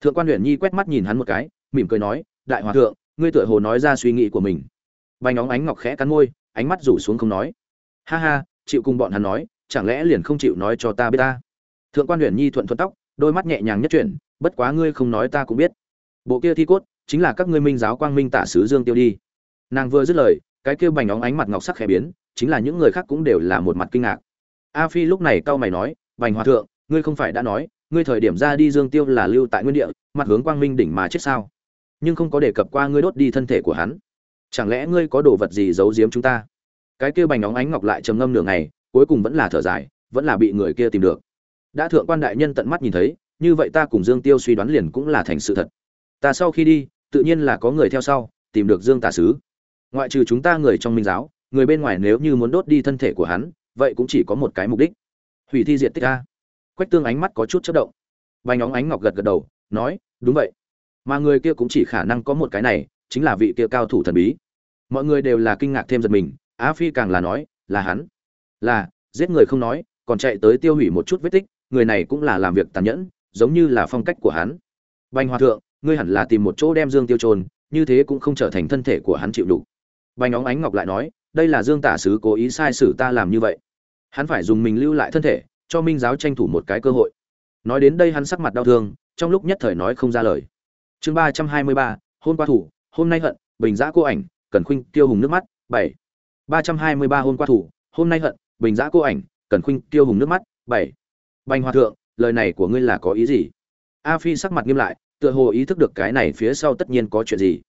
thượng quan huyện nhi quét mắt nhìn hắn một cái, mỉm cười nói, đại hòa thượng, ngươi tựa hồ nói ra suy nghĩ của mình. Bành óng ánh ngọc khẽ cắn môi, ánh mắt rủ xuống không nói. Ha ha, chịu cùng bọn hắn nói, chẳng lẽ liền không chịu nói cho ta biết ta? Thượng quan huyện nhi thuận thuận tóc, đôi mắt nhẹ nhàng nhất chuyển, bất quá ngươi không nói ta cũng biết. Bộ kia thi cốt, chính là các ngươi minh giáo quang minh tả sứ dương tiêu đi. Nàng vừa dứt lời, cái kia bành óng ánh mặt ngọc sắc khẽ biến, chính là những người khác cũng đều là một mặt kinh ngạc. A phi lúc này cau mày nói, bành hòa thượng, ngươi không phải đã nói ngươi thời điểm ra đi dương tiêu là lưu tại nguyên địa, mặt hướng quang minh đỉnh mà chết sao? Nhưng không có đề cập qua ngươi đốt đi thân thể của hắn. Chẳng lẽ ngươi có đồ vật gì giấu giếm chúng ta? Cái kia bành óng ánh ngọc lại trầm ngâm nửa ngày, cuối cùng vẫn là thở dài, vẫn là bị người kia tìm được. Đã thượng quan đại nhân tận mắt nhìn thấy, như vậy ta cùng dương tiêu suy đoán liền cũng là thành sự thật. Ta sau khi đi, tự nhiên là có người theo sau, tìm được dương tả sứ. Ngoại trừ chúng ta người trong minh giáo, người bên ngoài nếu như muốn đốt đi thân thể của hắn, vậy cũng chỉ có một cái mục đích. Hủy thi diện tích a quách tương ánh mắt có chút chất động. Bành óng ánh ngọc gật gật đầu, nói, đúng vậy. Mà người kia cũng chỉ khả năng có một cái này, chính là vị kia cao thủ thần bí. Mọi người đều là kinh ngạc thêm giật mình á phi càng là nói, là hắn. Là, giết người không nói, còn chạy tới tiêu hủy một chút vết tích, người này cũng là làm việc tàn nhẫn, giống như là phong cách của hắn. Bành hòa thượng, ngươi hẳn là tìm một chỗ đem dương tiêu trôn như thế cũng không trở thành thân thể của hắn chịu đủ bành óng ánh ngọc lại nói, đây là dương tả sứ cố ý sai sử ta làm như vậy. Hắn phải dùng mình lưu lại thân thể cho minh giáo tranh thủ một cái cơ hội. Nói đến đây hắn sắc mặt đau thương, trong lúc nhất thời nói không ra lời. Chương ba trăm hai mươi ba hôm qua thủ, hôm nay hận, bình giã cô ảnh cần khuynh tiêu hùng nước mắt, bảy. Ba trăm hai mươi ba hôm qua thủ, hôm nay hận, bình giã cô ảnh cần khuynh tiêu hùng nước mắt, bảy. Bành hòa thượng, lời này của ngươi là có ý gì? A phi sắc mặt nghiêm lại, tựa hồ ý thức được cái này phía sau tất nhiên có chuyện gì.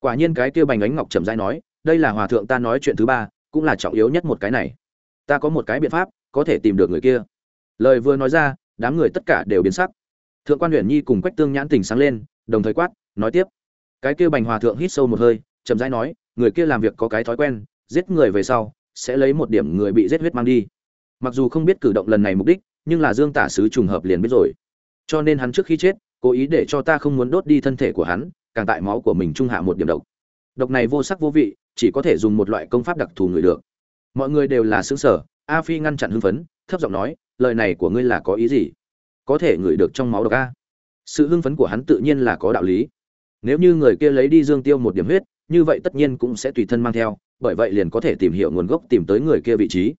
Quả nhiên cái kia bành ánh ngọc trầm dai nói, đây là hòa thượng ta nói chuyện thứ ba, cũng là trọng yếu nhất một cái này. Ta có một cái biện pháp, có thể tìm được người kia lời vừa nói ra, đám người tất cả đều biến sắc. Thượng quan huyện nhi cùng quách tương nhãn tình sáng lên, đồng thời quát, nói tiếp. Cái kia bành hòa thượng hít sâu một hơi, chậm rãi nói, người kia làm việc có cái thói quen, giết người về sau, sẽ lấy một điểm người bị giết huyết mang đi. Mặc dù không biết cử động lần này mục đích, nhưng là dương tả sứ trùng hợp liền biết rồi. Cho nên hắn trước khi chết, cố ý để cho ta không muốn đốt đi thân thể của hắn, càng tại máu của mình trung hạ một điểm độc. Độc này vô sắc vô vị, chỉ có thể dùng một loại công pháp đặc thù người được. Mọi người đều là xứng sở a phi ngăn chặn hưng phấn, thấp giọng nói lời này của ngươi là có ý gì? Có thể ngửi được trong máu độc a? Sự hưng phấn của hắn tự nhiên là có đạo lý. Nếu như người kia lấy đi dương tiêu một điểm huyết, như vậy tất nhiên cũng sẽ tùy thân mang theo, bởi vậy liền có thể tìm hiểu nguồn gốc tìm tới người kia vị trí.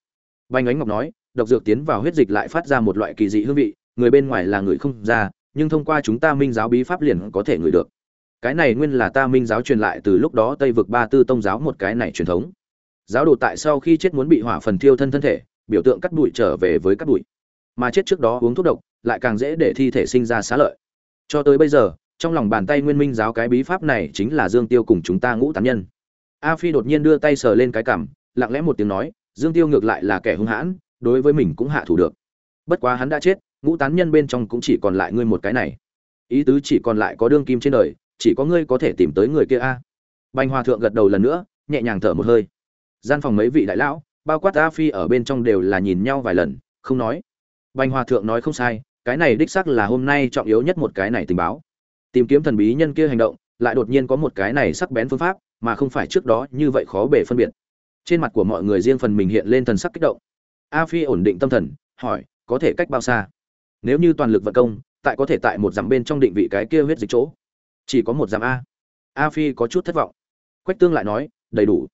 Banh ánh ngọc nói, độc dược tiến vào huyết dịch lại phát ra một loại kỳ dị hương vị, người bên ngoài là người không ra, nhưng thông qua chúng ta minh giáo bí pháp liền có thể ngửi được. Cái này nguyên là ta minh giáo truyền lại từ lúc đó tây vực ba tư tông giáo một cái này truyền thống. Giáo đồ tại sau khi chết muốn bị hỏa phần thiêu thân thân thể biểu tượng cắt đuổi trở về với cắt đuổi mà chết trước đó uống thuốc độc, lại càng dễ để thi thể sinh ra xá lợi. Cho tới bây giờ, trong lòng bàn tay nguyên minh giáo cái bí pháp này chính là dương tiêu cùng chúng ta ngũ tán nhân. A phi đột nhiên đưa tay sờ lên cái cằm, lặng lẽ một tiếng nói, dương tiêu ngược lại là kẻ hung hãn, đối với mình cũng hạ thủ được. Bất quá hắn đã chết, ngũ tán nhân bên trong cũng chỉ còn lại ngươi một cái này. Ý tứ chỉ còn lại có đương kim trên đời, chỉ có ngươi có thể tìm tới người kia a. Bành hòa thượng gật đầu lần nữa, nhẹ nhàng thở một hơi. Gian phòng mấy vị đại lão bao quát a phi ở bên trong đều là nhìn nhau vài lần, không nói. Bành hòa thượng nói không sai, cái này đích xác là hôm nay trọng yếu nhất một cái này tình báo. Tìm kiếm thần bí nhân kia hành động, lại đột nhiên có một cái này sắc bén phương pháp, mà không phải trước đó như vậy khó bể phân biệt. Trên mặt của mọi người riêng phần mình hiện lên thần sắc kích động. A phi ổn định tâm thần, hỏi, có thể cách bao xa? Nếu như toàn lực vận công, tại có thể tại một dặm bên trong định vị cái kia huyết dịch chỗ. Chỉ có một dặm a. A phi có chút thất vọng. Quách tương lại nói, đầy đủ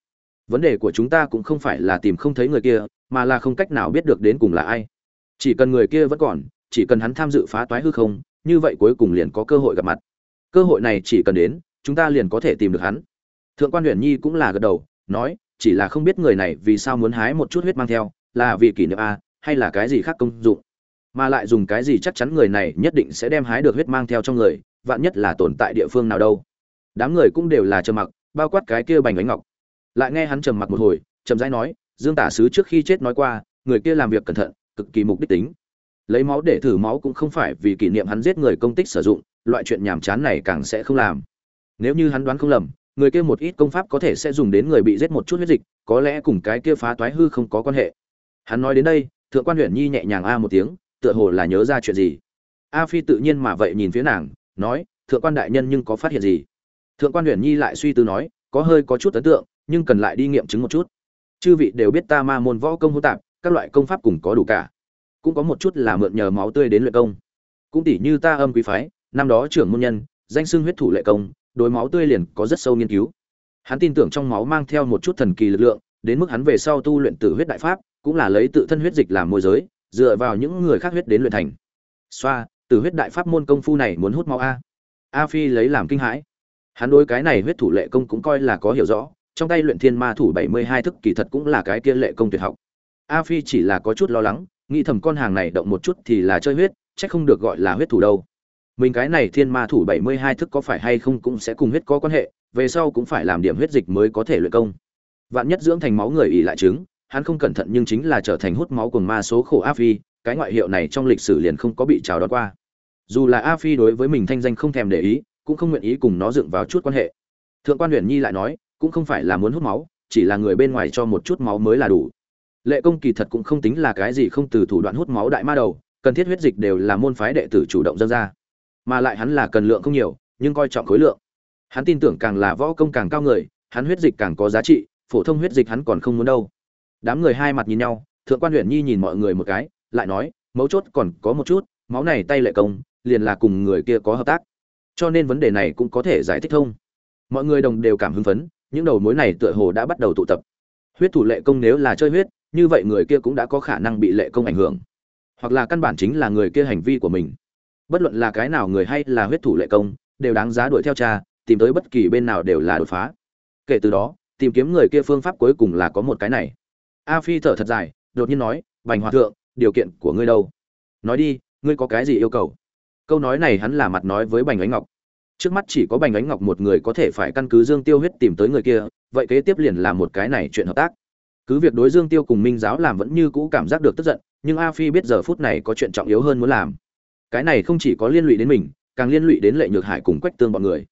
vấn đề của chúng ta cũng không phải là tìm không thấy người kia, mà là không cách nào biết được đến cùng là ai. Chỉ cần người kia vẫn còn, chỉ cần hắn tham dự phá toái hư không, như vậy cuối cùng liền có cơ hội gặp mặt. Cơ hội này chỉ cần đến, chúng ta liền có thể tìm được hắn. Thượng quan huyền nhi cũng là gật đầu, nói, chỉ là không biết người này vì sao muốn hái một chút huyết mang theo, là vì kỷ niệm a, hay là cái gì khác công dụng. Mà lại dùng cái gì chắc chắn người này nhất định sẽ đem hái được huyết mang theo trong người, vạn nhất là tồn tại địa phương nào đâu. Đám người cũng đều là trơ mặc, bao quát cái kia bành ánh ngọc lại nghe hắn trầm mặc một hồi trầm rãi nói, dương tả sứ trước khi chết nói qua, người kia làm việc cẩn thận, cực kỳ mục đích tính. Lấy máu để thử máu cũng không phải vì kỷ niệm hắn giết người công tích sử dụng, loại chuyện nhàm chán này càng sẽ không làm. Nếu như hắn đoán không lầm, người kia một ít công pháp có thể sẽ dùng đến người bị giết một chút huyết dịch, có lẽ cùng cái kia phá toái hư không có quan hệ. Hắn nói đến đây, thượng quan huyện nhi nhẹ nhàng a một tiếng, tựa hồ là nhớ ra chuyện gì. A phi tự nhiên mà vậy nhìn phía nàng, nói, thượng quan đại nhân nhưng có phát hiện gì? Thượng quan huyện nhi lại suy tư nói, có hơi có chút ấn tượng nhưng cần lại đi nghiệm chứng một chút. Chư vị đều biết ta ma môn võ công hỗn tạp, các loại công pháp cùng có đủ cả. Cũng có một chút là mượn nhờ máu tươi đến luyện công. Cũng tỉ như ta âm quý phái, năm đó trưởng môn nhân, danh xưng huyết thủ lệ công, đối máu tươi liền có rất sâu nghiên cứu. Hắn tin tưởng trong máu mang theo một chút thần kỳ lực lượng, đến mức hắn về sau tu luyện tử huyết đại pháp, cũng là lấy tự thân huyết dịch làm môi giới, dựa vào những người khác huyết đến luyện thành. Xoa, tử huyết đại pháp môn công phu này muốn hút máu a. A phi lấy làm kinh hãi. Hắn đối cái này huyết thủ lệ công cũng coi là có hiểu rõ trong tay luyện thiên ma thủ bảy mươi hai thức kỳ thật cũng là cái kia lệ công tuyệt học. A phi chỉ là có chút lo lắng, nghĩ thầm con hàng này động một chút thì là chơi huyết, chắc không được gọi là huyết thủ đâu. Mình cái này thiên ma thủ bảy mươi hai thức có phải hay không cũng sẽ cùng huyết có quan hệ, về sau cũng phải làm điểm huyết dịch mới có thể luyện công. Vạn nhất dưỡng thành máu người ỉ lại trứng hắn không cẩn thận nhưng chính là trở thành hút máu cùng ma số khổ a phi, cái ngoại hiệu này trong lịch sử liền không có bị chào đón qua. Dù là a phi đối với mình thanh danh không thèm để ý, cũng không nguyện ý cùng nó dựng vào chút quan hệ. Thượng quan huyền nhi lại nói cũng không phải là muốn hút máu, chỉ là người bên ngoài cho một chút máu mới là đủ. Lệ công kỳ thật cũng không tính là cái gì không từ thủ đoạn hút máu đại ma đầu, cần thiết huyết dịch đều là môn phái đệ tử chủ động dâng ra. Mà lại hắn là cần lượng không nhiều, nhưng coi trọng khối lượng. Hắn tin tưởng càng là võ công càng cao người, hắn huyết dịch càng có giá trị, phổ thông huyết dịch hắn còn không muốn đâu. Đám người hai mặt nhìn nhau, thượng quan huyện nhi nhìn mọi người một cái, lại nói, mấu chốt còn có một chút, máu này tay lệ công, liền là cùng người kia có hợp tác. Cho nên vấn đề này cũng có thể giải thích thông. Mọi người đồng đều cảm hứng phấn những đầu mối này tựa hồ đã bắt đầu tụ tập. Huyết thủ lệ công nếu là chơi huyết, như vậy người kia cũng đã có khả năng bị lệ công ảnh hưởng. Hoặc là căn bản chính là người kia hành vi của mình. Bất luận là cái nào người hay là huyết thủ lệ công, đều đáng giá đuổi theo cha, tìm tới bất kỳ bên nào đều là đột phá. Kể từ đó, tìm kiếm người kia phương pháp cuối cùng là có một cái này. A phi thở thật dài, đột nhiên nói, bành hòa thượng, điều kiện của ngươi đâu? Nói đi, ngươi có cái gì yêu cầu? Câu nói này hắn là mặt nói với bành ánh ngọc trước mắt chỉ có bành ánh ngọc một người có thể phải căn cứ dương tiêu huyết tìm tới người kia, vậy kế tiếp liền là một cái này chuyện hợp tác. Cứ việc đối dương tiêu cùng minh giáo làm vẫn như cũ cảm giác được tức giận, nhưng a phi biết giờ phút này có chuyện trọng yếu hơn muốn làm. Cái này không chỉ có liên lụy đến mình, càng liên lụy đến lệ nhược hải cùng quách tương bọn người.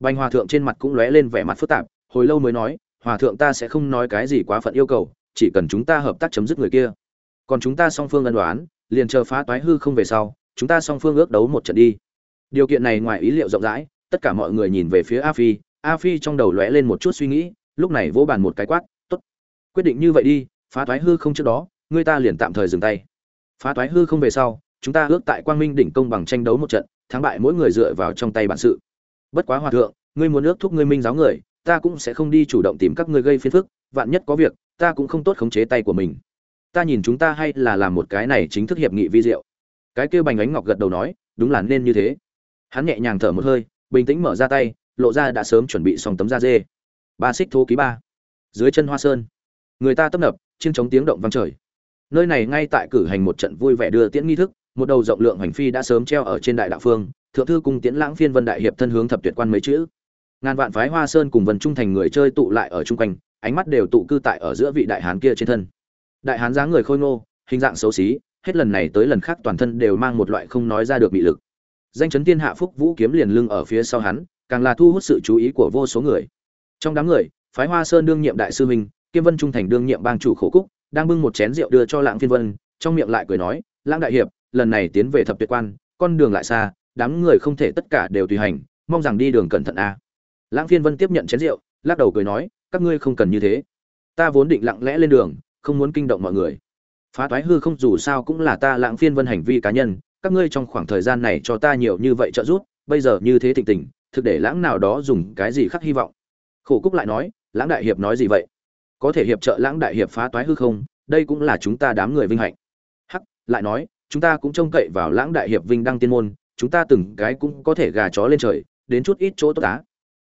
Bành hòa thượng trên mặt cũng lóe lên vẻ mặt phức tạp, hồi lâu mới nói, hòa thượng ta sẽ không nói cái gì quá phận yêu cầu, chỉ cần chúng ta hợp tác chấm dứt người kia. Còn chúng ta song phương ân đoán liền chờ phá toái hư không về sau, chúng ta song phương ước đấu một trận đi điều kiện này ngoài ý liệu rộng rãi, tất cả mọi người nhìn về phía a phi a phi trong đầu lóe lên một chút suy nghĩ, lúc này vỗ bàn một cái quát, tốt, quyết định như vậy đi, phá toái hư không trước đó người ta liền tạm thời dừng tay. Phá toái hư không về sau, chúng ta ước tại quang minh đỉnh công bằng tranh đấu một trận, thắng bại mỗi người dựa vào trong tay bản sự. Bất quá hòa thượng, ngươi muốn ước thúc ngươi minh giáo người, ta cũng sẽ không đi chủ động tìm các ngươi gây phiền phức, vạn nhất có việc, ta cũng không tốt khống chế tay của mình. Ta nhìn chúng ta hay là làm một cái này chính thức hiệp nghị vi diệu. Cái kêu bành ánh ngọc gật đầu nói, đúng là nên như thế hắn nhẹ nhàng thở một hơi, bình tĩnh mở ra tay, lộ ra đã sớm chuẩn bị xong tấm da dê. Ba xích thô ký ba. Dưới chân hoa sơn. Người ta tấp nập, chiên chống tiếng động vang trời. Nơi này ngay tại cử hành một trận vui vẻ đưa tiễn nghi thức, một đầu rộng lượng hành phi đã sớm treo ở trên đại đạo phương, thượng thư cùng tiễn lãng phiên vân đại hiệp thân hướng thập tuyệt quan mấy chữ. Ngàn vạn phái hoa sơn cùng vân trung thành người chơi tụ lại ở chung quanh, ánh mắt đều tụ cư tại ở giữa vị đại hán kia trên thân. Đại hán dáng người khôi ngô, hình dạng xấu xí, hết lần này tới lần khác toàn thân đều mang một loại không nói ra được bị lực danh chấn thiên hạ phúc vũ kiếm liền lưng ở phía sau hắn, càng là thu hút sự chú ý của vô số người. Trong đám người, phái hoa sơn đương nhiệm đại sư minh kiêm vân trung thành đương nhiệm bang chủ khổ cúc, đang bưng một chén rượu đưa cho lãng phiên vân, trong miệng lại cười nói, lãng đại hiệp, lần này tiến về thập tuyệt quan, con đường lại xa, đám người không thể tất cả đều tùy hành, mong rằng đi đường cẩn thận a lãng phiên vân tiếp nhận chén rượu, lắc đầu cười nói, các ngươi không cần như thế. Ta vốn định lặng lẽ lên đường, không muốn kinh động mọi người. Phá toái hư không dù sao cũng là ta lãng phiên vân hành vi cá nhân các ngươi trong khoảng thời gian này cho ta nhiều như vậy trợ giúp, bây giờ như thế thịnh tình, thực để lãng nào đó dùng cái gì khắc hy vọng? Khổ cúc lại nói, lãng đại hiệp nói gì vậy? Có thể hiệp trợ lãng đại hiệp phá toái hư không, đây cũng là chúng ta đám người vinh hạnh. Hắc, lại nói, chúng ta cũng trông cậy vào lãng đại hiệp vinh đăng tiên môn, chúng ta từng cái cũng có thể gà chó lên trời, đến chút ít chỗ tốt đá.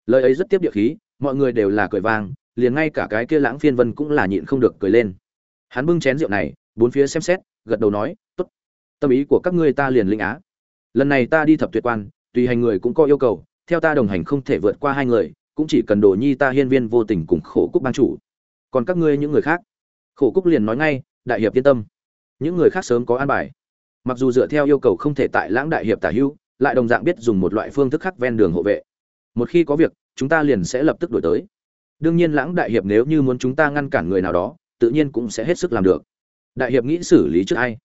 lời ấy rất tiếp địa khí, mọi người đều là cười vang, liền ngay cả cái kia lãng phiên vân cũng là nhịn không được cười lên. Hắn bưng chén rượu này, bốn phía xem xét, gật đầu nói, tốt tâm ý của các ngươi ta liền linh á. Lần này ta đi thập tuyệt quan, tùy hành người cũng có yêu cầu, theo ta đồng hành không thể vượt qua hai người, cũng chỉ cần đồ nhi ta hiên viên vô tình cùng khổ cúc ban chủ. Còn các ngươi những người khác? Khổ cúc liền nói ngay, đại hiệp yên tâm. Những người khác sớm có an bài. Mặc dù dựa theo yêu cầu không thể tại lãng đại hiệp tả hữu, lại đồng dạng biết dùng một loại phương thức khác ven đường hộ vệ. Một khi có việc, chúng ta liền sẽ lập tức đổi tới. Đương nhiên lãng đại hiệp nếu như muốn chúng ta ngăn cản người nào đó, tự nhiên cũng sẽ hết sức làm được. Đại hiệp nghĩ xử lý trước ai?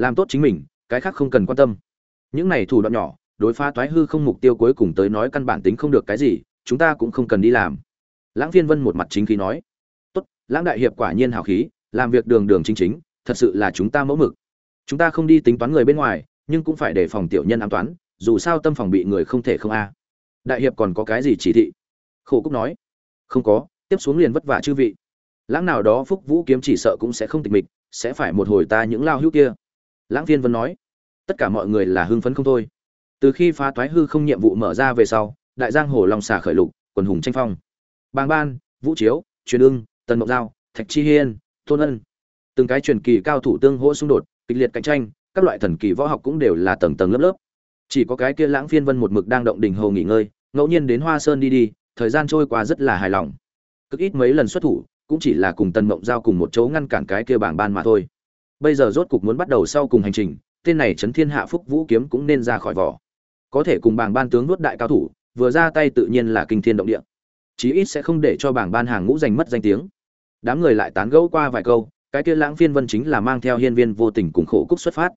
Làm tốt chính mình, cái khác không cần quan tâm. Những này thủ đoạn nhỏ, đối phá toái hư không mục tiêu cuối cùng tới nói căn bản tính không được cái gì, chúng ta cũng không cần đi làm. Lãng phiên vân một mặt chính khí nói. Tốt, lãng đại hiệp quả nhiên hào khí, làm việc đường đường chính chính, thật sự là chúng ta mẫu mực. Chúng ta không đi tính toán người bên ngoài, nhưng cũng phải đề phòng tiểu nhân ám toán, dù sao tâm phòng bị người không thể không a. À. Đại hiệp còn có cái gì chỉ thị? Khổ cúc nói. Không có, tiếp xuống liền vất vả chư vị. Lãng nào đó phúc vũ kiếm chỉ sợ cũng sẽ không tịch mịch, sẽ phải một hồi ta những lao hữu kia lãng phiên vân nói, tất cả mọi người là hưng phấn không thôi. Từ khi phá toái hư không nhiệm vụ mở ra về sau, đại giang hồ long xà khởi lục, quần hùng tranh phong. Bàng ban, vũ chiếu, truyền ưng, tần mộng giao, thạch chi hiên, tôn ân, từng cái truyền kỳ cao thủ tương hỗ xung đột, kịch liệt cạnh tranh, các loại thần kỳ võ học cũng đều là tầng tầng lớp lớp. Chỉ có cái kia lãng phiên vân một mực đang động đình hồ nghỉ ngơi, ngẫu nhiên đến hoa sơn đi đi, thời gian trôi qua rất là hài lòng. Cực ít mấy lần xuất thủ, cũng chỉ là cùng tần mộng giao cùng một chỗ ngăn cản cái kia bảng ban mà thôi bây giờ rốt cục muốn bắt đầu sau cùng hành trình, tên này chấn thiên hạ phúc vũ kiếm cũng nên ra khỏi vỏ. Có thể cùng bảng ban tướng nuốt đại cao thủ, vừa ra tay tự nhiên là kinh thiên động địa. Chí ít sẽ không để cho bảng ban hàng ngũ giành mất danh tiếng. Đám người lại tán gẫu qua vài câu, cái kia lãng phiên vân chính là mang theo hiên viên vô tình cùng khổ cúc xuất phát.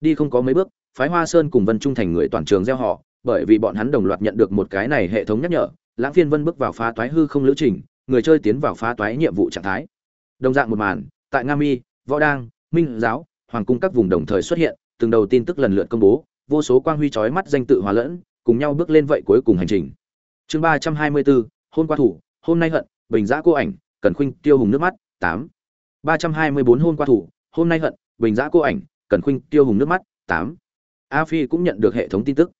Đi không có mấy bước, phái hoa sơn cùng vân trung thành người toàn trường gieo họ, bởi vì bọn hắn đồng loạt nhận được một cái này hệ thống nhắc nhở, lãng phiên vân bước vào phá toái hư không lữ trình, người chơi tiến vào phá toái nhiệm vụ trạng thái. Đồng dạng một màn, tại nga mi, võ đang minh giáo, hoàng cung các vùng đồng thời xuất hiện, từng đầu tin tức lần lượt công bố, vô số quang huy chói mắt danh tự hòa lẫn, cùng nhau bước lên vậy cuối cùng hành trình. Chương ba trăm hai mươi bốn, hôn qua thủ, hôm nay hận, bình giã cô ảnh cần khuynh tiêu hùng nước mắt, tám. Ba trăm hai mươi bốn hôn qua thủ, hôm nay hận, bình giã cô ảnh cần khuynh tiêu hùng nước mắt, tám. A phi cũng nhận được hệ thống tin tức.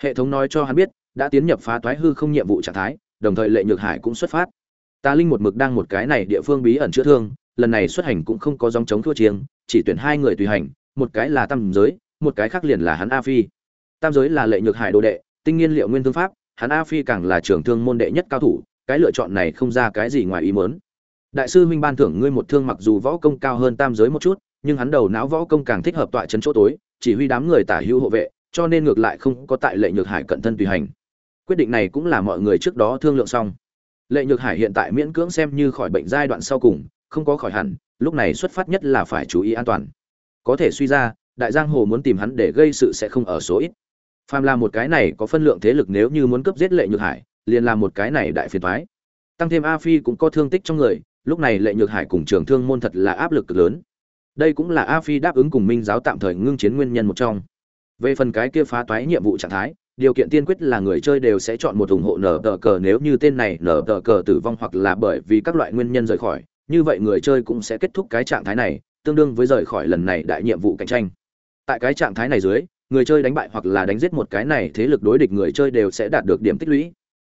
Hệ thống nói cho hắn biết, đã tiến nhập phá toái hư không nhiệm vụ trạng thái, đồng thời lệ nhược hải cũng xuất phát. Ta linh một mực đang một cái này địa phương bí ẩn chữa thương, lần này xuất hành cũng không có dòng chống thua chiêng chỉ tuyển hai người tùy hành, một cái là tam giới, một cái khác liền là hắn a phi. Tam giới là lệ nhược hải đồ đệ, tinh nghiên liệu nguyên thương pháp, hắn a phi càng là trưởng thương môn đệ nhất cao thủ, cái lựa chọn này không ra cái gì ngoài ý mớn đại sư huynh ban thưởng ngươi một thương mặc dù võ công cao hơn tam giới một chút, nhưng hắn đầu não võ công càng thích hợp tọa chấn chỗ tối, chỉ huy đám người tả hữu hộ vệ, cho nên ngược lại không có tại lệ nhược hải cận thân tùy hành. Quyết định này cũng là mọi người trước đó thương lượng xong. Lệ nhược hải hiện tại miễn cưỡng xem như khỏi bệnh giai đoạn sau cùng không có khỏi hẳn, lúc này xuất phát nhất là phải chú ý an toàn. Có thể suy ra, đại giang hồ muốn tìm hắn để gây sự sẽ không ở số ít. Phàm là một cái này có phân lượng thế lực nếu như muốn cướp giết lệ nhược hải, liền làm một cái này đại phiền thoái tăng thêm a phi cũng có thương tích trong người, lúc này lệ nhược hải cùng trường thương môn thật là áp lực cực lớn. Đây cũng là a phi đáp ứng cùng minh giáo tạm thời ngưng chiến nguyên nhân một trong. Về phần cái kia phá toái nhiệm vụ trạng thái, điều kiện tiên quyết là người chơi đều sẽ chọn một ủng hộ nở tờ cờ nếu như tên này nở tờ cờ tử vong hoặc là bởi vì các loại nguyên nhân rời khỏi như vậy người chơi cũng sẽ kết thúc cái trạng thái này, tương đương với rời khỏi lần này đại nhiệm vụ cạnh tranh. Tại cái trạng thái này dưới, người chơi đánh bại hoặc là đánh giết một cái này thế lực đối địch người chơi đều sẽ đạt được điểm tích lũy.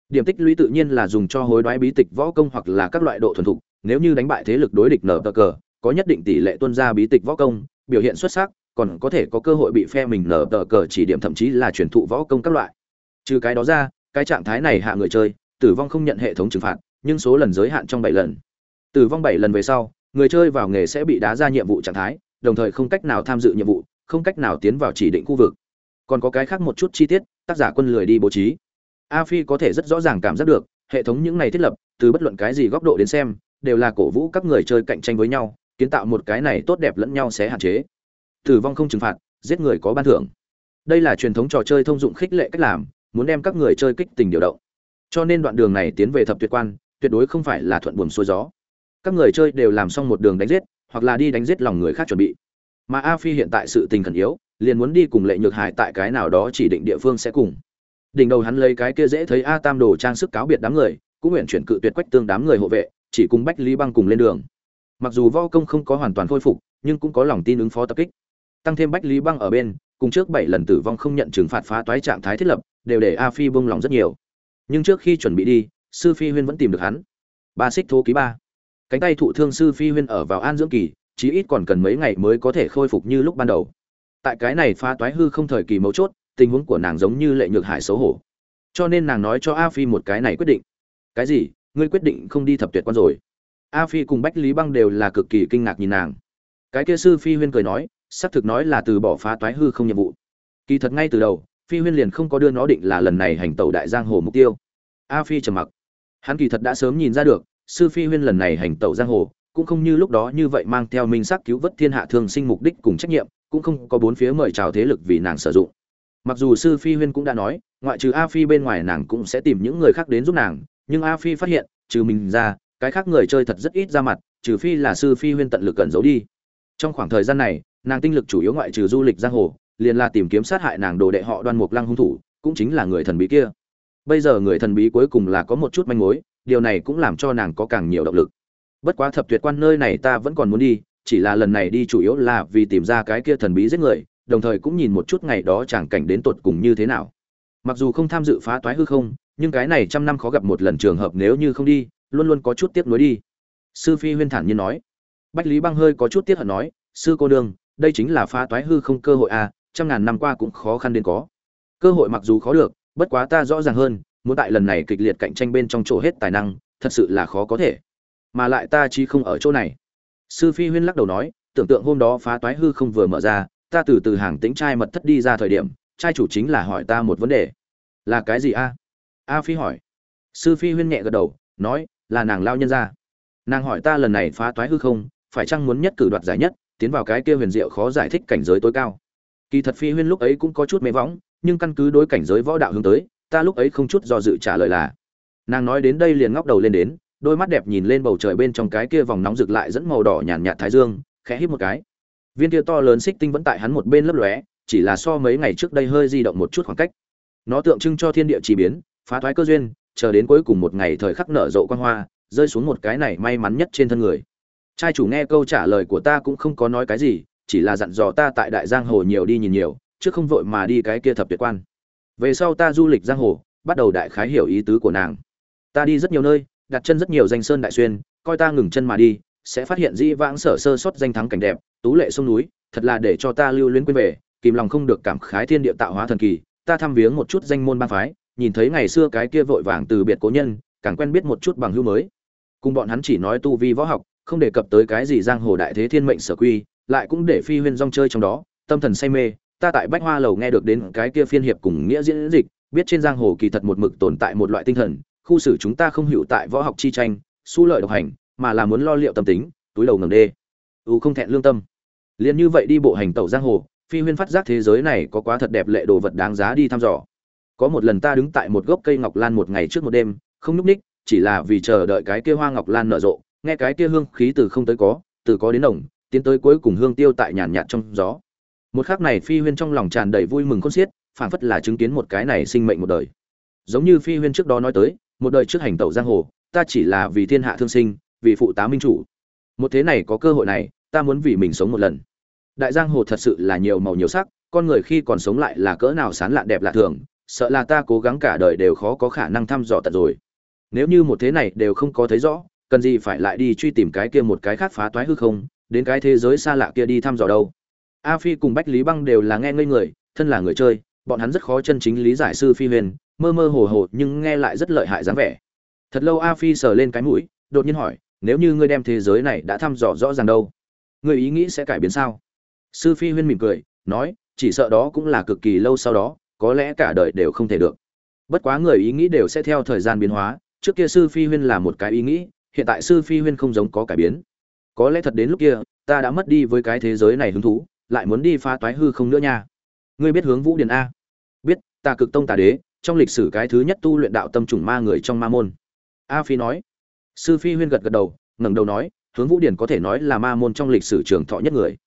Điểm tích lũy tự nhiên là dùng cho hối đoái bí tịch võ công hoặc là các loại độ thuần thục, nếu như đánh bại thế lực đối địch nở tờ cờ, có nhất định tỷ lệ tuân ra bí tịch võ công, biểu hiện xuất sắc, còn có thể có cơ hội bị phe mình nở tờ cờ chỉ điểm thậm chí là truyền thụ võ công các loại. Trừ cái đó ra, cái trạng thái này hạ người chơi, tử vong không nhận hệ thống trừng phạt, nhưng số lần giới hạn trong bảy lần tử vong bảy lần về sau, người chơi vào nghề sẽ bị đá ra nhiệm vụ trạng thái, đồng thời không cách nào tham dự nhiệm vụ, không cách nào tiến vào chỉ định khu vực. Còn có cái khác một chút chi tiết, tác giả quân lười đi bố trí. A phi có thể rất rõ ràng cảm giác được, hệ thống những này thiết lập, từ bất luận cái gì góc độ đến xem, đều là cổ vũ các người chơi cạnh tranh với nhau, kiến tạo một cái này tốt đẹp lẫn nhau sẽ hạn chế. Tử vong không trừng phạt, giết người có ban thưởng. Đây là truyền thống trò chơi thông dụng khích lệ cách làm, muốn đem các người chơi kích tình điều động. Cho nên đoạn đường này tiến về thập tuyệt quan, tuyệt đối không phải là thuận buồm xuôi gió các người chơi đều làm xong một đường đánh giết, hoặc là đi đánh giết lòng người khác chuẩn bị. Mà a phi hiện tại sự tình khẩn yếu, liền muốn đi cùng lệ nhược hải tại cái nào đó chỉ định địa phương sẽ cùng. Đỉnh đầu hắn lấy cái kia dễ thấy a tam đồ trang sức cáo biệt đám người, cũng nguyện chuyển cự tuyệt quách tương đám người hộ vệ, chỉ cùng bách lý băng cùng lên đường. Mặc dù võ công không có hoàn toàn khôi phục, nhưng cũng có lòng tin ứng phó tập kích. Tăng thêm bách lý băng ở bên, cùng trước bảy lần tử vong không nhận trừng phạt phá toái trạng thái thiết lập, đều để a phi bông lòng rất nhiều. Nhưng trước khi chuẩn bị đi, sư phi huyên vẫn tìm được hắn. Ba xích thố ký ba cánh tay thụ thương sư phi huyên ở vào an dưỡng kỳ, chí ít còn cần mấy ngày mới có thể khôi phục như lúc ban đầu. Tại cái này pha toái hư không thời kỳ mấu chốt, tình huống của nàng giống như lệ nhược hải xấu hổ. Cho nên nàng nói cho a phi một cái này quyết định. Cái gì? Ngươi quyết định không đi thập tuyệt quan rồi. A phi cùng bách lý băng đều là cực kỳ kinh ngạc nhìn nàng. Cái kia sư phi huyên cười nói, xác thực nói là từ bỏ phá toái hư không nhiệm vụ. Kỳ thật ngay từ đầu, phi huyên liền không có đưa nó định là lần này hành tẩu đại giang hồ mục tiêu. A phi trầm mặc. Hắn kỳ thật đã sớm nhìn ra được sư phi huyên lần này hành tẩu giang hồ, cũng không như lúc đó như vậy mang theo minh sắc cứu vớt thiên hạ thương sinh mục đích cùng trách nhiệm, cũng không có bốn phía mời chào thế lực vì nàng sử dụng. Mặc dù sư phi huyên cũng đã nói, ngoại trừ a phi bên ngoài nàng cũng sẽ tìm những người khác đến giúp nàng, nhưng a phi phát hiện, trừ mình ra, cái khác người chơi thật rất ít ra mặt, trừ phi là sư phi huyên tận lực cẩn giấu đi. Trong khoảng thời gian này, nàng tinh lực chủ yếu ngoại trừ du lịch giang hồ, liền là tìm kiếm sát hại nàng đồ đệ họ đoan mục lăng hung thủ, cũng chính là người thần bí kia. Bây giờ người thần bí cuối cùng là có một chút manh mối điều này cũng làm cho nàng có càng nhiều động lực. Bất quá thập tuyệt quan nơi này ta vẫn còn muốn đi, chỉ là lần này đi chủ yếu là vì tìm ra cái kia thần bí giết người, đồng thời cũng nhìn một chút ngày đó chẳng cảnh đến tột cùng như thế nào. Mặc dù không tham dự phá toái hư không, nhưng cái này trăm năm khó gặp một lần trường hợp nếu như không đi, luôn luôn có chút tiếc nuối đi. Sư phi huyên thản nhiên nói. Bách lý băng hơi có chút tiếc hận nói, sư cô đương đây chính là phá toái hư không cơ hội à trăm ngàn năm qua cũng khó khăn đến có. Cơ hội mặc dù khó được, bất quá ta rõ ràng hơn muốn tại lần này kịch liệt cạnh tranh bên trong chỗ hết tài năng, thật sự là khó có thể. Mà lại ta chi không ở chỗ này. Sư phi huyên lắc đầu nói, tưởng tượng hôm đó phá toái hư không vừa mở ra, ta từ từ hàng tính trai mật thất đi ra thời điểm, trai chủ chính là hỏi ta một vấn đề. Là cái gì a? A phi hỏi. Sư phi huyên nhẹ gật đầu, nói, là nàng lao nhân ra. Nàng hỏi ta lần này phá toái hư không, phải chăng muốn nhất cử đoạt giải nhất, tiến vào cái kia huyền diệu khó giải thích cảnh giới tối cao. Kỳ thật phi huyên lúc ấy cũng có chút mê võng, nhưng căn cứ đối cảnh giới võ đạo hướng tới ta lúc ấy không chút do dự trả lời là, nàng nói đến đây liền ngóc đầu lên đến, đôi mắt đẹp nhìn lên bầu trời bên trong cái kia vòng nóng rực lại dẫn màu đỏ nhàn nhạt thái dương, khẽ hít một cái. Viên kia to lớn xích tinh vẫn tại hắn một bên lấp lóe, chỉ là so mấy ngày trước đây hơi di động một chút khoảng cách. Nó tượng trưng cho thiên địa chỉ biến, phá thoái cơ duyên, chờ đến cuối cùng một ngày thời khắc nở rộ quan hoa, rơi xuống một cái này may mắn nhất trên thân người. Trai chủ nghe câu trả lời của ta cũng không có nói cái gì, chỉ là dặn dò ta tại đại giang hồ nhiều đi nhìn nhiều, chứ không vội mà đi cái kia thập tuyệt quan về sau ta du lịch giang hồ, bắt đầu đại khái hiểu ý tứ của nàng. Ta đi rất nhiều nơi, đặt chân rất nhiều danh sơn đại xuyên, coi ta ngừng chân mà đi, sẽ phát hiện dĩ vãng sở sơ xuất danh thắng cảnh đẹp, tú lệ sông núi, thật là để cho ta lưu luyến quên về, kìm lòng không được cảm khái thiên địa tạo hóa thần kỳ, ta thăm viếng một chút danh môn bang phái, nhìn thấy ngày xưa cái kia vội vàng từ biệt cố nhân, càng quen biết một chút bằng hữu mới. Cùng bọn hắn chỉ nói tu vi võ học, không đề cập tới cái gì giang hồ đại thế thiên mệnh sở quy, lại cũng để phi huyên rong chơi trong đó, tâm thần say mê ta tại bách hoa lầu nghe được đến cái kia phiên hiệp cùng nghĩa diễn dịch biết trên giang hồ kỳ thật một mực tồn tại một loại tinh thần khu xử chúng ta không hiểu tại võ học chi tranh su lợi độc hành mà là muốn lo liệu tâm tính túi đầu ngầm đê. U không thẹn lương tâm. Liền như vậy đi bộ hành tẩu giang hồ phi huyên phát giác thế giới này có quá thật đẹp lệ đồ vật đáng giá đi thăm dò. Có một lần ta đứng tại một gốc cây ngọc lan một ngày trước một đêm không núp ních chỉ là vì chờ đợi cái kia hoa ngọc lan nở rộ nghe cái kia hương khí từ không tới có từ có đến nồng, tiến tới cuối cùng hương tiêu tại nhàn nhạt trong gió một khắc này phi huyên trong lòng tràn đầy vui mừng khôn xiết, phảng phất là chứng kiến một cái này sinh mệnh một đời. Giống như phi huyên trước đó nói tới, một đời trước hành tẩu giang hồ, ta chỉ là vì thiên hạ thương sinh, vì phụ tá minh chủ. Một thế này có cơ hội này, ta muốn vì mình sống một lần. Đại giang hồ thật sự là nhiều màu nhiều sắc, con người khi còn sống lại là cỡ nào sán lạn đẹp lạ thường, sợ là ta cố gắng cả đời đều khó có khả năng thăm dò tận rồi. Nếu như một thế này đều không có thấy rõ, cần gì phải lại đi truy tìm cái kia một cái khác phá toái hư không, đến cái thế giới xa lạ kia đi thăm dò đâu? A phi cùng bách lý băng đều là nghe ngây người, thân là người chơi, bọn hắn rất khó chân chính lý giải sư phi huyền, mơ mơ hồ hồ nhưng nghe lại rất lợi hại dáng vẻ. Thật lâu a phi sờ lên cái mũi, đột nhiên hỏi, nếu như ngươi đem thế giới này đã thăm dò rõ ràng đâu người ý nghĩ sẽ cải biến sao? Sư phi huyên mỉm cười, nói, chỉ sợ đó cũng là cực kỳ lâu sau đó, có lẽ cả đời đều không thể được. Bất quá người ý nghĩ đều sẽ theo thời gian biến hóa, trước kia sư phi huyên là một cái ý nghĩ, hiện tại sư phi huyên không giống có cải biến. Có lẽ thật đến lúc kia, ta đã mất đi với cái thế giới này hứng thú lại muốn đi phá toái hư không nữa nha. Ngươi biết hướng vũ điền a? Biết, ta cực tông tà đế, trong lịch sử cái thứ nhất tu luyện đạo tâm trùng ma người trong ma môn. A phi nói. Sư phi huyên gật gật đầu, ngẩng đầu nói, hướng vũ điển có thể nói là ma môn trong lịch sử trường thọ nhất người.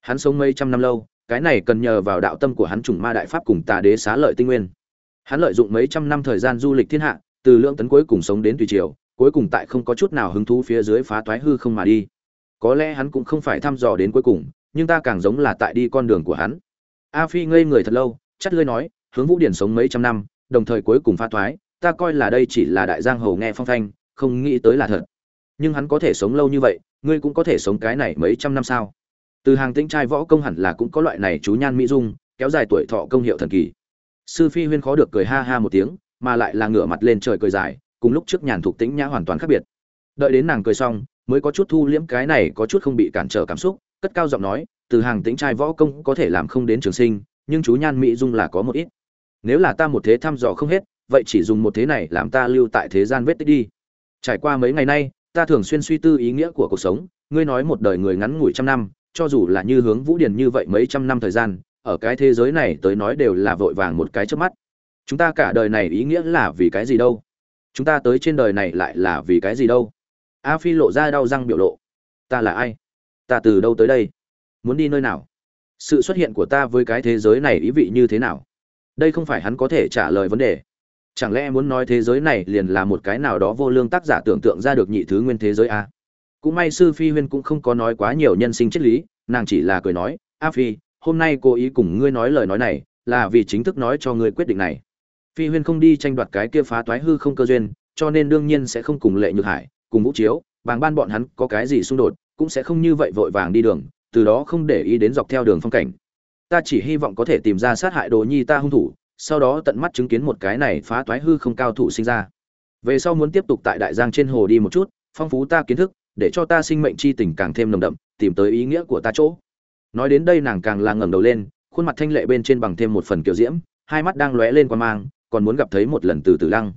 Hắn sống mấy trăm năm lâu, cái này cần nhờ vào đạo tâm của hắn trùng ma đại pháp cùng tà đế xá lợi tinh nguyên. Hắn lợi dụng mấy trăm năm thời gian du lịch thiên hạ, từ lượng tấn cuối cùng sống đến tùy triều, cuối cùng tại không có chút nào hứng thú phía dưới phá toái hư không mà đi. Có lẽ hắn cũng không phải thăm dò đến cuối cùng nhưng ta càng giống là tại đi con đường của hắn. A phi ngây người thật lâu, chắt lưỡi nói, hướng vũ điển sống mấy trăm năm, đồng thời cuối cùng phá toái ta coi là đây chỉ là đại giang hồ nghe phong thanh, không nghĩ tới là thật. Nhưng hắn có thể sống lâu như vậy, ngươi cũng có thể sống cái này mấy trăm năm sao? Từ hàng tĩnh trai võ công hẳn là cũng có loại này chú nhan mỹ dung, kéo dài tuổi thọ công hiệu thần kỳ. Sư phi huyên khó được cười ha ha một tiếng, mà lại là ngửa mặt lên trời cười dài, cùng lúc trước nhàn thục tĩnh nhã hoàn toàn khác biệt. Đợi đến nàng cười xong, mới có chút thu liễm cái này có chút không bị cản trở cảm xúc cất cao giọng nói, từ hàng tĩnh trai võ công có thể làm không đến trường sinh, nhưng chú nhan mỹ dung là có một ít. Nếu là ta một thế thăm dò không hết, vậy chỉ dùng một thế này làm ta lưu tại thế gian vết tích đi. Trải qua mấy ngày nay, ta thường xuyên suy tư ý nghĩa của cuộc sống, ngươi nói một đời người ngắn ngủi trăm năm, cho dù là như hướng vũ điển như vậy mấy trăm năm thời gian, ở cái thế giới này tới nói đều là vội vàng một cái trước mắt. Chúng ta cả đời này ý nghĩa là vì cái gì đâu? Chúng ta tới trên đời này lại là vì cái gì đâu? A phi lộ ra đau răng biểu lộ. Ta là ai? Ta từ đâu tới đây? Muốn đi nơi nào? Sự xuất hiện của ta với cái thế giới này ý vị như thế nào? Đây không phải hắn có thể trả lời vấn đề. Chẳng lẽ muốn nói thế giới này liền là một cái nào đó vô lương tác giả tưởng tượng ra được nhị thứ nguyên thế giới a cũng may sư phi huyên cũng không có nói quá nhiều nhân sinh triết lý, nàng chỉ là cười nói, a phi, hôm nay cô ý cùng ngươi nói lời nói này là vì chính thức nói cho ngươi quyết định này. Phi huyên không đi tranh đoạt cái kia phá toái hư không cơ duyên, cho nên đương nhiên sẽ không cùng lệ nhược hải, cùng vũ chiếu, bàng ban bọn hắn có cái gì xung đột cũng sẽ không như vậy vội vàng đi đường, từ đó không để ý đến dọc theo đường phong cảnh. Ta chỉ hy vọng có thể tìm ra sát hại đồ nhi ta hung thủ, sau đó tận mắt chứng kiến một cái này phá toái hư không cao thủ sinh ra. Về sau muốn tiếp tục tại đại giang trên hồ đi một chút, phong phú ta kiến thức, để cho ta sinh mệnh chi tình càng thêm nồng đậm, tìm tới ý nghĩa của ta chỗ. Nói đến đây nàng càng là ngẩng đầu lên, khuôn mặt thanh lệ bên trên bằng thêm một phần kiểu diễm, hai mắt đang lóe lên qua mang, còn muốn gặp thấy một lần từ từ lăng.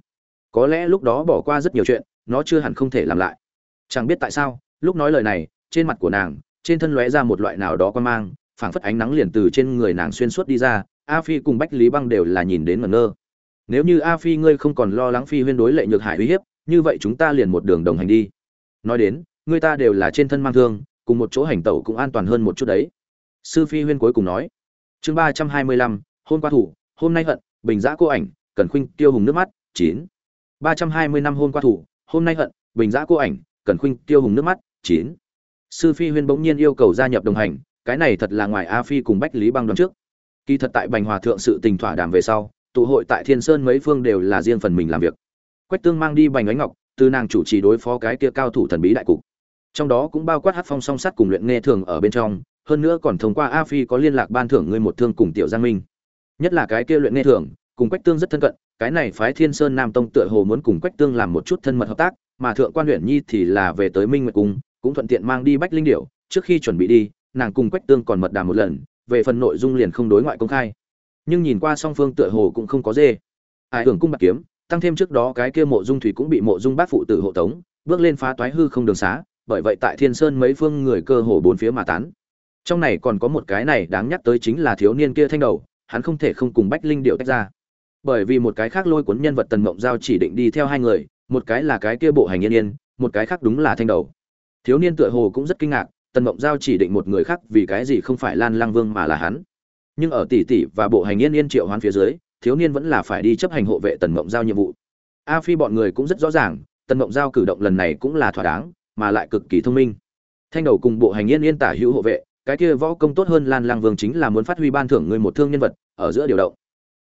Có lẽ lúc đó bỏ qua rất nhiều chuyện, nó chưa hẳn không thể làm lại. Chẳng biết tại sao lúc nói lời này, trên mặt của nàng, trên thân lóe ra một loại nào đó quan mang, phảng phất ánh nắng liền từ trên người nàng xuyên suốt đi ra, a phi cùng bách lý băng đều là nhìn đến ngẩn ngơ. Nếu như a phi ngươi không còn lo lắng phi huyên đối lệ nhược hải uy hiếp, như vậy chúng ta liền một đường đồng hành đi. Nói đến, người ta đều là trên thân mang thương, cùng một chỗ hành tẩu cũng an toàn hơn một chút đấy. Sư phi huyên cuối cùng nói. Chương ba trăm hai mươi lăm hôm qua thủ, hôm nay hận, bình giã cô ảnh, cần khuynh tiêu hùng nước mắt, chín. Ba trăm hai mươi năm hôm qua thủ, hôm nay hận, bình giã cô ảnh, cần khuynh tiêu hùng nước mắt chín. Sư phi huyên bỗng nhiên yêu cầu gia nhập đồng hành, cái này thật là ngoài a phi cùng bách lý băng đoán trước. Kỳ thật tại bành hòa thượng sự tình thỏa đàm về sau, tụ hội tại thiên sơn mấy phương đều là riêng phần mình làm việc. Quách tương mang đi bành ánh ngọc, từ nàng chủ trì đối phó cái kia cao thủ thần bí đại cục. Trong đó cũng bao quát hát phong song sắt cùng luyện nghe thường ở bên trong, hơn nữa còn thông qua a phi có liên lạc ban thưởng ngươi một thương cùng tiểu giang minh. Nhất là cái kia luyện nghe thường, cùng quách tương rất thân cận, cái này phái thiên sơn nam tông tựa hồ muốn cùng quách tương làm một chút thân mật hợp tác, mà thượng quan huyện nhi thì là về tới minh nguyệt cung cũng thuận tiện mang đi bách linh điệu trước khi chuẩn bị đi, nàng cùng quách tương còn mật đàm một lần, về phần nội dung liền không đối ngoại công khai. Nhưng nhìn qua song phương tựa hồ cũng không có dê. Ai hưởng cung bạc kiếm, tăng thêm trước đó cái kia mộ dung thủy cũng bị mộ dung bác phụ tử hộ tống, bước lên phá toái hư không đường xá, bởi vậy tại thiên sơn mấy phương người cơ hồ bốn phía mà tán. Trong này còn có một cái này đáng nhắc tới chính là thiếu niên kia thanh đầu, hắn không thể không cùng bách linh điệu tách ra. Bởi vì một cái khác lôi cuốn nhân vật tần mộng giao chỉ định đi theo hai người, một cái là cái kia bộ hành yên yên, một cái khác đúng là thanh đầu thiếu niên tựa hồ cũng rất kinh ngạc, tần mộng giao chỉ định một người khác vì cái gì không phải lan lang vương mà là hắn. Nhưng ở tỷ tỷ và bộ hành yên yên triệu hoán phía dưới, thiếu niên vẫn là phải đi chấp hành hộ vệ tần mộng giao nhiệm vụ. A phi bọn người cũng rất rõ ràng, tần mộng giao cử động lần này cũng là thỏa đáng, mà lại cực kỳ thông minh. Thanh đầu cùng bộ hành yên yên tả hữu hộ vệ, cái kia võ công tốt hơn lan lang vương chính là muốn phát huy ban thưởng người một thương nhân vật, ở giữa điều động.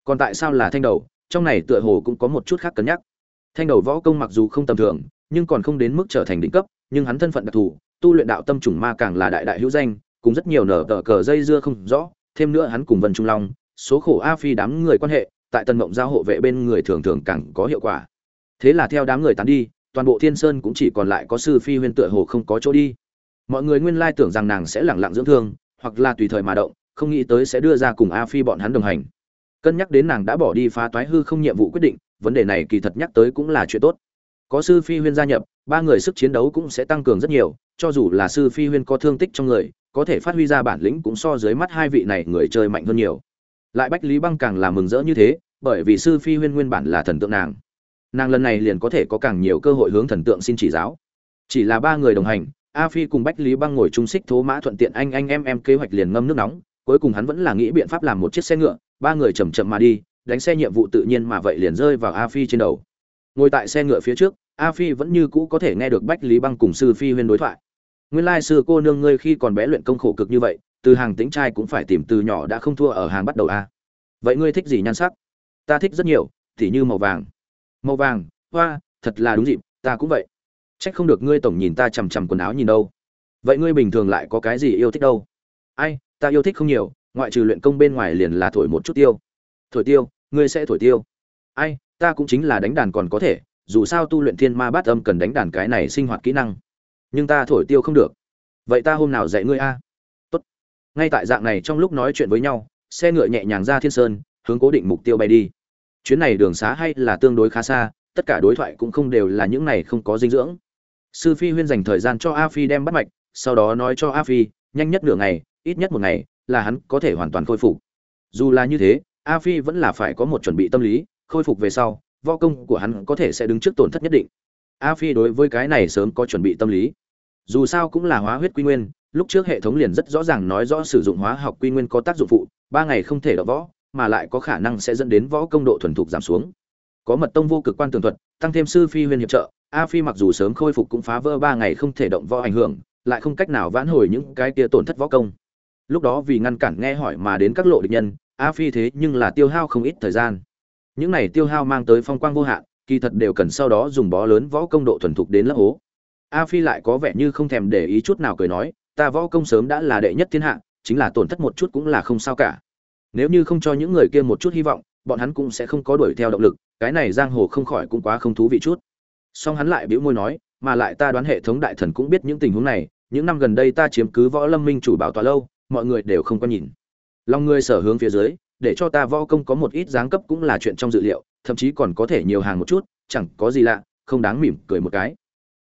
Còn tại sao là thanh đầu, trong này tựa hồ cũng có một chút khác cân nhắc. Thanh đầu võ công mặc dù không tầm thường, nhưng còn không đến mức trở thành đỉnh cấp nhưng hắn thân phận đặc thù, tu luyện đạo tâm trùng ma càng là đại đại hữu danh, cùng rất nhiều nở tờ cờ dây dưa không rõ, thêm nữa hắn cùng vân trung long, số khổ a phi đám người quan hệ, tại tân mộng giao hộ vệ bên người thường thường càng có hiệu quả. Thế là theo đám người tán đi, toàn bộ thiên sơn cũng chỉ còn lại có sư phi huyên tựa hồ không có chỗ đi. Mọi người nguyên lai tưởng rằng nàng sẽ lẳng lặng dưỡng thương, hoặc là tùy thời mà động, không nghĩ tới sẽ đưa ra cùng a phi bọn hắn đồng hành. Cân nhắc đến nàng đã bỏ đi phá toái hư không nhiệm vụ quyết định, vấn đề này kỳ thật nhắc tới cũng là chuyện tốt có sư phi huyên gia nhập, ba người sức chiến đấu cũng sẽ tăng cường rất nhiều, cho dù là sư phi huyên có thương tích trong người, có thể phát huy ra bản lĩnh cũng so dưới mắt hai vị này người chơi mạnh hơn nhiều. Lại bách lý băng càng là mừng rỡ như thế, bởi vì sư phi huyên nguyên bản là thần tượng nàng. Nàng lần này liền có thể có càng nhiều cơ hội hướng thần tượng xin chỉ giáo. Chỉ là ba người đồng hành, a phi cùng bách lý băng ngồi chung xích thố mã thuận tiện anh anh em em kế hoạch liền ngâm nước nóng, cuối cùng hắn vẫn là nghĩ biện pháp làm một chiếc xe ngựa, ba người chầm chậm mà đi, đánh xe nhiệm vụ tự nhiên mà vậy liền rơi vào a phi trên đầu ngồi tại xe ngựa phía trước, a phi vẫn như cũ có thể nghe được bách lý băng cùng sư phi huyên đối thoại. Nguyên lai sư cô nương ngươi khi còn bé luyện công khổ cực như vậy, từ hàng tính trai cũng phải tìm từ nhỏ đã không thua ở hàng bắt đầu a. Vậy ngươi thích gì nhan sắc? Ta thích rất nhiều, thì như màu vàng. Màu vàng, hoa, thật là đúng dịp, ta cũng vậy. Trách không được ngươi tổng nhìn ta chằm chằm quần áo nhìn đâu. Vậy ngươi bình thường lại có cái gì yêu thích đâu? Ai, ta yêu thích không nhiều, ngoại trừ luyện công bên ngoài liền là thổi một chút tiêu. Thổi tiêu, ngươi sẽ thổi tiêu. Ai ta cũng chính là đánh đàn còn có thể, dù sao tu luyện thiên ma bát âm cần đánh đàn cái này sinh hoạt kỹ năng. Nhưng ta thổi tiêu không được. Vậy ta hôm nào dạy ngươi a? Tốt. Ngay tại dạng này trong lúc nói chuyện với nhau, xe ngựa nhẹ nhàng ra thiên sơn, hướng cố định mục tiêu bay đi. Chuyến này đường xá hay là tương đối khá xa, tất cả đối thoại cũng không đều là những này không có dinh dưỡng. Sư phi huyên dành thời gian cho a phi đem bắt mạch, sau đó nói cho a phi, nhanh nhất nửa ngày, ít nhất một ngày, là hắn có thể hoàn toàn khôi phục. Dù là như thế, a phi vẫn là phải có một chuẩn bị tâm lý khôi phục về sau, võ công của hắn có thể sẽ đứng trước tổn thất nhất định. A phi đối với cái này sớm có chuẩn bị tâm lý. Dù sao cũng là hóa huyết quy nguyên, lúc trước hệ thống liền rất rõ ràng nói rõ sử dụng hóa học quy nguyên có tác dụng phụ, ba ngày không thể đỡ võ, mà lại có khả năng sẽ dẫn đến võ công độ thuần thục giảm xuống. Có mật tông vô cực quan tường thuật, tăng thêm sư phi huyên hiệp trợ, a phi mặc dù sớm khôi phục cũng phá vỡ ba ngày không thể động võ ảnh hưởng, lại không cách nào vãn hồi những cái kia tổn thất võ công. Lúc đó vì ngăn cản nghe hỏi mà đến các lộ địch nhân, a phi thế nhưng là tiêu hao không ít thời gian những này tiêu hao mang tới phong quang vô hạn, kỳ thật đều cần sau đó dùng bó lớn võ công độ thuần thục đến lớp hố. A phi lại có vẻ như không thèm để ý chút nào cười nói, ta võ công sớm đã là đệ nhất thiên hạ, chính là tổn thất một chút cũng là không sao cả. Nếu như không cho những người kia một chút hy vọng, bọn hắn cũng sẽ không có đuổi theo động lực, cái này giang hồ không khỏi cũng quá không thú vị chút. Song hắn lại bĩu môi nói, mà lại ta đoán hệ thống đại thần cũng biết những tình huống này, những năm gần đây ta chiếm cứ võ lâm minh chủ bảo tọa lâu, mọi người đều không có nhìn. Lòng người sở hướng phía dưới để cho ta võ công có một ít giáng cấp cũng là chuyện trong dự liệu, thậm chí còn có thể nhiều hàng một chút, chẳng có gì lạ, không đáng mỉm cười một cái.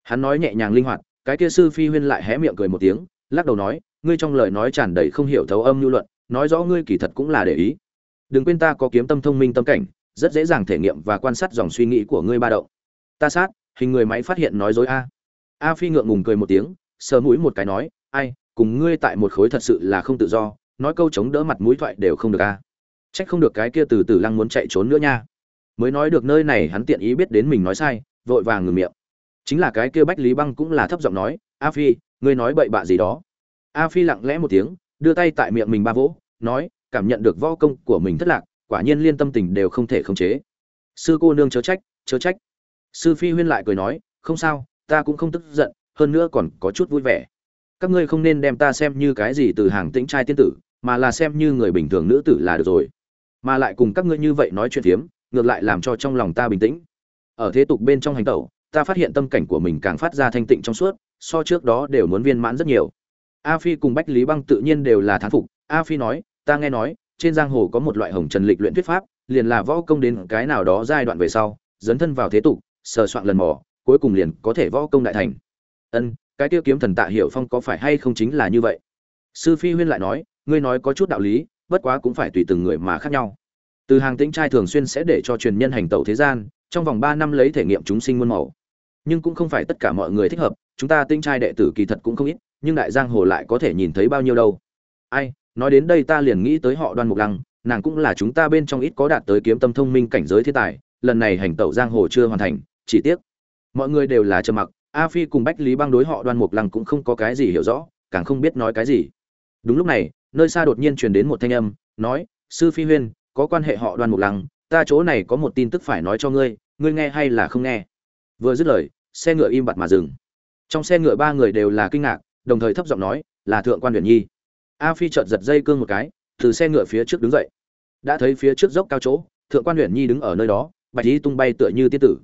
Hắn nói nhẹ nhàng linh hoạt, cái kia sư phi huyên lại hé miệng cười một tiếng, lắc đầu nói, ngươi trong lời nói tràn đầy không hiểu thấu âm lưu luận, nói rõ ngươi kỳ thật cũng là để ý. Đừng quên ta có kiếm tâm thông minh tâm cảnh, rất dễ dàng thể nghiệm và quan sát dòng suy nghĩ của ngươi ba động. Ta sát, hình người máy phát hiện nói dối a. A phi ngượng ngùng cười một tiếng, sờ mũi một cái nói, ai, cùng ngươi tại một khối thật sự là không tự do, nói câu chống đỡ mặt mũi thoại đều không được a trách không được cái kia từ từ lăng muốn chạy trốn nữa nha. Mới nói được nơi này hắn tiện ý biết đến mình nói sai, vội vàng ngừng miệng. Chính là cái kia bách lý băng cũng là thấp giọng nói, a phi, ngươi nói bậy bạ gì đó? A phi lặng lẽ một tiếng, đưa tay tại miệng mình ba vỗ, nói, cảm nhận được võ công của mình thất lạc, quả nhiên liên tâm tình đều không thể khống chế. Sư cô nương chớ trách chớ trách. Sư phi huyên lại cười nói, không sao, ta cũng không tức giận, hơn nữa còn có chút vui vẻ. Các ngươi không nên đem ta xem như cái gì từ hàng tĩnh trai tiên tử, mà là xem như người bình thường nữ tử là được rồi mà lại cùng các ngươi như vậy nói chuyện phiếm, ngược lại làm cho trong lòng ta bình tĩnh. Ở thế tục bên trong hành tẩu, ta phát hiện tâm cảnh của mình càng phát ra thanh tịnh trong suốt, so trước đó đều muốn viên mãn rất nhiều. A phi cùng bách lý băng tự nhiên đều là thán phục. A phi nói, ta nghe nói, trên giang hồ có một loại hồng trần lịch luyện thuyết pháp, liền là võ công đến cái nào đó giai đoạn về sau, dấn thân vào thế tục, sờ soạn lần mò, cuối cùng liền có thể võ công đại thành. Ân, cái tiêu kiếm thần tạ hiểu phong có phải hay không chính là như vậy? Sư phi huyên lại nói, ngươi nói có chút đạo lý bất quá cũng phải tùy từng người mà khác nhau. Từ hàng tĩnh trai thường xuyên sẽ để cho truyền nhân hành tẩu thế gian, trong vòng ba năm lấy thể nghiệm chúng sinh muôn màu. Nhưng cũng không phải tất cả mọi người thích hợp, chúng ta tĩnh trai đệ tử kỳ thật cũng không ít, nhưng đại giang hồ lại có thể nhìn thấy bao nhiêu đâu. Ai, nói đến đây ta liền nghĩ tới họ đoan mục lăng, nàng cũng là chúng ta bên trong ít có đạt tới kiếm tâm thông minh cảnh giới thiên tài, lần này hành tẩu giang hồ chưa hoàn thành, chỉ tiếc. Mọi người đều là trầm mặc, a phi cùng bách lý băng đối họ đoan mục lăng cũng không có cái gì hiểu rõ, càng không biết nói cái gì. Đúng lúc này nơi xa đột nhiên truyền đến một thanh âm, nói, sư phi huyên, có quan hệ họ đoan mục lăng, ta chỗ này có một tin tức phải nói cho ngươi ngươi nghe hay là không nghe? Vừa dứt lời, xe ngựa im bặt mà dừng. Trong xe ngựa ba người đều là kinh ngạc, đồng thời thấp giọng nói, là thượng quan Uyển nhi. A phi chợt giật dây cương một cái, từ xe ngựa phía trước đứng dậy. Đã thấy phía trước dốc cao chỗ, thượng quan Uyển nhi đứng ở nơi đó, bạch y tung bay tựa như tiên tử.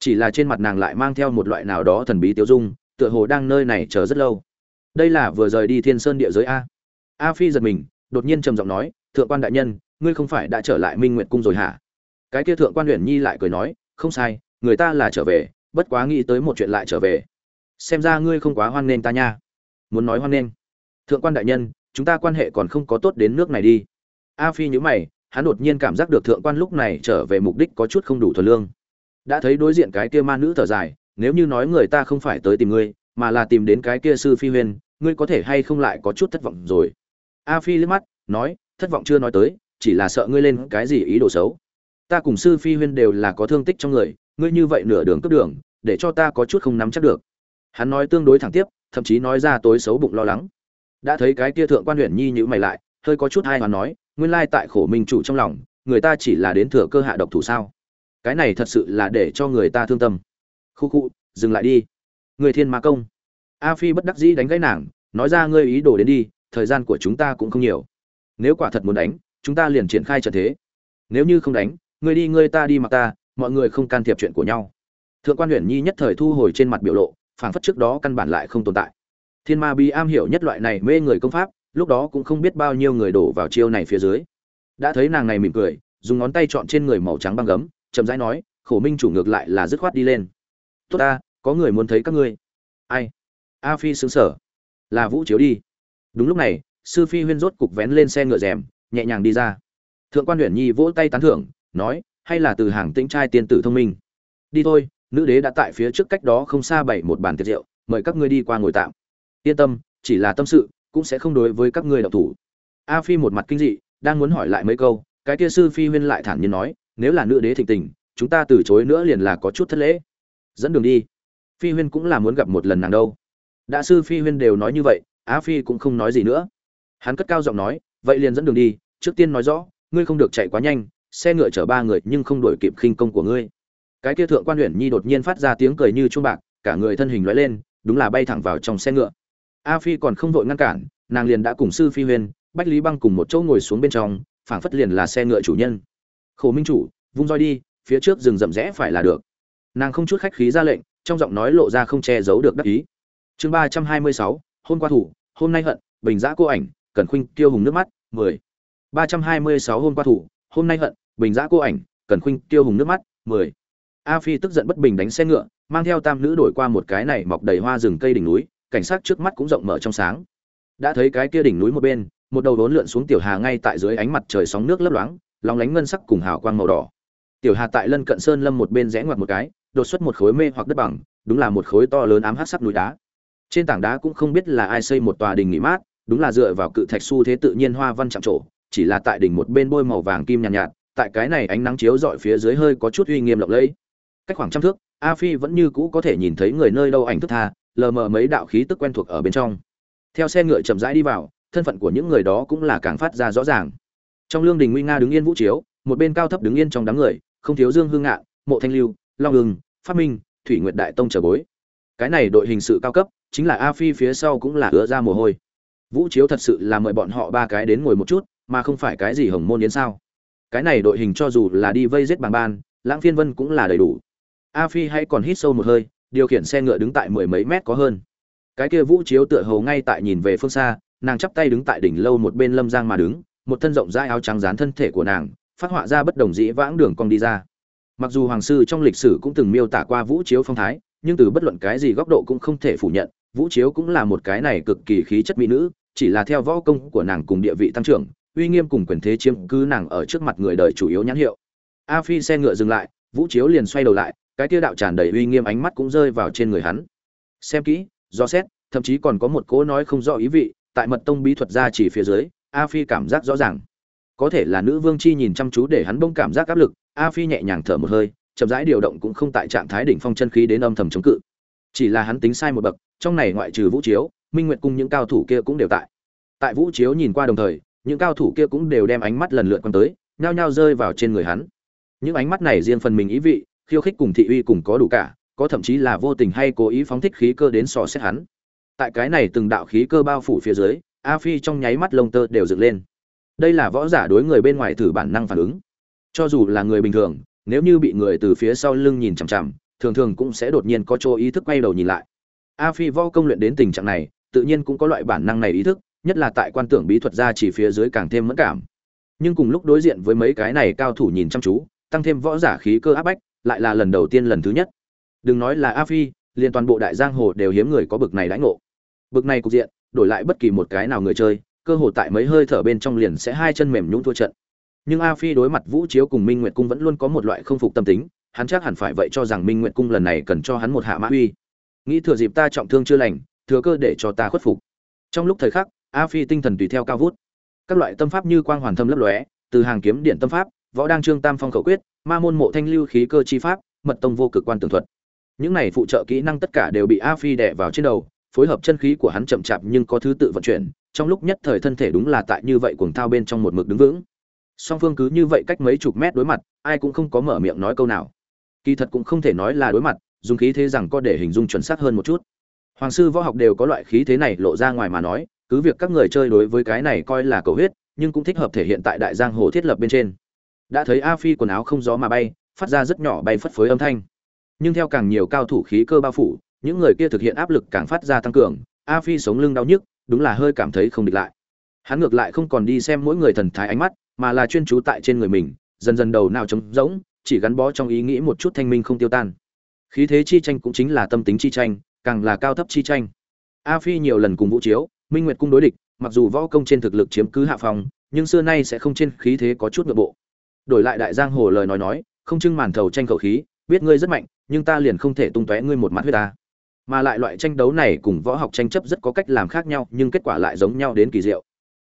Chỉ là trên mặt nàng lại mang theo một loại nào đó thần bí tiêu dung, tựa hồ đang nơi này chờ rất lâu. Đây là vừa rời đi thiên sơn địa giới a a phi giật mình, đột nhiên trầm giọng nói, thượng quan đại nhân, ngươi không phải đã trở lại minh nguyệt cung rồi hả? Cái kia thượng quan huyền nhi lại cười nói, không sai, người ta là trở về, bất quá nghĩ tới một chuyện lại trở về. Xem ra ngươi không quá hoan nghênh ta nha. Muốn nói hoan nghênh. Thượng quan đại nhân, chúng ta quan hệ còn không có tốt đến nước này đi. A phi nhữ mày, hắn đột nhiên cảm giác được thượng quan lúc này trở về mục đích có chút không đủ thuần lương. Đã thấy đối diện cái kia ma nữ thở dài, nếu như nói người ta không phải tới tìm ngươi, mà là tìm đến cái kia sư phi huyên ngươi có thể hay không lại có chút thất vọng rồi? A phi liếc mắt, nói, thất vọng chưa nói tới, chỉ là sợ ngươi lên cái gì ý đồ xấu. Ta cùng sư phi huyên đều là có thương tích trong người, ngươi như vậy nửa đường cướp đường, để cho ta có chút không nắm chắc được. Hắn nói tương đối thẳng tiếp, thậm chí nói ra tối xấu bụng lo lắng. Đã thấy cái kia thượng quan huyện nhi nhữ mày lại, hơi có chút hai hoàn nói, nguyên lai tại khổ minh chủ trong lòng, người ta chỉ là đến thừa cơ hạ độc thủ sao? Cái này thật sự là để cho người ta thương tâm. Khu khu, dừng lại đi. Người thiên ma công. A phi bất đắc dĩ đánh gãy nàng, nói ra, ngươi ý đồ đến đi thời gian của chúng ta cũng không nhiều. Nếu quả thật muốn đánh, chúng ta liền triển khai trận thế. Nếu như không đánh, ngươi đi, ngươi ta đi mặc ta, mọi người không can thiệp chuyện của nhau. Thượng quan huyện nhi nhất thời thu hồi trên mặt biểu lộ, phảng phất trước đó căn bản lại không tồn tại. Thiên ma bi am hiểu nhất loại này mê người công pháp, lúc đó cũng không biết bao nhiêu người đổ vào chiêu này phía dưới. Đã thấy nàng này mỉm cười, dùng ngón tay chọn trên người màu trắng băng gấm, chậm rãi nói, khổ minh chủ ngược lại là dứt khoát đi lên. Tốt ta, có người muốn thấy các ngươi. Ai? A phi xứng sở là vũ chiếu đi đúng lúc này, sư phi huyên rốt cục vén lên xe ngựa rèm, nhẹ nhàng đi ra. Thượng quan huyền nhi vỗ tay tán thưởng, nói, hay là từ hàng tĩnh trai tiên tử thông minh. Đi thôi, nữ đế đã tại phía trước cách đó không xa bảy một bàn tiệc rượu, mời các ngươi đi qua ngồi tạm. Yên tâm, chỉ là tâm sự, cũng sẽ không đối với các ngươi đạo thủ. A phi một mặt kinh dị, đang muốn hỏi lại mấy câu, cái kia sư phi huyên lại thản nhiên nói, nếu là nữ đế thịnh tình, chúng ta từ chối nữa liền là có chút thất lễ. Dẫn đường đi. Phi huyên cũng là muốn gặp một lần nàng đâu. Đã sư phi huyên đều nói như vậy á phi cũng không nói gì nữa. Hắn cất cao giọng nói vậy liền dẫn đường đi trước tiên nói rõ ngươi không được chạy quá nhanh xe ngựa chở ba người nhưng không đổi kịp khinh công của ngươi. Cái kia thượng quan huyện nhi đột nhiên phát ra tiếng cười như chuông bạc cả người thân hình lóe lên đúng là bay thẳng vào trong xe ngựa. A phi còn không vội ngăn cản nàng liền đã cùng sư phi huyền, bách lý băng cùng một chỗ ngồi xuống bên trong phảng phất liền là xe ngựa chủ nhân. Khổ minh chủ vung roi đi phía trước rừng rậm rẽ phải là được. Nàng không chút khách khí ra lệnh trong giọng nói lộ ra không che giấu được đắc ý. Chương ba trăm hai mươi sáu hôm qua thủ, hôm nay hận, bình giã cô ảnh cần khuynh tiêu hùng nước mắt, mười. Ba trăm hai mươi sáu hôm qua thủ, hôm nay hận, bình giã cô ảnh cần khuynh tiêu hùng nước mắt, mười. A phi tức giận bất bình đánh xe ngựa, mang theo tam nữ đổi qua một cái này mọc đầy hoa rừng cây đỉnh núi, cảnh sát trước mắt cũng rộng mở trong sáng. Đã thấy cái kia đỉnh núi một bên, một đầu đốn lượn xuống tiểu hà ngay tại dưới ánh mặt trời sóng nước lấp loáng lóng lánh ngân sắc cùng hào quang màu đỏ. Tiểu hà tại lân cận sơn lâm một bên rẽ ngoặt một cái, đột xuất một khối mê hoặc đất bằng, đúng là một khối to lớn ám hát sắc núi đá trên tảng đá cũng không biết là ai xây một tòa đình nghỉ mát đúng là dựa vào cự thạch su thế tự nhiên hoa văn chạm trổ chỉ là tại đỉnh một bên bôi màu vàng kim nhàn nhạt, nhạt tại cái này ánh nắng chiếu dọi phía dưới hơi có chút uy nghiêm lộng lẫy. Cách khoảng trăm thước a phi vẫn như cũ có thể nhìn thấy người nơi đâu ảnh thức tha lờ mờ mấy đạo khí tức quen thuộc ở bên trong. Theo xe ngựa chậm rãi đi vào thân phận của những người đó cũng là càng phát ra rõ ràng. Trong lương đình nguy nga đứng yên vũ chiếu một bên cao thấp đứng yên trong đám người không thiếu dương hương ngạn mộ thanh lưu long Hưng, phát minh thủy nguyệt đại tông trở bối. Cái này đội hình sự cao cấp chính là a phi phía sau cũng là ứa ra mồ hôi. Vũ chiếu thật sự là mời bọn họ ba cái đến ngồi một chút, mà không phải cái gì hồng môn yến sao. Cái này đội hình cho dù là đi vây giết bằng ban, lãng phiên vân cũng là đầy đủ. A phi hay còn hít sâu một hơi, điều khiển xe ngựa đứng tại mười mấy mét có hơn. Cái kia vũ chiếu tựa hầu ngay tại nhìn về phương xa, nàng chắp tay đứng tại đỉnh lâu một bên lâm giang mà đứng, một thân rộng rãi áo trắng dán thân thể của nàng, phát họa ra bất đồng dĩ vãng đường cong đi ra. Mặc dù hoàng sư trong lịch sử cũng từng miêu tả qua vũ chiếu phong thái, nhưng từ bất luận cái gì góc độ cũng không thể phủ nhận vũ chiếu cũng là một cái này cực kỳ khí chất mỹ nữ, chỉ là theo võ công của nàng cùng địa vị tăng trưởng, uy nghiêm cùng quyền thế chiếm cứ nàng ở trước mặt người đời chủ yếu nhãn hiệu. A phi xe ngựa dừng lại, vũ chiếu liền xoay đầu lại, cái tiêu đạo tràn đầy uy nghiêm ánh mắt cũng rơi vào trên người hắn. Xem kỹ, do xét, thậm chí còn có một cố nói không rõ ý vị, tại mật tông bí thuật ra chỉ phía dưới, a phi cảm giác rõ ràng. Có thể là nữ vương chi nhìn chăm chú để hắn bông cảm giác áp lực, a phi nhẹ nhàng thở một hơi, chậm rãi điều động cũng không tại trạng thái đỉnh phong chân khí đến âm thầm chống cự. Chỉ là hắn tính sai một bậc trong này ngoại trừ vũ chiếu, minh nguyệt cung những cao thủ kia cũng đều tại. Tại vũ chiếu nhìn qua đồng thời, những cao thủ kia cũng đều đem ánh mắt lần lượt quan tới, nhao nhao rơi vào trên người hắn. Những ánh mắt này riêng phần mình ý vị, khiêu khích cùng thị uy cùng có đủ cả, có thậm chí là vô tình hay cố ý phóng thích khí cơ đến sò xét hắn. Tại cái này từng đạo khí cơ bao phủ phía dưới, a phi trong nháy mắt lông tơ đều dựng lên. Đây là võ giả đối người bên ngoài thử bản năng phản ứng. Cho dù là người bình thường, nếu như bị người từ phía sau lưng nhìn chằm chằm, thường thường cũng sẽ đột nhiên có chỗ ý thức quay đầu nhìn lại a phi võ công luyện đến tình trạng này, tự nhiên cũng có loại bản năng này ý thức, nhất là tại quan tưởng bí thuật ra chỉ phía dưới càng thêm mẫn cảm. Nhưng cùng lúc đối diện với mấy cái này cao thủ nhìn chăm chú, tăng thêm võ giả khí cơ áp bách, lại là lần đầu tiên lần thứ nhất. Đừng nói là a phi, liền toàn bộ đại giang hồ đều hiếm người có bực này đãi ngộ. Bực này cục diện, đổi lại bất kỳ một cái nào người chơi, cơ hồ tại mấy hơi thở bên trong liền sẽ hai chân mềm nhũn thua trận. Nhưng a phi đối mặt vũ chiếu cùng minh nguyệt cung vẫn luôn có một loại không phục tâm tính, hắn chắc hẳn phải vậy cho rằng minh nguyệt cung lần này cần cho hắn một hạ mã uy nghĩ thừa dịp ta trọng thương chưa lành, thừa cơ để cho ta khuất phục. Trong lúc thời khắc, a phi tinh thần tùy theo cao vút. Các loại tâm pháp như quang hoàn thâm lấp lóe, từ hàng kiếm điện tâm pháp, võ đang trương tam phong khẩu quyết, ma môn mộ thanh lưu khí cơ chi pháp, mật tông vô cực quan tường thuật. Những này phụ trợ kỹ năng tất cả đều bị a phi đè vào trên đầu, phối hợp chân khí của hắn chậm chạp nhưng có thứ tự vận chuyển, trong lúc nhất thời thân thể đúng là tại như vậy cuồng thao bên trong một mực đứng vững. Song phương cứ như vậy cách mấy chục mét đối mặt, ai cũng không có mở miệng nói câu nào. Kỳ thật cũng không thể nói là đối mặt dùng khí thế rằng có để hình dung chuẩn xác hơn một chút. Hoàng sư võ học đều có loại khí thế này lộ ra ngoài mà nói, cứ việc các người chơi đối với cái này coi là cầu huyết, nhưng cũng thích hợp thể hiện tại đại giang hồ thiết lập bên trên. Đã thấy a phi quần áo không gió mà bay, phát ra rất nhỏ bay phất phới âm thanh. Nhưng theo càng nhiều cao thủ khí cơ bao phủ, những người kia thực hiện áp lực càng phát ra tăng cường, a phi sống lưng đau nhức, đúng là hơi cảm thấy không địch lại. Hắn ngược lại không còn đi xem mỗi người thần thái ánh mắt, mà là chuyên trú tại trên người mình, dần dần đầu nào trống rỗng, chỉ gắn bó trong ý nghĩ một chút thanh minh không tiêu tan khí thế chi tranh cũng chính là tâm tính chi tranh, càng là cao thấp chi tranh. A phi nhiều lần cùng vũ chiếu, minh nguyệt cung đối địch, mặc dù võ công trên thực lực chiếm cứ hạ phòng nhưng xưa nay sẽ không trên khí thế có chút nội bộ. Đổi lại đại giang hồ lời nói nói, không trưng màn thầu tranh khẩu khí, biết ngươi rất mạnh, nhưng ta liền không thể tung tóe ngươi một mắt huyết ta. Mà lại loại tranh đấu này cùng võ học tranh chấp rất có cách làm khác nhau, nhưng kết quả lại giống nhau đến kỳ diệu.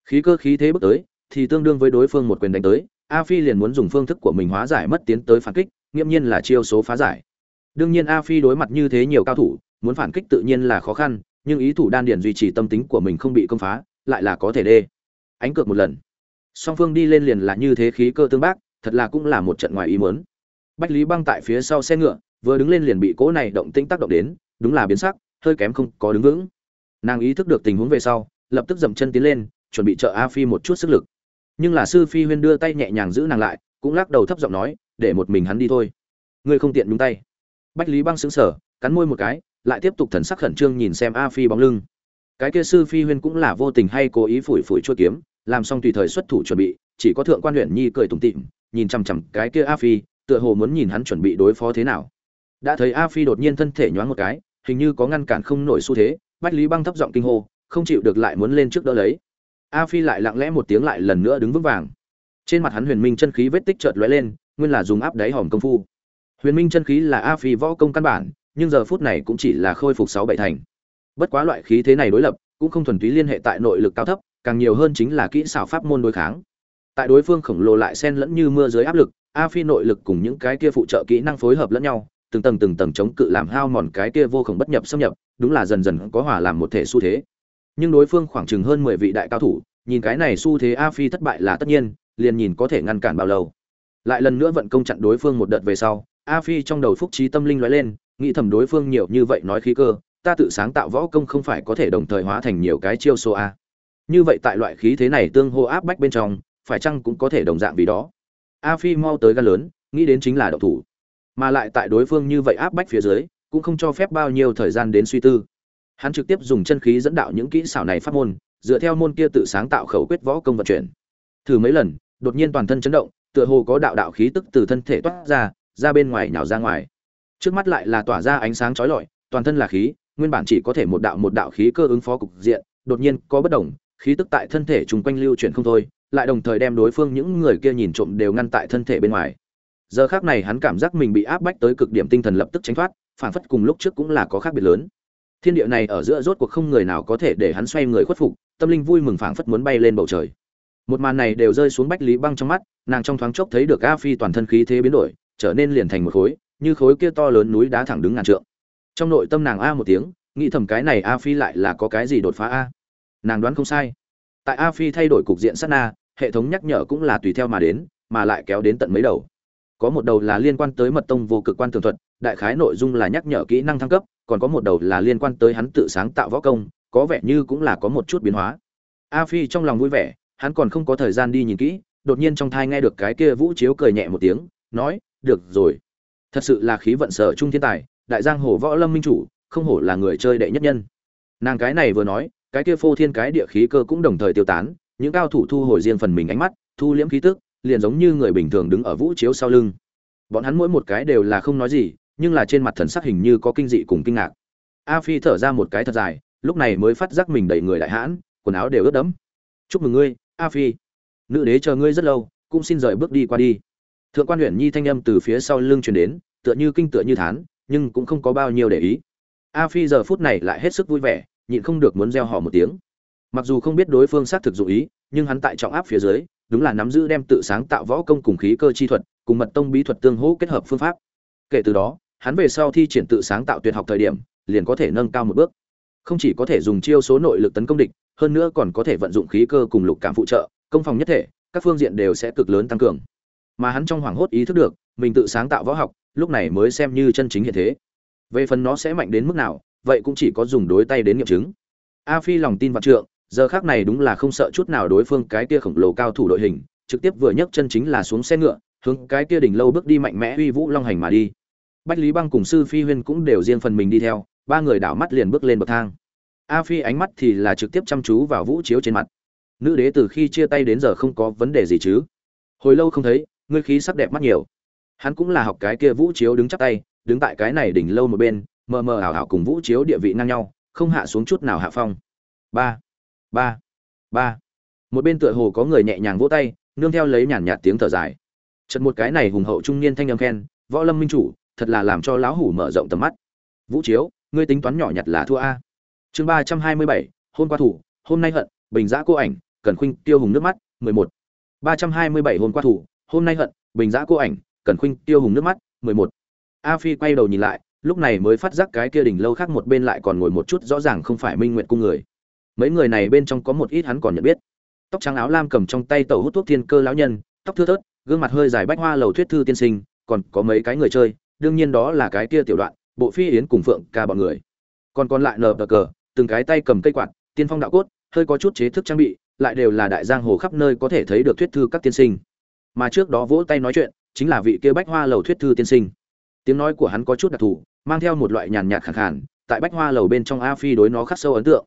Khí cơ khí thế bước tới, thì tương đương với đối phương một quyền đánh tới, a phi liền muốn dùng phương thức của mình hóa giải mất tiến tới phản kích, nghiễm nhiên là chiêu số phá giải đương nhiên a phi đối mặt như thế nhiều cao thủ, muốn phản kích tự nhiên là khó khăn, nhưng ý thủ đan điền duy trì tâm tính của mình không bị công phá, lại là có thể đê. Ánh cược một lần. Song phương đi lên liền là như thế khí cơ tương bác, thật là cũng là một trận ngoài ý muốn. Bách lý băng tại phía sau xe ngựa, vừa đứng lên liền bị cỗ này động tĩnh tác động đến, đúng là biến sắc, hơi kém không có đứng vững. Nàng ý thức được tình huống về sau, lập tức dậm chân tiến lên, chuẩn bị trợ a phi một chút sức lực. Nhưng là sư phi huyên đưa tay nhẹ nhàng giữ nàng lại, cũng lắc đầu thấp giọng nói, để một mình hắn đi thôi. Ngươi không tiện nhúng tay bách lý băng sững sờ, cắn môi một cái, lại tiếp tục thần sắc khẩn trương nhìn xem a phi bóng lưng. Cái kia sư phi huyên cũng là vô tình hay cố ý phủi phủi chuôi kiếm, làm xong tùy thời xuất thủ chuẩn bị, chỉ có thượng quan huyện nhi cười tủm tỉm, nhìn chằm chằm cái kia a phi, tựa hồ muốn nhìn hắn chuẩn bị đối phó thế nào. Đã thấy a phi đột nhiên thân thể nhoáng một cái, hình như có ngăn cản không nổi xu thế, bách lý băng thấp giọng kinh hô, không chịu được lại muốn lên trước đỡ lấy. A phi lại lặng lẽ một tiếng lại lần nữa đứng vững vàng. Trên mặt hắn huyền minh chân khí vết tích chợt lóe lên, nguyên là dùng áp đáy hòm công phu huyền minh chân khí là a phi võ công căn bản, nhưng giờ phút này cũng chỉ là khôi phục sáu bảy thành. Bất quá loại khí thế này đối lập, cũng không thuần túy liên hệ tại nội lực cao thấp, càng nhiều hơn chính là kỹ xảo pháp môn đối kháng. Tại đối phương khổng lồ lại xen lẫn như mưa dưới áp lực, a phi nội lực cùng những cái kia phụ trợ kỹ năng phối hợp lẫn nhau, từng tầng từng tầng chống cự làm hao mòn cái kia vô khổng bất nhập xâm nhập, đúng là dần dần có hòa làm một thể xu thế. Nhưng đối phương khoảng chừng hơn mười vị đại cao thủ, nhìn cái này xu thế a phi thất bại là tất nhiên, liền nhìn có thể ngăn cản bao lâu. Lại lần nữa vận công chặn đối phương một đợt về sau a phi trong đầu phúc trí tâm linh lóe lên, nghĩ thầm đối phương nhiều như vậy nói khí cơ, ta tự sáng tạo võ công không phải có thể đồng thời hóa thành nhiều cái chiêu số a. Như vậy tại loại khí thế này tương hô áp bách bên trong, phải chăng cũng có thể đồng dạng vì đó? A phi mau tới gan lớn, nghĩ đến chính là độc thủ. Mà lại tại đối phương như vậy áp bách phía dưới, cũng không cho phép bao nhiêu thời gian đến suy tư. Hắn trực tiếp dùng chân khí dẫn đạo những kỹ xảo này phát môn, dựa theo môn kia tự sáng tạo khẩu quyết võ công vận chuyển. Thử mấy lần, đột nhiên toàn thân chấn động, tựa hồ có đạo đạo khí tức từ thân thể toát ra ra bên ngoài nhào ra ngoài. Trước mắt lại là tỏa ra ánh sáng chói lọi, toàn thân là khí, nguyên bản chỉ có thể một đạo một đạo khí cơ ứng phó cục diện, đột nhiên có bất đồng, khí tức tại thân thể trùng quanh lưu chuyển không thôi, lại đồng thời đem đối phương những người kia nhìn trộm đều ngăn tại thân thể bên ngoài. Giờ khác này hắn cảm giác mình bị áp bách tới cực điểm tinh thần lập tức tránh thoát, phản phất cùng lúc trước cũng là có khác biệt lớn. Thiên địa này ở giữa rốt cuộc không người nào có thể để hắn xoay người khuất phục, tâm linh vui mừng phảng phất muốn bay lên bầu trời. Một màn này đều rơi xuống bách lý băng trong mắt, nàng trong thoáng chốc thấy được a phi toàn thân khí thế biến đổi trở nên liền thành một khối, như khối kia to lớn núi đá thẳng đứng ngàn trượng. Trong nội tâm nàng a một tiếng, nghĩ thầm cái này a phi lại là có cái gì đột phá a? Nàng đoán không sai. Tại a phi thay đổi cục diện sát na, hệ thống nhắc nhở cũng là tùy theo mà đến, mà lại kéo đến tận mấy đầu. Có một đầu là liên quan tới mật tông vô cực quan tường thuật, đại khái nội dung là nhắc nhở kỹ năng thăng cấp, còn có một đầu là liên quan tới hắn tự sáng tạo võ công, có vẻ như cũng là có một chút biến hóa. A phi trong lòng vui vẻ, hắn còn không có thời gian đi nhìn kỹ, đột nhiên trong thai nghe được cái kia vũ chiếu cười nhẹ một tiếng, nói được rồi. Thật sự là khí vận sở trung thiên tài, đại giang hồ võ lâm minh chủ, không hổ là người chơi đệ nhất nhân. Nàng cái này vừa nói, cái kia phô thiên cái địa khí cơ cũng đồng thời tiêu tán, những cao thủ thu hồi riêng phần mình ánh mắt, thu liễm khí tức, liền giống như người bình thường đứng ở vũ chiếu sau lưng. Bọn hắn mỗi một cái đều là không nói gì, nhưng là trên mặt thần sắc hình như có kinh dị cùng kinh ngạc. A phi thở ra một cái thật dài, lúc này mới phát giác mình đầy người đại hãn, quần áo đều ướt đẫm. Chúc mừng ngươi, a phi. Nữ đế chờ ngươi rất lâu, cũng xin rời bước đi qua đi thượng quan huyện nhi thanh âm từ phía sau lưng truyền đến, tựa như kinh tựa như thán, nhưng cũng không có bao nhiêu để ý. A phi giờ phút này lại hết sức vui vẻ, nhịn không được muốn gieo họ một tiếng. Mặc dù không biết đối phương xác thực dụng ý, nhưng hắn tại trọng áp phía dưới, đúng là nắm giữ đem tự sáng tạo võ công cùng khí cơ chi thuật, cùng mật tông bí thuật tương hỗ kết hợp phương pháp. Kể từ đó, hắn về sau thi triển tự sáng tạo tuyệt học thời điểm, liền có thể nâng cao một bước. Không chỉ có thể dùng chiêu số nội lực tấn công địch, hơn nữa còn có thể vận dụng khí cơ cùng lục cảm phụ trợ, công phòng nhất thể, các phương diện đều sẽ cực lớn tăng cường mà hắn trong hoảng hốt ý thức được, mình tự sáng tạo võ học, lúc này mới xem như chân chính hiện thế. Về phần nó sẽ mạnh đến mức nào, vậy cũng chỉ có dùng đối tay đến nghiệm chứng. A phi lòng tin vạn trượng, giờ khác này đúng là không sợ chút nào đối phương cái kia khổng lồ cao thủ đội hình, trực tiếp vừa nhấc chân chính là xuống xe ngựa, hướng cái kia đỉnh lâu bước đi mạnh mẽ uy vũ long hành mà đi. Bách lý băng cùng sư phi huyên cũng đều riêng phần mình đi theo, ba người đảo mắt liền bước lên bậc thang. A phi ánh mắt thì là trực tiếp chăm chú vào vũ chiếu trên mặt. Nữ đế từ khi chia tay đến giờ không có vấn đề gì chứ. Hồi lâu không thấy ngươi khí sắc đẹp mắt nhiều. Hắn cũng là học cái kia vũ chiếu đứng chắp tay, đứng tại cái này đỉnh lâu một bên, mờ mờ ảo ảo cùng vũ chiếu địa vị ngang nhau, không hạ xuống chút nào hạ phong. Ba ba ba. Một bên tựa hồ có người nhẹ nhàng vỗ tay, nương theo lấy nhàn nhạt tiếng thở dài. Chật một cái này hùng hậu trung niên thanh âm khen, võ lâm minh chủ, thật là làm cho lão hủ mở rộng tầm mắt. Vũ chiếu, ngươi tính toán nhỏ nhặt là thua a. Chương ba trăm hai mươi bảy hôm qua thủ, hôm nay hận, bình giã cô ảnh, cần khuynh tiêu hùng nước mắt, mười một. Ba trăm hai mươi bảy hôm qua thủ hôm nay hận, bình giã cô ảnh, cần khuynh tiêu hùng nước mắt, mười một. A phi quay đầu nhìn lại, lúc này mới phát giác cái kia đỉnh lâu khác một bên lại còn ngồi một chút rõ ràng không phải minh nguyện cung người. Mấy người này bên trong có một ít hắn còn nhận biết. Tóc trắng áo lam cầm trong tay tẩu hút thuốc thiên cơ lão nhân, tóc thưa thớt, gương mặt hơi dài bách hoa lầu thuyết thư tiên sinh, còn có mấy cái người chơi, đương nhiên đó là cái kia tiểu đoạn, bộ phi yến cùng phượng ca bọn người. Còn còn lại nờ bờ cờ, từng cái tay cầm cây quạt, tiên phong đạo cốt, hơi có chút chế thức trang bị, lại đều là đại giang hồ khắp nơi có thể thấy được thuyết thư các tiên sinh mà trước đó vỗ tay nói chuyện, chính là vị kia bách hoa lầu thuyết thư tiên sinh. Tiếng nói của hắn có chút đặc thù, mang theo một loại nhàn nhạt khẳng khàn, tại bách hoa lầu bên trong a phi đối nó khắc sâu ấn tượng.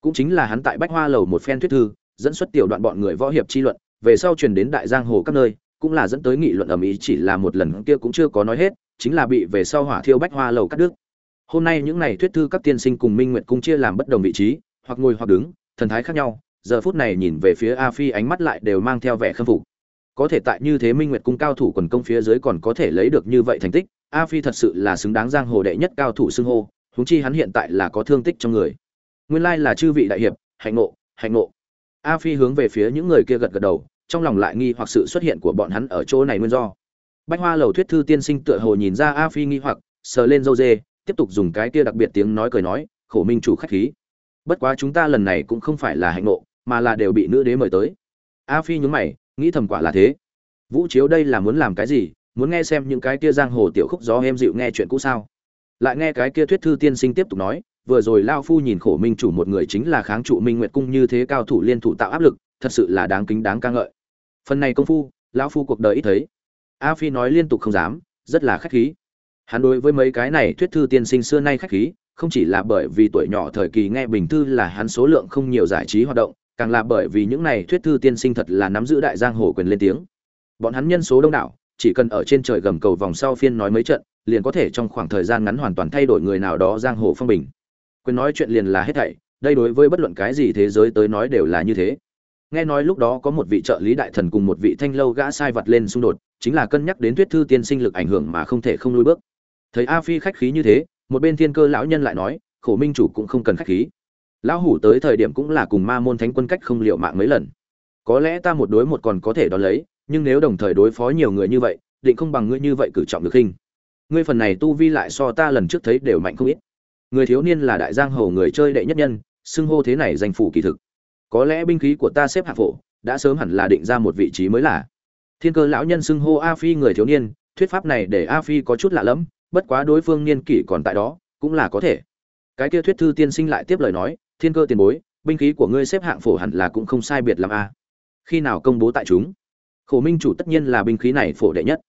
Cũng chính là hắn tại bách hoa lầu một phen thuyết thư, dẫn xuất tiểu đoạn bọn người võ hiệp chi luận, về sau truyền đến đại giang hồ các nơi, cũng là dẫn tới nghị luận ầm ĩ chỉ là một lần kia cũng chưa có nói hết, chính là bị về sau hỏa thiêu bách hoa lầu cắt đứt. Hôm nay những này thuyết thư các tiên sinh cùng minh nguyện cung chia làm bất đồng vị trí, hoặc ngồi hoặc đứng, thần thái khác nhau, giờ phút này nhìn về phía a phi ánh mắt lại đều mang theo vẻ khâm phục có thể tại như thế minh nguyệt cung cao thủ quần công phía dưới còn có thể lấy được như vậy thành tích, a phi thật sự là xứng đáng giang hồ đệ nhất cao thủ xưng hô, huống chi hắn hiện tại là có thương tích trong người. Nguyên lai là chư vị đại hiệp, hạnh ngộ hạnh ngộ. A phi hướng về phía những người kia gật gật đầu, trong lòng lại nghi hoặc sự xuất hiện của bọn hắn ở chỗ này nguyên do. Bách hoa lầu thuyết thư tiên sinh tựa hồ nhìn ra a phi nghi hoặc, sờ lên râu dê, tiếp tục dùng cái kia đặc biệt tiếng nói cười nói, khổ minh chủ khách khí. Bất quá chúng ta lần này cũng không phải là hạnh ngộ, mà là đều bị nữ đế mời tới. A phi nhún mày nghĩ thầm quả là thế. Vũ chiếu đây là muốn làm cái gì? Muốn nghe xem những cái kia giang hồ tiểu khúc gió em dịu nghe chuyện cũ sao? Lại nghe cái kia thuyết thư tiên sinh tiếp tục nói, vừa rồi lao phu nhìn khổ minh chủ một người chính là kháng trụ minh nguyệt cung như thế cao thủ liên thủ tạo áp lực, thật sự là đáng kính đáng ca ngợi. Phần này công phu lão phu cuộc đời ít thấy. A phi nói liên tục không dám, rất là khách khí. Hắn đối với mấy cái này thuyết thư tiên sinh xưa nay khách khí, không chỉ là bởi vì tuổi nhỏ thời kỳ nghe bình thư là hắn số lượng không nhiều giải trí hoạt động càng là bởi vì những này thuyết thư tiên sinh thật là nắm giữ đại giang hồ quyền lên tiếng. Bọn hắn nhân số đông đảo, chỉ cần ở trên trời gầm cầu vòng sau phiên nói mấy trận, liền có thể trong khoảng thời gian ngắn hoàn toàn thay đổi người nào đó giang hồ phong bình. Quyền nói chuyện liền là hết thảy, đây đối với bất luận cái gì thế giới tới nói đều là như thế. Nghe nói lúc đó có một vị trợ lý đại thần cùng một vị thanh lâu gã sai vật lên xung đột, chính là cân nhắc đến thuyết thư tiên sinh lực ảnh hưởng mà không thể không lui bước. Thấy a phi khách khí như thế, một bên thiên cơ lão nhân lại nói, khổ minh chủ cũng không cần khách khí lão hủ tới thời điểm cũng là cùng ma môn thánh quân cách không liệu mạng mấy lần. Có lẽ ta một đối một còn có thể đón lấy, nhưng nếu đồng thời đối phó nhiều người như vậy, định không bằng ngươi như vậy cử trọng được khinh ngươi phần này tu vi lại so ta lần trước thấy đều mạnh không ít. Người thiếu niên là đại giang hầu người chơi đệ nhất nhân, xưng hô thế này danh phủ kỳ thực. Có lẽ binh khí của ta xếp hạ phổ, đã sớm hẳn là định ra một vị trí mới là. Thiên cơ lão nhân xưng hô a phi người thiếu niên, thuyết pháp này để a phi có chút lạ lẫm, bất quá đối phương niên kỷ còn tại đó, cũng là có thể. Cái kia thuyết thư tiên sinh lại tiếp lời nói thiên cơ tiền bối, binh khí của ngươi xếp hạng phổ hẳn là cũng không sai biệt làm a. Khi nào công bố tại chúng? Khổ minh chủ tất nhiên là binh khí này phổ đệ nhất.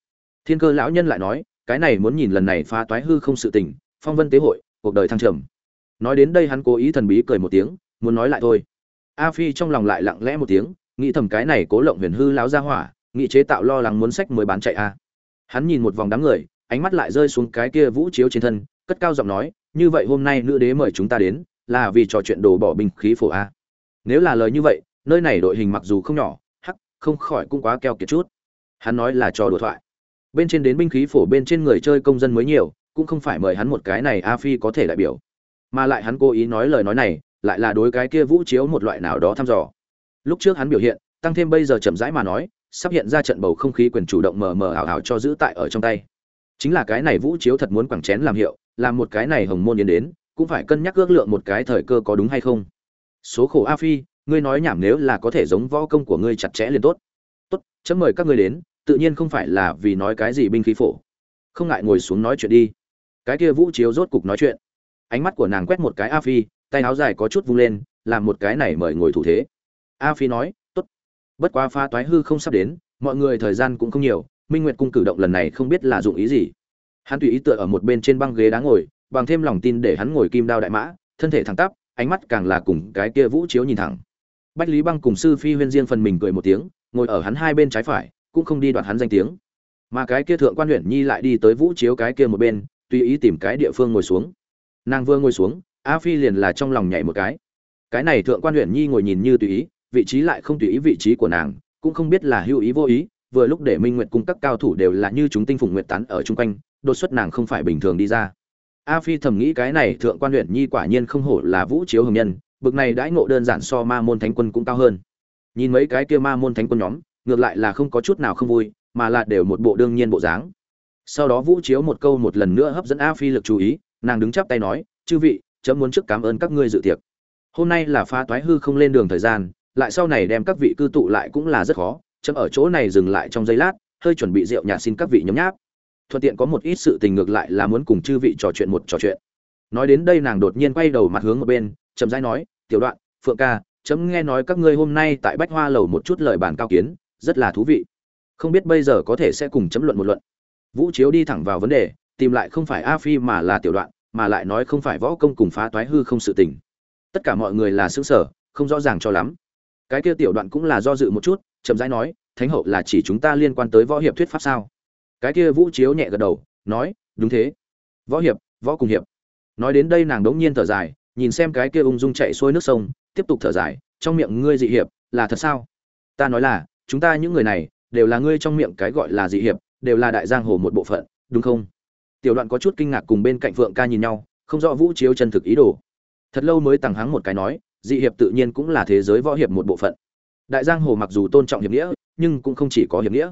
Thiên cơ lão nhân lại nói, cái này muốn nhìn lần này phá toái hư không sự tình, phong vân tế hội, cuộc đời thăng trầm. Nói đến đây hắn cố ý thần bí cười một tiếng, muốn nói lại thôi. A phi trong lòng lại lặng lẽ một tiếng, nghĩ thầm cái này cố lộng huyền hư láo ra hỏa nghị chế tạo lo lắng muốn sách mới bán chạy a. Hắn nhìn một vòng đám người, ánh mắt lại rơi xuống cái kia vũ chiếu trên thân, cất cao giọng nói, như vậy hôm nay nữ đế mời chúng ta đến là vì trò chuyện đồ bỏ binh khí phổ a. Nếu là lời như vậy, nơi này đội hình mặc dù không nhỏ, hắc, không khỏi cũng quá keo kiệt chút. Hắn nói là trò đùa thoại. Bên trên đến binh khí phổ bên trên người chơi công dân mới nhiều, cũng không phải mời hắn một cái này a phi có thể đại biểu. Mà lại hắn cố ý nói lời nói này, lại là đối cái kia vũ chiếu một loại nào đó thăm dò. Lúc trước hắn biểu hiện, tăng thêm bây giờ chậm rãi mà nói, sắp hiện ra trận bầu không khí quyền chủ động mờ mờ ảo ảo cho giữ tại ở trong tay. Chính là cái này vũ chiếu thật muốn quẳng chén làm hiệu, làm một cái này hồng môn yến đến cũng phải cân nhắc ước lượng một cái thời cơ có đúng hay không. Số khổ a phi, ngươi nói nhảm nếu là có thể giống võ công của ngươi chặt chẽ liền tốt. Tốt, chấm mời các ngươi đến, tự nhiên không phải là vì nói cái gì binh khí phổ. Không ngại ngồi xuống nói chuyện đi. Cái kia vũ chiếu rốt cục nói chuyện. Ánh mắt của nàng quét một cái a phi, tay áo dài có chút vung lên, làm một cái này mời ngồi thủ thế. A phi nói, tốt. Bất quá pha toái hư không sắp đến, mọi người thời gian cũng không nhiều, minh nguyệt cung cử động lần này không biết là dụng ý gì. Hắn tùy ý tựa ở một bên trên băng ghế đá ngồi bằng thêm lòng tin để hắn ngồi kim đao đại mã, thân thể thẳng tắp, ánh mắt càng là cùng cái kia vũ chiếu nhìn thẳng. Bách lý băng cùng sư phi huyên riêng phần mình cười một tiếng, ngồi ở hắn hai bên trái phải, cũng không đi đoạt hắn danh tiếng. Mà cái kia thượng quan huyện nhi lại đi tới vũ chiếu cái kia một bên, tùy ý tìm cái địa phương ngồi xuống. Nàng vừa ngồi xuống, a phi liền là trong lòng nhảy một cái. Cái này thượng quan huyện nhi ngồi nhìn như tùy ý, vị trí lại không tùy ý vị trí của nàng, cũng không biết là hữu ý vô ý, vừa lúc để minh nguyệt cung các cao thủ đều là như chúng tinh phùng nguyệt tán ở chung quanh, đột xuất nàng không phải bình thường đi ra a phi thầm nghĩ cái này thượng quan huyện nhi quả nhiên không hổ là vũ chiếu hồng nhân, bực này đãi ngộ đơn giản so ma môn thánh quân cũng cao hơn. Nhìn mấy cái kia ma môn thánh quân nhóm, ngược lại là không có chút nào không vui, mà là đều một bộ đương nhiên bộ dáng. Sau đó vũ chiếu một câu một lần nữa hấp dẫn a phi lực chú ý, nàng đứng chắp tay nói, chư vị, chấm muốn trước cảm ơn các ngươi dự tiệc. Hôm nay là phá toái hư không lên đường thời gian, lại sau này đem các vị cư tụ lại cũng là rất khó, chấm ở chỗ này dừng lại trong giây lát, hơi chuẩn bị rượu nhạt xin các vị nhấm nháp thuận tiện có một ít sự tình ngược lại là muốn cùng chư vị trò chuyện một trò chuyện. Nói đến đây nàng đột nhiên quay đầu mặt hướng ở bên, chậm rãi nói, tiểu đoạn, phượng ca, chấm nghe nói các ngươi hôm nay tại bách hoa lầu một chút lời bàn cao kiến, rất là thú vị. Không biết bây giờ có thể sẽ cùng chấm luận một luận. Vũ chiếu đi thẳng vào vấn đề, tìm lại không phải a phi mà là tiểu đoạn, mà lại nói không phải võ công cùng phá toái hư không sự tình. Tất cả mọi người là xứng sở không rõ ràng cho lắm. Cái kia tiểu đoạn cũng là do dự một chút, chậm rãi nói, thánh hậu là chỉ chúng ta liên quan tới võ hiệp thuyết pháp sao? Cái kia vũ chiếu nhẹ gật đầu, nói, đúng thế. Võ hiệp, võ cùng hiệp. Nói đến đây nàng đống nhiên thở dài, nhìn xem cái kia ung dung chạy xuôi nước sông, tiếp tục thở dài, trong miệng ngươi dị hiệp là thật sao? Ta nói là, chúng ta những người này đều là ngươi trong miệng cái gọi là dị hiệp, đều là đại giang hồ một bộ phận, đúng không? Tiểu đoạn có chút kinh ngạc cùng bên cạnh phượng ca nhìn nhau, không rõ vũ chiếu chân thực ý đồ. Thật lâu mới tằng hắng một cái nói, dị hiệp tự nhiên cũng là thế giới võ hiệp một bộ phận. Đại giang hồ mặc dù tôn trọng hiệp nghĩa, nhưng cũng không chỉ có hiệp nghĩa.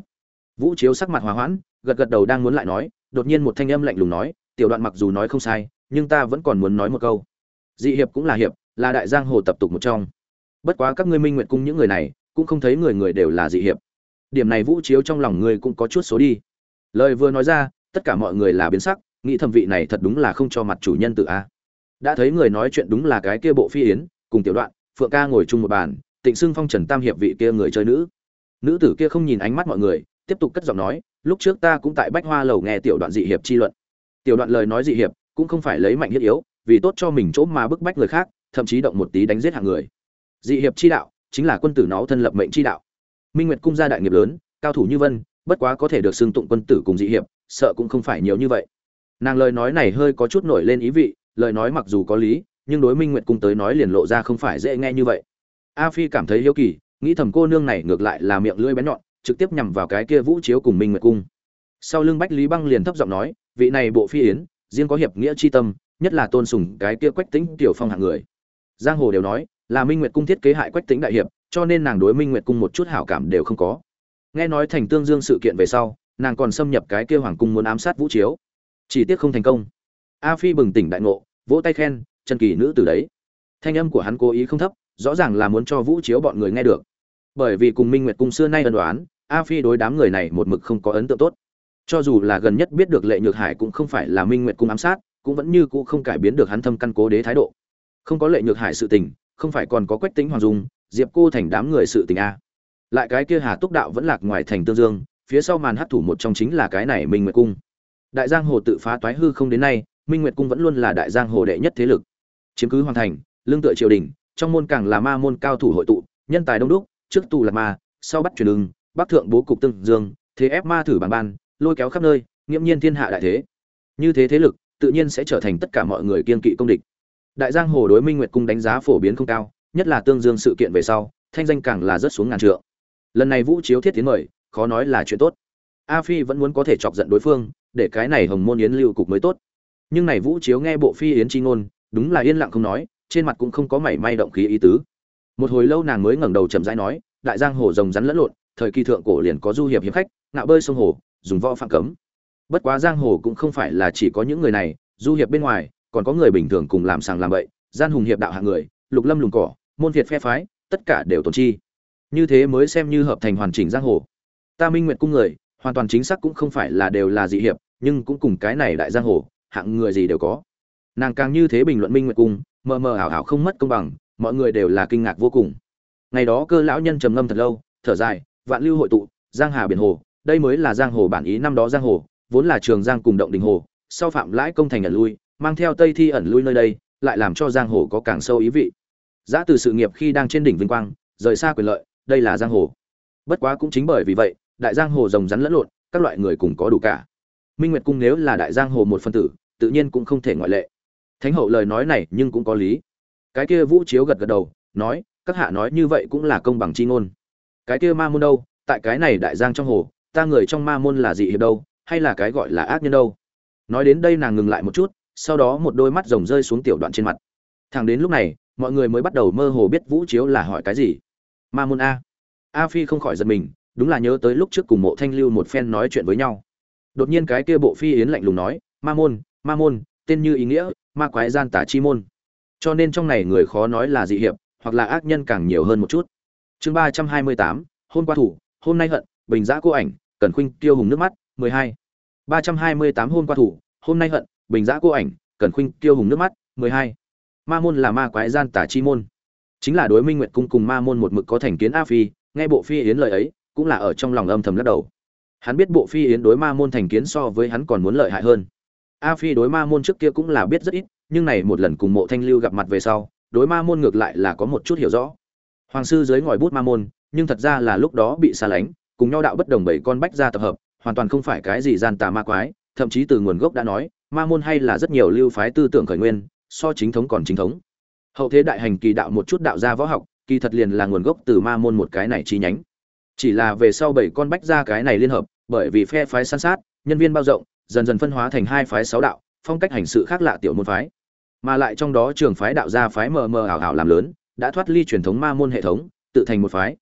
Vũ chiếu sắc mặt hòa hoãn gật gật đầu đang muốn lại nói, đột nhiên một thanh âm lạnh lùng nói, tiểu đoạn mặc dù nói không sai, nhưng ta vẫn còn muốn nói một câu. Dị hiệp cũng là hiệp, là đại giang hồ tập tục một trong. Bất quá các ngươi minh nguyện cung những người này, cũng không thấy người người đều là dị hiệp. Điểm này vũ chiếu trong lòng ngươi cũng có chút số đi. Lời vừa nói ra, tất cả mọi người là biến sắc, nghĩ thẩm vị này thật đúng là không cho mặt chủ nhân tự a. Đã thấy người nói chuyện đúng là cái kia bộ phi yến, cùng tiểu đoạn, phượng ca ngồi chung một bàn, tịnh xưng phong trần tam hiệp vị kia người chơi nữ. Nữ tử kia không nhìn ánh mắt mọi người, tiếp tục cất giọng nói lúc trước ta cũng tại bách hoa lầu nghe tiểu đoạn dị hiệp chi luận. Tiểu đoạn lời nói dị hiệp cũng không phải lấy mạnh thiết yếu, vì tốt cho mình chỗ mà bức bách người khác, thậm chí động một tí đánh giết hạng người. Dị hiệp chi đạo chính là quân tử nó thân lập mệnh chi đạo. Minh nguyệt cung gia đại nghiệp lớn, cao thủ như vân, bất quá có thể được xưng tụng quân tử cùng dị hiệp, sợ cũng không phải nhiều như vậy. Nàng lời nói này hơi có chút nổi lên ý vị, lời nói mặc dù có lý, nhưng đối minh nguyệt cung tới nói liền lộ ra không phải dễ nghe như vậy. A phi cảm thấy hiếu kỳ, nghĩ thầm cô nương này ngược lại là miệng lưỡi bén nhọn trực tiếp nhằm vào cái kia vũ chiếu cùng minh nguyệt cung. Sau lưng bách lý băng liền thấp giọng nói, vị này bộ phi yến, riêng có hiệp nghĩa chi tâm, nhất là tôn sùng cái kia quách tính tiểu phong hạng người. Giang hồ đều nói, là minh nguyệt cung thiết kế hại quách tính đại hiệp, cho nên nàng đối minh nguyệt cung một chút hảo cảm đều không có. Nghe nói thành tương dương sự kiện về sau, nàng còn xâm nhập cái kia hoàng cung muốn ám sát vũ chiếu. Chỉ tiếc không thành công. A phi bừng tỉnh đại ngộ, vỗ tay khen chân kỳ nữ từ đấy. Thanh âm của hắn cố ý không thấp, rõ ràng là muốn cho vũ chiếu bọn người nghe được bởi vì cùng minh nguyệt cung xưa nay ân đoán a phi đối đám người này một mực không có ấn tượng tốt. Cho dù là gần nhất biết được lệ nhược hải cũng không phải là minh nguyệt cung ám sát, cũng vẫn như cũ không cải biến được hắn thâm căn cố đế thái độ. Không có lệ nhược hải sự tình, không phải còn có quách tính hoàng dung, diệp cô thành đám người sự tình a. Lại cái kia hà túc đạo vẫn lạc ngoài thành tương dương, phía sau màn hấp thủ một trong chính là cái này minh nguyệt cung. Đại giang hồ tự phá toái hư không đến nay, minh nguyệt cung vẫn luôn là đại giang hồ đệ nhất thế lực. Chiếm cứ hoàng thành, lương tựa triều đình, trong môn càng là ma môn cao thủ hội tụ, nhân tài đông đúc trước tù là ma, sau bắt chuyển ưng, bắc thượng bố cục tương dương, thế ép ma thử bàn ban, lôi kéo khắp nơi, nghiễm nhiên thiên hạ đại thế. Như thế thế lực, tự nhiên sẽ trở thành tất cả mọi người kiên kỵ công địch. Đại giang hồ đối minh nguyệt cung đánh giá phổ biến không cao, nhất là tương dương sự kiện về sau, thanh danh càng là rất xuống ngàn trượng. Lần này vũ chiếu thiết tiến mời, khó nói là chuyện tốt. A phi vẫn muốn có thể chọc giận đối phương, để cái này hồng môn yến lưu cục mới tốt. Nhưng này vũ chiếu nghe bộ phi yến chi ngôn, đúng là yên lặng không nói, trên mặt cũng không có mảy may động khí ý tứ một hồi lâu nàng mới ngẩng đầu chậm rãi nói, đại giang hồ rồng rắn lẫn lộn, thời kỳ thượng cổ liền có du hiệp hiệp khách, ngạo bơi sông hồ, dùng võ phạm cấm. Bất quá giang hồ cũng không phải là chỉ có những người này, du hiệp bên ngoài, còn có người bình thường cùng làm sàng làm bậy, gian hùng hiệp đạo hạng người, lục lâm lùng cỏ, môn việt phe phái, tất cả đều tồn chi. Như thế mới xem như hợp thành hoàn chỉnh giang hồ. Ta minh nguyệt cung người, hoàn toàn chính xác cũng không phải là đều là dị hiệp, nhưng cũng cùng cái này đại giang hồ, hạng người gì đều có. Nàng càng như thế bình luận minh nguyệt cung, mờ mờ ảo ảo không mất công bằng mọi người đều là kinh ngạc vô cùng. Ngày đó cơ lão nhân trầm ngâm thật lâu, thở dài, vạn lưu hội tụ, giang hà biển hồ, đây mới là giang hồ bản ý năm đó giang hồ, vốn là trường giang cùng động đình hồ, sau phạm lãi công thành ẩn lui, mang theo tây thi ẩn lui nơi đây, lại làm cho giang hồ có càng sâu ý vị. Giã từ sự nghiệp khi đang trên đỉnh vinh quang, rời xa quyền lợi, đây là giang hồ. Bất quá cũng chính bởi vì vậy, đại giang hồ rồng rắn lẫn lộn, các loại người cùng có đủ cả. Minh nguyệt cung nếu là đại giang hồ một phân tử, tự nhiên cũng không thể ngoại lệ. Thánh hậu lời nói này nhưng cũng có lý cái kia vũ chiếu gật gật đầu, nói, các hạ nói như vậy cũng là công bằng chi ngôn. Cái kia ma môn đâu? Tại cái này đại giang trong hồ, ta người trong ma môn là dị hiệp đâu? Hay là cái gọi là ác nhân đâu? Nói đến đây nàng ngừng lại một chút, sau đó một đôi mắt rồng rơi xuống tiểu đoạn trên mặt. Thẳng đến lúc này, mọi người mới bắt đầu mơ hồ biết vũ chiếu là hỏi cái gì. Ma môn a. A phi không khỏi giật mình, đúng là nhớ tới lúc trước cùng mộ thanh lưu một phen nói chuyện với nhau. Đột nhiên cái kia bộ phi yến lạnh lùng nói, ma môn ma môn, tên như ý nghĩa, ma quái gian tả chi môn cho nên trong này người khó nói là dị hiệp, hoặc là ác nhân càng nhiều hơn một chút. Chương ba trăm hai mươi tám, hôm qua thủ, hôm nay hận, bình giã cô ảnh cần khuynh tiêu hùng nước mắt, mười hai. ba trăm hai mươi tám, hôm qua thủ, hôm nay hận, bình giã cô ảnh cần khuynh tiêu hùng nước mắt, mười hai. Ma môn là ma quái gian tả chi môn. Chính là đối minh nguyệt cung cùng ma môn một mực có thành kiến a phi, nghe bộ phi yến lời ấy, cũng là ở trong lòng âm thầm lắc đầu. Hắn biết bộ phi yến đối ma môn thành kiến so với hắn còn muốn lợi hại hơn. A phi đối ma môn trước kia cũng là biết rất ít nhưng này một lần cùng mộ thanh lưu gặp mặt về sau, đối ma môn ngược lại là có một chút hiểu rõ. Hoàng sư dưới ngòi bút ma môn, nhưng thật ra là lúc đó bị xa lánh, cùng nhau đạo bất đồng bảy con bách ra tập hợp, hoàn toàn không phải cái gì gian tà ma quái, thậm chí từ nguồn gốc đã nói, ma môn hay là rất nhiều lưu phái tư tưởng khởi nguyên, so chính thống còn chính thống. Hậu thế đại hành kỳ đạo một chút đạo gia võ học, kỳ thật liền là nguồn gốc từ ma môn một cái này chi nhánh. Chỉ là về sau bảy con bách ra cái này liên hợp, bởi vì phe phái san sát, nhân viên bao rộng, dần dần phân hóa thành hai phái sáu đạo, phong cách hành sự khác lạ tiểu môn phái mà lại trong đó trường phái đạo gia phái mờ mờ ảo ảo làm lớn, đã thoát ly truyền thống ma môn hệ thống, tự thành một phái.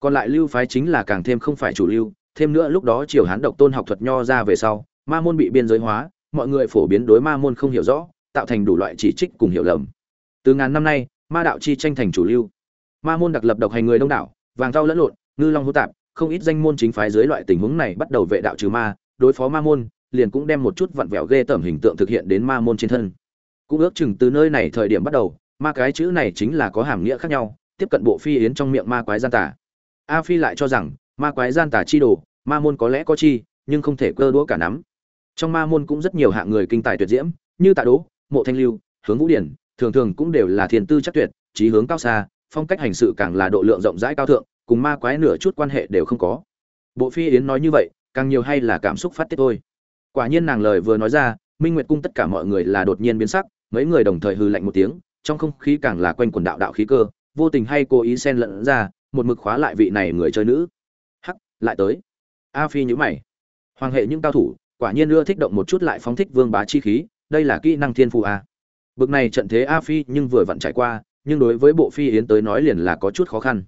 Còn lại lưu phái chính là càng thêm không phải chủ lưu, thêm nữa lúc đó triều hán độc tôn học thuật nho ra về sau, ma môn bị biên giới hóa, mọi người phổ biến đối ma môn không hiểu rõ, tạo thành đủ loại chỉ trích cùng hiểu lầm. Từ ngàn năm nay, ma đạo chi tranh thành chủ lưu. Ma môn đặc lập độc hành người đông đảo, vàng rau lẫn lộn, ngư long hô tạp, không ít danh môn chính phái dưới loại tình huống này bắt đầu vệ đạo trừ ma, đối phó ma môn, liền cũng đem một chút vặn vẹo ghê tởm hình tượng thực hiện đến ma môn trên thân cũng ước chừng từ nơi này thời điểm bắt đầu, ma cái chữ này chính là có hàm nghĩa khác nhau, tiếp cận bộ phi yến trong miệng ma quái gian tả a phi lại cho rằng, ma quái gian tả chi đồ, ma môn có lẽ có chi, nhưng không thể cơ đũa cả nắm. Trong ma môn cũng rất nhiều hạng người kinh tài tuyệt diễm, như tạ đỗ, mộ thanh lưu, hướng vũ điển, thường thường cũng đều là thiền tư chắc tuyệt, trí hướng cao xa, phong cách hành sự càng là độ lượng rộng rãi cao thượng, cùng ma quái nửa chút quan hệ đều không có. Bộ phi yến nói như vậy, càng nhiều hay là cảm xúc phát tiết thôi. Quả nhiên nàng lời vừa nói ra, minh nguyệt cung tất cả mọi người là đột nhiên biến sắc mấy người đồng thời hư lạnh một tiếng, trong không khí càng là quanh quần đạo đạo khí cơ, vô tình hay cố ý xen lẫn ra, một mực khóa lại vị này người chơi nữ. Hắc, lại tới. A phi nhữ mày. Hoàng hệ những cao thủ, quả nhiên ưa thích động một chút lại phóng thích vương bá chi khí, đây là kỹ năng thiên phụ a. Bực này trận thế a phi nhưng vừa vặn trải qua, nhưng đối với bộ phi yến tới nói liền là có chút khó khăn.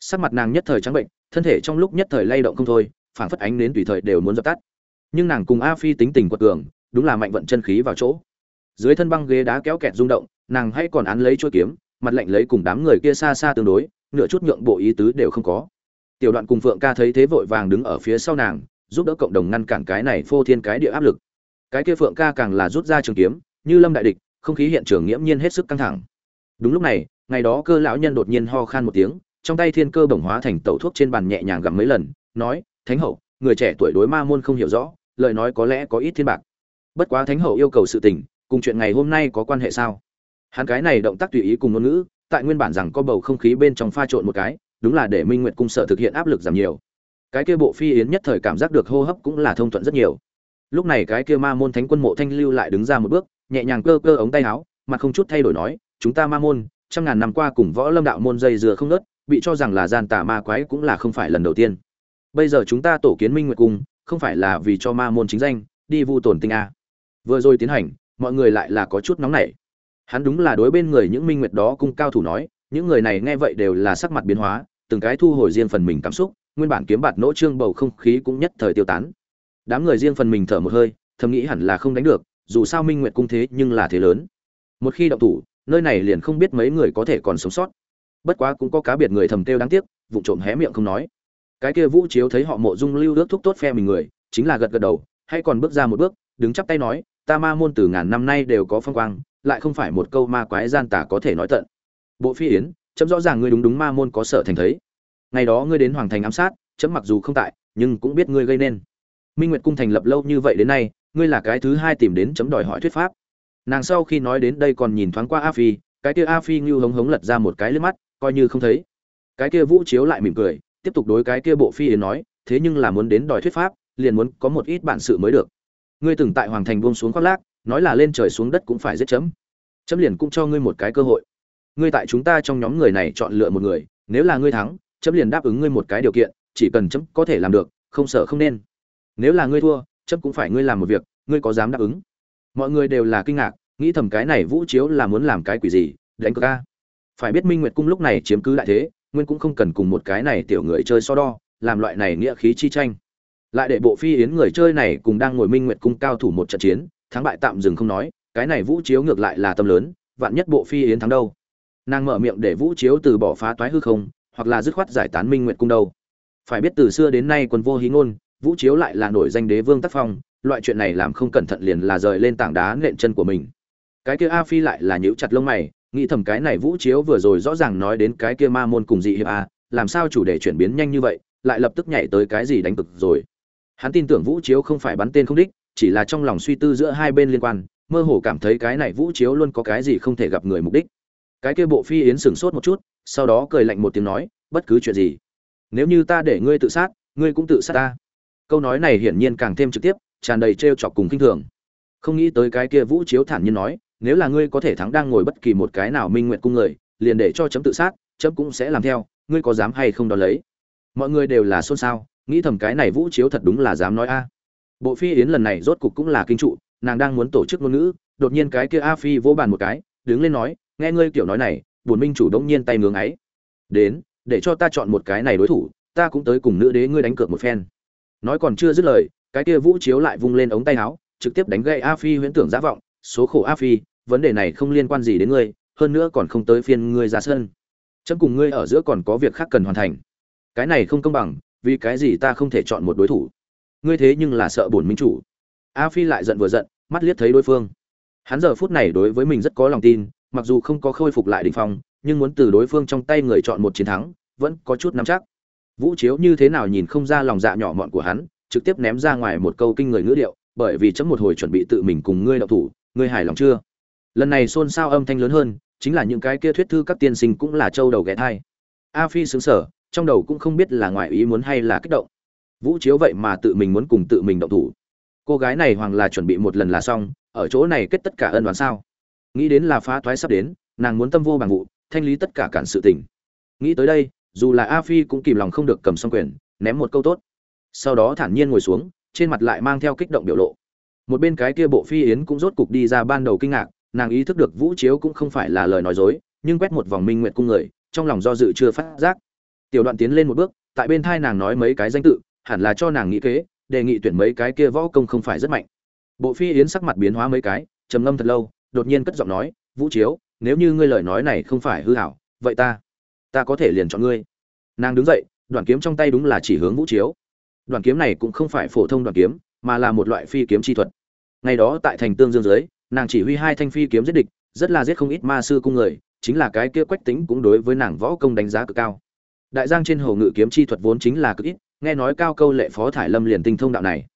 Sắc mặt nàng nhất thời trắng bệnh, thân thể trong lúc nhất thời lay động không thôi, phảng phất ánh đến tùy thời đều muốn dập tắt. Nhưng nàng cùng a phi tính tình quật cường, đúng là mạnh vận chân khí vào chỗ dưới thân băng ghế đá kéo kẹt rung động, nàng hay còn án lấy chuôi kiếm, mặt lạnh lấy cùng đám người kia xa xa tương đối, nửa chút nhượng bộ ý tứ đều không có. Tiểu đoạn cùng phượng ca thấy thế vội vàng đứng ở phía sau nàng, giúp đỡ cộng đồng ngăn cản cái này phô thiên cái địa áp lực. Cái kia phượng ca càng là rút ra trường kiếm, như lâm đại địch, không khí hiện trường nghiễm nhiên hết sức căng thẳng. Đúng lúc này, ngày đó cơ lão nhân đột nhiên ho khan một tiếng, trong tay thiên cơ bổng hóa thành tẩu thuốc trên bàn nhẹ nhàng gặm mấy lần, nói, thánh hậu, người trẻ tuổi đối ma môn không hiểu rõ, lời nói có lẽ có ít thiên bạc. Bất quá thánh hậu yêu cầu sự tình cùng chuyện ngày hôm nay có quan hệ sao? Hắn cái này động tác tùy ý cùng ngôn ngữ, tại nguyên bản rằng có bầu không khí bên trong pha trộn một cái, đúng là để minh nguyệt cung sợ thực hiện áp lực giảm nhiều. Cái kia bộ phi yến nhất thời cảm giác được hô hấp cũng là thông thuận rất nhiều. Lúc này cái kia ma môn thánh quân mộ thanh lưu lại đứng ra một bước, nhẹ nhàng cơ cơ ống tay áo, mà không chút thay đổi nói, chúng ta ma môn, trăm ngàn năm qua cùng võ lâm đạo môn dây dừa không nớt bị cho rằng là gian tà ma quái cũng là không phải lần đầu tiên. Bây giờ chúng ta tổ kiến minh nguyệt cung, không phải là vì cho ma môn chính danh, đi vu tổn tinh a. Vừa rồi tiến hành mọi người lại là có chút nóng nảy. Hắn đúng là đối bên người những minh nguyệt đó cung cao thủ nói, những người này nghe vậy đều là sắc mặt biến hóa, từng cái thu hồi riêng phần mình cảm xúc, nguyên bản kiếm bạt nỗ trương bầu không khí cũng nhất thời tiêu tán. Đám người riêng phần mình thở một hơi, thầm nghĩ hẳn là không đánh được, dù sao minh nguyệt cung thế nhưng là thế lớn. Một khi động thủ, nơi này liền không biết mấy người có thể còn sống sót. Bất quá cũng có cá biệt người thầm kêu đáng tiếc vụ trộm hé miệng không nói. Cái kia vũ chiếu thấy họ mộ dung lưu ước thúc tốt phe mình người, chính là gật gật đầu, hay còn bước ra một bước, đứng chắp tay nói ta ma môn từ ngàn năm nay đều có phong quang, lại không phải một câu ma quái gian tả có thể nói tận. Bộ phi yến, chấm rõ ràng ngươi đúng đúng ma môn có sở thành thấy. Ngày đó ngươi đến hoàng thành ám sát, chấm mặc dù không tại, nhưng cũng biết ngươi gây nên. Minh nguyệt cung thành lập lâu như vậy đến nay, ngươi là cái thứ hai tìm đến chấm đòi hỏi thuyết pháp. Nàng sau khi nói đến đây còn nhìn thoáng qua a phi, cái kia a phi như hống hống lật ra một cái lướt mắt, coi như không thấy. Cái kia vũ chiếu lại mỉm cười, tiếp tục đối cái kia bộ phi yến nói, thế nhưng là muốn đến đòi thuyết pháp, liền muốn có một ít bản sự mới được ngươi từng tại hoàng thành buông xuống khoác lác, nói là lên trời xuống đất cũng phải giết chấm. Chấm liền cũng cho ngươi một cái cơ hội. Ngươi tại chúng ta trong nhóm người này chọn lựa một người, nếu là ngươi thắng, chấm liền đáp ứng ngươi một cái điều kiện, chỉ cần chấm có thể làm được, không sợ không nên. Nếu là ngươi thua, chấm cũng phải ngươi làm một việc, ngươi có dám đáp ứng? Mọi người đều là kinh ngạc, nghĩ thầm cái này vũ chiếu là muốn làm cái quỷ gì, đánh cờ ca phải biết minh nguyệt cung lúc này chiếm cứ đại thế, nguyên cũng không cần cùng một cái này tiểu người chơi so đo, làm loại này nghĩa khí chi tranh lại để bộ phi yến người chơi này cùng đang ngồi minh nguyệt cung cao thủ một trận chiến, thắng bại tạm dừng không nói, cái này vũ chiếu ngược lại là tâm lớn, vạn nhất bộ phi yến thắng đâu? Nàng mở miệng để vũ chiếu từ bỏ phá toái hư không, hoặc là dứt khoát giải tán minh nguyệt cung đâu? Phải biết từ xưa đến nay quân vô hí ngôn, vũ chiếu lại là nổi danh đế vương tác phong, loại chuyện này làm không cẩn thận liền là rời lên tảng đá nện chân của mình. Cái kia a phi lại là nhíu chặt lông mày, nghĩ thầm cái này vũ chiếu vừa rồi rõ ràng nói đến cái kia ma môn cùng dị hiệp a, làm sao chủ đề chuyển biến nhanh như vậy, lại lập tức nhảy tới cái gì đánh cực rồi hắn tin tưởng vũ chiếu không phải bắn tên không đích, chỉ là trong lòng suy tư giữa hai bên liên quan, mơ hồ cảm thấy cái này vũ chiếu luôn có cái gì không thể gặp người mục đích. Cái kia bộ phi yến sửng sốt một chút, sau đó cười lạnh một tiếng nói, bất cứ chuyện gì, nếu như ta để ngươi tự sát, ngươi cũng tự sát ta. Câu nói này hiển nhiên càng thêm trực tiếp, tràn đầy trêu chọc cùng kinh thường. Không nghĩ tới cái kia vũ chiếu thản nhiên nói, nếu là ngươi có thể thắng đang ngồi bất kỳ một cái nào minh nguyện cung người, liền để cho chấm tự sát, chấm cũng sẽ làm theo, ngươi có dám hay không đo lấy? Mọi người đều là xôn xao nghĩ thầm cái này vũ chiếu thật đúng là dám nói a. Bộ phi yến lần này rốt cục cũng là kinh trụ, nàng đang muốn tổ chức ngôn ngữ, đột nhiên cái kia a phi vỗ bàn một cái, đứng lên nói, nghe ngươi kiểu nói này, bổn minh chủ đống nhiên tay ngưỡng ấy đến, để cho ta chọn một cái này đối thủ, ta cũng tới cùng nữ đế ngươi đánh cược một phen. Nói còn chưa dứt lời, cái kia vũ chiếu lại vung lên ống tay áo, trực tiếp đánh gậy a phi huyễn tưởng giả vọng, số khổ a phi, vấn đề này không liên quan gì đến ngươi, hơn nữa còn không tới phiên ngươi ra sân. Chấm cùng ngươi ở giữa còn có việc khác cần hoàn thành. Cái này không công bằng vì cái gì ta không thể chọn một đối thủ? Ngươi thế nhưng là sợ bổn minh chủ. A phi lại giận vừa giận, mắt liếc thấy đối phương. Hắn giờ phút này đối với mình rất có lòng tin, mặc dù không có khôi phục lại đỉnh phong, nhưng muốn từ đối phương trong tay người chọn một chiến thắng, vẫn có chút nắm chắc. Vũ chiếu như thế nào nhìn không ra lòng dạ nhỏ mọn của hắn, trực tiếp ném ra ngoài một câu kinh người ngữ điệu, bởi vì chấm một hồi chuẩn bị tự mình cùng ngươi đậu thủ, ngươi hài lòng chưa? Lần này xôn xao âm thanh lớn hơn, chính là những cái kia thuyết thư các tiên sinh cũng là châu đầu ghé thai. A phi xứng sở trong đầu cũng không biết là ngoài ý muốn hay là kích động. Vũ chiếu vậy mà tự mình muốn cùng tự mình động thủ. Cô gái này hoàng là chuẩn bị một lần là xong, ở chỗ này kết tất cả ân đoán sao? Nghĩ đến là phá thoái sắp đến, nàng muốn tâm vô bằng vụ, thanh lý tất cả cản sự tình. Nghĩ tới đây, dù là a phi cũng kìm lòng không được cầm xong quyền, ném một câu tốt. Sau đó thản nhiên ngồi xuống, trên mặt lại mang theo kích động biểu lộ. Một bên cái kia bộ phi yến cũng rốt cục đi ra ban đầu kinh ngạc, nàng ý thức được vũ chiếu cũng không phải là lời nói dối, nhưng quét một vòng minh nguyện cung người, trong lòng do dự chưa phát giác tiểu đoạn tiến lên một bước, tại bên thai nàng nói mấy cái danh tự, hẳn là cho nàng nghĩ kế, đề nghị tuyển mấy cái kia võ công không phải rất mạnh. Bộ phi yến sắc mặt biến hóa mấy cái, trầm ngâm thật lâu, đột nhiên cất giọng nói, vũ chiếu, nếu như ngươi lời nói này không phải hư hảo, vậy ta ta có thể liền chọn ngươi. Nàng đứng dậy đoàn kiếm trong tay đúng là chỉ hướng vũ chiếu. Đoàn kiếm này cũng không phải phổ thông đoàn kiếm, mà là một loại phi kiếm chi thuật. Ngày đó tại thành tương dương dưới nàng chỉ huy hai thanh phi kiếm giết địch, rất là giết không ít ma sư cung người, chính là cái kia quách tính cũng đối với nàng võ công đánh giá cực cao đại giang trên hồ ngự kiếm chi thuật vốn chính là cực ít, nghe nói cao câu lệ phó thải lâm liền tinh thông đạo này.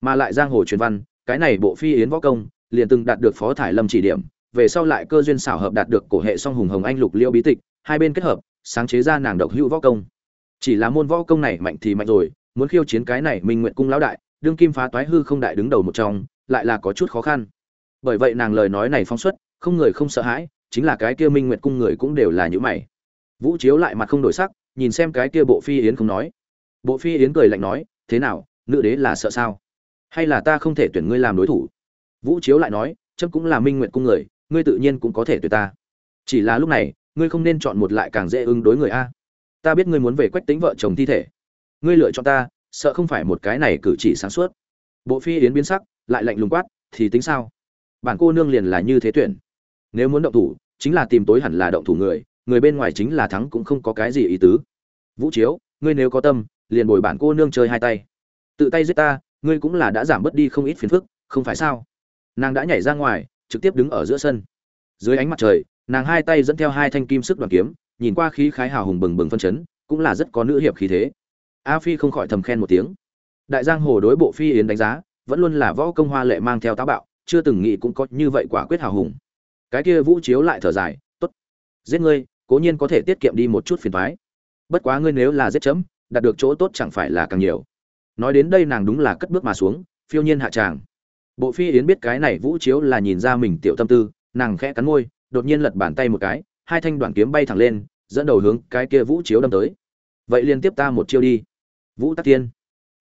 Mà lại giang hồ truyền văn, cái này bộ phi yến võ công, liền từng đạt được phó thải lâm chỉ điểm, về sau lại cơ duyên xảo hợp đạt được cổ hệ song hùng hồng anh lục liêu bí tịch, hai bên kết hợp, sáng chế ra nàng độc hữu võ công. Chỉ là môn võ công này mạnh thì mạnh rồi, muốn khiêu chiến cái này minh nguyện cung lão đại, đương kim phá toái hư không đại đứng đầu một trong, lại là có chút khó khăn. Bởi vậy nàng lời nói này phóng xuất, không người không sợ hãi, chính là cái kia minh nguyệt cung người cũng đều là những mày. Vũ chiếu lại mặt không đổi sắc nhìn xem cái kia bộ phi yến không nói. Bộ phi yến cười lạnh nói, thế nào, nữ đế là sợ sao? Hay là ta không thể tuyển ngươi làm đối thủ? Vũ chiếu lại nói, chấm cũng là minh nguyện cung người, ngươi tự nhiên cũng có thể tuyển ta. Chỉ là lúc này, ngươi không nên chọn một lại càng dễ ứng đối người a. Ta biết ngươi muốn về quách tính vợ chồng thi thể. Ngươi lựa chọn ta, sợ không phải một cái này cử chỉ sáng suốt. Bộ phi yến biến sắc, lại lạnh lùng quát, thì tính sao? Bản cô nương liền là như thế tuyển. Nếu muốn động thủ, chính là tìm tối hẳn là động thủ người người bên ngoài chính là thắng cũng không có cái gì ý tứ. Vũ chiếu, ngươi nếu có tâm, liền bồi bản cô nương chơi hai tay. Tự tay giết ta, ngươi cũng là đã giảm bớt đi không ít phiền phức, không phải sao? Nàng đã nhảy ra ngoài, trực tiếp đứng ở giữa sân. Dưới ánh mặt trời, nàng hai tay dẫn theo hai thanh kim sức đoàn kiếm, nhìn qua khí khái hào hùng bừng bừng phân chấn, cũng là rất có nữ hiệp khí thế. A phi không khỏi thầm khen một tiếng. Đại giang hồ đối bộ phi yến đánh giá, vẫn luôn là võ công hoa lệ mang theo táo bạo, chưa từng nghĩ cũng có như vậy quả quyết hào hùng. Cái kia vũ chiếu lại thở dài, tốt, giết ngươi cố nhiên có thể tiết kiệm đi một chút phiền toái. bất quá ngươi nếu là giết chấm đạt được chỗ tốt chẳng phải là càng nhiều. Nói đến đây nàng đúng là cất bước mà xuống phiêu nhiên hạ tràng. Bộ phi yến biết cái này vũ chiếu là nhìn ra mình tiểu tâm tư nàng khẽ cắn môi đột nhiên lật bàn tay một cái hai thanh đoạn kiếm bay thẳng lên dẫn đầu hướng cái kia vũ chiếu đâm tới. Vậy liên tiếp ta một chiêu đi. Vũ tắc tiên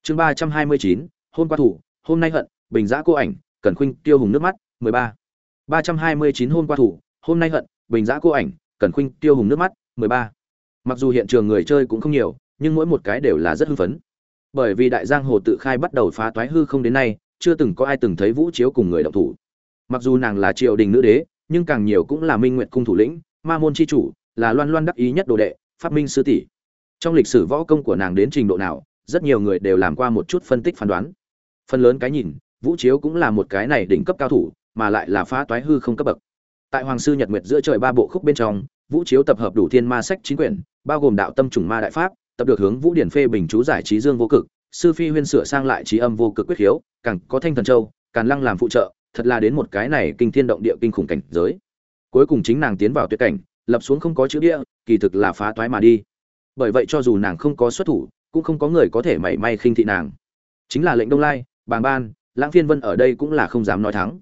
chương ba trăm hai mươi chín hôm qua thủ hôm nay hận bình giã cô ảnh cẩn khuynh tiêu hùng nước mắt 13. 329 hôm qua thủ, hôm nay hận, bình giã cô ảnh, Cẩn Khuynh tiêu hùng nước mắt, 13. Mặc dù hiện trường người chơi cũng không nhiều, nhưng mỗi một cái đều là rất hưng phấn. Bởi vì đại giang hồ tự khai bắt đầu phá toái hư không đến nay, chưa từng có ai từng thấy Vũ Chiếu cùng người động thủ. Mặc dù nàng là triều đình nữ đế, nhưng càng nhiều cũng là Minh Nguyệt cung thủ lĩnh, Ma môn chi chủ, là Loan Loan đắc ý nhất đồ đệ, Pháp Minh sư tỷ. Trong lịch sử võ công của nàng đến trình độ nào, rất nhiều người đều làm qua một chút phân tích phán đoán. Phần lớn cái nhìn, Vũ Chiếu cũng là một cái này đỉnh cấp cao thủ, mà lại là phá toái hư không cấp bậc. Tại Hoàng sư Nhật Nguyệt giữa trời ba bộ khúc bên trong, Vũ Chiếu tập hợp đủ thiên ma sách chín quyển, bao gồm đạo tâm trùng ma đại pháp, tập được hướng Vũ Điển phê bình chú giải trí dương vô cực, sư phi huyên sửa sang lại trí âm vô cực quyết hiếu, càng có thanh thần châu, càng lăng làm phụ trợ, thật là đến một cái này kinh thiên động địa kinh khủng cảnh giới. Cuối cùng chính nàng tiến vào tuyệt cảnh, lập xuống không có chữ địa, kỳ thực là phá toái mà đi. Bởi vậy cho dù nàng không có xuất thủ, cũng không có người có thể mảy may khinh thị nàng. Chính là lệnh Đông Lai, Bàng Ban, Lãng Phiên Vân ở đây cũng là không dám nói thắng.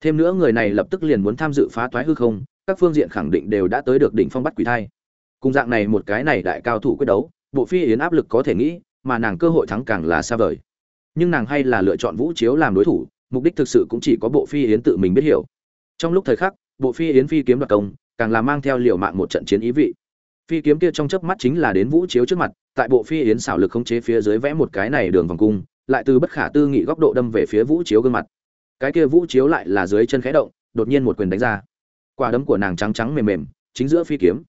Thêm nữa người này lập tức liền muốn tham dự phá toái hư không, các phương diện khẳng định đều đã tới được đỉnh phong bắt quỷ thai. Cùng dạng này một cái này đại cao thủ quyết đấu, bộ phi yến áp lực có thể nghĩ, mà nàng cơ hội thắng càng là xa vời. Nhưng nàng hay là lựa chọn Vũ Chiếu làm đối thủ, mục đích thực sự cũng chỉ có bộ phi yến tự mình biết hiểu. Trong lúc thời khắc, bộ phi yến phi kiếm đoạt công, càng là mang theo liều mạng một trận chiến ý vị. Phi kiếm kia trong chớp mắt chính là đến Vũ Chiếu trước mặt, tại bộ phi yến xảo lực khống chế phía dưới vẽ một cái này đường vòng cung, lại từ bất khả tư nghị góc độ đâm về phía Vũ Chiếu gương mặt. Cái kia Vũ Chiếu lại là dưới chân khẽ động, đột nhiên một quyền đánh ra. Quả đấm của nàng trắng trắng mềm mềm, chính giữa phi kiếm.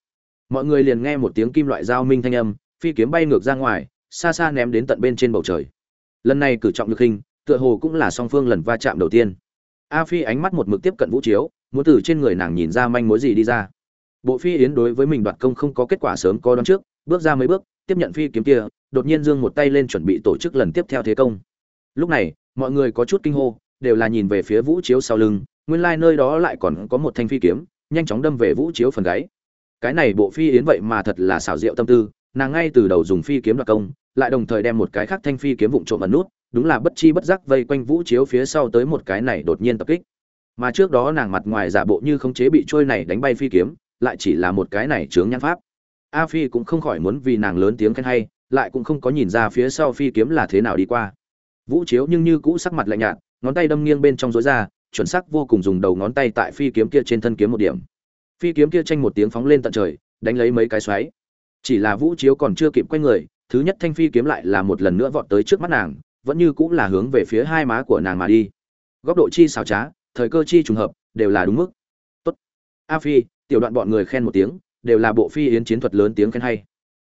Mọi người liền nghe một tiếng kim loại giao minh thanh âm, phi kiếm bay ngược ra ngoài, xa xa ném đến tận bên trên bầu trời. Lần này cử trọng lực hình, tựa hồ cũng là song phương lần va chạm đầu tiên. A Phi ánh mắt một mực tiếp cận Vũ Chiếu, muốn từ trên người nàng nhìn ra manh mối gì đi ra. Bộ Phi Yến đối với mình đoạt công không có kết quả sớm có đoán trước, bước ra mấy bước, tiếp nhận phi kiếm kia, đột nhiên giương một tay lên chuẩn bị tổ chức lần tiếp theo thế công. Lúc này, mọi người có chút kinh hô, đều là nhìn về phía Vũ Chiếu sau lưng, nguyên lai nơi đó lại còn có một thanh phi kiếm, nhanh chóng đâm về Vũ Chiếu phần gáy. Cái này bộ phi yến vậy mà thật là xảo diệu tâm tư, nàng ngay từ đầu dùng phi kiếm đoạt công, lại đồng thời đem một cái khác thanh phi kiếm vụng trộm ẩn nút, đúng là bất chi bất giác vây quanh Vũ Chiếu phía sau tới một cái này đột nhiên tập kích. Mà trước đó nàng mặt ngoài giả bộ như không chế bị trôi này đánh bay phi kiếm, lại chỉ là một cái này chướng nhãn pháp. A Phi cũng không khỏi muốn vì nàng lớn tiếng khen hay, lại cũng không có nhìn ra phía sau phi kiếm là thế nào đi qua. Vũ Chiếu nhưng như cũ sắc mặt lạnh nhạt, ngón tay đâm nghiêng bên trong rối ra, chuẩn xác vô cùng dùng đầu ngón tay tại phi kiếm kia trên thân kiếm một điểm. Phi kiếm kia tranh một tiếng phóng lên tận trời, đánh lấy mấy cái xoáy. Chỉ là Vũ Chiếu còn chưa kịp quay người, thứ nhất thanh phi kiếm lại là một lần nữa vọt tới trước mắt nàng, vẫn như cũng là hướng về phía hai má của nàng mà đi. Góc độ chi xào trá, thời cơ chi trùng hợp, đều là đúng mức. Tốt. A Phi, tiểu đoạn bọn người khen một tiếng, đều là bộ phi yến chiến thuật lớn tiếng khen hay.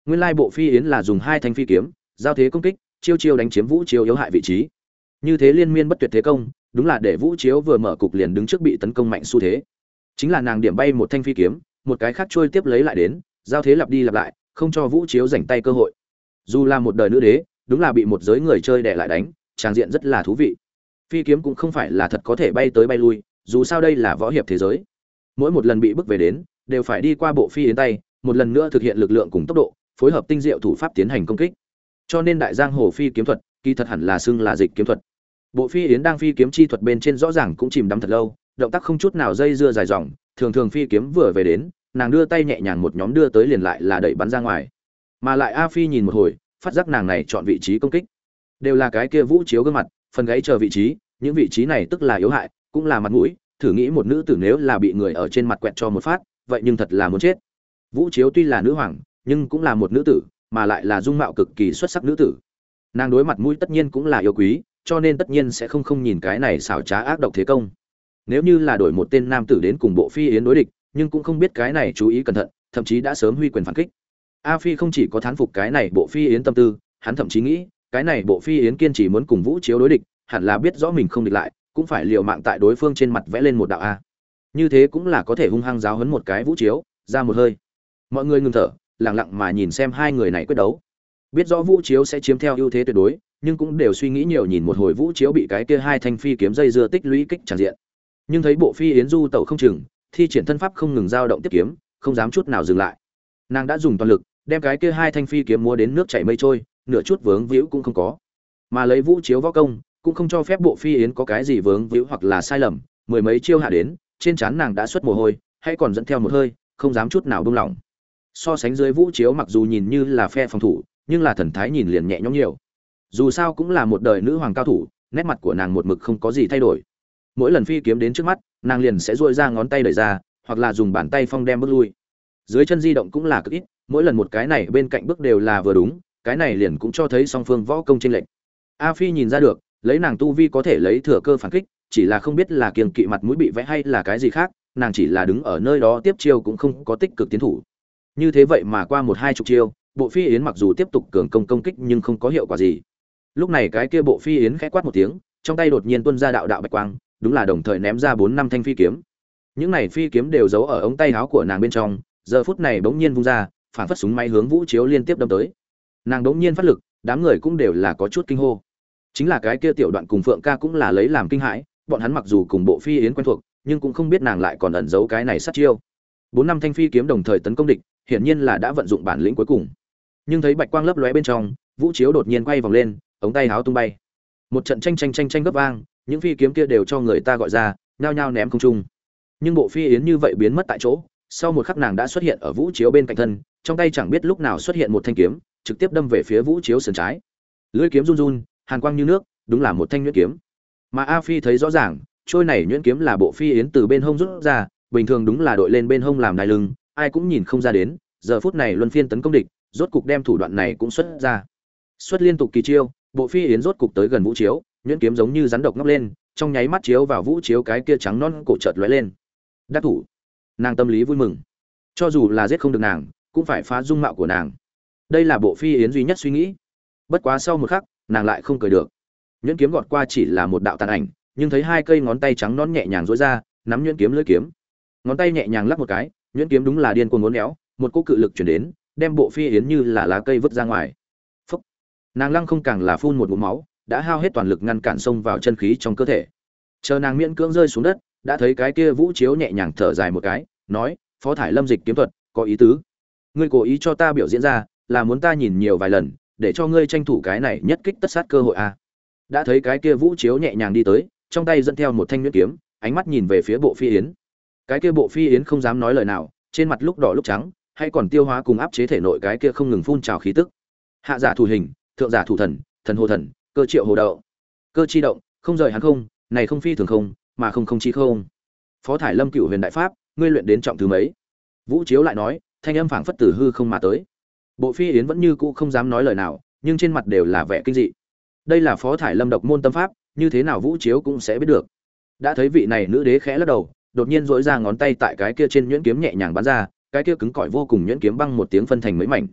Nguyên lai bộ phi yến là dùng hai thanh phi kiếm, giao thế công kích, chiêu chiêu đánh chiếm Vũ Chiếu yếu hại vị trí. Như thế liên miên bất tuyệt thế công, đúng là để Vũ Chiếu vừa mở cục liền đứng trước bị tấn công mạnh xu thế. Chính là nàng điểm bay một thanh phi kiếm, một cái khác trôi tiếp lấy lại đến, giao thế lặp đi lặp lại, không cho Vũ Chiếu dành tay cơ hội. Dù là một đời nữ đế, đúng là bị một giới người chơi đẻ lại đánh, trang diện rất là thú vị. Phi kiếm cũng không phải là thật có thể bay tới bay lui, dù sao đây là võ hiệp thế giới. Mỗi một lần bị bức về đến, đều phải đi qua bộ phi đến tay, một lần nữa thực hiện lực lượng cùng tốc độ, phối hợp tinh diệu thủ pháp tiến hành công kích. Cho nên đại giang hồ phi kiếm thuật, kỳ thật hẳn là xưng là dịch kiếm thuật. Bộ phi yến đang phi kiếm chi thuật bên trên rõ ràng cũng chìm đắm thật lâu, động tác không chút nào dây dưa dài dòng, thường thường phi kiếm vừa về đến, nàng đưa tay nhẹ nhàng một nhóm đưa tới liền lại là đẩy bắn ra ngoài. Mà lại A Phi nhìn một hồi, phát giác nàng này chọn vị trí công kích, đều là cái kia vũ chiếu gương mặt, phần gáy chờ vị trí, những vị trí này tức là yếu hại, cũng là mặt mũi, thử nghĩ một nữ tử nếu là bị người ở trên mặt quẹt cho một phát, vậy nhưng thật là muốn chết. Vũ Chiếu tuy là nữ hoàng, nhưng cũng là một nữ tử, mà lại là dung mạo cực kỳ xuất sắc nữ tử. Nàng đối mặt mũi tất nhiên cũng là yêu quý, cho nên tất nhiên sẽ không không nhìn cái này xảo trá ác độc thế công. Nếu như là đổi một tên nam tử đến cùng bộ phi yến đối địch, nhưng cũng không biết cái này chú ý cẩn thận, thậm chí đã sớm huy quyền phản kích. A Phi không chỉ có thán phục cái này bộ phi yến tâm tư, hắn thậm chí nghĩ, cái này bộ phi yến kiên trì muốn cùng Vũ Chiếu đối địch, hẳn là biết rõ mình không địch lại, cũng phải liều mạng tại đối phương trên mặt vẽ lên một đạo a. Như thế cũng là có thể hung hăng giáo huấn một cái Vũ Chiếu, ra một hơi. Mọi người ngừng thở, lặng lặng mà nhìn xem hai người này quyết đấu. Biết rõ Vũ Chiếu sẽ chiếm theo ưu thế tuyệt đối, nhưng cũng đều suy nghĩ nhiều nhìn một hồi Vũ Chiếu bị cái kia hai thanh phi kiếm dây dưa tích lũy kích tràn diện. Nhưng thấy bộ phi yến du tẩu không chừng, thi triển thân pháp không ngừng dao động tiếp kiếm, không dám chút nào dừng lại. Nàng đã dùng toàn lực, đem cái kia hai thanh phi kiếm múa đến nước chảy mây trôi, nửa chút vướng víu cũng không có. Mà lấy Vũ Chiếu võ công, cũng không cho phép bộ phi yến có cái gì vướng víu hoặc là sai lầm, mười mấy chiêu hạ đến, trên trán nàng đã xuất mồ hôi, hay còn dẫn theo một hơi, không dám chút nào buông lỏng. So sánh dưới Vũ Chiếu mặc dù nhìn như là phe phòng thủ, nhưng là thần thái nhìn liền nhẹ nhõm nhiều. Dù sao cũng là một đời nữ hoàng cao thủ, nét mặt của nàng một mực không có gì thay đổi. mỗi lần phi kiếm đến trước mắt nàng liền sẽ dội ra ngón tay đẩy ra hoặc là dùng bàn tay phong đem bước lui. Dưới chân di động cũng là cực ít mỗi lần một cái này bên cạnh bước đều là vừa đúng cái này liền cũng cho thấy song phương võ công tranh lệnh a phi nhìn ra được lấy nàng tu vi có thể lấy thừa cơ phản kích chỉ là không biết là kiềng kỵ mặt mũi bị vẽ hay là cái gì khác nàng chỉ là đứng ở nơi đó tiếp chiêu cũng không có tích cực tiến thủ. Như thế vậy mà qua một hai chục chiêu bộ phi yến mặc dù tiếp tục cường công công kích nhưng không có hiệu quả gì lúc này cái kia bộ phi yến khẽ quát một tiếng, trong tay đột nhiên tuôn ra đạo đạo bạch quang, đúng là đồng thời ném ra bốn năm thanh phi kiếm. Những này phi kiếm đều giấu ở ống tay áo của nàng bên trong, giờ phút này bỗng nhiên vung ra, phản phất súng máy hướng vũ chiếu liên tiếp đâm tới. Nàng bỗng nhiên phát lực, đám người cũng đều là có chút kinh hô. Chính là cái kia tiểu đoạn cùng phượng ca cũng là lấy làm kinh hãi, bọn hắn mặc dù cùng bộ phi yến quen thuộc, nhưng cũng không biết nàng lại còn ẩn giấu cái này sát chiêu. Bốn năm thanh phi kiếm đồng thời tấn công địch, hiển nhiên là đã vận dụng bản lĩnh cuối cùng. Nhưng thấy bạch quang lấp lóe bên trong, vũ chiếu đột nhiên quay vòng lên ống tay háo tung bay. Một trận tranh tranh tranh tranh gấp vang, những phi kiếm kia đều cho người ta gọi ra, nhao nhao ném không trung. Nhưng bộ phi yến như vậy biến mất tại chỗ, sau một khắc nàng đã xuất hiện ở vũ chiếu bên cạnh thân, trong tay chẳng biết lúc nào xuất hiện một thanh kiếm, trực tiếp đâm về phía vũ chiếu sườn trái. Lưỡi kiếm run run, hàn quang như nước, đúng là một thanh nhuyễn kiếm. Mà a phi thấy rõ ràng, trôi này nhuyễn kiếm là bộ phi yến từ bên hông rút ra, bình thường đúng là đội lên bên hông làm đai lưng, ai cũng nhìn không ra đến, giờ phút này luân phiên tấn công địch, rốt cục đem thủ đoạn này cũng xuất ra. Xuất liên tục kỳ chiêu bộ phi yến rốt cục tới gần vũ chiếu, nhuyễn kiếm giống như rắn độc ngóc lên, trong nháy mắt chiếu vào vũ chiếu cái kia trắng non cổ chợt lóe lên. Đắc thủ. Nàng tâm lý vui mừng. Cho dù là giết không được nàng, cũng phải phá dung mạo của nàng. Đây là bộ phi yến duy nhất suy nghĩ. Bất quá sau một khắc, nàng lại không cười được. Nhuyễn kiếm gọt qua chỉ là một đạo tàn ảnh, nhưng thấy hai cây ngón tay trắng non nhẹ nhàng dối ra, nắm nhuyễn kiếm lưỡi kiếm. Ngón tay nhẹ nhàng lắp một cái, nhuyễn kiếm đúng là điên cuồng ngốn éo, một cỗ cự lực chuyển đến, đem bộ phi yến như là lá cây vứt ra ngoài nàng lăng không càng là phun một ngụm máu, đã hao hết toàn lực ngăn cản xông vào chân khí trong cơ thể. Chờ nàng miễn cưỡng rơi xuống đất, đã thấy cái kia vũ chiếu nhẹ nhàng thở dài một cái, nói, phó thải lâm dịch kiếm thuật, có ý tứ. Ngươi cố ý cho ta biểu diễn ra, là muốn ta nhìn nhiều vài lần, để cho ngươi tranh thủ cái này nhất kích tất sát cơ hội a. À. đã thấy cái kia vũ chiếu nhẹ nhàng đi tới, trong tay dẫn theo một thanh nhuyễn kiếm, ánh mắt nhìn về phía bộ phi yến. Cái kia bộ phi yến không dám nói lời nào, trên mặt lúc đỏ lúc trắng, hay còn tiêu hóa cùng áp chế thể nội cái kia không ngừng phun trào khí tức. Hạ giả thủ hình thượng giả thủ thần thần hồ thần, cơ triệu hồ đậu. Cơ chi động, không rời hắn không, này không phi thường không, mà không không chi không. Phó thải lâm cựu huyền đại pháp, ngươi luyện đến trọng thứ mấy? Vũ chiếu lại nói, thanh âm phảng phất tử hư không mà tới. Bộ phi yến vẫn như cũ không dám nói lời nào, nhưng trên mặt đều là vẻ kinh dị. Đây là phó thải lâm độc môn tâm pháp, như thế nào vũ chiếu cũng sẽ biết được. Đã thấy vị này nữ đế khẽ lắc đầu, đột nhiên dỗi ra ngón tay tại cái kia trên nhuyễn kiếm nhẹ nhàng bắn ra, cái kia cứng cỏi vô cùng nhuyễn kiếm băng một tiếng phân thành mấy mảnh.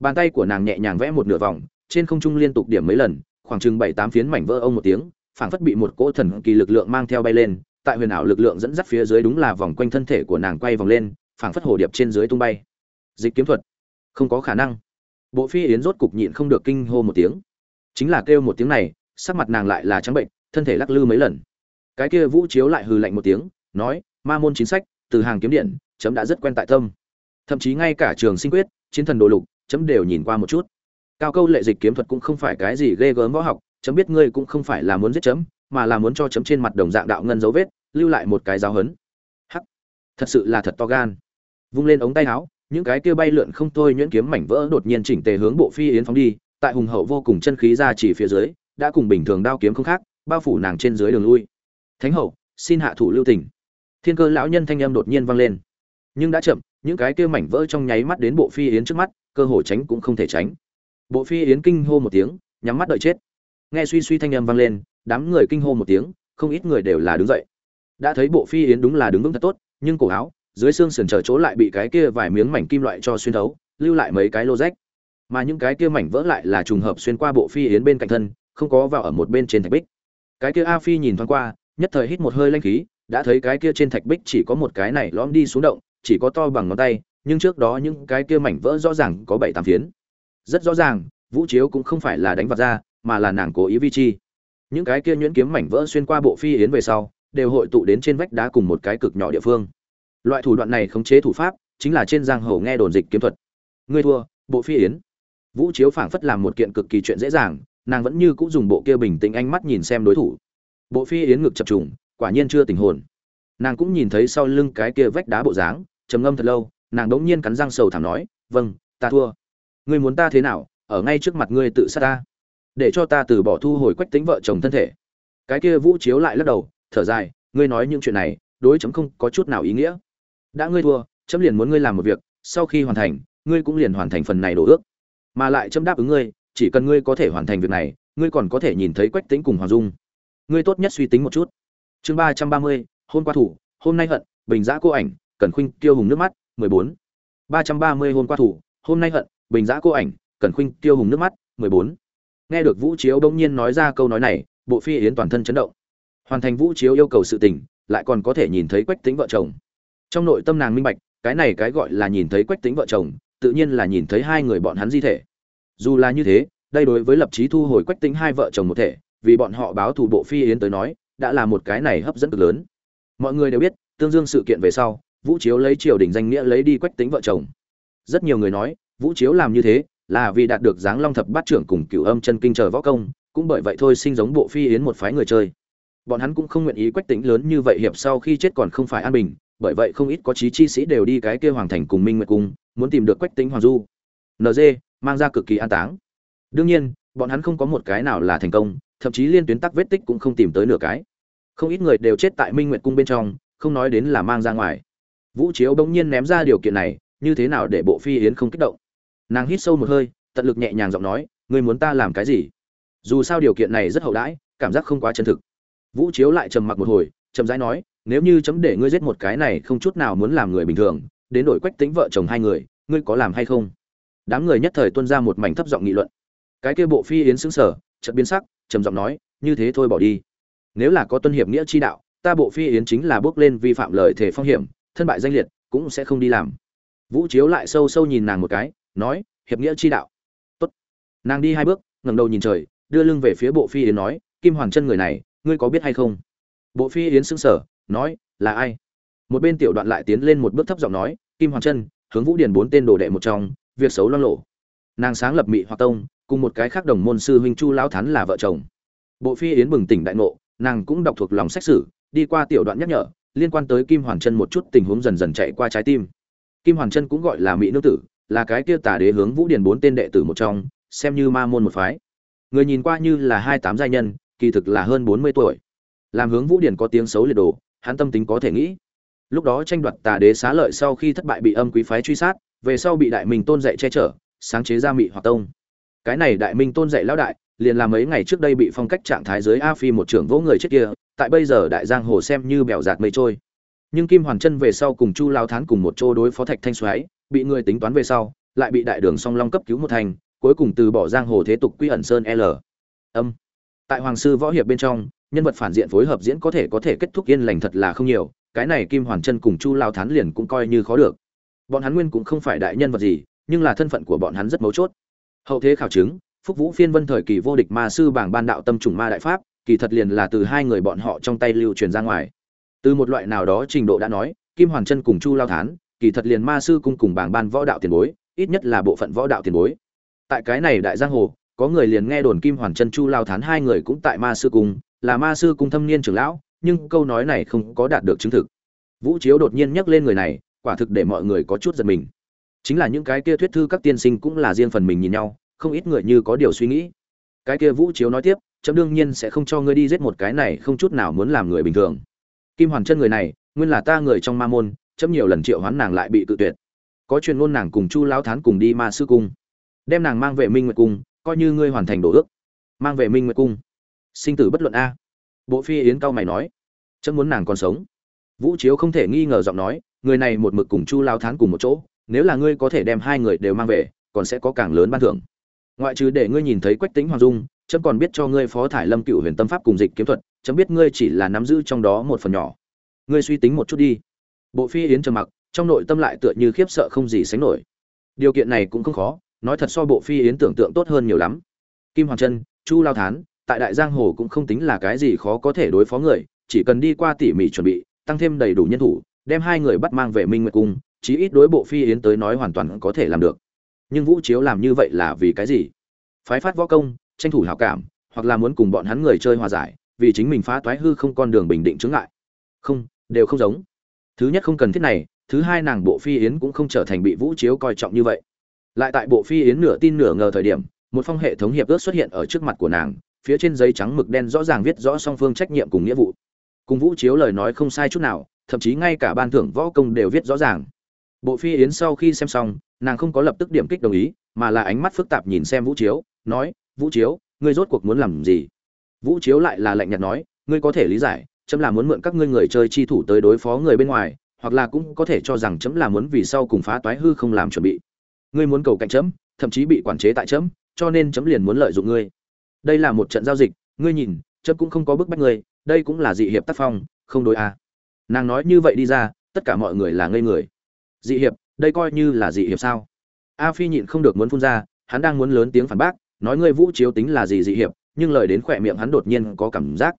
Bàn tay của nàng nhẹ nhàng vẽ một nửa vòng trên không trung liên tục điểm mấy lần, khoảng chừng bảy tám phiến mảnh vỡ ông một tiếng, phảng phất bị một cỗ thần kỳ lực lượng mang theo bay lên, tại huyền ảo lực lượng dẫn dắt phía dưới đúng là vòng quanh thân thể của nàng quay vòng lên, phảng phất hồ điệp trên dưới tung bay. Dịch kiếm thuật. Không có khả năng. Bộ phi yến rốt cục nhịn không được kinh hô một tiếng. Chính là kêu một tiếng này, sắc mặt nàng lại là trắng bệnh, thân thể lắc lư mấy lần. Cái kia vũ chiếu lại hừ lạnh một tiếng, nói, ma môn chính sách, từ hàng kiếm điện, chấm đã rất quen tại tâm. Thậm chí ngay cả trường sinh quyết, chiến thần đồ lục, chấm đều nhìn qua một chút cao câu lệ dịch kiếm thuật cũng không phải cái gì ghê gớm võ học, chấm biết ngươi cũng không phải là muốn giết chấm, mà là muốn cho chấm trên mặt đồng dạng đạo ngân dấu vết, lưu lại một cái giáo hấn hắc! Thật sự là thật to gan. Vung lên ống tay áo, những cái kia bay lượn không thôi nhuyễn kiếm mảnh vỡ đột nhiên chỉnh tề hướng bộ phi yến phóng đi, tại hùng hậu vô cùng chân khí ra chỉ phía dưới, đã cùng bình thường đao kiếm không khác, bao phủ nàng trên dưới đường lui. Thánh hậu, xin hạ thủ lưu tình. Thiên cơ lão nhân thanh âm đột nhiên vang lên. Nhưng đã chậm, những cái kia mảnh vỡ trong nháy mắt đến bộ phi yến trước mắt, cơ hồ tránh cũng không thể tránh bộ phi yến kinh hô một tiếng, nhắm mắt đợi chết. Nghe suy suy thanh âm vang lên, đám người kinh hô một tiếng, không ít người đều là đứng dậy. Đã thấy bộ phi yến đúng là đứng vững thật tốt, nhưng cổ áo, dưới xương sườn trở chỗ lại bị cái kia vài miếng mảnh kim loại cho xuyên thấu, lưu lại mấy cái lô rách. Mà những cái kia mảnh vỡ lại là trùng hợp xuyên qua bộ phi yến bên cạnh thân, không có vào ở một bên trên thạch bích. Cái kia a phi nhìn thoáng qua, nhất thời hít một hơi lanh khí, đã thấy cái kia trên thạch bích chỉ có một cái này lõm đi xuống động, chỉ có to bằng ngón tay, nhưng trước đó những cái kia mảnh vỡ rõ ràng có bảy tám phiến rất rõ ràng, vũ chiếu cũng không phải là đánh vật ra, mà là nàng cố ý vi chi. Những cái kia nhuyễn kiếm mảnh vỡ xuyên qua bộ phi yến về sau, đều hội tụ đến trên vách đá cùng một cái cực nhỏ địa phương. Loại thủ đoạn này khống chế thủ pháp, chính là trên giang hồ nghe đồn dịch kiếm thuật. Ngươi thua, bộ phi yến. Vũ chiếu phảng phất làm một kiện cực kỳ chuyện dễ dàng, nàng vẫn như cũng dùng bộ kia bình tĩnh ánh mắt nhìn xem đối thủ. Bộ phi yến ngực chập trùng, quả nhiên chưa tình hồn. Nàng cũng nhìn thấy sau lưng cái kia vách đá bộ dáng, trầm ngâm thật lâu, nàng đống nhiên cắn răng sầu thảm nói vâng ta thua ngươi muốn ta thế nào, ở ngay trước mặt ngươi tự sát ta, để cho ta từ bỏ thu hồi quách tính vợ chồng thân thể. Cái kia vũ chiếu lại lắc đầu, thở dài, ngươi nói những chuyện này, đối chấm không có chút nào ý nghĩa. Đã ngươi thua, chấm liền muốn ngươi làm một việc, sau khi hoàn thành, ngươi cũng liền hoàn thành phần này đổ ước. Mà lại chấm đáp ứng ngươi, chỉ cần ngươi có thể hoàn thành việc này, ngươi còn có thể nhìn thấy quách tính cùng hoàng dung. Ngươi tốt nhất suy tính một chút. Chương ba trăm ba mươi hôm qua thủ, hôm nay hận, bình giã cô ảnh, cần khuynh tiêu hùng nước mắt, mười bốn. Ba trăm ba mươi hôm qua thủ, hôm nay hận bình giã cô ảnh cần khuynh tiêu hùng nước mắt, mười bốn. Nghe được vũ chiếu đông nhiên nói ra câu nói này, bộ phi yến toàn thân chấn động. Hoàn thành vũ chiếu yêu cầu sự tình, lại còn có thể nhìn thấy quách tính vợ chồng. Trong nội tâm nàng minh bạch, cái này cái gọi là nhìn thấy quách tính vợ chồng, tự nhiên là nhìn thấy hai người bọn hắn di thể. Dù là như thế, đây đối với lập chí thu hồi quách tính hai vợ chồng một thể, vì bọn họ báo thù bộ phi yến tới nói, đã là một cái này hấp dẫn cực lớn. Mọi người đều biết, tương dương sự kiện về sau, vũ chiếu lấy triều đình danh nghĩa lấy đi quách tính vợ chồng. Rất nhiều người nói vũ chiếu làm như thế, là vì đạt được dáng long thập bát trưởng cùng cửu âm chân kinh chờ võ công, cũng bởi vậy thôi sinh giống bộ phi yến một phái người chơi. Bọn hắn cũng không nguyện ý quách tính lớn như vậy hiệp sau khi chết còn không phải an bình, bởi vậy không ít có chí chi sĩ đều đi cái kia hoàng thành cùng minh nguyệt cung, muốn tìm được quách tính hoàng du. Nd mang ra cực kỳ an táng. Đương nhiên, bọn hắn không có một cái nào là thành công, thậm chí liên tuyến tắc vết tích cũng không tìm tới nửa cái. Không ít người đều chết tại minh nguyệt cung bên trong, không nói đến là mang ra ngoài. Vũ chiếu bỗng nhiên ném ra điều kiện này, như thế nào để bộ phi yến không kích động? Nàng hít sâu một hơi, tận lực nhẹ nhàng giọng nói, ngươi muốn ta làm cái gì? Dù sao điều kiện này rất hậu đãi, cảm giác không quá chân thực. Vũ chiếu lại trầm mặc một hồi, chậm rãi nói, nếu như chấm để ngươi giết một cái này không chút nào muốn làm người bình thường, đến đổi quách tính vợ chồng hai người, ngươi có làm hay không? Đám người nhất thời tuân ra một mảnh thấp giọng nghị luận. Cái kia bộ phi yến xứng sở chợt biến sắc, trầm giọng nói, như thế thôi bỏ đi. Nếu là có tuân hiệp nghĩa chi đạo, ta bộ phi yến chính là bước lên vi phạm lời thể phong hiểm, thân bại danh liệt, cũng sẽ không đi làm. Vũ chiếu lại sâu sâu nhìn nàng một cái nói, hiệp nghĩa chi đạo. Tốt. Nàng đi hai bước, ngẩng đầu nhìn trời, đưa lưng về phía bộ phi yến nói, kim hoàng chân người này, ngươi có biết hay không? Bộ phi yến sững sờ, nói, là ai? Một bên tiểu đoạn lại tiến lên một bước thấp giọng nói, kim hoàng chân, hướng vũ điền bốn tên đồ đệ một trong, việc xấu loang lộ. Nàng sáng lập mị hoặc tông, cùng một cái khác đồng môn sư huynh chu lão thắn là vợ chồng. Bộ phi yến bừng tỉnh đại ngộ, nàng cũng đọc thuộc lòng sách sử, đi qua tiểu đoạn nhắc nhở, liên quan tới kim hoàn chân một chút tình huống dần dần chạy qua trái tim. Kim hoàn chân cũng gọi là mỹ nữ tử là cái kia tả đế hướng vũ điền bốn tên đệ tử một trong, xem như ma môn một phái. Người nhìn qua như là hai tám giai nhân, kỳ thực là hơn bốn mươi tuổi. Làm hướng vũ điền có tiếng xấu liệt đồ, hắn tâm tính có thể nghĩ. Lúc đó tranh đoạt tà đế xá lợi sau khi thất bại bị âm quý phái truy sát, về sau bị đại minh tôn dạy che chở, sáng chế ra mị hoặc tông. Cái này đại minh tôn dạy lão đại, liền làm mấy ngày trước đây bị phong cách trạng thái dưới a phi một trưởng vỗ người chết kia, tại bây giờ đại giang hồ xem như bèo giạt mây trôi. Nhưng kim hoàn chân về sau cùng chu lao thán cùng một chỗ đối phó thạch thanh xoáy bị người tính toán về sau, lại bị đại đường song long cấp cứu một thành, cuối cùng từ bỏ giang hồ thế tục quy ẩn sơn l. Âm. Tại hoàng sư võ hiệp bên trong, nhân vật phản diện phối hợp diễn có thể có thể kết thúc yên lành thật là không nhiều, cái này kim hoàn chân cùng chu lao thán liền cũng coi như khó được. Bọn hắn nguyên cũng không phải đại nhân vật gì, nhưng là thân phận của bọn hắn rất mấu chốt. Hậu thế khảo chứng, phúc vũ phiên vân thời kỳ vô địch ma sư bảng ban đạo tâm trùng ma đại pháp, kỳ thật liền là từ hai người bọn họ trong tay lưu truyền ra ngoài. Từ một loại nào đó trình độ đã nói, kim hoàn chân cùng chu lao thán kỳ thật liền ma sư cung cùng bảng ban võ đạo tiền bối, ít nhất là bộ phận võ đạo tiền bối. Tại cái này đại giang hồ, có người liền nghe đồn kim hoàn chân chu lao thán hai người cũng tại ma sư cung, là ma sư cung thâm niên trưởng lão, nhưng câu nói này không có đạt được chứng thực. Vũ chiếu đột nhiên nhắc lên người này, quả thực để mọi người có chút giật mình. Chính là những cái kia thuyết thư các tiên sinh cũng là riêng phần mình nhìn nhau, không ít người như có điều suy nghĩ. Cái kia vũ chiếu nói tiếp, chấm đương nhiên sẽ không cho ngươi đi giết một cái này không chút nào muốn làm người bình thường. Kim hoàn chân người này, nguyên là ta người trong ma môn chấm nhiều lần triệu hoán nàng lại bị tự tuyệt. Có truyền ngôn nàng cùng chu lão thán cùng đi ma sư cung. Đem nàng mang về minh nguyệt cung, coi như ngươi hoàn thành đồ ước. Mang về minh nguyệt cung. Sinh tử bất luận a. Bộ phi yến cao mày nói. Chấm muốn nàng còn sống. Vũ chiếu không thể nghi ngờ giọng nói, người này một mực cùng chu lao thán cùng một chỗ, nếu là ngươi có thể đem hai người đều mang về, còn sẽ có càng lớn ban thưởng. Ngoại trừ để ngươi nhìn thấy quách tính hoàng dung, chấm còn biết cho ngươi phó thải lâm cựu huyền tâm pháp cùng dịch kiếm thuật, chấm biết ngươi chỉ là nắm giữ trong đó một phần nhỏ. Ngươi suy tính một chút đi bộ phi yến trầm mặc, trong nội tâm lại tựa như khiếp sợ không gì sánh nổi. Điều kiện này cũng không khó, nói thật so bộ phi yến tưởng tượng tốt hơn nhiều lắm. Kim hoàng trân, chu lao thán, tại đại giang hồ cũng không tính là cái gì khó có thể đối phó người, chỉ cần đi qua tỉ mỉ chuẩn bị, tăng thêm đầy đủ nhân thủ, đem hai người bắt mang về minh nguyệt cung, chí ít đối bộ phi yến tới nói hoàn toàn có thể làm được. Nhưng vũ chiếu làm như vậy là vì cái gì? Phái phát võ công, tranh thủ hảo cảm, hoặc là muốn cùng bọn hắn người chơi hòa giải, vì chính mình phá toái hư không con đường bình định chứng lại không, đều không giống thứ nhất không cần thiết này, thứ hai nàng bộ phi yến cũng không trở thành bị vũ chiếu coi trọng như vậy. Lại tại bộ phi yến nửa tin nửa ngờ thời điểm, một phong hệ thống hiệp ước xuất hiện ở trước mặt của nàng, phía trên giấy trắng mực đen rõ ràng viết rõ song phương trách nhiệm cùng nghĩa vụ. Cùng vũ chiếu lời nói không sai chút nào, thậm chí ngay cả ban thưởng võ công đều viết rõ ràng. Bộ phi yến sau khi xem xong, nàng không có lập tức điểm kích đồng ý, mà là ánh mắt phức tạp nhìn xem vũ chiếu, nói, vũ chiếu, ngươi rốt cuộc muốn làm gì? Vũ chiếu lại là lạnh nhạt nói, ngươi có thể lý giải chấm là muốn mượn các ngươi người chơi chi thủ tới đối phó người bên ngoài, hoặc là cũng có thể cho rằng chấm là muốn vì sau cùng phá toái hư không làm chuẩn bị. Ngươi muốn cầu cạnh chấm, thậm chí bị quản chế tại chấm, cho nên chấm liền muốn lợi dụng ngươi. Đây là một trận giao dịch, ngươi nhìn, chấm cũng không có bức bách ngươi, đây cũng là dị hiệp tác phong, không đối à. nàng nói như vậy đi ra, tất cả mọi người là ngây người. Dị hiệp, đây coi như là dị hiệp sao? A phi nhịn không được muốn phun ra, hắn đang muốn lớn tiếng phản bác, nói ngươi vũ chiếu tính là gì dị hiệp, nhưng lời đến khỏe miệng hắn đột nhiên có cảm giác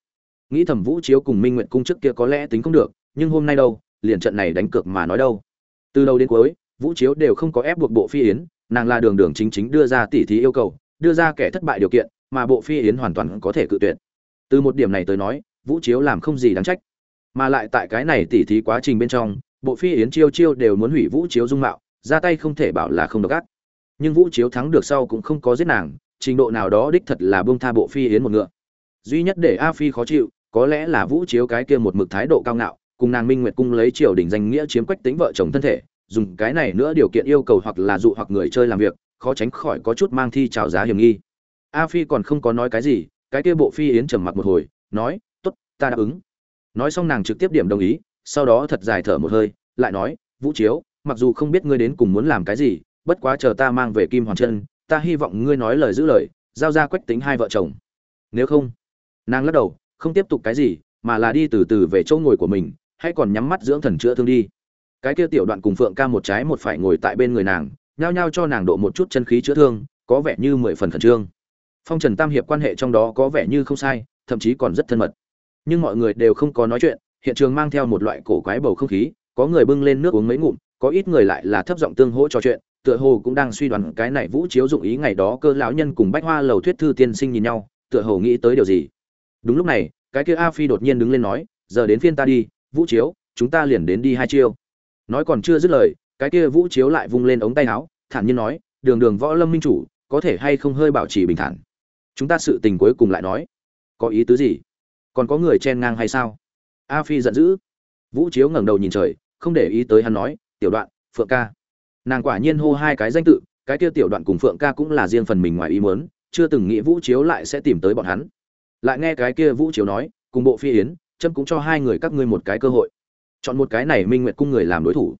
nghĩ thầm vũ chiếu cùng minh nguyện cung trước kia có lẽ tính không được, nhưng hôm nay đâu, liền trận này đánh cược mà nói đâu. Từ đầu đến cuối, vũ chiếu đều không có ép buộc bộ phi yến, nàng là đường đường chính chính đưa ra tỉ thí yêu cầu, đưa ra kẻ thất bại điều kiện, mà bộ phi yến hoàn toàn có thể cự tuyệt. Từ một điểm này tới nói, vũ chiếu làm không gì đáng trách. Mà lại tại cái này tỉ thí quá trình bên trong, bộ phi yến chiêu chiêu đều muốn hủy vũ chiếu dung mạo, ra tay không thể bảo là không độc ác. Nhưng vũ chiếu thắng được sau cũng không có giết nàng, trình độ nào đó đích thật là bông tha bộ phi yến một ngựa. Duy nhất để a phi khó chịu có lẽ là vũ chiếu cái kia một mực thái độ cao ngạo, cùng nàng minh nguyệt cung lấy triều đình danh nghĩa chiếm quách tính vợ chồng thân thể, dùng cái này nữa điều kiện yêu cầu hoặc là dụ hoặc người chơi làm việc, khó tránh khỏi có chút mang thi trào giá hiểm nghi. A phi còn không có nói cái gì, cái kia bộ phi yến trầm mặc một hồi, nói t ố t ta đáp ứng. Nói xong nàng trực tiếp điểm đồng ý, sau đó thật dài thở một hơi, lại nói, vũ chiếu, mặc dù không biết ngươi đến cùng muốn làm cái gì, bất quá chờ ta mang về kim hoàng chân ta hy vọng ngươi nói lời giữ lời, giao ra quách tính hai vợ chồng. Nếu không? Nàng lắc đầu không tiếp tục cái gì, mà là đi từ từ về chỗ ngồi của mình hay còn nhắm mắt dưỡng thần chữa thương đi. Cái kia tiểu đoạn cùng phượng ca một trái một phải ngồi tại bên người nàng, nhao nhao cho nàng độ một chút chân khí chữa thương, có vẻ như mười phần khẩn trương. Phong trần tam hiệp quan hệ trong đó có vẻ như không sai, thậm chí còn rất thân mật. Nhưng mọi người đều không có nói chuyện, hiện trường mang theo một loại cổ quái bầu không khí, có người bưng lên nước uống mấy ngụm, có ít người lại là thấp giọng tương hỗ trò chuyện, tựa hồ cũng đang suy đoán cái này vũ chiếu dụng ý ngày đó cơ lão nhân cùng bách hoa lầu thuyết thư tiên sinh nhìn nhau, tựa hồ nghĩ tới điều gì đúng lúc này, cái kia a phi đột nhiên đứng lên nói, giờ đến phiên ta đi, vũ chiếu, chúng ta liền đến đi hai chiêu. Nói còn chưa dứt lời, cái kia vũ chiếu lại vung lên ống tay áo, thản nhiên nói, đường đường võ lâm minh chủ, có thể hay không hơi bảo trì bình thản? Chúng ta sự tình cuối cùng lại nói. Có ý tứ gì? Còn có người chen ngang hay sao? A phi giận dữ. Vũ chiếu ngẩng đầu nhìn trời, không để ý tới hắn nói, tiểu đoạn, phượng ca. Nàng quả nhiên hô hai cái danh tự, cái kia tiểu đoạn cùng phượng ca cũng là riêng phần mình ngoài ý muốn, chưa từng nghĩ vũ chiếu lại sẽ tìm tới bọn hắn lại nghe cái kia vũ chiếu nói, cùng bộ phi yến trâm cũng cho hai người các ngươi một cái cơ hội. Chọn một cái này minh nguyệt cung người làm đối thủ.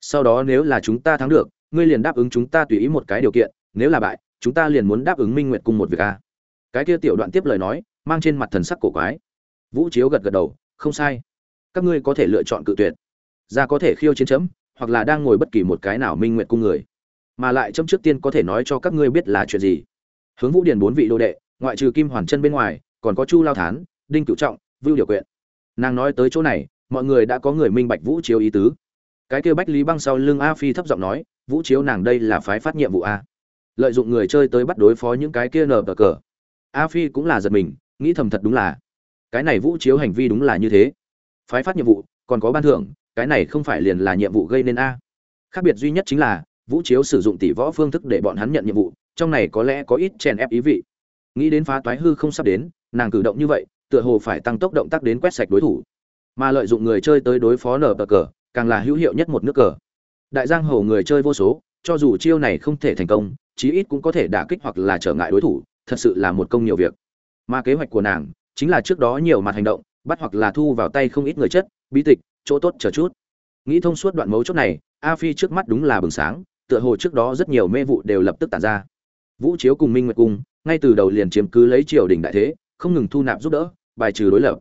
Sau đó nếu là chúng ta thắng được, ngươi liền đáp ứng chúng ta tùy ý một cái điều kiện, nếu là bại, chúng ta liền muốn đáp ứng minh nguyệt cung một việc a. Cái kia tiểu đoạn tiếp lời nói, mang trên mặt thần sắc cổ quái. Vũ chiếu gật gật đầu, không sai. Các ngươi có thể lựa chọn cự tuyệt. Ra có thể khiêu chiến chấm, hoặc là đang ngồi bất kỳ một cái nào minh nguyệt cung người. Mà lại chấm trước tiên có thể nói cho các ngươi biết là chuyện gì. Hướng vũ điền bốn vị đô đệ, ngoại trừ kim hoàn chân bên ngoài còn có chu lao thán, đinh cựu trọng, vưu điều quyện. Nàng nói tới chỗ này, mọi người đã có người minh bạch vũ chiếu ý tứ. Cái kêu bách lý băng sau lưng a phi thấp giọng nói, vũ chiếu nàng đây là phái phát nhiệm vụ a. Lợi dụng người chơi tới bắt đối phó những cái kia nờ cờ cờ. A phi cũng là giật mình, nghĩ thầm thật đúng là, cái này vũ chiếu hành vi đúng là như thế. Phái phát nhiệm vụ, còn có ban thưởng, cái này không phải liền là nhiệm vụ gây nên a. Khác biệt duy nhất chính là, vũ chiếu sử dụng tỷ võ phương thức để bọn hắn nhận nhiệm vụ, trong này có lẽ có ít chèn ép ý vị. Nghĩ đến phá toái hư không sắp đến nàng cử động như vậy, tựa hồ phải tăng tốc động tác đến quét sạch đối thủ. Mà lợi dụng người chơi tới đối phó nở bờ cờ, càng là hữu hiệu nhất một nước cờ. Đại giang hồ người chơi vô số, cho dù chiêu này không thể thành công, chí ít cũng có thể đả kích hoặc là trở ngại đối thủ, thật sự là một công nhiều việc. Mà kế hoạch của nàng, chính là trước đó nhiều mặt hành động, bắt hoặc là thu vào tay không ít người chất, bí tịch, chỗ tốt chờ chút. Nghĩ thông suốt đoạn mấu chốt này, a phi trước mắt đúng là bừng sáng, tựa hồ trước đó rất nhiều mê vụ đều lập tức tàn ra. Vũ chiếu cùng minh nguyệt cung, ngay từ đầu liền chiếm cứ lấy triều đình đại thế không ngừng thu nạp giúp đỡ, bài trừ đối lập.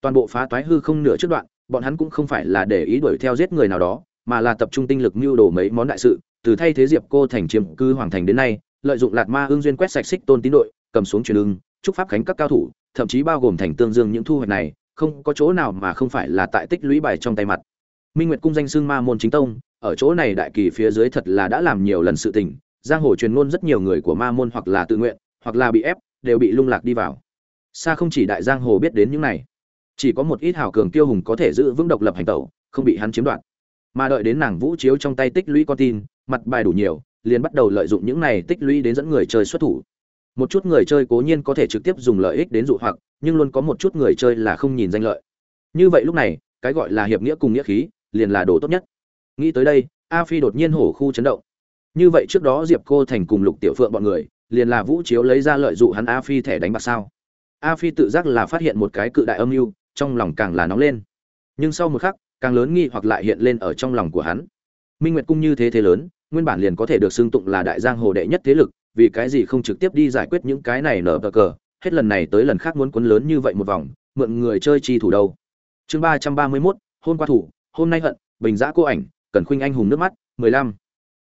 Toàn bộ phá toái hư không nửa trước đoạn, bọn hắn cũng không phải là để ý đuổi theo giết người nào đó, mà là tập trung tinh lực mưu đồ mấy món đại sự, từ thay thế diệp cô thành chiếm cư hoàng thành đến nay, lợi dụng lạt ma ương duyên quét sạch xích tôn tín đội, cầm xuống truyền ưng, chúc pháp khánh các cao thủ, thậm chí bao gồm thành tương dương những thu hoạch này, không có chỗ nào mà không phải là tại tích lũy bài trong tay mặt. Minh nguyệt cung danh xưng ma môn chính tông, ở chỗ này đại kỳ phía dưới thật là đã làm nhiều lần sự tình, giang hồ truyền ngôn rất nhiều người của ma môn hoặc là tự nguyện, hoặc là bị ép, đều bị lung lạc đi vào xa không chỉ đại giang hồ biết đến những này, chỉ có một ít hào cường tiêu hùng có thể giữ vững độc lập hành tẩu, không bị hắn chiếm đoạt. Mà đợi đến nàng vũ chiếu trong tay tích lũy con tin, mặt bài đủ nhiều, liền bắt đầu lợi dụng những này tích lũy đến dẫn người chơi xuất thủ. Một chút người chơi cố nhiên có thể trực tiếp dùng lợi ích đến dụ hoặc, nhưng luôn có một chút người chơi là không nhìn danh lợi. Như vậy lúc này, cái gọi là hiệp nghĩa cùng nghĩa khí, liền là đồ tốt nhất. Nghĩ tới đây, a phi đột nhiên hổ khu chấn động. Như vậy trước đó diệp cô thành cùng lục tiểu phượng bọn người, liền là vũ chiếu lấy ra lợi dụng hắn a phi thẻ đánh bạc sao? A phi tự giác là phát hiện một cái cự đại âm mưu, trong lòng càng là nóng lên. Nhưng sau một khắc, càng lớn nghi hoặc lại hiện lên ở trong lòng của hắn. Minh nguyệt cung như thế thế lớn, nguyên bản liền có thể được xưng tụng là đại giang hồ đệ nhất thế lực, vì cái gì không trực tiếp đi giải quyết những cái này nở bờ cờ, hết lần này tới lần khác muốn cuốn lớn như vậy một vòng, mượn người chơi chi thủ đâu. Chương ba trăm ba mươi mốt hôm qua thủ, hôm nay hận, bình giã cô ảnh cần khuynh anh hùng nước mắt, mười lăm.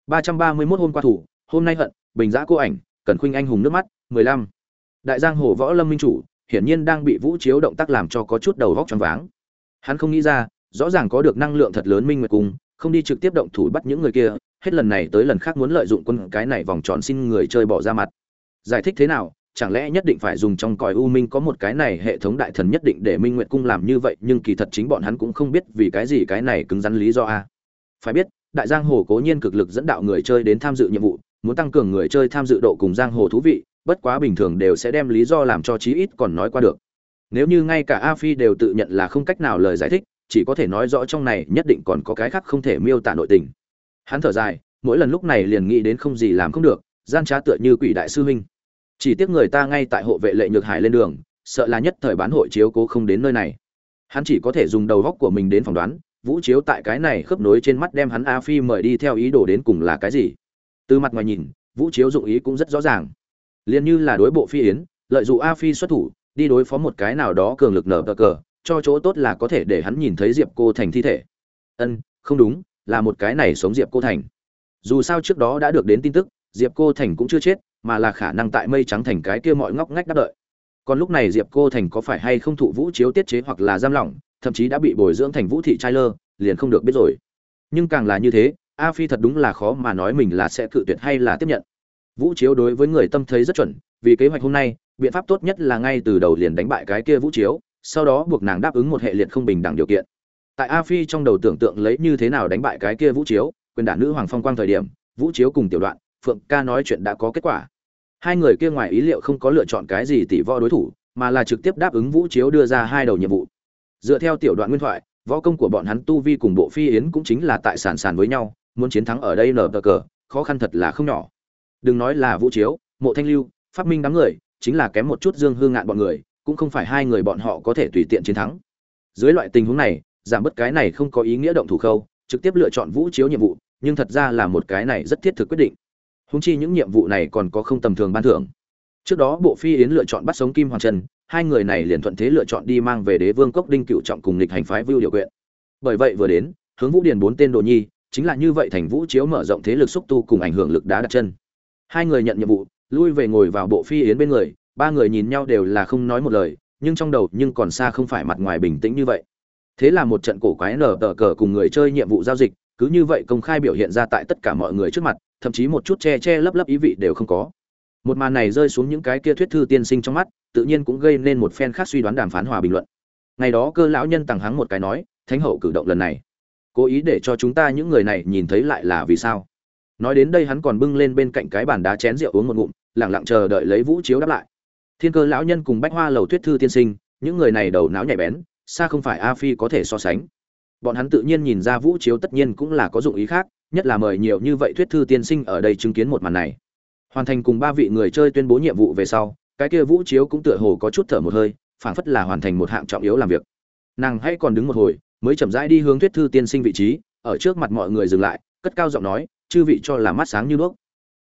Ba trăm ba mươi mốt hôm qua thủ, hôm nay hận, bình giã cô ảnh cần khuynh anh hùng nước mắt, mười lăm. Đại giang hồ võ lâm minh chủ hiển nhiên đang bị vũ chiếu động tác làm cho có chút đầu vóc choáng váng. Hắn không nghĩ ra, rõ ràng có được năng lượng thật lớn minh nguyệt cung, không đi trực tiếp động thủ bắt những người kia, hết lần này tới lần khác muốn lợi dụng quân cái này vòng tròn xin người chơi bỏ ra mặt. Giải thích thế nào, chẳng lẽ nhất định phải dùng trong còi u minh có một cái này hệ thống đại thần nhất định để minh nguyệt cung làm như vậy, nhưng kỳ thật chính bọn hắn cũng không biết vì cái gì cái này cứng rắn lý do a. Phải biết, đại giang hồ cố nhiên cực lực dẫn đạo người chơi đến tham dự nhiệm vụ, muốn tăng cường người chơi tham dự độ cùng giang hồ thú vị bất quá bình thường đều sẽ đem lý do làm cho chí ít còn nói qua được. Nếu như ngay cả a phi đều tự nhận là không cách nào lời giải thích, chỉ có thể nói rõ trong này nhất định còn có cái khác không thể miêu tả nội tình. Hắn thở dài, mỗi lần lúc này liền nghĩ đến không gì làm không được, gian trá tựa như quỷ đại sư huynh. Chỉ tiếc người ta ngay tại hộ vệ lệ nhược hải lên đường, sợ là nhất thời bán hội chiếu cố không đến nơi này. Hắn chỉ có thể dùng đầu góc của mình đến phỏng đoán, vũ chiếu tại cái này khớp nối trên mắt đem hắn a phi mời đi theo ý đồ đến cùng là cái gì. Từ mặt ngoài nhìn, vũ chiếu dụng ý cũng rất rõ ràng liền như là đối bộ phi yến, lợi dụng a phi xuất thủ, đi đối phó một cái nào đó cường lực nở cờ cờ, cho chỗ tốt là có thể để hắn nhìn thấy diệp cô thành thi thể. Ân, không đúng, là một cái này sống diệp cô thành. Dù sao trước đó đã được đến tin tức, diệp cô thành cũng chưa chết, mà là khả năng tại mây trắng thành cái kia mọi ngóc ngách đáp đợi. Còn lúc này diệp cô thành có phải hay không thụ vũ chiếu tiết chế hoặc là giam lỏng, thậm chí đã bị bồi dưỡng thành vũ thị trai lơ, liền không được biết rồi. Nhưng càng là như thế, a phi thật đúng là khó mà nói mình là sẽ cự tuyệt hay là tiếp nhận vũ chiếu đối với người tâm thấy rất chuẩn, vì kế hoạch hôm nay, biện pháp tốt nhất là ngay từ đầu liền đánh bại cái kia vũ chiếu, sau đó buộc nàng đáp ứng một hệ liệt không bình đẳng điều kiện. Tại a phi trong đầu tưởng tượng lấy như thế nào đánh bại cái kia vũ chiếu, quyền đàn nữ hoàng phong quang thời điểm, vũ chiếu cùng tiểu đoạn, phượng ca nói chuyện đã có kết quả. Hai người kia ngoài ý liệu không có lựa chọn cái gì tỷ võ đối thủ, mà là trực tiếp đáp ứng vũ chiếu đưa ra hai đầu nhiệm vụ. Dựa theo tiểu đoạn nguyên thoại, võ công của bọn hắn tu vi cùng bộ phi yến cũng chính là tại sản sản với nhau, muốn chiến thắng ở đây nở cờ, khó khăn thật là không nhỏ đừng nói là vũ chiếu, mộ thanh lưu phát minh đám người, chính là kém một chút dương hương ngạn bọn người, cũng không phải hai người bọn họ có thể tùy tiện chiến thắng. Dưới loại tình huống này, giảm bớt cái này không có ý nghĩa động thủ khâu, trực tiếp lựa chọn vũ chiếu nhiệm vụ, nhưng thật ra là một cái này rất thiết thực quyết định. Húng chi những nhiệm vụ này còn có không tầm thường ban thưởng. Trước đó bộ phi yến lựa chọn bắt sống kim hoàng trần, hai người này liền thuận thế lựa chọn đi mang về đế vương cốc đinh cựu trọng cùng lịch hành phái vưu điều quyện. Bởi vậy vừa đến, hướng vũ điền bốn tên đồ nhi, chính là như vậy thành vũ chiếu mở rộng thế lực xúc tu cùng ảnh hưởng lực đá đặt chân hai người nhận nhiệm vụ, lui về ngồi vào bộ phi yến bên người, ba người nhìn nhau đều là không nói một lời, nhưng trong đầu nhưng còn xa không phải mặt ngoài bình tĩnh như vậy. Thế là một trận cổ quái nở tờ cờ cùng người chơi nhiệm vụ giao dịch, cứ như vậy công khai biểu hiện ra tại tất cả mọi người trước mặt, thậm chí một chút che che lấp lấp ý vị đều không có. Một màn này rơi xuống những cái kia thuyết thư tiên sinh trong mắt, tự nhiên cũng gây nên một phen khác suy đoán đàm phán hòa bình luận. Ngày đó cơ lão nhân tằng hắng một cái nói, thánh hậu cử động lần này, cố ý để cho chúng ta những người này nhìn thấy lại là vì sao? Nói đến đây hắn còn bưng lên bên cạnh cái bàn đá chén rượu uống một ngụm, lẳng lặng chờ đợi lấy vũ chiếu đáp lại. Thiên cơ lão nhân cùng bách hoa lầu tuyết thư tiên sinh, những người này đầu não nhạy bén, xa không phải a phi có thể so sánh. Bọn hắn tự nhiên nhìn ra vũ chiếu tất nhiên cũng là có dụng ý khác, nhất là mời nhiều như vậy thuyết thư tiên sinh ở đây chứng kiến một màn này. Hoàn thành cùng ba vị người chơi tuyên bố nhiệm vụ về sau, cái kia vũ chiếu cũng tựa hồ có chút thở một hơi, phảng phất là hoàn thành một hạng trọng yếu làm việc. Nàng hãy còn đứng một hồi, mới chậm rãi đi hướng thuyết thư tiên sinh vị trí, ở trước mặt mọi người dừng lại, cất cao giọng nói chư vị cho là mắt sáng như đuốc.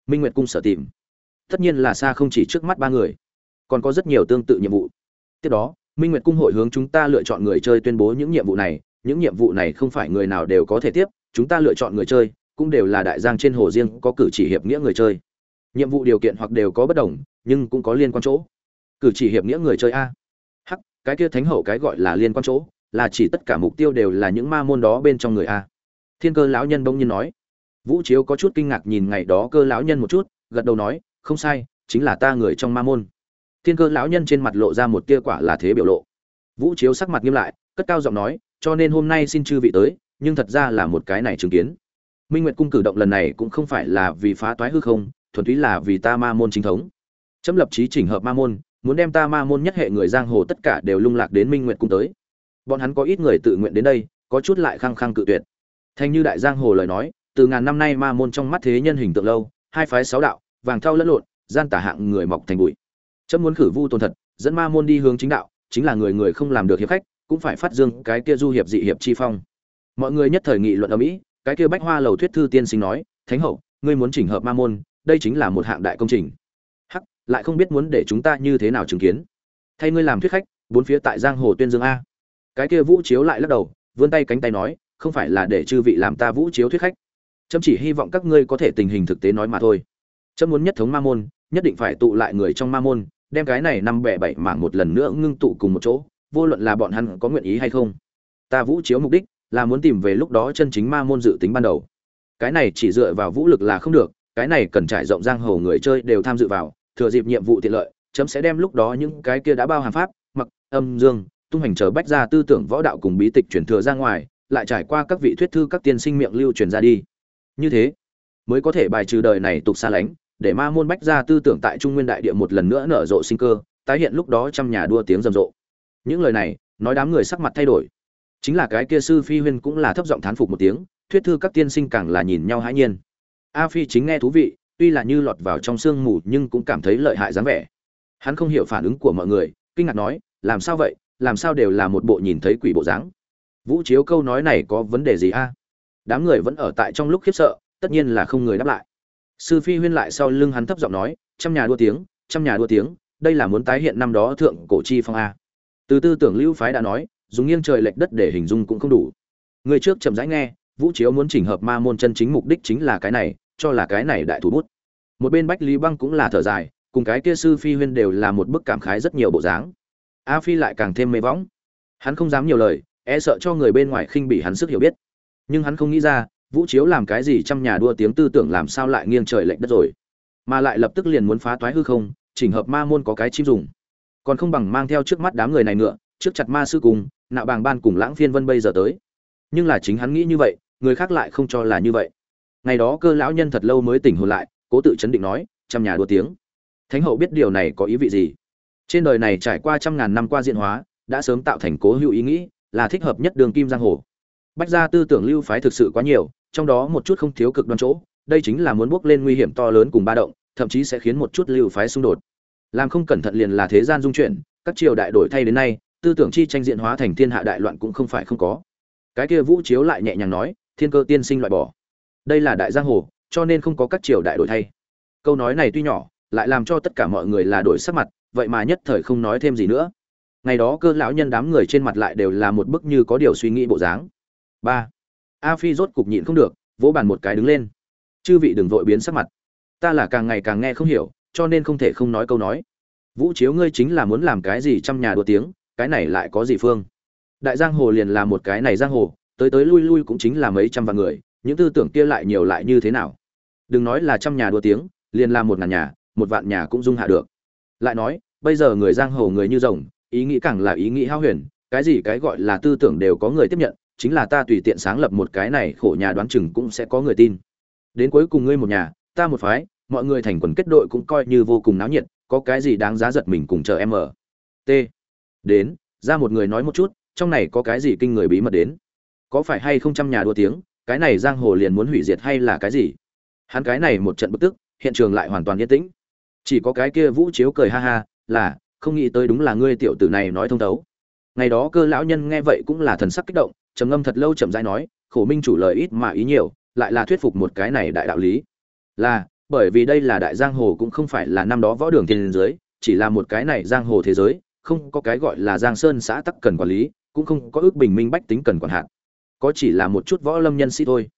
Minh nguyệt cung sở tìm. Tất nhiên là xa không chỉ trước mắt ba người, còn có rất nhiều tương tự nhiệm vụ. Tiếp đó, minh nguyệt cung hội hướng chúng ta lựa chọn người chơi tuyên bố những nhiệm vụ này, những nhiệm vụ này không phải người nào đều có thể tiếp, chúng ta lựa chọn người chơi, cũng đều là đại giang trên hồ riêng có cử chỉ hiệp nghĩa người chơi. Nhiệm vụ điều kiện hoặc đều có bất đồng, nhưng cũng có liên quan chỗ. Cử chỉ hiệp nghĩa người chơi a. Hắc, cái kia thánh hậu cái gọi là liên quan chỗ, là chỉ tất cả mục tiêu đều là những ma môn đó bên trong người a. Thiên cơ lão nhân bỗng nhiên nói vũ chiếu có chút kinh ngạc nhìn ngày đó cơ lão nhân một chút, gật đầu nói, không sai, chính là ta người trong ma môn. Thiên cơ lão nhân trên mặt lộ ra một tia quả là thế biểu lộ. Vũ chiếu sắc mặt nghiêm lại, cất cao giọng nói, cho nên hôm nay xin chư vị tới, nhưng thật ra là một cái này chứng kiến. Minh nguyệt cung cử động lần này cũng không phải là vì phá toái hư không, thuần túy là vì ta ma môn chính thống. Chấm lập trí chỉnh hợp ma môn, muốn đem ta ma môn nhất hệ người giang hồ tất cả đều lung lạc đến minh nguyệt cung tới. Bọn hắn có ít người tự nguyện đến đây, có chút lại khăng khăng cự tuyệt. Thanh như đại giang hồ lời nói từ ngàn năm nay ma môn trong mắt thế nhân hình tượng lâu, hai phái sáu đạo, vàng thau lẫn lộn, gian tả hạng người mọc thành bụi. Chấm muốn khử vu tôn thật, dẫn ma môn đi hướng chính đạo, chính là người người không làm được hiệp khách, cũng phải phát dương cái kia du hiệp dị hiệp chi phong. Mọi người nhất thời nghị luận ở mỹ cái kia bách hoa lầu thuyết thư tiên sinh nói, thánh hậu, ngươi muốn chỉnh hợp ma môn, đây chính là một hạng đại công trình. Hắc, lại không biết muốn để chúng ta như thế nào chứng kiến. Thay ngươi làm thuyết khách, bốn phía tại giang hồ tuyên dương a. Cái kia vũ chiếu lại lắc đầu, vươn tay cánh tay nói, không phải là để chư vị làm ta vũ chiếu thuyết khách chấm chỉ hy vọng các ngươi có thể tình hình thực tế nói mà thôi. Chấm muốn nhất thống ma môn, nhất định phải tụ lại người trong ma môn, đem cái này năm bẻ bảy mảng một lần nữa ngưng tụ cùng một chỗ, vô luận là bọn hắn có nguyện ý hay không. Ta vũ chiếu mục đích là muốn tìm về lúc đó chân chính ma môn dự tính ban đầu. Cái này chỉ dựa vào vũ lực là không được, cái này cần trải rộng giang hồ người chơi đều tham dự vào, thừa dịp nhiệm vụ tiện lợi, chấm sẽ đem lúc đó những cái kia đã bao hàm pháp, mặc, âm, dương, tung hành chờ bách ra tư tưởng võ đạo cùng bí tịch truyền thừa ra ngoài, lại trải qua các vị thuyết thư các tiên sinh miệng lưu truyền ra đi như thế, mới có thể bài trừ đời này tục xa lánh, để ma môn bách ra tư tưởng tại trung nguyên đại địa một lần nữa nở rộ sinh cơ, tái hiện lúc đó trăm nhà đua tiếng rầm rộ. Những lời này, nói đám người sắc mặt thay đổi. Chính là cái kia sư phi huyên cũng là thấp giọng thán phục một tiếng, thuyết thư các tiên sinh càng là nhìn nhau hãi nhiên. A phi chính nghe thú vị, tuy là như lọt vào trong sương mù nhưng cũng cảm thấy lợi hại dáng vẻ. Hắn không hiểu phản ứng của mọi người, kinh ngạc nói, làm sao vậy? Làm sao đều là một bộ nhìn thấy quỷ bộ dáng? Vũ chiếu câu nói này có vấn đề gì a? Đám người vẫn ở tại trong lúc khiếp sợ, tất nhiên là không người đáp lại. Sư phi huyên lại sau lưng hắn thấp giọng nói, trăm nhà đua tiếng, trăm nhà đua tiếng, đây là muốn tái hiện năm đó thượng cổ chi phong a. Từ tư tưởng lưu phái đã nói, dùng nghiêng trời lệch đất để hình dung cũng không đủ. Người trước chậm rãi nghe, vũ chiếu muốn chỉnh hợp ma môn chân chính mục đích chính là cái này, cho là cái này đại thủ bút. Một bên bách lý băng cũng là thở dài, cùng cái kia sư phi huyên đều là một bức cảm khái rất nhiều bộ dáng. A phi lại càng thêm mê võng. Hắn không dám nhiều lời e sợ cho người bên ngoài khinh bị hắn sức hiểu biết nhưng hắn không nghĩ ra, vũ chiếu làm cái gì trong nhà đua tiếng tư tưởng làm sao lại nghiêng trời lệch đất rồi. Mà lại lập tức liền muốn phá toái hư không, chỉnh hợp ma môn có cái chim dùng. Còn không bằng mang theo trước mắt đám người này nữa trước chặt ma sư cùng, nạo bàng ban cùng lãng phiên vân bây giờ tới. Nhưng là chính hắn nghĩ như vậy, người khác lại không cho là như vậy. Ngày đó cơ lão nhân thật lâu mới tỉnh hồn lại, cố tự chấn định nói, trăm nhà đua tiếng. Thánh hậu biết điều này có ý vị gì? Trên đời này trải qua trăm ngàn năm qua diện hóa, đã sớm tạo thành cố hữu ý nghĩ, là thích hợp nhất đường kim giang hồ bách gia tư tưởng lưu phái thực sự quá nhiều, trong đó một chút không thiếu cực đoan chỗ, đây chính là muốn bước lên nguy hiểm to lớn cùng ba động, thậm chí sẽ khiến một chút lưu phái xung đột. Làm không cẩn thận liền là thế gian dung chuyển, các triều đại đổi thay đến nay, tư tưởng chi tranh diện hóa thành thiên hạ đại loạn cũng không phải không có. Cái kia vũ chiếu lại nhẹ nhàng nói, thiên cơ tiên sinh loại bỏ. Đây là đại giang hồ, cho nên không có các triều đại đổi thay. Câu nói này tuy nhỏ, lại làm cho tất cả mọi người là đổi sắc mặt, vậy mà nhất thời không nói thêm gì nữa. Ngày đó cơ lão nhân đám người trên mặt lại đều là một bức như có điều suy nghĩ bộ dáng ba. A phi rốt cục nhịn không được, vỗ bàn một cái đứng lên. Chư vị đừng vội biến sắc mặt. Ta là càng ngày càng nghe không hiểu, cho nên không thể không nói câu nói. Vũ chiếu ngươi chính là muốn làm cái gì trong nhà đua tiếng, cái này lại có gì phương? Đại giang hồ liền là một cái này giang hồ, tới tới lui lui cũng chính là mấy trăm vạn người, những tư tưởng kia lại nhiều lại như thế nào? Đừng nói là trăm nhà đua tiếng, liền là một ngàn nhà, một vạn nhà cũng dung hạ được. Lại nói, bây giờ người giang hồ người như rồng, ý nghĩ càng là ý nghĩ hao huyền, cái gì cái gọi là tư tưởng đều có người tiếp nhận chính là ta tùy tiện sáng lập một cái này, khổ nhà đoán chừng cũng sẽ có người tin. Đến cuối cùng ngươi một nhà, ta một phái, mọi người thành quần kết đội cũng coi như vô cùng náo nhiệt, có cái gì đáng giá giật mình cùng chờ em ở? T. Đến, ra một người nói một chút, trong này có cái gì kinh người bí mật đến? Có phải hay không trăm nhà đua tiếng, cái này giang hồ liền muốn hủy diệt hay là cái gì? Hắn cái này một trận bực tức, hiện trường lại hoàn toàn yên tĩnh. Chỉ có cái kia vũ chiếu cười ha ha, là, không nghĩ tới đúng là ngươi tiểu tử này nói thông thấu. Ngày đó cơ lão nhân nghe vậy cũng là thần sắc kích động trầm ngâm thật lâu chậm rãi nói, khổ minh chủ lời ít mà ý nhiều, lại là thuyết phục một cái này đại đạo lý. Là, bởi vì đây là đại giang hồ cũng không phải là năm đó võ đường thiên giới, chỉ là một cái này giang hồ thế giới, không có cái gọi là giang sơn xã tắc cần quản lý, cũng không có ước bình minh bách tính cần quản hạn có chỉ là một chút võ lâm nhân sĩ thôi.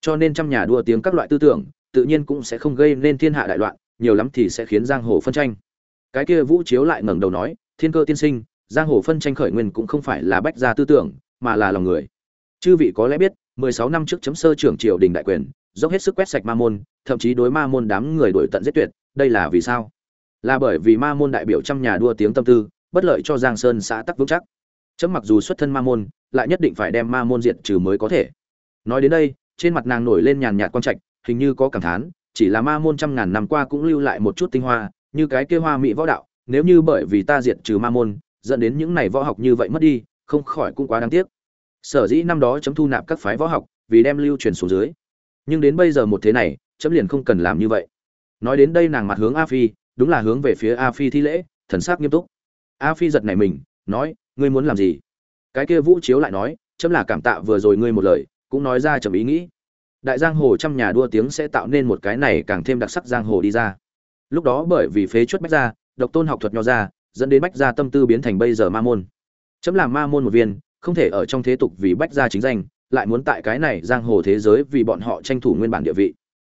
Cho nên trong nhà đua tiếng các loại tư tưởng, tự nhiên cũng sẽ không gây nên thiên hạ đại loạn, nhiều lắm thì sẽ khiến giang hồ phân tranh. Cái kia vũ chiếu lại ngẩng đầu nói, thiên cơ tiên sinh, giang hồ phân tranh khởi nguyên cũng không phải là bách gia tư tưởng mà là lòng người. Chư vị có lẽ biết, mười sáu năm trước chấm sơ trưởng triều đình đại quyền, dốc hết sức quét sạch ma môn, thậm chí đối ma môn đám người đổi tận giết tuyệt, đây là vì sao? Là bởi vì ma môn đại biểu trăm nhà đua tiếng tâm tư, bất lợi cho giang sơn xã tắc vững chắc. Chấm mặc dù xuất thân ma môn, lại nhất định phải đem ma môn diệt trừ mới có thể. Nói đến đây, trên mặt nàng nổi lên nhàn nhạt quang trạch, hình như có cảm thán, chỉ là ma môn trăm ngàn năm qua cũng lưu lại một chút tinh hoa, như cái kia hoa mỹ võ đạo, nếu như bởi vì ta diệt trừ ma môn, dẫn đến những này võ học như vậy mất đi không khỏi cũng quá đáng tiếc. Sở dĩ năm đó chấm thu nạp các phái võ học, vì đem lưu truyền xuống dưới. Nhưng đến bây giờ một thế này, chấm liền không cần làm như vậy. Nói đến đây nàng mặt hướng a phi, đúng là hướng về phía a phi thi lễ, thần sắc nghiêm túc. A phi giật nảy mình, nói, ngươi muốn làm gì? Cái kia vũ chiếu lại nói, chấm là cảm tạ vừa rồi ngươi một lời, cũng nói ra chấm ý nghĩ. Đại giang hồ trăm nhà đua tiếng sẽ tạo nên một cái này càng thêm đặc sắc giang hồ đi ra. Lúc đó bởi vì phế chuất bách gia, độc tôn học thuật nho ra, dẫn đến bách gia tâm tư biến thành bây giờ ma môn chấm làm ma môn một viên, không thể ở trong thế tục vì bách gia chính danh, lại muốn tại cái này giang hồ thế giới vì bọn họ tranh thủ nguyên bản địa vị.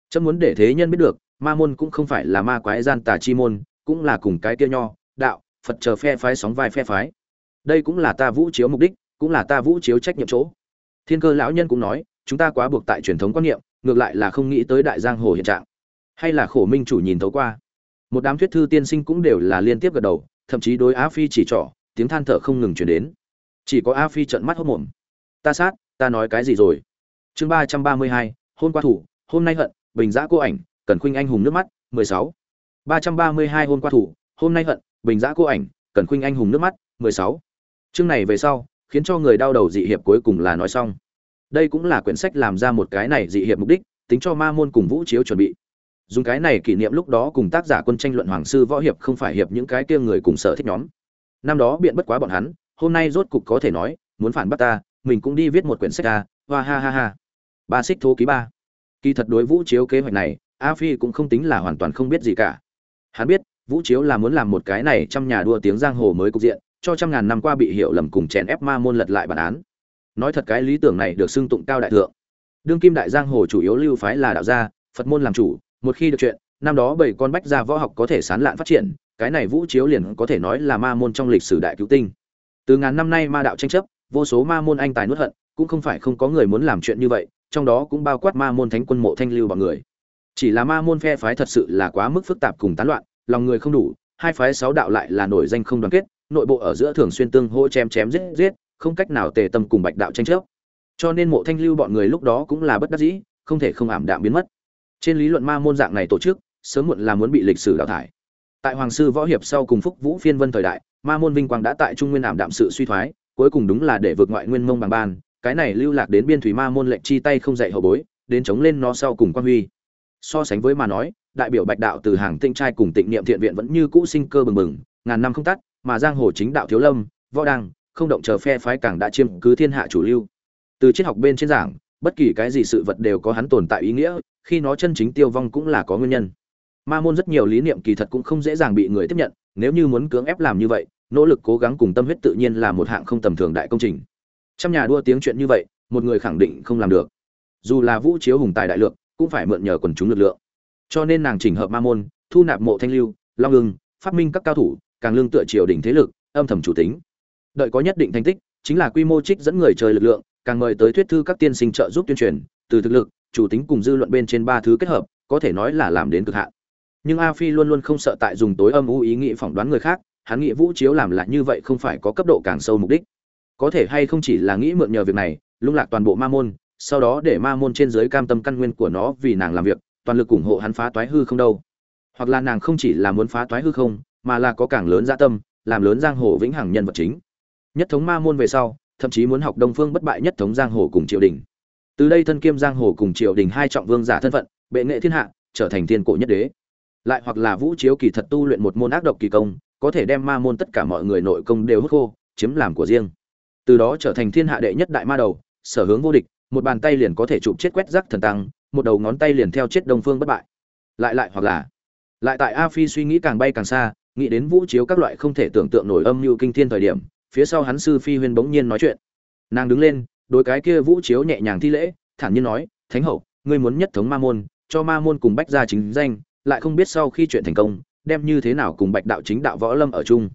Chấm muốn để thế nhân biết được, ma môn cũng không phải là ma quái gian tà chi môn, cũng là cùng cái kia nho, đạo, phật chờ phe phái sóng vai phe phái. Đây cũng là ta vũ chiếu mục đích, cũng là ta vũ chiếu trách nhiệm chỗ. Thiên cơ lão nhân cũng nói, chúng ta quá buộc tại truyền thống quan niệm, ngược lại là không nghĩ tới đại giang hồ hiện trạng. Hay là khổ minh chủ nhìn thấu qua. Một đám thuyết thư tiên sinh cũng đều là liên tiếp gật đầu, thậm chí đối á phi chỉ trỏ tiếng than thở không ngừng chuyển đến. Chỉ có a phi trợn mắt hốt mồm. Ta sát, ta nói cái gì rồi? Chương ba trăm ba mươi hai, hôn qua thủ, hôm nay hận, bình giã cô ảnh cần khuynh anh hùng nước mắt, mười sáu. Ba trăm ba mươi hai hôn qua thủ, hôm nay hận, bình giã cô ảnh cần khuynh anh hùng nước mắt, mười sáu. Chương này về sau, khiến cho người đau đầu dị hiệp cuối cùng là nói xong. Đây cũng là quyển sách làm ra một cái này dị hiệp mục đích, tính cho ma môn cùng vũ chiếu chuẩn bị. Dùng cái này kỷ niệm lúc đó cùng tác giả quân tranh luận hoàng sư võ hiệp không phải hiệp những cái kia người cùng sở thích nhóm năm đó biện bất quá bọn hắn, hôm nay rốt cục có thể nói, muốn phản bắt ta, mình cũng đi viết một quyển sách ra hoa ha ha ha. Ba xích thô ký ba. Kỳ thật đối vũ chiếu kế hoạch này, a phi cũng không tính là hoàn toàn không biết gì cả. Hắn biết, vũ chiếu là muốn làm một cái này trăm nhà đua tiếng giang hồ mới cục diện, cho trăm ngàn năm qua bị hiểu lầm cùng chèn ép ma môn lật lại bản án. Nói thật cái lý tưởng này được xưng tụng cao đại thượng. Đương kim đại giang hồ chủ yếu lưu phái là đạo gia, phật môn làm chủ, một khi được chuyện, năm đó bảy con bách gia võ học có thể sán lạn phát triển cái này vũ chiếu liền có thể nói là ma môn trong lịch sử đại cứu tinh. Từ ngàn năm nay ma đạo tranh chấp, vô số ma môn anh tài nuốt hận, cũng không phải không có người muốn làm chuyện như vậy, trong đó cũng bao quát ma môn thánh quân mộ thanh lưu bọn người. Chỉ là ma môn phe phái thật sự là quá mức phức tạp cùng tán loạn, lòng người không đủ, hai phái sáu đạo lại là nổi danh không đoàn kết, nội bộ ở giữa thường xuyên tương hỗ chém chém giết giết, không cách nào tề tâm cùng bạch đạo tranh chấp. Cho nên mộ thanh lưu bọn người lúc đó cũng là bất đắc dĩ, không thể không ảm đạm biến mất. Trên lý luận ma môn dạng này tổ chức, sớm muộn là muốn bị lịch sử đào thải tại hoàng sư võ hiệp sau cùng phúc vũ phiên vân thời đại, ma môn vinh quang đã tại trung nguyên ảm đạm sự suy thoái, cuối cùng đúng là để vượt ngoại nguyên mông bằng ban, cái này lưu lạc đến biên thủy ma môn lệnh chi tay không dạy hậu bối, đến chống lên nó sau cùng quan huy. So sánh với mà nói, đại biểu bạch đạo từ hàng tinh trai cùng tịnh niệm thiện viện vẫn như cũ sinh cơ bừng bừng, ngàn năm không tắt, mà giang hồ chính đạo thiếu lâm, võ đăng, không động chờ phe phái càng đã chiêm cứ thiên hạ chủ lưu. Từ triết học bên trên giảng, bất kỳ cái gì sự vật đều có hắn tồn tại ý nghĩa, khi nó chân chính tiêu vong cũng là có nguyên nhân ma môn rất nhiều lý niệm kỳ thật cũng không dễ dàng bị người tiếp nhận, nếu như muốn cưỡng ép làm như vậy, nỗ lực cố gắng cùng tâm huyết tự nhiên là một hạng không tầm thường đại công trình. Trăm nhà đua tiếng chuyện như vậy, một người khẳng định không làm được. Dù là vũ chiếu hùng tài đại lượng, cũng phải mượn nhờ quần chúng lực lượng. Cho nên nàng chỉnh hợp ma môn, thu nạp mộ thanh lưu, long ưng, phát minh các cao thủ, càng lương tựa triều đỉnh thế lực, âm thầm chủ tính. Đợi có nhất định thành tích, chính là quy mô trích dẫn người chơi lực lượng, càng mời tới thuyết thư các tiên sinh trợ giúp tuyên truyền, từ thực lực, chủ tính cùng dư luận bên trên ba thứ kết hợp, có thể nói là làm đến cực hạn nhưng a phi luôn luôn không sợ tại dùng tối âm u ý nghĩ phỏng đoán người khác, hắn nghĩ vũ chiếu làm lại như vậy không phải có cấp độ càng sâu mục đích. Có thể hay không chỉ là nghĩ mượn nhờ việc này, lung lạc toàn bộ ma môn, sau đó để ma môn trên dưới cam tâm căn nguyên của nó vì nàng làm việc, toàn lực ủng hộ hắn phá toái hư không đâu. Hoặc là nàng không chỉ là muốn phá toái hư không, mà là có càng lớn gia tâm, làm lớn giang hồ vĩnh hằng nhân vật chính. Nhất thống ma môn về sau, thậm chí muốn học đông phương bất bại nhất thống giang hồ cùng triều đình. Từ đây thân kiêm giang hồ cùng triều đình hai trọng vương giả thân phận, bệ nghệ thiên hạ, trở thành thiên cổ nhất đế lại hoặc là vũ chiếu kỳ thật tu luyện một môn ác độc kỳ công, có thể đem ma môn tất cả mọi người nội công đều hút khô, chiếm làm của riêng. Từ đó trở thành thiên hạ đệ nhất đại ma đầu, sở hướng vô địch, một bàn tay liền có thể chụp chết quét rác thần tăng, một đầu ngón tay liền theo chết đông phương bất bại. Lại lại hoặc là, lại tại a phi suy nghĩ càng bay càng xa, nghĩ đến vũ chiếu các loại không thể tưởng tượng nổi âm mưu kinh thiên thời điểm, phía sau hắn sư phi huyên bỗng nhiên nói chuyện. Nàng đứng lên đôi cái kia vũ chiếu nhẹ nhàng thi lễ, thản nhiên nói, thánh hậu, ngươi muốn nhất thống ma môn, cho ma môn cùng bách gia chính danh lại không biết sau khi chuyện thành công, đem như thế nào cùng bạch đạo chính đạo võ lâm ở chung.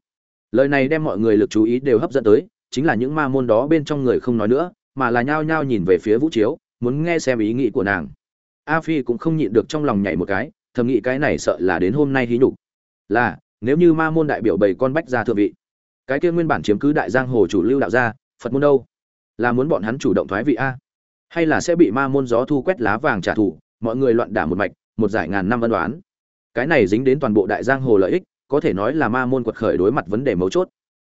Lời này đem mọi người lực chú ý đều hấp dẫn tới, chính là những ma môn đó bên trong người không nói nữa, mà là nhao nhao nhìn về phía vũ chiếu, muốn nghe xem ý nghĩ của nàng. A phi cũng không nhịn được trong lòng nhảy một cái, thầm nghĩ cái này sợ là đến hôm nay hí nhục. Là, nếu như ma môn đại biểu bảy con bách gia thượng vị, cái kia nguyên bản chiếm cứ đại giang hồ chủ lưu đạo gia, phật môn đâu? Là muốn bọn hắn chủ động thoái vị a? Hay là sẽ bị ma môn gió thu quét lá vàng trả thù, mọi người loạn đả một mạch một giải ngàn năm ân đoán cái này dính đến toàn bộ đại giang hồ lợi ích, có thể nói là ma môn quật khởi đối mặt vấn đề mấu chốt.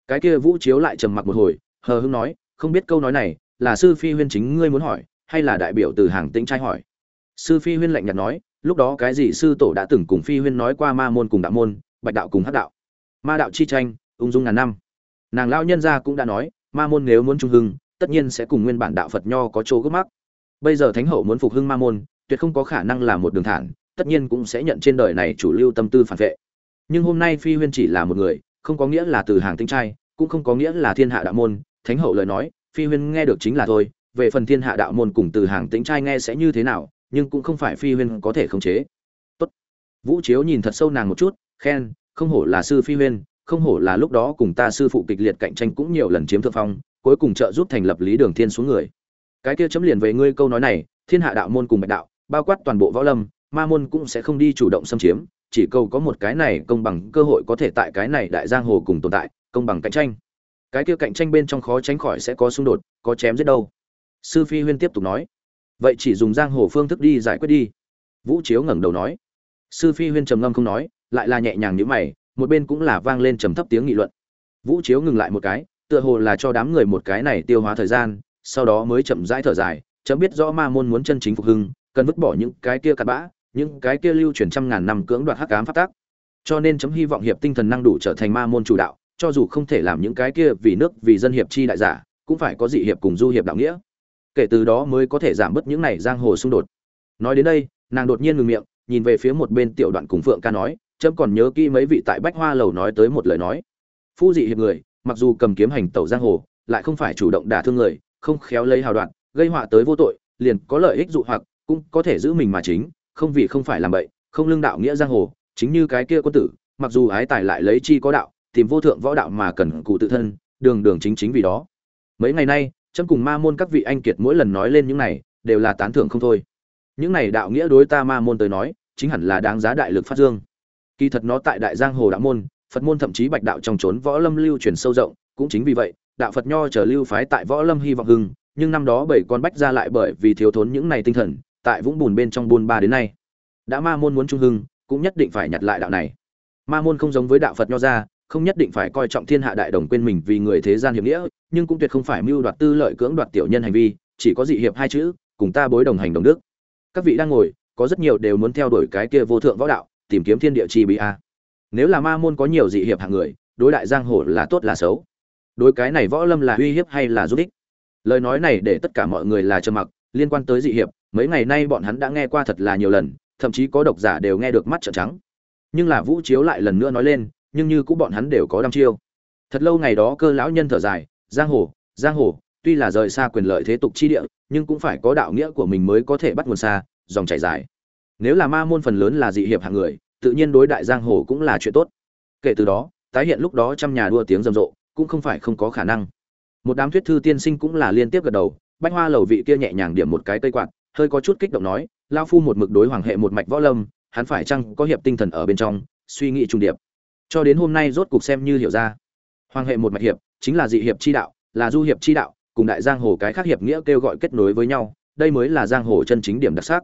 Cái kia vũ chiếu lại trầm mặc một hồi, hờ hưng nói, không biết câu nói này là sư phi huyên chính ngươi muốn hỏi, hay là đại biểu từ hàng tĩnh trai hỏi? Sư phi huyên lạnh nhạt nói, lúc đó cái gì sư tổ đã từng cùng phi huyên nói qua ma môn cùng đạo môn, bạch đạo cùng hắc đạo? Ma đạo chi tranh, ung dung ngàn năm. Nàng lao nhân gia cũng đã nói, ma môn nếu muốn trung hưng, tất nhiên sẽ cùng nguyên bản đạo phật nho có chỗ gấp mắc. Bây giờ thánh hậu muốn phục hưng ma môn tuyệt không có khả năng là một đường thản, tất nhiên cũng sẽ nhận trên đời này chủ lưu tâm tư phản vệ. Nhưng hôm nay phi huyên chỉ là một người, không có nghĩa là từ hàng tinh trai, cũng không có nghĩa là thiên hạ đạo môn. Thánh hậu lời nói, phi huyên nghe được chính là thôi, về phần thiên hạ đạo môn cùng từ hàng tính trai nghe sẽ như thế nào, nhưng cũng không phải phi huyên có thể khống chế. Tốt. Vũ chiếu nhìn thật sâu nàng một chút, khen, không hổ là sư phi huyên, không hổ là lúc đó cùng ta sư phụ kịch liệt cạnh tranh cũng nhiều lần chiếm thượng phong, cuối cùng trợ giúp thành lập lý đường thiên xuống người. Cái kia chấm liền về ngươi câu nói này, thiên hạ đạo môn cùng bạch đạo bao quát toàn bộ võ lâm, ma môn cũng sẽ không đi chủ động xâm chiếm, chỉ cầu có một cái này công bằng cơ hội có thể tại cái này đại giang hồ cùng tồn tại, công bằng cạnh tranh. Cái kia cạnh tranh bên trong khó tránh khỏi sẽ có xung đột, có chém giết đâu. Sư phi huyên tiếp tục nói. Vậy chỉ dùng giang hồ phương thức đi giải quyết đi. Vũ chiếu ngẩng đầu nói. Sư phi huyên trầm ngâm không nói, lại là nhẹ nhàng nhữ mày, một bên cũng là vang lên trầm thấp tiếng nghị luận. Vũ chiếu ngừng lại một cái, tựa hồ là cho đám người một cái này tiêu hóa thời gian, sau đó mới chậm rãi thở dài, chấm biết rõ ma môn muốn chân chính phục hưng cần vứt bỏ những cái kia cặn bã, những cái kia lưu truyền trăm ngàn năm cưỡng đoạt hắc ám phát tác cho nên chấm hy vọng hiệp tinh thần năng đủ trở thành ma môn chủ đạo, cho dù không thể làm những cái kia vì nước, vì dân hiệp chi đại giả, cũng phải có dị hiệp cùng du hiệp đạo nghĩa. Kể từ đó mới có thể giảm bớt những này giang hồ xung đột. Nói đến đây, nàng đột nhiên ngừng miệng, nhìn về phía một bên tiểu đoạn cùng phượng ca nói, chấm còn nhớ kỹ mấy vị tại bách hoa lầu nói tới một lời nói. Phu dị hiệp người, mặc dù cầm kiếm hành tẩu giang hồ, lại không phải chủ động đả thương người, không khéo lấy hào đoạn, gây họa tới vô tội, liền có lợi ích dụ hoặc cũng có thể giữ mình mà chính, không vì không phải làm bậy, không lương đạo nghĩa giang hồ, chính như cái kia quân tử, mặc dù ái tài lại lấy chi có đạo, tìm vô thượng võ đạo mà cần cụ tự thân, đường đường chính chính vì đó. Mấy ngày nay trâm cùng ma môn các vị anh kiệt mỗi lần nói lên những này, đều là tán thưởng không thôi. Những này đạo nghĩa đối ta ma môn tới nói, chính hẳn là đáng giá đại lực phát dương. Kỳ thật nó tại đại giang hồ đạo môn, phật môn thậm chí bạch đạo trong trốn võ lâm lưu truyền sâu rộng, cũng chính vì vậy, đạo phật nho trở lưu phái tại võ lâm hy vọng hưng, nhưng năm đó bảy con bách ra lại bởi vì thiếu thốn những này tinh thần tại vũng bùn bên trong buôn ba đến nay. Đã ma môn muốn trung hưng, cũng nhất định phải nhặt lại đạo này. Ma môn không giống với đạo phật nho ra, không nhất định phải coi trọng thiên hạ đại đồng quên mình vì người thế gian hiệp nghĩa, nhưng cũng tuyệt không phải mưu đoạt tư lợi cưỡng đoạt tiểu nhân hành vi, chỉ có dị hiệp hai chữ, cùng ta bối đồng hành đồng đức. Các vị đang ngồi, có rất nhiều đều muốn theo đuổi cái kia vô thượng võ đạo, tìm kiếm thiên địa chi bị a. Nếu là ma môn có nhiều dị hiệp hạng người, đối đại giang hồ là tốt là xấu. Đối cái này võ lâm là uy hiếp hay là giúp ích? Lời nói này để tất cả mọi người là trầm mặc, liên quan tới dị hiệp mấy ngày nay bọn hắn đã nghe qua thật là nhiều lần, thậm chí có độc giả đều nghe được mắt trợn trắng. Nhưng là vũ chiếu lại lần nữa nói lên, nhưng như cũng bọn hắn đều có đăm chiêu. Thật lâu ngày đó cơ lão nhân thở dài, giang hồ giang hồ, tuy là rời xa quyền lợi thế tục chi địa, nhưng cũng phải có đạo nghĩa của mình mới có thể bắt nguồn xa, dòng chảy dài. Nếu là ma môn phần lớn là dị hiệp hạng người, tự nhiên đối đại giang hồ cũng là chuyện tốt. Kể từ đó, tái hiện lúc đó trăm nhà đua tiếng rầm rộ, cũng không phải không có khả năng. Một đám thuyết thư tiên sinh cũng là liên tiếp gật đầu, bách hoa lầu vị kia nhẹ nhàng điểm một cái cây quạt hơi có chút kích động nói lao phu một mực đối hoàng hệ một mạch võ lâm, hắn phải chăng có hiệp tinh thần ở bên trong, suy nghĩ trung điệp. Cho đến hôm nay rốt cục xem như hiểu ra. Hoàng hệ một mạch hiệp chính là dị hiệp chi đạo, là du hiệp chi đạo, cùng đại giang hồ cái khác hiệp nghĩa kêu gọi kết nối với nhau, đây mới là giang hồ chân chính điểm đặc sắc.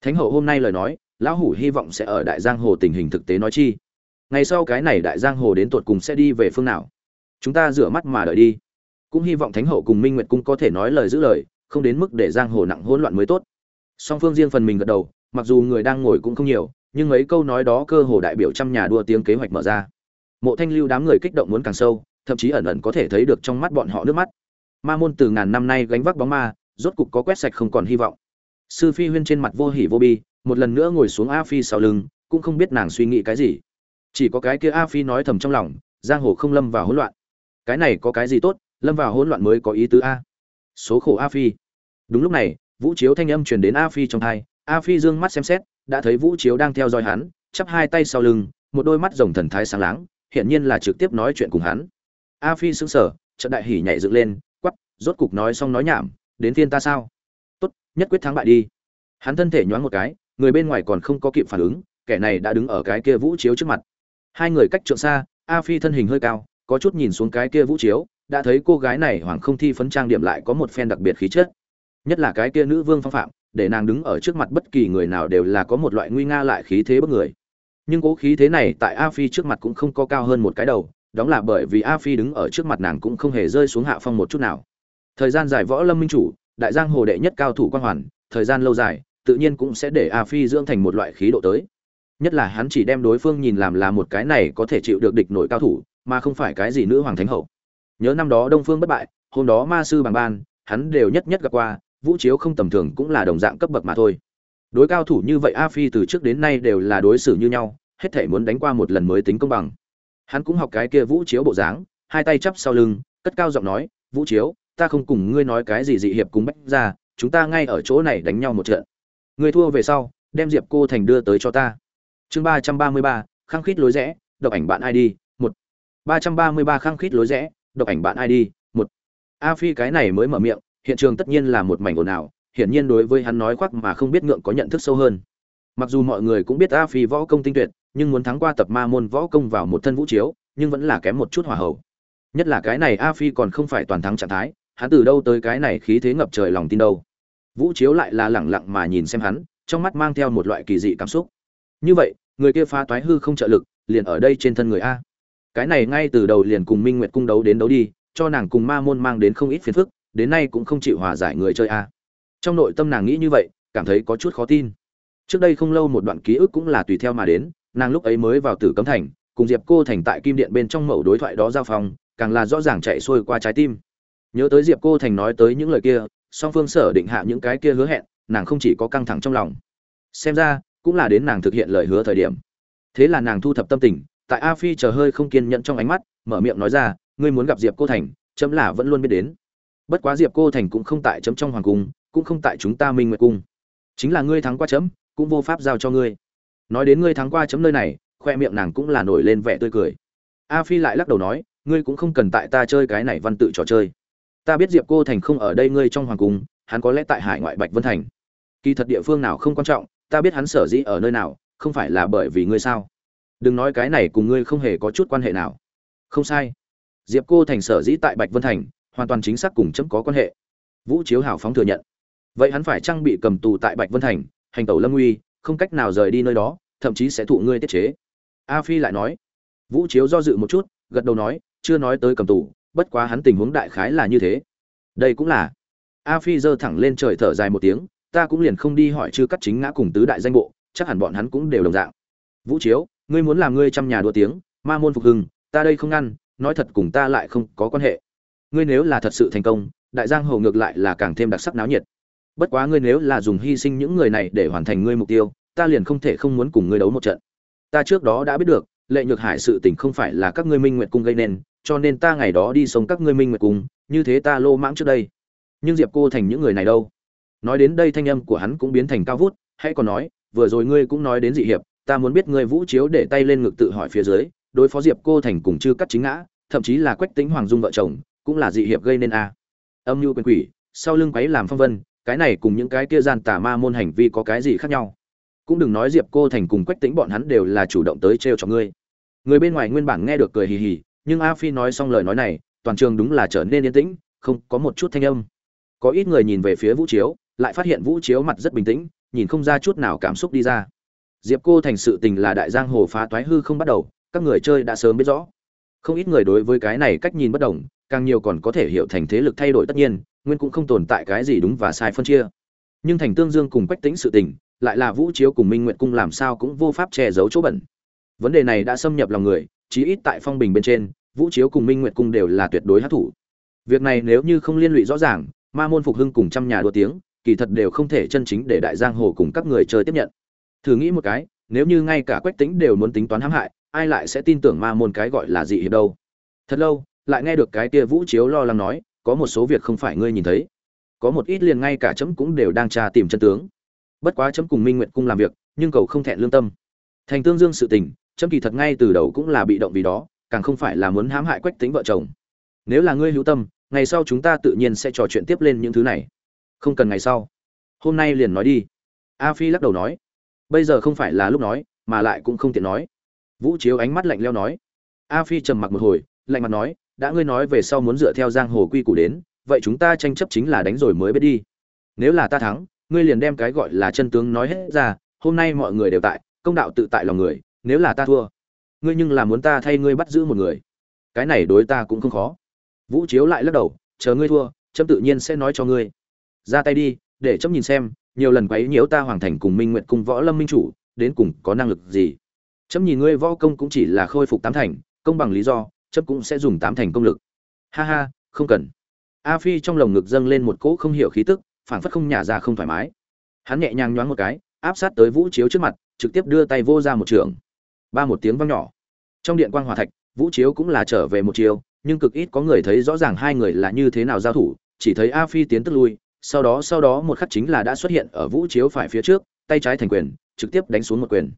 Thánh hậu hôm nay lời nói, lão hủ hy vọng sẽ ở đại giang hồ tình hình thực tế nói chi. Ngày sau cái này đại giang hồ đến tột cùng sẽ đi về phương nào? Chúng ta rửa mắt mà đợi đi. Cũng hy vọng thánh hậu cùng minh nguyệt cung có thể nói lời giữ lời không đến mức để giang hồ nặng hỗn loạn mới tốt. Song phương riêng phần mình gật đầu, mặc dù người đang ngồi cũng không nhiều, nhưng mấy câu nói đó cơ hồ đại biểu trăm nhà đua tiếng kế hoạch mở ra. Mộ thanh lưu đám người kích động muốn càng sâu, thậm chí ẩn ẩn có thể thấy được trong mắt bọn họ nước mắt. Ma môn từ ngàn năm nay gánh vác bóng ma, rốt cục có quét sạch không còn hy vọng. Sư phi huyên trên mặt vô hỉ vô bi, một lần nữa ngồi xuống a phi sau lưng, cũng không biết nàng suy nghĩ cái gì. Chỉ có cái kia a phi nói thầm trong lòng, giang hồ không lâm vào hỗn loạn. Cái này có cái gì tốt, lâm vào hỗn loạn mới có ý tứ a số khổ a phi. Đúng lúc này, vũ chiếu thanh âm truyền đến a phi trong thai, a phi dương mắt xem xét, đã thấy vũ chiếu đang theo dõi hắn, chắp hai tay sau lưng, một đôi mắt rồng thần thái sáng láng, hiển nhiên là trực tiếp nói chuyện cùng hắn. A phi sững sờ, trận đại hỉ nhảy dựng lên quắp rốt cục nói xong nói nhảm, đến phiên ta sao? Tốt, nhất quyết thắng bại đi. Hắn thân thể nhoáng một cái, người bên ngoài còn không có kịp phản ứng, kẻ này đã đứng ở cái kia vũ chiếu trước mặt. Hai người cách trượng xa, a phi thân hình hơi cao, có chút nhìn xuống cái kia vũ chiếu đã thấy cô gái này hoàng không thi phấn trang điểm lại có một phen đặc biệt khí chất. Nhất là cái kia nữ vương phong phạm, để nàng đứng ở trước mặt bất kỳ người nào đều là có một loại nguy nga lại khí thế bất người. Nhưng cố khí thế này tại a phi trước mặt cũng không có cao hơn một cái đầu đó là bởi vì a phi đứng ở trước mặt nàng cũng không hề rơi xuống hạ phong một chút nào. Thời gian dài võ lâm minh chủ, đại giang hồ đệ nhất cao thủ quan hoàn, thời gian lâu dài, tự nhiên cũng sẽ để a phi dưỡng thành một loại khí độ tới. Nhất là hắn chỉ đem đối phương nhìn làm là một cái này có thể chịu được địch nổi cao thủ, mà không phải cái gì nữ hoàng thánh hậu nhớ năm đó đông phương bất bại, hôm đó ma sư bằng ban, hắn đều nhất nhất gặp qua, vũ chiếu không tầm thường cũng là đồng dạng cấp bậc mà thôi. Đối cao thủ như vậy a phi từ trước đến nay đều là đối xử như nhau, hết thể muốn đánh qua một lần mới tính công bằng. Hắn cũng học cái kia vũ chiếu bộ dáng, hai tay chắp sau lưng, cất cao giọng nói, vũ chiếu, ta không cùng ngươi nói cái gì dị hiệp cùng bách ra chúng ta ngay ở chỗ này đánh nhau một trận. Ngươi thua về sau, đem diệp cô thành đưa tới cho ta. Chương ba trăm ba mươi ba, khăng khít lối rẽ độc ảnh bạn id một. ba trăm ba mươi ba, khăng khít lối rẽ độc ảnh bạn id một. A phi cái này mới mở miệng, hiện trường tất nhiên là một mảnh ồn ào, hiển nhiên đối với hắn nói khoác mà không biết ngượng có nhận thức sâu hơn. Mặc dù mọi người cũng biết a phi võ công tinh tuyệt, nhưng muốn thắng qua tập ma môn võ công vào một thân vũ chiếu, nhưng vẫn là kém một chút hỏa hậu. Nhất là cái này a phi còn không phải toàn thắng trạng thái, hắn từ đâu tới cái này khí thế ngập trời lòng tin đâu. Vũ chiếu lại là lẳng lặng mà nhìn xem hắn, trong mắt mang theo một loại kỳ dị cảm xúc. Như vậy, người kia phá toái hư không trợ lực, liền ở đây trên thân người a cái này ngay từ đầu liền cùng minh nguyệt cung đấu đến đấu đi cho nàng cùng ma môn mang đến không ít phiền phức đến nay cũng không chịu hòa giải người chơi a. Trong nội tâm nàng nghĩ như vậy cảm thấy có chút khó tin. Trước đây không lâu một đoạn ký ức cũng là tùy theo mà đến nàng lúc ấy mới vào tử cấm thành cùng diệp cô thành tại kim điện bên trong mẫu đối thoại đó giao phòng, càng là rõ ràng chạy xuôi qua trái tim. Nhớ tới diệp cô thành nói tới những lời kia song phương sở định hạ những cái kia hứa hẹn nàng không chỉ có căng thẳng trong lòng. Xem ra cũng là đến nàng thực hiện lời hứa thời điểm. Thế là nàng thu thập tâm tình tại a phi chờ hơi không kiên nhẫn trong ánh mắt, mở miệng nói ra, ngươi muốn gặp diệp cô thành, chấm là vẫn luôn biết đến. Bất quá diệp cô thành cũng không tại chấm trong hoàng cung, cũng không tại chúng ta minh nguyệt cung. Chính là ngươi thắng qua chấm, cũng vô pháp giao cho ngươi. Nói đến ngươi thắng qua chấm nơi này, khoe miệng nàng cũng là nổi lên vẻ tươi cười. A phi lại lắc đầu nói, ngươi cũng không cần tại ta chơi cái này văn tự trò chơi. Ta biết diệp cô thành không ở đây ngươi trong hoàng cung, hắn có lẽ tại hải ngoại bạch vân thành. Kỳ thật địa phương nào không quan trọng, ta biết hắn sở dĩ ở nơi nào, không phải là bởi vì ngươi sao? Đừng nói cái này cùng ngươi không hề có chút quan hệ nào. Không sai. Diệp cô thành sở dĩ tại bạch vân thành, hoàn toàn chính xác cùng chấm có quan hệ. Vũ chiếu hào phóng thừa nhận. Vậy hắn phải trang bị cầm tù tại bạch vân thành, hành tẩu lâm uy, không cách nào rời đi nơi đó, thậm chí sẽ thụ ngươi tiết chế? A phi lại nói. Vũ chiếu do dự một chút, gật đầu nói, chưa nói tới cầm tù, bất quá hắn tình huống đại khái là như thế. Đây cũng là. A phi giơ thẳng lên trời thở dài một tiếng, ta cũng liền không đi hỏi chư cắt chính ngã cùng tứ đại danh bộ, chắc hẳn bọn hắn cũng đều đồng dạng. Vũ chiếu ngươi muốn làm ngươi trăm nhà đua tiếng, ma môn phục hưng, ta đây không ngăn, nói thật cùng ta lại không có quan hệ. Ngươi nếu là thật sự thành công, đại giang hồ ngược lại là càng thêm đặc sắc náo nhiệt. Bất quá ngươi nếu là dùng hy sinh những người này để hoàn thành ngươi mục tiêu, ta liền không thể không muốn cùng ngươi đấu một trận. Ta trước đó đã biết được, lệ nhược hải sự tình không phải là các ngươi minh nguyệt cung gây nên, cho nên ta ngày đó đi sống các ngươi minh nguyệt cung, như thế ta lô mãng trước đây. Nhưng diệp cô thành những người này đâu? Nói đến đây thanh âm của hắn cũng biến thành cao vút, hãy còn nói, vừa rồi ngươi cũng nói đến dị hiệp ta muốn biết ngươi vũ chiếu để tay lên ngực tự hỏi phía dưới, đối phó diệp cô thành cùng chư cắt chính ngã, thậm chí là quách tính hoàng dung vợ chồng, cũng là dị hiệp gây nên a. Âm mưu quyền quỷ, sau lưng quấy làm phong vân, cái này cùng những cái kia gian tà ma môn hành vi có cái gì khác nhau? Cũng đừng nói diệp cô thành cùng quách tính bọn hắn đều là chủ động tới trêu cho ngươi. Người bên ngoài nguyên bản nghe được cười hì hì, nhưng a phi nói xong lời nói này, toàn trường đúng là trở nên yên tĩnh, không có một chút thanh âm. Có ít người nhìn về phía vũ chiếu, lại phát hiện vũ chiếu mặt rất bình tĩnh, nhìn không ra chút nào cảm xúc đi ra diệp cô thành sự tình là đại giang hồ phá toái hư không bắt đầu, các người chơi đã sớm biết rõ. Không ít người đối với cái này cách nhìn bất đồng, càng nhiều còn có thể hiểu thành thế lực thay đổi tất nhiên, nguyên cũng không tồn tại cái gì đúng và sai phân chia. Nhưng thành tương dương cùng quách tính sự tình, lại là vũ chiếu cùng minh nguyện cung làm sao cũng vô pháp che giấu chỗ bẩn. Vấn đề này đã xâm nhập lòng người, chí ít tại phong bình bên trên, vũ chiếu cùng minh nguyện cung đều là tuyệt đối hát thủ việc này nếu như không liên lụy rõ ràng, ma môn phục hưng cùng trăm nhà đua tiếng, kỳ thật đều không thể chân chính để đại giang hồ cùng các người chơi tiếp nhận thử nghĩ một cái, nếu như ngay cả quách tính đều muốn tính toán hãm hại, ai lại sẽ tin tưởng ma môn cái gọi là dị hiệp đâu? Thật lâu, lại nghe được cái kia vũ chiếu lo lắng nói, có một số việc không phải ngươi nhìn thấy. Có một ít liền ngay cả chấm cũng đều đang tra tìm chân tướng. Bất quá chấm cùng minh nguyện cung làm việc, nhưng cầu không thẹn lương tâm. Thành tương dương sự tình, chấm kỳ thật ngay từ đầu cũng là bị động vì đó, càng không phải là muốn hãm hại quách tính vợ chồng. Nếu là ngươi hữu tâm, ngày sau chúng ta tự nhiên sẽ trò chuyện tiếp lên những thứ này. Không cần ngày sau. Hôm nay liền nói đi. A phi lắc đầu nói bây giờ không phải là lúc nói, mà lại cũng không tiện nói. Vũ chiếu ánh mắt lạnh leo nói. A phi trầm mặc một hồi, lạnh mặt nói, đã ngươi nói về sau muốn dựa theo giang hồ quy củ đến, vậy chúng ta tranh chấp chính là đánh rồi mới biết đi. Nếu là ta thắng, ngươi liền đem cái gọi là chân tướng nói hết ra, hôm nay mọi người đều tại, công đạo tự tại lòng người, nếu là ta thua, ngươi nhưng là muốn ta thay ngươi bắt giữ một người. Cái này đối ta cũng không khó. Vũ chiếu lại lắc đầu, chờ ngươi thua trâm tự nhiên sẽ nói cho ngươi. Ra tay đi, để trâm nhìn xem nhiều lần quấy nhiễu ta hoàng thành cùng minh nguyện cùng võ lâm minh chủ, đến cùng có năng lực gì? Chấm nhìn ngươi võ công cũng chỉ là khôi phục tám thành, công bằng lý do, chấm cũng sẽ dùng tám thành công lực. Ha ha, không cần. A phi trong lồng ngực dâng lên một cỗ không hiểu khí tức, phảng phất không nhả ra không thoải mái. Hắn nhẹ nhàng nhoáng một cái, áp sát tới vũ chiếu trước mặt, trực tiếp đưa tay vô ra một trường. Ba một tiếng vang nhỏ. Trong điện quan hòa thạch, vũ chiếu cũng là trở về một chiều, nhưng cực ít có người thấy rõ ràng hai người là như thế nào giao thủ, chỉ thấy a phi tiến tức lui sau đó sau đó một khắc chính là đã xuất hiện ở vũ chiếu phải phía trước, tay trái thành quyền, trực tiếp đánh xuống một quyền.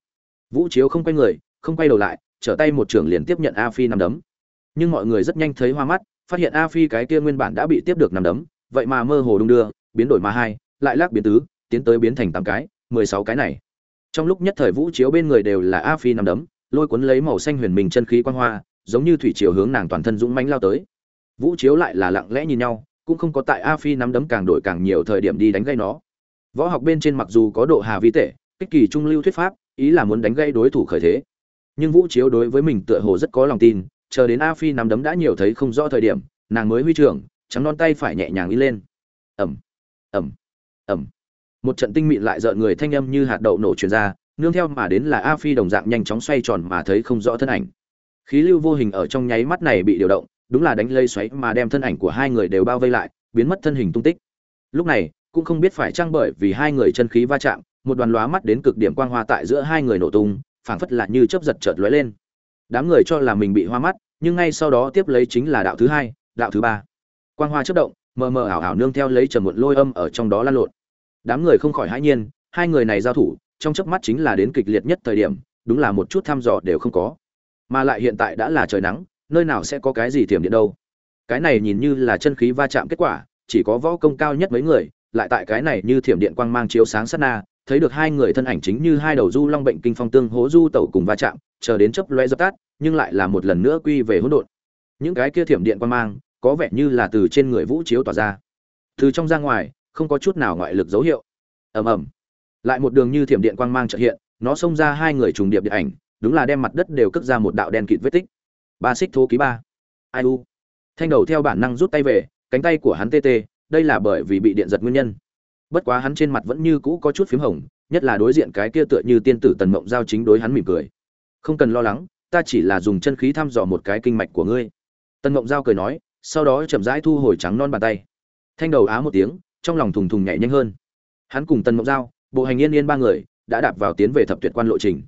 Vũ chiếu không quay người, không quay đầu lại, trở tay một trường liền tiếp nhận a phi nằm đấm. Nhưng mọi người rất nhanh thấy hoa mắt, phát hiện a phi cái kia nguyên bản đã bị tiếp được nằm đấm, vậy mà mơ hồ đung đưa, biến đổi mà hai, lại lắc biến tứ, tiến tới biến thành tám cái, mười sáu cái này. Trong lúc nhất thời vũ chiếu bên người đều là a phi nằm đấm, lôi cuốn lấy màu xanh huyền mình chân khí quan hoa, giống như thủy chiều hướng nàng toàn thân dũng mãnh lao tới. Vũ chiếu lại là lặng lẽ nhìn nhau cũng không có tại a phi nắm đấm càng đổi càng nhiều thời điểm đi đánh gây nó. Võ học bên trên mặc dù có độ hà vi tệ, kích kỳ trung lưu thuyết pháp, ý là muốn đánh gây đối thủ khởi thế. Nhưng vũ chiếu đối với mình tựa hồ rất có lòng tin, chờ đến a phi nắm đấm đã nhiều thấy không rõ thời điểm, nàng mới huy trưởng, trắng non tay phải nhẹ nhàng đi lên. Ẩm ẩm ẩm một trận tinh mịn lại rợn người thanh âm như hạt đậu nổ truyền ra, nương theo mà đến là a phi đồng dạng nhanh chóng xoay tròn mà thấy không rõ thân ảnh. Khí lưu vô hình ở trong nháy mắt này bị điều động đúng là đánh lây xoáy mà đem thân ảnh của hai người đều bao vây lại, biến mất thân hình tung tích. Lúc này, cũng không biết phải trang bởi vì hai người chân khí va chạm, một đoàn lóa mắt đến cực điểm quang hoa tại giữa hai người nổ tung, phảng phất là như chớp giật chợt lóe lên. Đám người cho là mình bị hoa mắt, nhưng ngay sau đó tiếp lấy chính là đạo thứ hai, đạo thứ ba. Quang hoa chớp động, mờ mờ ảo ảo nương theo lấy trầm một lôi âm ở trong đó lan lộn. Đám người không khỏi hãi nhiên, hai người này giao thủ, trong chớp mắt chính là đến kịch liệt nhất thời điểm, đúng là một chút thăm dò đều không có. Mà lại hiện tại đã là trời nắng nơi nào sẽ có cái gì tiềm điện đâu. Cái này nhìn như là chân khí va chạm kết quả, chỉ có võ công cao nhất mấy người, lại tại cái này như thiểm điện quang mang chiếu sáng sát na, thấy được hai người thân ảnh chính như hai đầu du long bệnh kinh phong tương hố du tẩu cùng va chạm, chờ đến chớp loe dập tắt, nhưng lại là một lần nữa quy về hỗn độn. Những cái kia thiểm điện quang mang, có vẻ như là từ trên người vũ chiếu tỏa ra. Từ trong ra ngoài, không có chút nào ngoại lực dấu hiệu. Ầm ầm. Lại một đường như thiểm điện quang mang trợ hiện, nó xông ra hai người trùng điệp điện ảnh, đúng là đem mặt đất đều cất ra một đạo đen kịt vết tích ba xích thô ký ba. Ai u. Thanh đầu theo bản năng rút tay về, cánh tay của hắn tê tê, đây là bởi vì bị điện giật nguyên nhân. Bất quá hắn trên mặt vẫn như cũ có chút phím hồng, nhất là đối diện cái kia tựa như tiên tử tần mộng giao chính đối hắn mỉm cười. Không cần lo lắng, ta chỉ là dùng chân khí thăm dò một cái kinh mạch của ngươi. Tần mộng giao cười nói, sau đó chậm rãi thu hồi trắng non bàn tay. Thanh đầu á một tiếng, trong lòng thùng thùng nhảy nhanh hơn. Hắn cùng tần mộng giao, bộ hành yên yên ba người, đã đạp vào tiến về thập tuyệt quan lộ trình.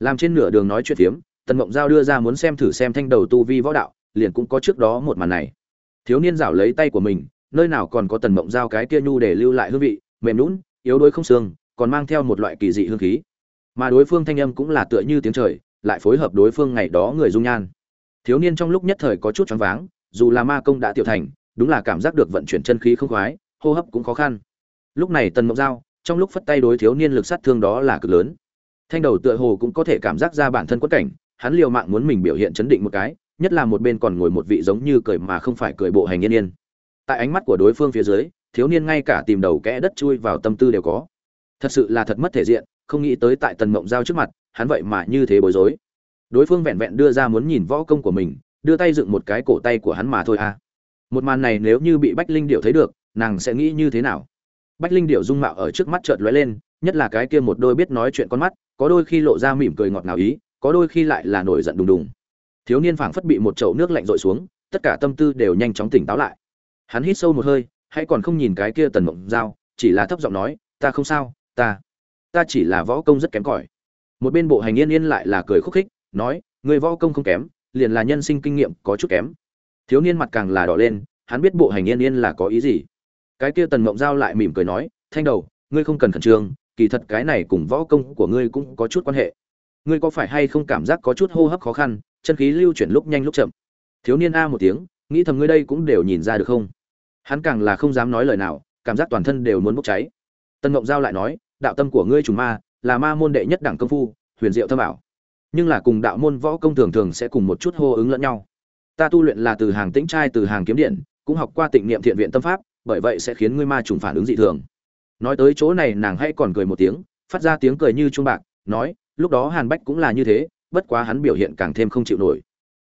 Làm trên nửa đường nói chuyện phiếm tần mộng giao đưa ra muốn xem thử xem thanh đầu tu vi võ đạo, liền cũng có trước đó một màn này. Thiếu niên rảo lấy tay của mình, nơi nào còn có tần mộng giao cái kia nhu để lưu lại hương vị, mềm lún yếu đuối không xương, còn mang theo một loại kỳ dị hương khí. Mà đối phương thanh âm cũng là tựa như tiếng trời, lại phối hợp đối phương ngày đó người dung nhan. Thiếu niên trong lúc nhất thời có chút choáng váng, dù là ma công đã tiểu thành, đúng là cảm giác được vận chuyển chân khí không khoái, hô hấp cũng khó khăn. Lúc này tần mộng giao, trong lúc phất tay đối thiếu niên lực sát thương đó là cực lớn. Thanh đầu tựa hồ cũng có thể cảm giác ra bản thân quất cảnh hắn liều mạng muốn mình biểu hiện chấn định một cái, nhất là một bên còn ngồi một vị giống như cười mà không phải cười bộ hành yên yên. Tại ánh mắt của đối phương phía dưới, thiếu niên ngay cả tìm đầu kẽ đất chui vào tâm tư đều có. Thật sự là thật mất thể diện, không nghĩ tới tại tần mộng giao trước mặt, hắn vậy mà như thế bối rối. Đối phương vẹn vẹn đưa ra muốn nhìn võ công của mình, đưa tay dựng một cái cổ tay của hắn mà thôi à. Một màn này nếu như bị bách linh điệu thấy được, nàng sẽ nghĩ như thế nào? Bách linh điệu dung mạo ở trước mắt chợt lóe lên, nhất là cái kia một đôi biết nói chuyện con mắt, có đôi khi lộ ra mỉm cười ngọt ngào ý có đôi khi lại là nổi giận đùng đùng. Thiếu niên phảng phất bị một chậu nước lạnh rội xuống, tất cả tâm tư đều nhanh chóng tỉnh táo lại. Hắn hít sâu một hơi, hãy còn không nhìn cái kia tần mộng dao chỉ là thấp giọng nói, ta không sao, ta ta chỉ là võ công rất kém cỏi. Một bên bộ hành yên yên lại là cười khúc khích, nói người võ công không kém, liền là nhân sinh kinh nghiệm có chút kém. Thiếu niên mặt càng là đỏ lên, hắn biết bộ hành yên yên là có ý gì. Cái kia tần mộng giao lại mỉm cười nói, thanh đầu, ngươi không cần khẩn trương, kỳ thật cái này cùng võ công của ngươi cũng có chút quan hệ ngươi có phải hay không cảm giác có chút hô hấp khó khăn, chân khí lưu chuyển lúc nhanh lúc chậm? Thiếu niên a một tiếng, nghĩ thầm ngươi đây cũng đều nhìn ra được không? Hắn càng là không dám nói lời nào, cảm giác toàn thân đều muốn bốc cháy. Tân ngộng giao lại nói, đạo tâm của ngươi trùng ma, là ma môn đệ nhất đẳng công phu, huyền diệu thâm ảo. Nhưng là cùng đạo môn võ công thường thường sẽ cùng một chút hô ứng lẫn nhau. Ta tu luyện là từ hàng tĩnh trai, từ hàng kiếm điện, cũng học qua tịnh niệm thiện viện tâm pháp, bởi vậy sẽ khiến ngươi ma trùng phản ứng dị thường. Nói tới chỗ này nàng hay còn cười một tiếng, phát ra tiếng cười như chuông bạc, nói lúc đó hàn bách cũng là như thế, bất quá hắn biểu hiện càng thêm không chịu nổi.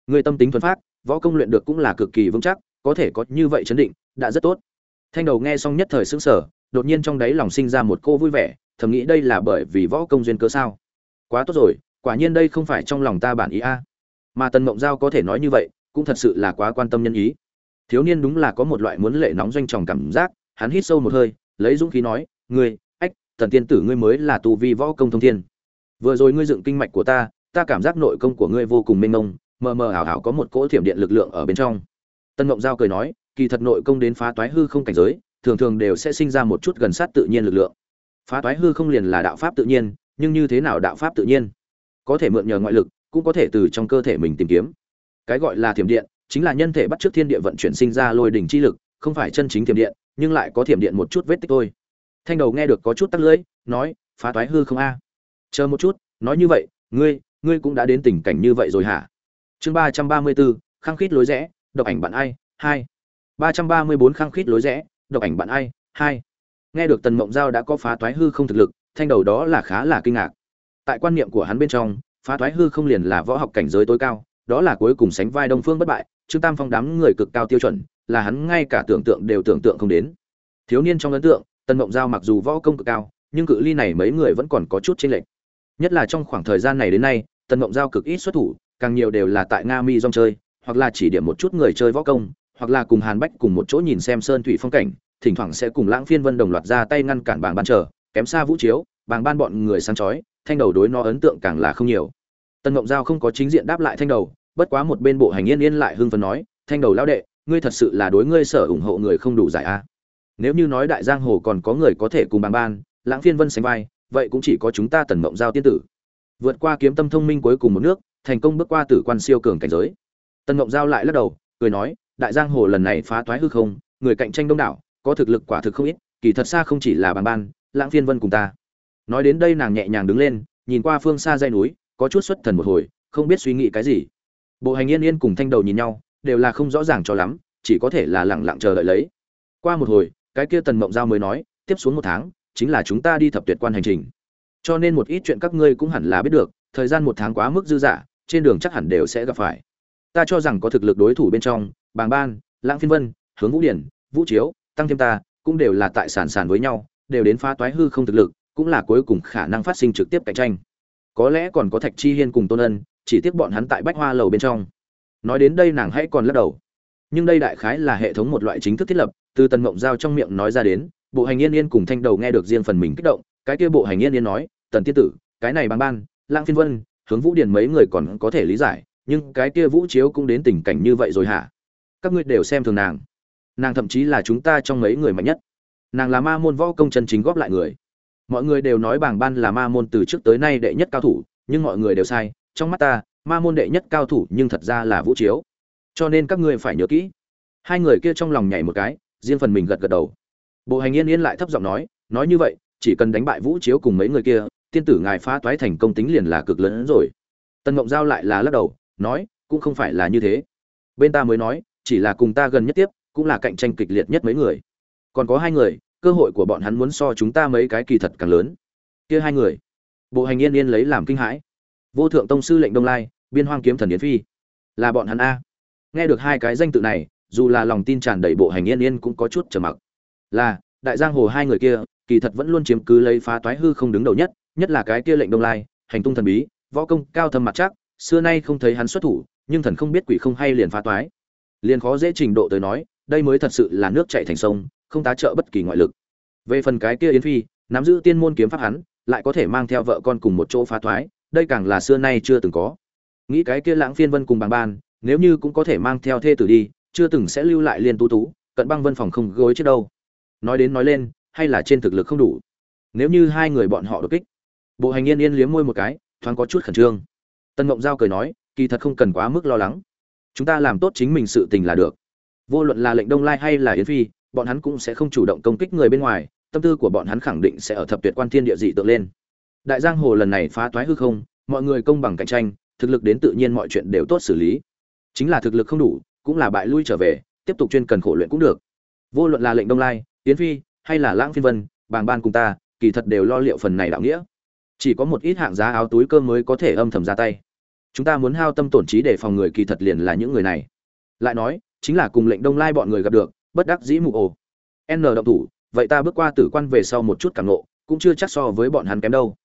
Ngươi tâm tính thuần phát võ công luyện được cũng là cực kỳ vững chắc, có thể có như vậy chấn định, đã rất tốt. Thanh đầu nghe xong nhất thời sững sờ, đột nhiên trong đáy lòng sinh ra một cô vui vẻ, thầm nghĩ đây là bởi vì võ công duyên cớ sao? Quá tốt rồi, quả nhiên đây không phải trong lòng ta bản ý a. Mà tần mộng giao có thể nói như vậy, cũng thật sự là quá quan tâm nhân ý. Thiếu niên đúng là có một loại muốn lệ nóng doanh tròng cảm giác, hắn hít sâu một hơi, lấy dũng khí nói, ngươi, ách, tần tiên tử ngươi mới là tù vi võ công thông thiên vừa rồi ngươi dựng kinh mạch của ta ta cảm giác nội công của ngươi vô cùng mênh mông, mờ mờ ảo ảo có một cỗ thiểm điện lực lượng ở bên trong. Tân ngộng giao cười nói, kỳ thật nội công đến phá toái hư không cảnh giới, thường thường đều sẽ sinh ra một chút gần sát tự nhiên lực lượng. Phá toái hư không liền là đạo pháp tự nhiên, nhưng như thế nào đạo pháp tự nhiên? Có thể mượn nhờ ngoại lực, cũng có thể từ trong cơ thể mình tìm kiếm. Cái gọi là thiểm điện, chính là nhân thể bắt trước thiên địa vận chuyển sinh ra lôi đỉnh chi lực, không phải chân chính thiểm điện, nhưng lại có thiểm điện một chút vết tích thôi. Thanh đầu nghe được có chút tắc lưỡi, nói, phá toái hư không a chờ một chút, nói như vậy, ngươi ngươi cũng đã đến tình cảnh như vậy rồi hả? Chương ba trăm ba mươi bốn, khăng khít lối rẽ, độc ảnh bạn ai, hai. Ba trăm ba mươi bốn, khăng khít lối rẽ, độc ảnh bạn ai, hai. Nghe được tần mộng giao đã có phá toái hư không thực lực, thanh đầu đó là khá là kinh ngạc. Tại quan niệm của hắn bên trong, phá toái hư không liền là võ học cảnh giới tối cao, đó là cuối cùng sánh vai đông phương bất bại, trương tam phong đám người cực cao tiêu chuẩn, là hắn ngay cả tưởng tượng đều tưởng tượng không đến. Thiếu niên trong ấn tượng, tần mộng giao mặc dù võ công cực cao, nhưng cự ly này mấy người vẫn còn có chút chênh lệch nhất là trong khoảng thời gian này đến nay, tần mộng giao cực ít xuất thủ, càng nhiều đều là tại nga mi dong chơi, hoặc là chỉ điểm một chút người chơi võ công, hoặc là cùng hàn bách cùng một chỗ nhìn xem sơn thủy phong cảnh, thỉnh thoảng sẽ cùng lãng phiên vân đồng loạt ra tay ngăn cản bảng ban trở kém xa vũ chiếu, bảng ban bọn người sáng chói, thanh đầu đối nó ấn tượng càng là không nhiều. Tần mộng giao không có chính diện đáp lại thanh đầu, bất quá một bên bộ hành yên yên lại hưng phấn nói, thanh đầu lão đệ, ngươi thật sự là đối ngươi sở ủng hộ người không đủ giải a. Nếu như nói đại giang hồ còn có người có thể cùng bảng ban, lãng phiên vân sánh vai vậy cũng chỉ có chúng ta tần mộng giao tiên tử. Vượt qua kiếm tâm thông minh cuối cùng một nước, thành công bước qua tử quan siêu cường cảnh giới. Tần mộng giao lại lắc đầu, cười nói, đại giang hồ lần này phá thoái hư không, người cạnh tranh đông đảo, có thực lực quả thực không ít, kỳ thật xa không chỉ là bàn ban, lãng phiên vân cùng ta. Nói đến đây nàng nhẹ nhàng đứng lên, nhìn qua phương xa dây núi, có chút xuất thần một hồi, không biết suy nghĩ cái gì. Bộ hành yên yên cùng thanh đầu nhìn nhau, đều là không rõ ràng cho lắm, chỉ có thể là lẳng lặng chờ đợi lấy. Qua một hồi, cái kia tần mộng giao mới nói, tiếp xuống một tháng chính là chúng ta đi thập tuyệt quan hành trình. Cho nên một ít chuyện các ngươi cũng hẳn là biết được, thời gian một tháng quá mức dư dả, trên đường chắc hẳn đều sẽ gặp phải. Ta cho rằng có thực lực đối thủ bên trong, bàng ban, lãng phiên vân, hướng vũ điển, vũ chiếu, tăng thêm ta, cũng đều là tại sản sản với nhau, đều đến phá toái hư không thực lực, cũng là cuối cùng khả năng phát sinh trực tiếp cạnh tranh. Có lẽ còn có thạch chi hiên cùng tôn ân, chỉ tiếc bọn hắn tại bách hoa lầu bên trong. Nói đến đây nàng hãy còn lắc đầu. Nhưng đây đại khái là hệ thống một loại chính thức thiết lập, từ tần mộng giao trong miệng nói ra đến bộ hành yên yên cùng thanh đầu nghe được riêng phần mình kích động, cái kia bộ hành yên yên nói, tần tiên tử, cái này bằng ban lang phiên vân, hướng vũ điền mấy người còn có thể lý giải, nhưng cái kia vũ chiếu cũng đến tình cảnh như vậy rồi hả? Các ngươi đều xem thường nàng. Nàng thậm chí là chúng ta trong mấy người mạnh nhất. Nàng là ma môn võ công chân chính góp lại người. Mọi người đều nói bảng ban là ma môn từ trước tới nay đệ nhất cao thủ, nhưng mọi người đều sai, trong mắt ta, ma môn đệ nhất cao thủ nhưng thật ra là vũ chiếu. Cho nên các ngươi phải nhớ kỹ. Hai người kia trong lòng nhảy một cái, riêng phần mình gật gật đầu bộ hành yên yên lại thấp giọng nói nói như vậy, chỉ cần đánh bại vũ chiếu cùng mấy người kia, tiên tử ngài phá toái thành công tính liền là cực lớn hơn rồi. Tần ngộng giao lại là lắc đầu, nói, cũng không phải là như thế. Bên ta mới nói, chỉ là cùng ta gần nhất tiếp, cũng là cạnh tranh kịch liệt nhất mấy người. Còn có hai người, cơ hội của bọn hắn muốn so chúng ta mấy cái kỳ thật càng lớn. Kia hai người. Bộ hành yên yên lấy làm kinh hãi. Vô thượng tông sư lệnh đông lai, biên hoang kiếm thần yến phi. Là bọn hắn a. Nghe được hai cái danh tự này, dù là lòng tin tràn đầy bộ hành yên yên cũng có chút trầm mặc là, đại giang hồ hai người kia, kỳ thật vẫn luôn chiếm cứ lấy phá toái hư không đứng đầu nhất nhất là cái kia lệnh đông lai, hành tung thần bí, võ công cao thâm mặt chắc, xưa nay không thấy hắn xuất thủ, nhưng thần không biết quỷ không hay liền phá toái. Liền khó dễ trình độ tới nói, đây mới thật sự là nước chảy thành sông, không tá trợ bất kỳ ngoại lực. Về phần cái kia yến phi, nắm giữ tiên môn kiếm pháp hắn, lại có thể mang theo vợ con cùng một chỗ phá toái, đây càng là xưa nay chưa từng có. Nghĩ cái kia lãng phiên vân cùng bằng ban, nếu như cũng có thể mang theo thê tử đi, chưa từng sẽ lưu lại liên tú tú, cận băng vân phòng không gối chết đâu nói đến nói lên, hay là trên thực lực không đủ. Nếu như hai người bọn họ đột kích, bộ hành yên yên liếm môi một cái, thoáng có chút khẩn trương. Tân Mộng giao cười nói, kỳ thật không cần quá mức lo lắng. Chúng ta làm tốt chính mình sự tình là được. Vô luận là lệnh đông lai hay là yến phi, bọn hắn cũng sẽ không chủ động công kích người bên ngoài, tâm tư của bọn hắn khẳng định sẽ ở thập tuyệt quan thiên địa dị tượng lên. Đại giang hồ lần này phá toái hư không, mọi người công bằng cạnh tranh, thực lực đến tự nhiên mọi chuyện đều tốt xử lý. Chính là thực lực không đủ, cũng là bại lui trở về, tiếp tục chuyên cần khổ luyện cũng được. Vô luận là lệnh đông lai yến phi, hay là lãng phiên vân, bàng ban cùng ta, kỳ thật đều lo liệu phần này đạo nghĩa. Chỉ có một ít hạng giá áo túi cơm mới có thể âm thầm ra tay. Chúng ta muốn hao tâm tổn trí để phòng người kỳ thật liền là những người này. Lại nói, chính là cùng lệnh đông lai bọn người gặp được, bất đắc dĩ mụ ồ. N động thủ, vậy ta bước qua tử quan về sau một chút cảm nộ cũng chưa chắc so với bọn hắn kém đâu.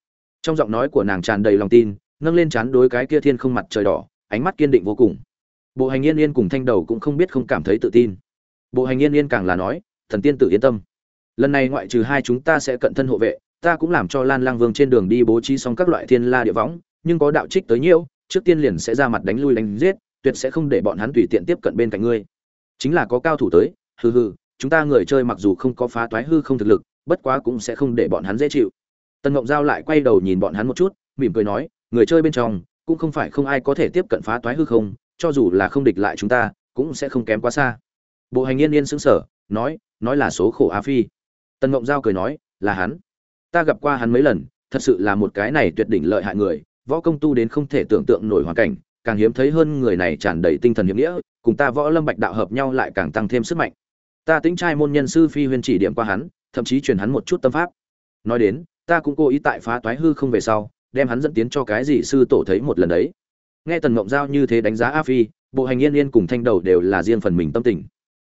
Trong giọng nói của nàng tràn đầy lòng tin, nâng lên chán đối cái kia thiên không mặt trời đỏ, ánh mắt kiên định vô cùng. Bộ hành yên yên cùng thanh đầu cũng không biết không cảm thấy tự tin. Bộ hành yên yên càng là nói thần tiên tử yên tâm. Lần này ngoại trừ hai chúng ta sẽ cận thân hộ vệ, ta cũng làm cho lan lang vương trên đường đi bố trí xong các loại thiên la địa võng, nhưng có đạo trích tới nhiêu trước tiên liền sẽ ra mặt đánh lui đánh giết, tuyệt sẽ không để bọn hắn tùy tiện tiếp cận bên cạnh ngươi. Chính là có cao thủ tới, hừ hừ, chúng ta người chơi mặc dù không có phá toái hư không thực lực, bất quá cũng sẽ không để bọn hắn dễ chịu. Tần ngộng giao lại quay đầu nhìn bọn hắn một chút, mỉm cười nói, người chơi bên trong, cũng không phải không ai có thể tiếp cận phá toái hư không, cho dù là không địch lại chúng ta, cũng sẽ không kém quá xa. Bộ hành yên yên sững sờ, nói nói là số khổ a phi. Tần ngộng giao cười nói, là hắn. Ta gặp qua hắn mấy lần, thật sự là một cái này tuyệt đỉnh lợi hại người, võ công tu đến không thể tưởng tượng nổi hoàn cảnh, càng hiếm thấy hơn người này tràn đầy tinh thần hiệp nghĩa, cùng ta võ lâm bạch đạo hợp nhau lại càng tăng thêm sức mạnh. Ta tính trai môn nhân sư phi huyên chỉ điểm qua hắn, thậm chí truyền hắn một chút tâm pháp. Nói đến, ta cũng cố ý tại phá toái hư không về sau, đem hắn dẫn tiến cho cái gì sư tổ thấy một lần đấy. Nghe tần ngộng giao như thế đánh giá a phi, bộ hành yên yên cùng thanh đầu đều là riêng phần mình tâm tình.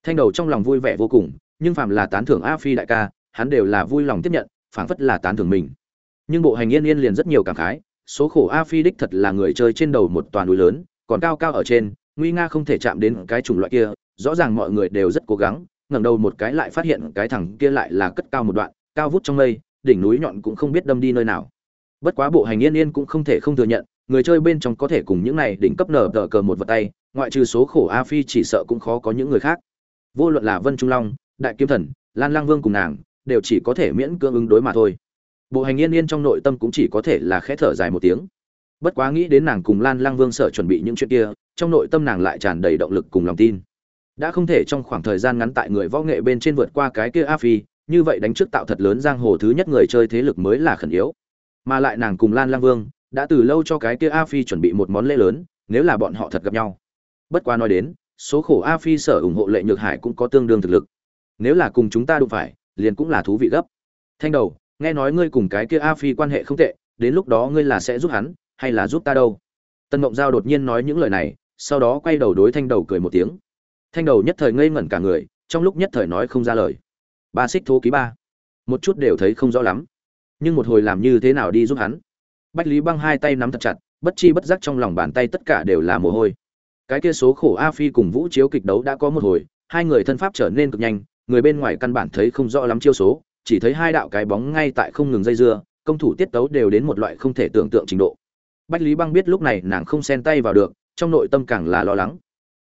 Thanh đầu trong lòng vui vẻ vô cùng nhưng phạm là tán thưởng a phi đại ca, hắn đều là vui lòng tiếp nhận, phảng phất là tán thưởng mình. Nhưng bộ hành yên yên liền rất nhiều cảm khái, số khổ a phi đích thật là người chơi trên đầu một toàn núi lớn, còn cao cao ở trên, nguy nga không thể chạm đến cái chủng loại kia, rõ ràng mọi người đều rất cố gắng, ngẩng đầu một cái lại phát hiện cái thằng kia lại là cất cao một đoạn, cao vút trong mây, đỉnh núi nhọn cũng không biết đâm đi nơi nào. Bất quá bộ hành yên yên cũng không thể không thừa nhận, người chơi bên trong có thể cùng những này đỉnh cấp nở tờ cờ một vật tay, ngoại trừ số khổ a phi chỉ sợ cũng khó có những người khác. Vô luận là vân trung long đại kiếm thần, lan lang vương cùng nàng, đều chỉ có thể miễn cưỡng ứng đối mà thôi. Bộ hành yên yên trong nội tâm cũng chỉ có thể là khẽ thở dài một tiếng. Bất quá nghĩ đến nàng cùng lan lang vương sở chuẩn bị những chuyện kia, trong nội tâm nàng lại tràn đầy động lực cùng lòng tin. Đã không thể trong khoảng thời gian ngắn tại người võ nghệ bên trên vượt qua cái kia a phi, như vậy đánh trước tạo thật lớn giang hồ thứ nhất người chơi thế lực mới là khẩn yếu. Mà lại nàng cùng lan lang vương, đã từ lâu cho cái kia a phi chuẩn bị một món lễ lớn, nếu là bọn họ thật gặp nhau. Bất quá nói đến, số khổ a phi sở ủng hộ lệ nhược hải cũng có tương đương thực lực nếu là cùng chúng ta đụng phải, liền cũng là thú vị gấp. Thanh đầu, nghe nói ngươi cùng cái kia a phi quan hệ không tệ, đến lúc đó ngươi là sẽ giúp hắn, hay là giúp ta đâu? Tân mộng giao đột nhiên nói những lời này, sau đó quay đầu đối thanh đầu cười một tiếng. Thanh đầu nhất thời ngây ngẩn cả người, trong lúc nhất thời nói không ra lời. Ba xích thố ký ba. Một chút đều thấy không rõ lắm. Nhưng một hồi làm như thế nào đi giúp hắn? Bách lý băng hai tay nắm thật chặt, bất chi bất giác trong lòng bàn tay tất cả đều là mồ hôi. Cái kia số khổ a phi cùng vũ chiếu kịch đấu đã có một hồi, hai người thân pháp trở nên cực nhanh người bên ngoài căn bản thấy không rõ lắm chiêu số, chỉ thấy hai đạo cái bóng ngay tại không ngừng dây dưa, công thủ tiết tấu đều đến một loại không thể tưởng tượng trình độ. Bách lý băng biết lúc này nàng không xen tay vào được, trong nội tâm càng là lo lắng.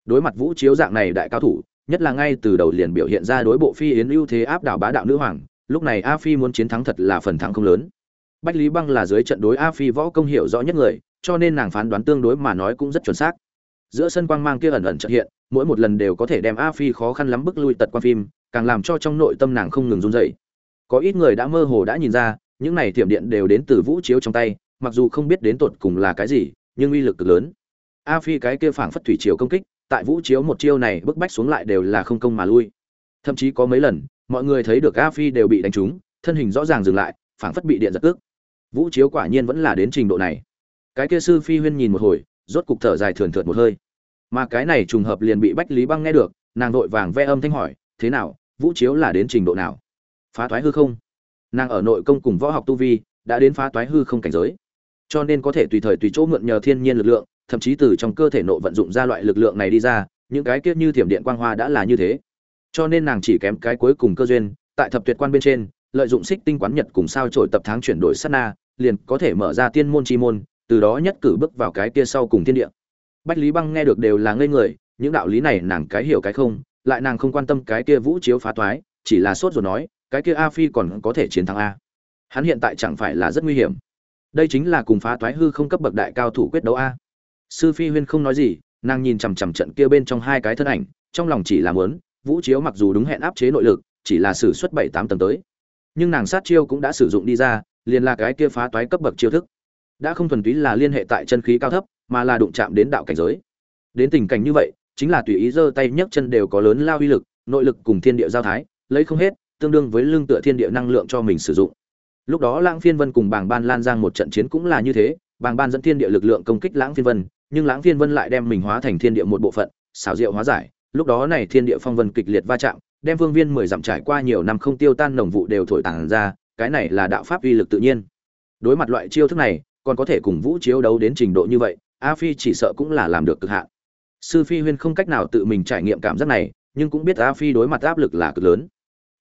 Đối mặt vũ chiếu dạng này đại cao thủ, nhất là ngay từ đầu liền biểu hiện ra đối bộ phi yến ưu thế áp đảo bá đạo nữ hoàng, lúc này a phi muốn chiến thắng thật là phần thắng không lớn. Bách lý băng là dưới trận đối a phi võ công hiểu rõ nhất người, cho nên nàng phán đoán tương đối mà nói cũng rất chuẩn xác giữa sân quang mang kia ẩn ẩn chợt hiện, mỗi một lần đều có thể đem a phi khó khăn lắm bức lui tật qua phim, càng làm cho trong nội tâm nàng không ngừng run rẩy. Có ít người đã mơ hồ đã nhìn ra, những này thiểm điện đều đến từ vũ chiếu trong tay, mặc dù không biết đến tột cùng là cái gì, nhưng uy lực cực lớn. A phi cái kia phảng phất thủy triều công kích, tại vũ chiếu một chiêu này bức bách xuống lại đều là không công mà lui. Thậm chí có mấy lần, mọi người thấy được a phi đều bị đánh trúng, thân hình rõ ràng dừng lại, phảng phất bị điện giật cước. vũ chiếu quả nhiên vẫn là đến trình độ này. Cái kia sư phi huyên nhìn một hồi rốt cục thở dài thườn thượt một hơi. Mà cái này trùng hợp liền bị bách lý băng nghe được, nàng vội vàng ve âm thanh hỏi, thế nào, vũ chiếu là đến trình độ nào? Phá toái hư không? Nàng ở nội công cùng võ học tu vi, đã đến phá toái hư không cảnh giới. Cho nên có thể tùy thời tùy chỗ mượn nhờ thiên nhiên lực lượng, thậm chí từ trong cơ thể nội vận dụng ra loại lực lượng này đi ra, những cái kiếp như thiểm điện quang hoa đã là như thế. Cho nên nàng chỉ kém cái cuối cùng cơ duyên, tại thập tuyệt quan bên trên, lợi dụng xích tinh quán nhật cùng sao trổi tập tháng chuyển đổi sát na, liền có thể mở ra tiên môn chi môn từ đó nhất cử bước vào cái kia sau cùng thiên địa. Bách lý băng nghe được đều là ngây người, những đạo lý này nàng cái hiểu cái không, lại nàng không quan tâm cái kia vũ chiếu phá toái, chỉ là sốt rồi nói, cái kia a phi còn có thể chiến thắng a. Hắn hiện tại chẳng phải là rất nguy hiểm. Đây chính là cùng phá toái hư không cấp bậc đại cao thủ quyết đấu a. Sư phi huyên không nói gì, nàng nhìn chằm chằm trận kia bên trong hai cái thân ảnh, trong lòng chỉ là muốn, vũ chiếu mặc dù đúng hẹn áp chế nội lực, chỉ là sử xuất bảy tám tầng tới. Nhưng nàng sát chiêu cũng đã sử dụng đi ra, liền là cái kia phá toái cấp bậc chiêu thức đã không thuần túy là liên hệ tại chân khí cao thấp, mà là đụng chạm đến đạo cảnh giới. Đến tình cảnh như vậy, chính là tùy ý giơ tay nhấc chân đều có lớn lao uy lực, nội lực cùng thiên địa giao thái, lấy không hết, tương đương với lương tựa thiên địa năng lượng cho mình sử dụng. Lúc đó lãng phiên vân cùng bảng ban lan giang một trận chiến cũng là như thế bảng ban dẫn thiên địa lực lượng công kích lãng phiên vân, nhưng lãng phiên vân lại đem mình hóa thành thiên địa một bộ phận, xảo diệu hóa giải. Lúc đó này thiên địa phong vân kịch liệt va chạm, đem vương viên mười dặm trải qua nhiều năm không tiêu tan nồng vụ đều thổi tàn ra, cái này là đạo pháp uy lực tự nhiên. Đối mặt loại chiêu thức này còn có thể cùng vũ chiếu đấu đến trình độ như vậy, a phi chỉ sợ cũng là làm được cực hạn. Sư phi huyên không cách nào tự mình trải nghiệm cảm giác này, nhưng cũng biết a phi đối mặt áp lực là cực lớn.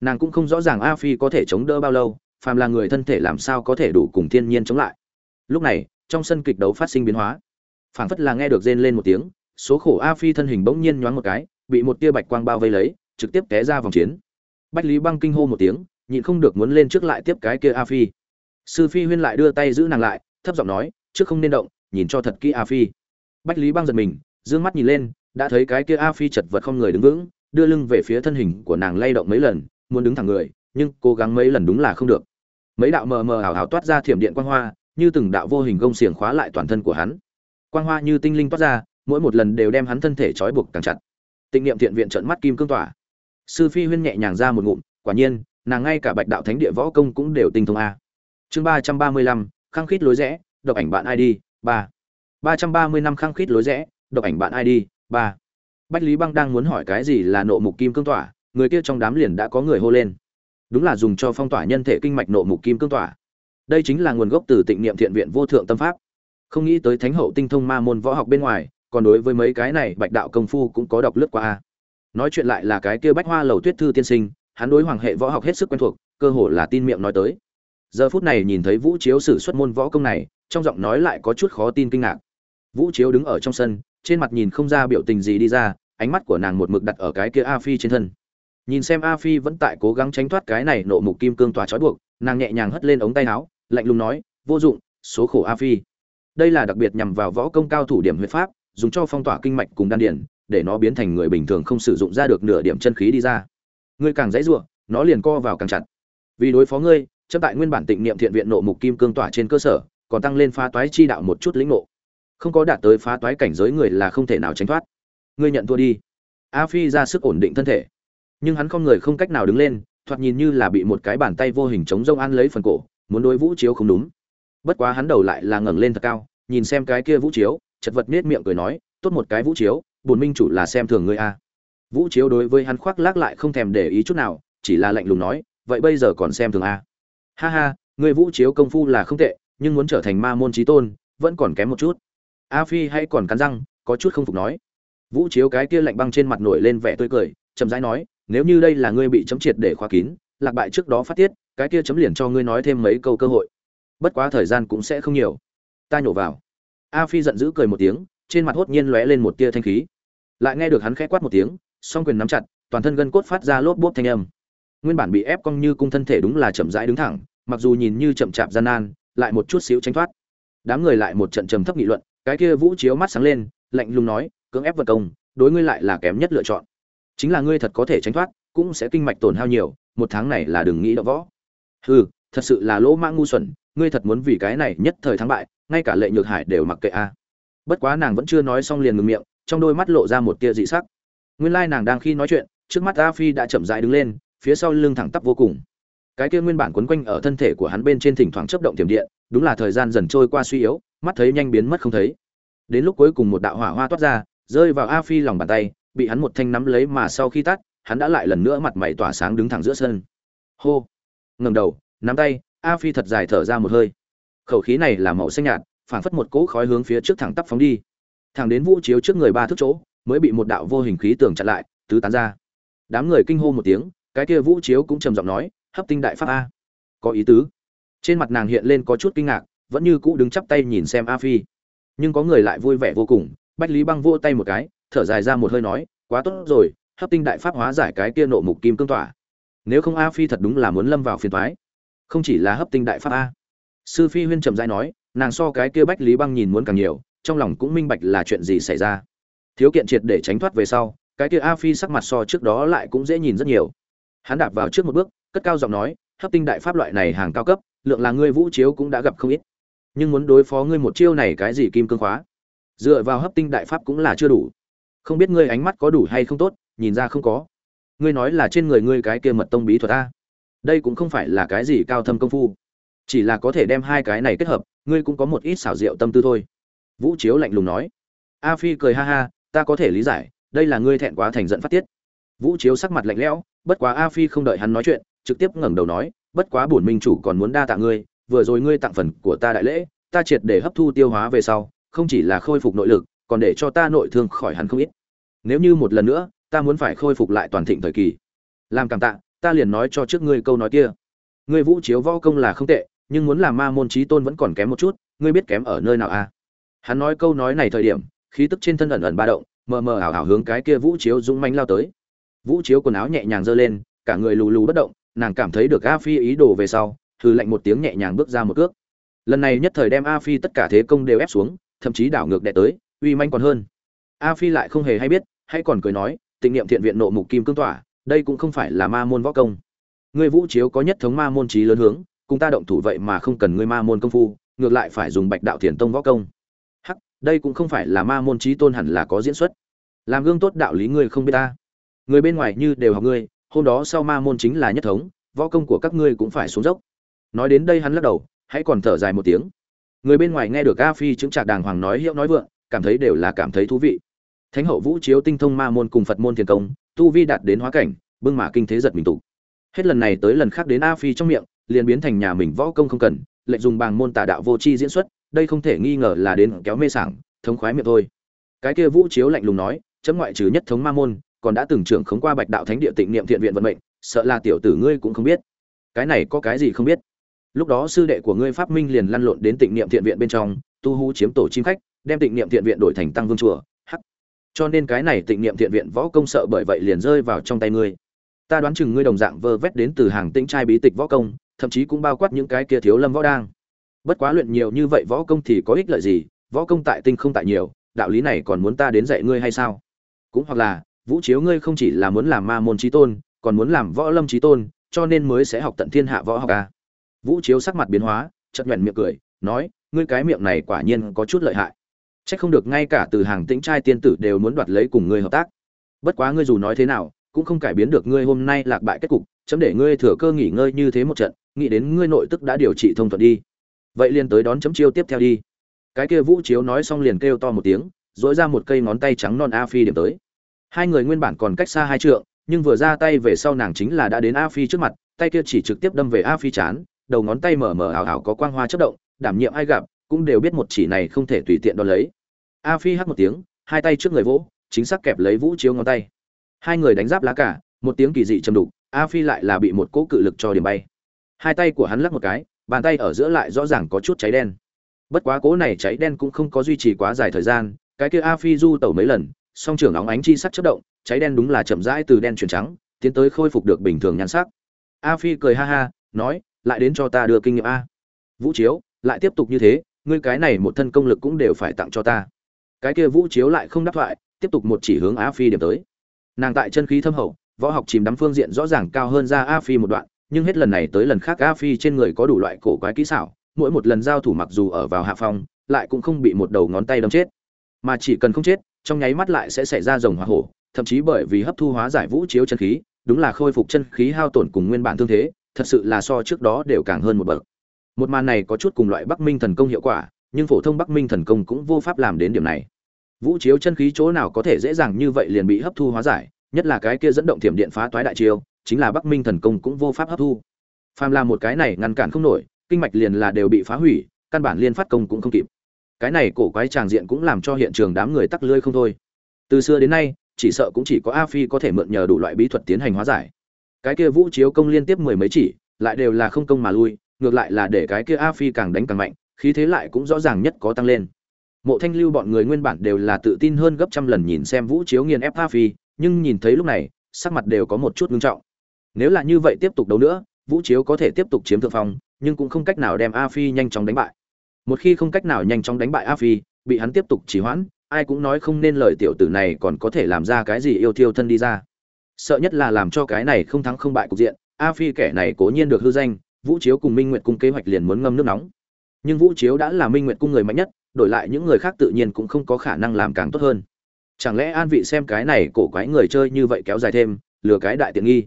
Nàng cũng không rõ ràng a phi có thể chống đỡ bao lâu, phàm là người thân thể làm sao có thể đủ cùng thiên nhiên chống lại. Lúc này, trong sân kịch đấu phát sinh biến hóa. Phảng phất là nghe được rên lên một tiếng, số khổ a phi thân hình bỗng nhiên nhoáng một cái, bị một tia bạch quang bao vây lấy, trực tiếp té ra vòng chiến. Bách lý băng kinh hô một tiếng, nhịn không được muốn lên trước lại tiếp cái kia a phi. Sư phi huyên lại đưa tay giữ nàng lại thấp giọng nói, trước không nên động, nhìn cho thật kỹ a phi. Bách lý băng giật mình d ư ơ n g mắt nhìn lên, đã thấy cái kia a phi chật vật không người đứng vững, đưa lưng về phía thân hình của nàng lay động mấy lần, muốn đứng thẳng người, nhưng cố gắng mấy lần đúng là không được. Mấy đạo mờ mờ ảo ảo toát ra thiểm điện quang hoa, như từng đạo vô hình gông xiềng khóa lại toàn thân của hắn. Quang hoa như tinh linh toát ra, mỗi một lần đều đem hắn thân thể trói buộc càng chặt. Tịnh niệm thiện viện trận mắt kim cương tỏa. Sư phi huyên nhẹ nhàng ra một ngụm, quả nhiên, nàng ngay cả bạch đạo thánh địa võ công cũng đều tinh thông a. Chương ba trăm ba mươi lăm khăng khít lối rẽ, độc ảnh bạn id ba. ba trăm ba mươi năm khăng khít lối rẽ, độc ảnh bạn id ba. Bách lý băng đang muốn hỏi cái gì là nộ mục kim cương tỏa, người kia trong đám liền đã có người hô lên. Đúng là dùng cho phong tỏa nhân thể kinh mạch nộ mục kim cương tỏa. Đây chính là nguồn gốc từ tịnh niệm thiện viện vô thượng tâm pháp. Không nghĩ tới thánh hậu tinh thông ma môn võ học bên ngoài, còn đối với mấy cái này bạch đạo công phu cũng có đọc lướt qua a. Nói chuyện lại là cái kia bách hoa lầu tuyết thư tiên sinh, hắn đối hoàng hệ võ học hết sức quen thuộc, cơ hồ là tin miệng nói tới giờ phút này nhìn thấy vũ chiếu sử xuất môn võ công này, trong giọng nói lại có chút khó tin kinh ngạc. Vũ chiếu đứng ở trong sân, trên mặt nhìn không ra biểu tình gì đi ra, ánh mắt của nàng một mực đặt ở cái kia a phi trên thân. Nhìn xem a phi vẫn tại cố gắng tránh thoát cái này nộ mục kim cương tòa trói buộc, nàng nhẹ nhàng hất lên ống tay áo, lạnh lùng nói, vô dụng, số khổ a phi. Đây là đặc biệt nhằm vào võ công cao thủ điểm huyết pháp, dùng cho phong tỏa kinh mạch cùng đan điển để nó biến thành người bình thường không sử dụng ra được nửa điểm chân khí đi ra. Ngươi càng dãy ruộng nó liền co vào càng chặt. Vì đối phó ngươi chấp tại nguyên bản tịnh niệm thiện viện nộ mục kim cương tỏa trên cơ sở, còn tăng lên phá toái chi đạo một chút lĩnh ngộ. Không có đạt tới phá toái cảnh giới người là không thể nào tránh thoát. Ngươi nhận thua đi. A phi ra sức ổn định thân thể. Nhưng hắn không người không cách nào đứng lên, thoạt nhìn như là bị một cái bàn tay vô hình chống rông ăn lấy phần cổ, muốn đối vũ chiếu không đúng. Bất quá hắn đầu lại là ngẩng lên thật cao, nhìn xem cái kia vũ chiếu, chật vật nết miệng cười nói, tốt một cái vũ chiếu, bổn minh chủ là xem thường ngươi a. Vũ chiếu đối với hắn khoác lác lại không thèm để ý chút nào, chỉ là lạnh lùng nói, vậy bây giờ còn xem thường a? Ha ha, người vũ chiếu công phu là không tệ, nhưng muốn trở thành ma môn trí tôn, vẫn còn kém một chút. A phi hay còn cắn răng, có chút không phục nói. Vũ chiếu cái kia lạnh băng trên mặt nổi lên vẻ tươi cười, chậm rãi nói, nếu như đây là ngươi bị chấm triệt để khóa kín, lạc bại trước đó phát tiết, cái kia chấm liền cho ngươi nói thêm mấy câu cơ hội. Bất quá thời gian cũng sẽ không nhiều. Ta nhổ vào. A phi giận dữ cười một tiếng, trên mặt hốt nhiên lóe lên một tia thanh khí. Lại nghe được hắn khẽ quát một tiếng, song quyền nắm chặt, toàn thân gân cốt phát ra lốp bốp thanh âm nguyên bản bị ép cong như cung thân thể đúng là chậm rãi đứng thẳng, mặc dù nhìn như chậm chạp gian nan, lại một chút xíu tránh thoát. Đám người lại một trận trầm thấp nghị luận, cái kia vũ chiếu mắt sáng lên, lạnh lùng nói, cưỡng ép vật công, đối ngươi lại là kém nhất lựa chọn. Chính là ngươi thật có thể tránh thoát, cũng sẽ kinh mạch tổn hao nhiều, một tháng này là đừng nghĩ đỡ võ. Hừ, thật sự là lỗ mãng ngu xuẩn, ngươi thật muốn vì cái này nhất thời thắng bại, ngay cả lệ nhược hải đều mặc kệ a. Bất quá nàng vẫn chưa nói xong liền ngừng miệng, trong đôi mắt lộ ra một tia dị sắc. Nguyên lai nàng đang khi nói chuyện, trước mắt a phi đã chậm rãi đứng lên phía sau lưng thẳng tắp vô cùng. Cái kia nguyên bản quấn quanh ở thân thể của hắn bên trên thỉnh thoảng chấp động tiềm điện, đúng là thời gian dần trôi qua suy yếu, mắt thấy nhanh biến mất không thấy. Đến lúc cuối cùng một đạo hỏa hoa toát ra, rơi vào a phi lòng bàn tay, bị hắn một thanh nắm lấy mà sau khi tắt, hắn đã lại lần nữa mặt mày tỏa sáng đứng thẳng giữa sân. Hô! Ngẩng đầu, nắm tay, a phi thật dài thở ra một hơi. Khẩu khí này là màu xanh nhạt, phảng phất một cỗ khói hướng phía trước thẳng tắp phóng đi. Thẳng đến vũ chiếu trước người ba thước chỗ, mới bị một đạo vô hình khí tường chặn lại, tứ tán ra. Đám người kinh hô một tiếng cái kia vũ chiếu cũng trầm giọng nói, hấp tinh đại pháp a. Có ý tứ. Trên mặt nàng hiện lên có chút kinh ngạc, vẫn như cũ đứng chắp tay nhìn xem a phi. Nhưng có người lại vui vẻ vô cùng, bách lý băng vỗ tay một cái, thở dài ra một hơi nói, quá tốt rồi, hấp tinh đại pháp hóa giải cái kia nộ mục kim cương tỏa. Nếu không a phi thật đúng là muốn lâm vào phiền thoái không chỉ là hấp tinh đại pháp a. Sư phi huyên trầm dai nói, nàng so cái kia bách lý băng nhìn muốn càng nhiều, trong lòng cũng minh bạch là chuyện gì xảy ra. Thiếu kiện triệt để tránh thoát về sau, cái kia a phi sắc mặt so trước đó lại cũng dễ nhìn rất nhiều hắn đạp vào trước một bước, cất cao giọng nói, hấp tinh đại pháp loại này hàng cao cấp, lượng là ngươi vũ chiếu cũng đã gặp không ít. Nhưng muốn đối phó ngươi một chiêu này cái gì kim cương khóa? Dựa vào hấp tinh đại pháp cũng là chưa đủ. Không biết ngươi ánh mắt có đủ hay không tốt, nhìn ra không có. Ngươi nói là trên người ngươi cái kia mật tông bí thuật ta đây cũng không phải là cái gì cao thâm công phu. Chỉ là có thể đem hai cái này kết hợp, ngươi cũng có một ít xảo diệu tâm tư thôi. Vũ chiếu lạnh lùng nói. A phi cười ha ha, ta có thể lý giải, đây là ngươi thẹn quá thành giận phát tiết. Vũ chiếu sắc mặt lạnh lẽo bất quá a phi không đợi hắn nói chuyện, trực tiếp ngẩng đầu nói, bất quá bổn minh chủ còn muốn đa tạ ngươi, vừa rồi ngươi tặng phần của ta đại lễ, ta triệt để hấp thu tiêu hóa về sau, không chỉ là khôi phục nội lực, còn để cho ta nội thương khỏi hẳn không ít. Nếu như một lần nữa, ta muốn phải khôi phục lại toàn thịnh thời kỳ. Làm cảm tạ, ta liền nói cho trước ngươi câu nói kia. Ngươi vũ chiếu võ công là không tệ, nhưng muốn làm ma môn chí tôn vẫn còn kém một chút, ngươi biết kém ở nơi nào à hắn nói câu nói này thời điểm, khí tức trên thân ẩn ẩn ba động, mờ mờ ảo ảo hướng cái kia vũ chiếu dũng mãnh lao tới vũ chiếu quần áo nhẹ nhàng giơ lên, cả người lù lù bất động, nàng cảm thấy được a phi ý đồ về sau, hừ lạnh một tiếng nhẹ nhàng bước ra một cước. Lần này nhất thời đem a phi tất cả thế công đều ép xuống, thậm chí đảo ngược đè tới, uy manh còn hơn. A phi lại không hề hay biết, hay còn cười nói, tịnh niệm thiện viện nộ mục kim cương tỏa, đây cũng không phải là ma môn võ công. Ngươi vũ chiếu có nhất thống ma môn trí lớn hướng, cùng ta động thủ vậy mà không cần ngươi ma môn công phu, ngược lại phải dùng bạch đạo thiền tông võ công. Hắc, đây cũng không phải là ma môn trí tôn hẳn là có diễn xuất. Làm gương tốt đạo lý ngươi không biết ta người bên ngoài như đều học ngươi, hôm đó sau ma môn chính là nhất thống, võ công của các ngươi cũng phải xuống dốc. Nói đến đây hắn lắc đầu, hãy còn thở dài một tiếng. Người bên ngoài nghe được a phi chứng trạc đàng hoàng nói hiệu nói vượng, cảm thấy đều là cảm thấy thú vị. Thánh hậu vũ chiếu tinh thông ma môn cùng phật môn thiền công, tu vi đạt đến hóa cảnh, bưng mà kinh thế giật mình tụ. Hết lần này tới lần khác đến a phi trong miệng, liền biến thành nhà mình võ công không cần, lệnh dùng bàng môn tà đạo vô tri diễn xuất, đây không thể nghi ngờ là đến kéo mê sảng, thống khoái miệng thôi. Cái kia vũ chiếu lạnh lùng nói, chấm ngoại trừ nhất thống ma môn còn đã từng trưởng khống qua bạch đạo thánh địa tịnh niệm thiện viện vận mệnh, sợ là tiểu tử ngươi cũng không biết. Cái này có cái gì không biết? Lúc đó sư đệ của ngươi pháp minh liền lăn lộn đến tịnh niệm thiện viện bên trong, tu hú chiếm tổ chim khách, đem tịnh niệm thiện viện đổi thành tăng vương chùa. Hắc. Cho nên cái này tịnh niệm thiện viện võ công sợ bởi vậy liền rơi vào trong tay ngươi. Ta đoán chừng ngươi đồng dạng vơ vét đến từ hàng tĩnh trai bí tịch võ công, thậm chí cũng bao quát những cái kia thiếu lâm võ đang. Bất quá luyện nhiều như vậy võ công thì có ích lợi gì? Võ công tại tinh không tại nhiều, đạo lý này còn muốn ta đến dạy ngươi hay sao? Cũng hoặc là vũ chiếu ngươi không chỉ là muốn làm ma môn trí tôn còn muốn làm võ lâm trí tôn cho nên mới sẽ học tận thiên hạ võ học à. vũ chiếu sắc mặt biến hóa chật nhuận miệng cười nói ngươi cái miệng này quả nhiên có chút lợi hại Chắc không được ngay cả từ hàng tĩnh trai tiên tử đều muốn đoạt lấy cùng ngươi hợp tác. Bất quá ngươi dù nói thế nào, cũng không cải biến được ngươi hôm nay lạc bại kết cục, chấm để ngươi thừa cơ nghỉ ngơi như thế một trận, nghĩ đến ngươi nội tức đã điều trị thông thuận đi. Vậy liền tới đón chấm chiêu tiếp theo đi. Cái kia Vũ Chiếu nói xong liền kêu to một tiếng, dỗi ra một cây ngón tay trắng non A Phi điểm tới. Hai người nguyên bản còn cách xa hai trượng, nhưng vừa ra tay về sau nàng chính là đã đến A Phi trước mặt, tay kia chỉ trực tiếp đâm về A Phi chán, đầu ngón tay mở mở ảo ảo có quang hoa chớp động, đảm nhiệm ai gặp, cũng đều biết một chỉ này không thể tùy tiện đo lấy. A phi hắt một tiếng hai tay trước người vỗ chính xác kẹp lấy vũ chiếu ngón tay. Hai người đánh giáp lá cả một tiếng kỳ dị chầm đục a phi lại là bị một cỗ cự lực cho điểm bay. Hai tay của hắn lắc một cái bàn tay ở giữa lại rõ ràng có chút cháy đen. Bất quá cỗ này cháy đen cũng không có duy trì quá dài thời gian cái kia a phi du tẩu mấy lần song trưởng óng ánh chi sắc chớp động, cháy đen đúng là chậm rãi từ đen chuyển trắng, tiến tới khôi phục được bình thường nhan sắc. A phi cười ha ha, nói, lại đến cho ta đưa kinh nghiệm a. Vũ chiếu, lại tiếp tục như thế, ngươi cái này một thân công lực cũng đều phải tặng cho ta. Cái kia vũ chiếu lại không đáp thoại, tiếp tục một chỉ hướng a phi điểm tới. Nàng tại chân khí thâm hậu, võ học chìm đắm phương diện rõ ràng cao hơn ra a phi một đoạn, nhưng hết lần này tới lần khác a phi trên người có đủ loại cổ quái kỹ xảo, mỗi một lần giao thủ mặc dù ở vào hạ phong, lại cũng không bị một đầu ngón tay đâm chết. Mà chỉ cần không chết trong nháy mắt lại sẽ xảy ra rồng hỏa hổ thậm chí bởi vì hấp thu hóa giải vũ chiếu chân khí đúng là khôi phục chân khí hao tổn cùng nguyên bản thương thế thật sự là so trước đó đều càng hơn một bậc một màn này có chút cùng loại bắc minh thần công hiệu quả nhưng phổ thông Bắc Minh thần công cũng vô pháp làm đến điểm này. Vũ chiếu chân khí chỗ nào có thể dễ dàng như vậy liền bị hấp thu hóa giải, nhất là cái kia dẫn động thiểm điện phá toái đại chiêu, chính là Bắc Minh thần công cũng vô pháp hấp thu. Phàm làm một cái này ngăn cản không nổi, kinh mạch liền là đều bị phá hủy, căn bản liên phát công cũng không kịp. Cái này cổ quái tràng diện cũng làm cho hiện trường đám người tắc lưỡi không thôi. Từ xưa đến nay, chỉ sợ cũng chỉ có A Phi có thể mượn nhờ đủ loại bí thuật tiến hành hóa giải. Cái kia Vũ chiếu công liên tiếp mười mấy chỉ, lại đều là không công mà lui, ngược lại là để cái kia A Phi càng đánh càng mạnh, khí thế lại cũng rõ ràng nhất có tăng lên mộ thanh lưu bọn người nguyên bản đều là tự tin hơn gấp trăm lần nhìn xem vũ chiếu nghiền ép a phi nhưng nhìn thấy lúc này sắc mặt đều có một chút ngưng trọng nếu là như vậy tiếp tục đấu nữa vũ chiếu có thể tiếp tục chiếm thượng phong nhưng cũng không cách nào đem a phi nhanh chóng đánh bại một khi không cách nào nhanh chóng đánh bại a phi, bị hắn tiếp tục trì hoãn, ai cũng nói không nên lời tiểu tử này còn có thể làm ra cái gì yêu thiêu thân đi ra. Sợ nhất là làm cho cái này không thắng không bại cục diện, a phi kẻ này cố nhiên được hư danh, vũ chiếu cùng minh nguyệt cung kế hoạch liền muốn ngâm nước nóng. Nhưng vũ chiếu đã là minh nguyệt cung người mạnh nhất, đổi lại những người khác tự nhiên cũng không có khả năng làm càng tốt hơn. Chẳng lẽ an vị xem cái này cổ quái người chơi như vậy kéo dài thêm, lừa cái đại tiện nghi?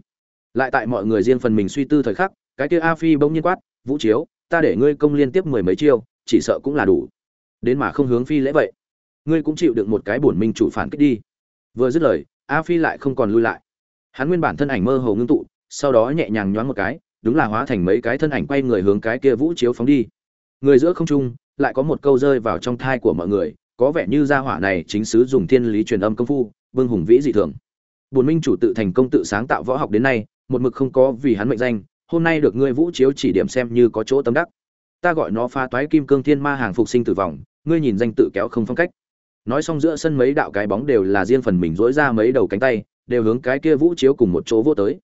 Lại tại mọi người riêng phần mình suy tư thời khắc, cái kia a phi bỗng nhiên quát, vũ chiếu, ta để ngươi công liên tiếp mười mấy chiêu chỉ sợ cũng là đủ. Đến mà không hướng phi lễ vậy, ngươi cũng chịu được một cái bổn minh chủ phản kích đi. Vừa dứt lời, a phi lại không còn lui lại. Hắn nguyên bản thân ảnh mơ hồ ngưng tụ, sau đó nhẹ nhàng nhoáng một cái, đúng là hóa thành mấy cái thân ảnh quay người hướng cái kia vũ chiếu phóng đi. Người giữa không trung, lại có một câu rơi vào trong thai của mọi người, có vẻ như gia hỏa này chính sứ dùng thiên lý truyền âm công phu, vương hùng vĩ dị thường. Bổn minh chủ tự thành công tự sáng tạo võ học đến nay, một mực không có vì hắn mệnh danh, hôm nay được ngươi vũ chiếu chỉ điểm xem như có chỗ tâm đắc ta gọi nó pha toái kim cương thiên ma hàng phục sinh tử vong, ngươi nhìn danh tự kéo không phong cách. Nói xong giữa sân mấy đạo cái bóng đều là riêng phần mình dỗi ra mấy đầu cánh tay, đều hướng cái kia vũ chiếu cùng một chỗ vô tới.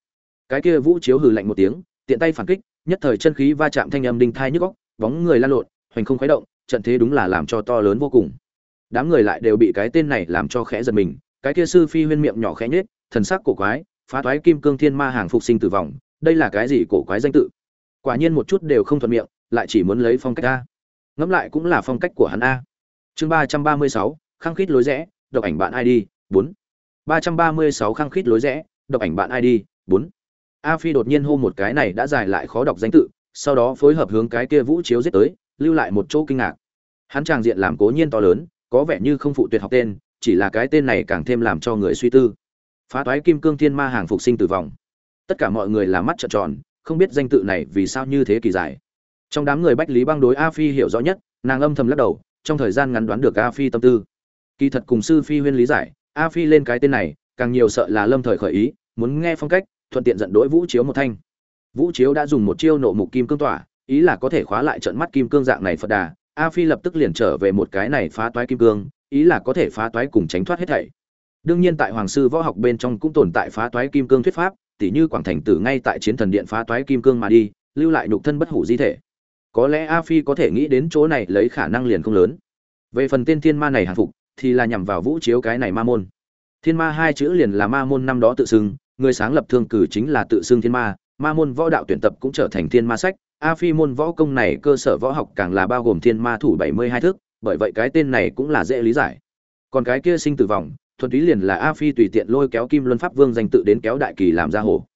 Cái kia vũ chiếu hừ lạnh một tiếng, tiện tay phản kích, nhất thời chân khí va chạm thanh âm đinh thai nhức góc bóng người lan lộn, hoành không khuấy động, trận thế đúng là làm cho to lớn vô cùng. Đám người lại đều bị cái tên này làm cho khẽ giật mình, cái kia sư phi huyên miệng nhỏ khẽ nhết thần sắc cổ quái, phá toái kim cương thiên ma hàng phục sinh tử vong, đây là cái gì cổ quái danh tự? Quả nhiên một chút đều không thuận miệng lại chỉ muốn lấy phong cách a. Ngẫm lại cũng là phong cách của hắn a. Chương ba trăm ba mươi sáu, khăng khít lối rẽ, độc ảnh bạn id bốn. ba trăm ba mươi sáu, khăng khít lối rẽ, độc ảnh bạn id bốn. A phi đột nhiên hô một cái này đã dài lại khó đọc danh tự, sau đó phối hợp hướng cái kia vũ chiếu giết tới, lưu lại một chỗ kinh ngạc. Hắn tràng diện làm cố nhiên to lớn, có vẻ như không phụ tuyệt học tên, chỉ là cái tên này càng thêm làm cho người suy tư. Phá toái kim cương thiên ma hàng phục sinh tử vong. Tất cả mọi người là mắt trợn tròn, không biết danh tự này vì sao như thế kỳ dài trong đám người bách lý băng đối a phi hiểu rõ nhất, nàng âm thầm lắc đầu, trong thời gian ngắn đoán được a phi tâm tư. Kỳ thật cùng sư phi huyên lý giải, a phi lên cái tên này, càng nhiều sợ là lâm thời khởi ý, muốn nghe phong cách, thuận tiện dẫn đỗi vũ chiếu một thanh. Vũ chiếu đã dùng một chiêu nộ mục kim cương tỏa, ý là có thể khóa lại trận mắt kim cương dạng này phật đà. A phi lập tức liền trở về một cái này phá toái kim cương, ý là có thể phá toái cùng tránh thoát hết thảy. Đương nhiên tại hoàng sư võ học bên trong cũng tồn tại phá toái kim cương thuyết pháp, tỉ như quảng thành tử ngay tại chiến thần điện phá toái kim cương mà đi, lưu lại nhục thân bất hủ di thể có lẽ a phi có thể nghĩ đến chỗ này lấy khả năng liền không lớn. Về phần tên thiên ma này hàng phục, thì là nhằm vào vũ chiếu cái này ma môn. Thiên ma hai chữ liền là ma môn năm đó tự xưng, người sáng lập thương cử chính là tự xưng thiên ma ma môn võ đạo tuyển tập cũng trở thành thiên ma sách. A phi môn võ công này cơ sở võ học càng là bao gồm thiên ma thủ bảy mươi hai thước bởi vậy cái tên này cũng là dễ lý giải. Còn cái kia sinh tử vong thuần túy liền là a phi tùy tiện lôi kéo kim luân pháp vương danh tự đến kéo đại kỳ làm ra hồ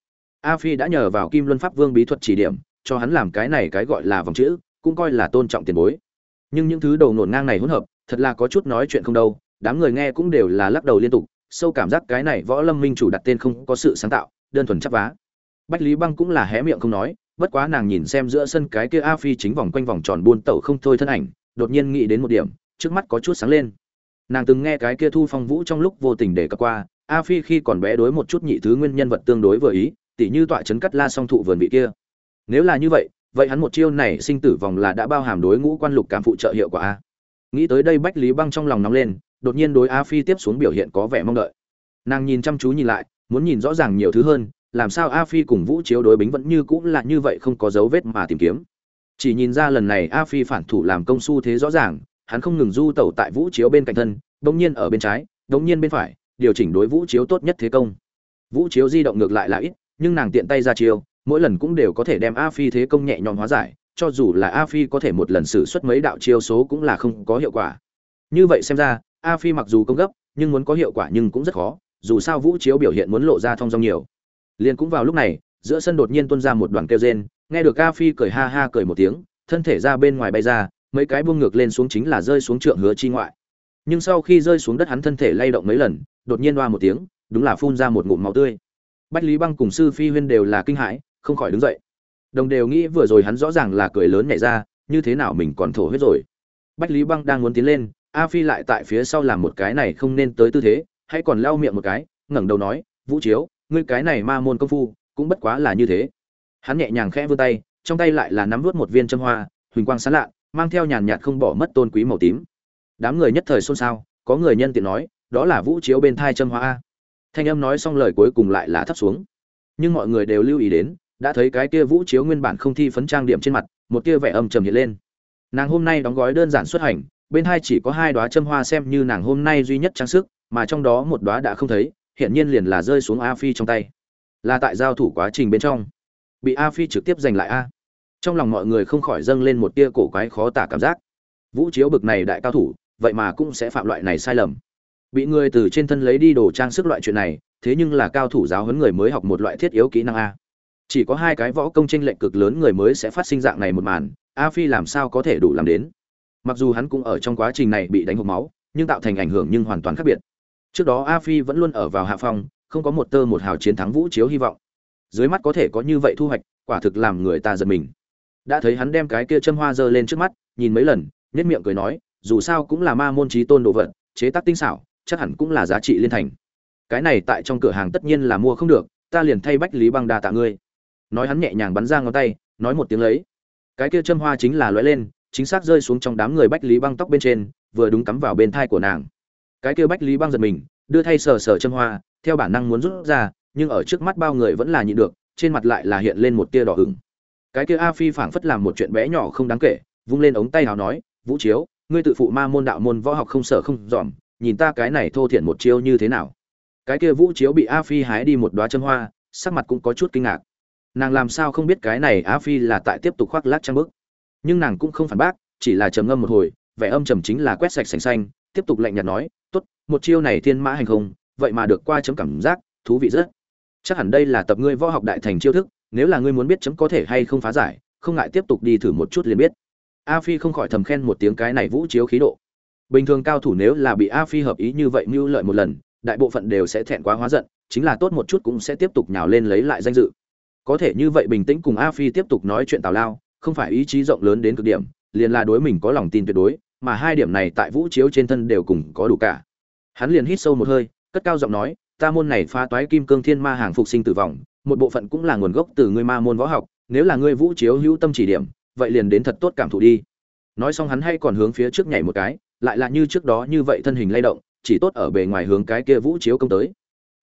a phi đã nhờ vào kim luân pháp vương bí thuật chỉ điểm cho hắn làm cái này cái gọi là vòng chữ, cũng coi là tôn trọng tiền bối. Nhưng những thứ đầu nổn ngang này hỗn hợp, thật là có chút nói chuyện không đâu, đám người nghe cũng đều là lắc đầu liên tục, sâu cảm giác cái này võ lâm minh chủ đặt tên không có sự sáng tạo, đơn thuần chắp vá. Bách lý băng cũng là hé miệng không nói, bất quá nàng nhìn xem giữa sân cái kia a phi chính vòng quanh vòng tròn buôn tẩu không thôi thân ảnh, đột nhiên nghĩ đến một điểm, trước mắt có chút sáng lên. Nàng từng nghe cái kia thu phong vũ trong lúc vô tình để cập qua, a phi khi còn bé đối một chút nhị thứ nguyên nhân vật tương đối vừa ý, tỉ như tọa chấn cắt la song thụ vườn vị kia nếu là như vậy vậy hắn một chiêu này sinh tử vòng là đã bao hàm đối ngũ quan lục cảm phụ trợ hiệu quả a. Nghĩ tới đây bách lý băng trong lòng nóng lên, đột nhiên đối a phi tiếp xuống biểu hiện có vẻ mong đợi. Nàng nhìn chăm chú nhìn lại, muốn nhìn rõ ràng nhiều thứ hơn, làm sao a phi cùng vũ chiếu đối bính vẫn như cũng là như vậy không có dấu vết mà tìm kiếm. Chỉ nhìn ra lần này a phi phản thủ làm công su thế rõ ràng, hắn không ngừng du tẩu tại vũ chiếu bên cạnh thân, bỗng nhiên ở bên trái, bỗng nhiên bên phải, điều chỉnh đối vũ chiếu tốt nhất thế công. Vũ chiếu di động ngược lại là ít, nhưng nàng tiện tay ra chiêu mỗi lần cũng đều có thể đem a phi thế công nhẹ nhõm hóa giải, cho dù là a phi có thể một lần xử suất mấy đạo chiêu số cũng là không có hiệu quả. Như vậy xem ra, a phi mặc dù công gấp, nhưng muốn có hiệu quả nhưng cũng rất khó, dù sao vũ chiếu biểu hiện muốn lộ ra thông dong nhiều. Liền cũng vào lúc này, giữa sân đột nhiên tuôn ra một đoàn kêu rên, nghe được a phi cười ha ha cười một tiếng, thân thể ra bên ngoài bay ra, mấy cái buông ngược lên xuống chính là rơi xuống trượng hứa chi ngoại. Nhưng sau khi rơi xuống đất hắn thân thể lay động mấy lần, đột nhiên đoa một tiếng, đúng là phun ra một ngụm máu tươi. Bách lý băng cùng sư phi huyên đều là kinh hãi không khỏi đứng dậy. Đồng đều nghĩ vừa rồi hắn rõ ràng là cười lớn nhảy ra, như thế nào mình còn thổ huyết rồi. Bách lý băng đang muốn tiến lên, a phi lại tại phía sau làm một cái này không nên tới tư thế, hãy còn lau miệng một cái, ngẩng đầu nói, vũ chiếu, ngươi cái này ma môn công phu, cũng bất quá là như thế. Hắn nhẹ nhàng khẽ vươn tay, trong tay lại là nắm vớt một viên châm hoa, huỳnh quang sáng lạ, mang theo nhàn nhạt không bỏ mất tôn quý màu tím. Đám người nhất thời xôn xao, có người nhân tiện nói, đó là vũ chiếu bên thai châm hoa thanh âm nói xong lời cuối cùng lại là thấp xuống. Nhưng mọi người đều lưu ý đến đã thấy cái kia vũ chiếu nguyên bản không thi phấn trang điểm trên mặt, một tia vẻ âm trầm hiện lên. Nàng hôm nay đóng gói đơn giản xuất hành, bên hai chỉ có hai đóa châm hoa xem như nàng hôm nay duy nhất trang sức, mà trong đó một đóa đã không thấy hiện nhiên liền là rơi xuống a phi trong tay. Là tại giao thủ quá trình bên trong. Bị a phi trực tiếp giành lại a. Trong lòng mọi người không khỏi dâng lên một tia cổ quái khó tả cảm giác. Vũ chiếu bực này đại cao thủ, vậy mà cũng sẽ phạm loại này sai lầm. Bị người từ trên thân lấy đi đồ trang sức loại chuyện này, thế nhưng là cao thủ giáo huấn người mới học một loại thiết yếu kỹ năng a chỉ có hai cái võ công tranh lệch cực lớn người mới sẽ phát sinh dạng này một màn, a phi làm sao có thể đủ làm đến? Mặc dù hắn cũng ở trong quá trình này bị đánh hộp máu, nhưng tạo thành ảnh hưởng nhưng hoàn toàn khác biệt. Trước đó a phi vẫn luôn ở vào hạ phong, không có một tơ một hào chiến thắng vũ chiếu hy vọng. Dưới mắt có thể có như vậy thu hoạch, quả thực làm người ta giật mình. Đã thấy hắn đem cái kia châm hoa giơ lên trước mắt, nhìn mấy lần nhất miệng cười nói, dù sao cũng là ma môn trí tôn đồ vật, chế tác tinh xảo, chắc hẳn cũng là giá trị liên thành. Cái này tại trong cửa hàng tất nhiên là mua không được, ta liền thay bách lý băng đa tạ ngươi nói hắn nhẹ nhàng bắn ra ngón tay, nói một tiếng lấy. Cái kia châm hoa chính là lóe lên, chính xác rơi xuống trong đám người bách lý băng tóc bên trên, vừa đúng cắm vào bên thai của nàng. Cái kia bách lý băng giật mình, đưa thay sờ sờ châm hoa, theo bản năng muốn rút ra, nhưng ở trước mắt bao người vẫn là nhịn được, trên mặt lại là hiện lên một tia đỏ ửng. Cái kia a phi phảng phất làm một chuyện bé nhỏ không đáng kể, vung lên ống tay nào nói, vũ chiếu, ngươi tự phụ ma môn đạo môn võ học không sợ không dòm, nhìn ta cái này thô thiển một chiêu như thế nào? Cái kia vũ chiếu bị a phi hái đi một đoá châm hoa, sắc mặt cũng có chút kinh ngạc nàng làm sao không biết cái này Á phi là tại tiếp tục khoác lác trang bức. Nhưng nàng cũng không phản bác, chỉ là trầm ngâm một hồi, vẻ âm trầm chính là quét sạch sành xanh, tiếp tục lạnh nhạt nói, tốt, một chiêu này thiên mã hành không, vậy mà được qua chấm cảm giác, thú vị rất. Chắc hẳn đây là tập ngươi võ học đại thành chiêu thức, nếu là ngươi muốn biết chấm có thể hay không phá giải, không ngại tiếp tục đi thử một chút liền biết. A phi không khỏi thầm khen một tiếng cái này vũ chiếu khí độ. Bình thường cao thủ nếu là bị a phi hợp ý như vậy mưu lợi một lần, đại bộ phận đều sẽ thẹn quá hóa giận, chính là tốt một chút cũng sẽ tiếp tục nhào lên lấy lại danh dự có thể như vậy bình tĩnh cùng a phi tiếp tục nói chuyện tào lao, không phải ý chí rộng lớn đến cực điểm, liền là đối mình có lòng tin tuyệt đối, mà hai điểm này tại vũ chiếu trên thân đều cùng có đủ cả. Hắn liền hít sâu một hơi, cất cao giọng nói, ta môn này phá toái kim cương thiên ma hàng phục sinh tử vong, một bộ phận cũng là nguồn gốc từ ngươi ma môn võ học, nếu là ngươi vũ chiếu hữu tâm chỉ điểm, vậy liền đến thật tốt cảm thụ đi. Nói xong hắn hay còn hướng phía trước nhảy một cái, lại là như trước đó như vậy thân hình lay động, chỉ tốt ở bề ngoài hướng cái kia vũ chiếu công tới.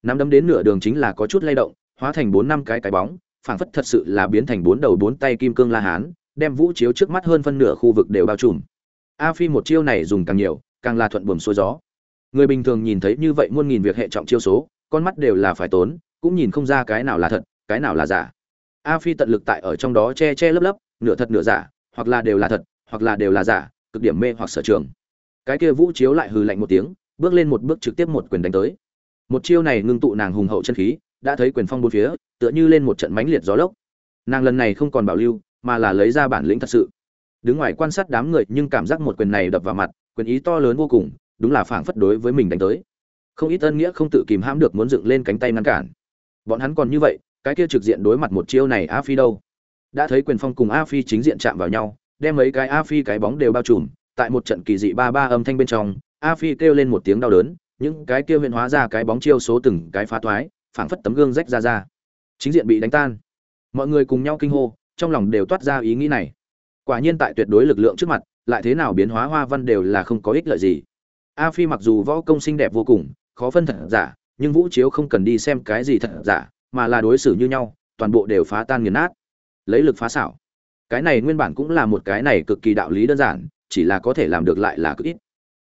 Nắm đấm đến nửa đường chính là có chút lay động, hóa thành bốn năm cái cái bóng phảng phất thật sự là biến thành bốn đầu bốn tay kim cương la hán, đem vũ chiếu trước mắt hơn phân nửa khu vực đều bao trùm. A phi một chiêu này dùng càng nhiều, càng là thuận buồm xuôi gió. Người bình thường nhìn thấy như vậy muôn nghìn việc hệ trọng chiêu số, con mắt đều là phải tốn, cũng nhìn không ra cái nào là thật, cái nào là giả. A phi tận lực tại ở trong đó che che lấp lấp, nửa thật nửa giả, hoặc là đều là thật, hoặc là đều là giả, cực điểm mê hoặc sở trường. Cái kia vũ chiếu lại hừ lạnh một tiếng, bước lên một bước trực tiếp một quyền đánh tới. Một chiêu này ngưng tụ nàng hùng hậu chân khí đã thấy quyền phong bốn phía, tựa như lên một trận mãnh liệt gió lốc. Nàng lần này không còn bảo lưu, mà là lấy ra bản lĩnh thật sự. Đứng ngoài quan sát đám người nhưng cảm giác một quyền này đập vào mặt, quyền ý to lớn vô cùng, đúng là phảng phất đối với mình đánh tới. Không ít ân nghĩa không tự kìm hãm được muốn dựng lên cánh tay ngăn cản. Bọn hắn còn như vậy, cái kia trực diện đối mặt một chiêu này a phi đâu? Đã thấy quyền phong cùng a phi chính diện chạm vào nhau, đem mấy cái a phi cái bóng đều bao trùm, tại một trận kỳ dị ba ba âm thanh bên trong, a phi kêu lên một tiếng đau đớn, những cái kia huyền hóa ra cái bóng chiêu số từng cái phá thoái phảng phất tấm gương rách ra ra. Chính diện bị đánh tan. Mọi người cùng nhau kinh hô, trong lòng đều toát ra ý nghĩ này. Quả nhiên tại tuyệt đối lực lượng trước mặt, lại thế nào biến hóa hoa văn đều là không có ích lợi gì. A phi mặc dù võ công xinh đẹp vô cùng, khó phân thật giả, nhưng vũ chiếu không cần đi xem cái gì thật giả, mà là đối xử như nhau, toàn bộ đều phá tan nghiền nát. Lấy lực phá xảo. Cái này nguyên bản cũng là một cái này cực kỳ đạo lý đơn giản, chỉ là có thể làm được lại là cực ít.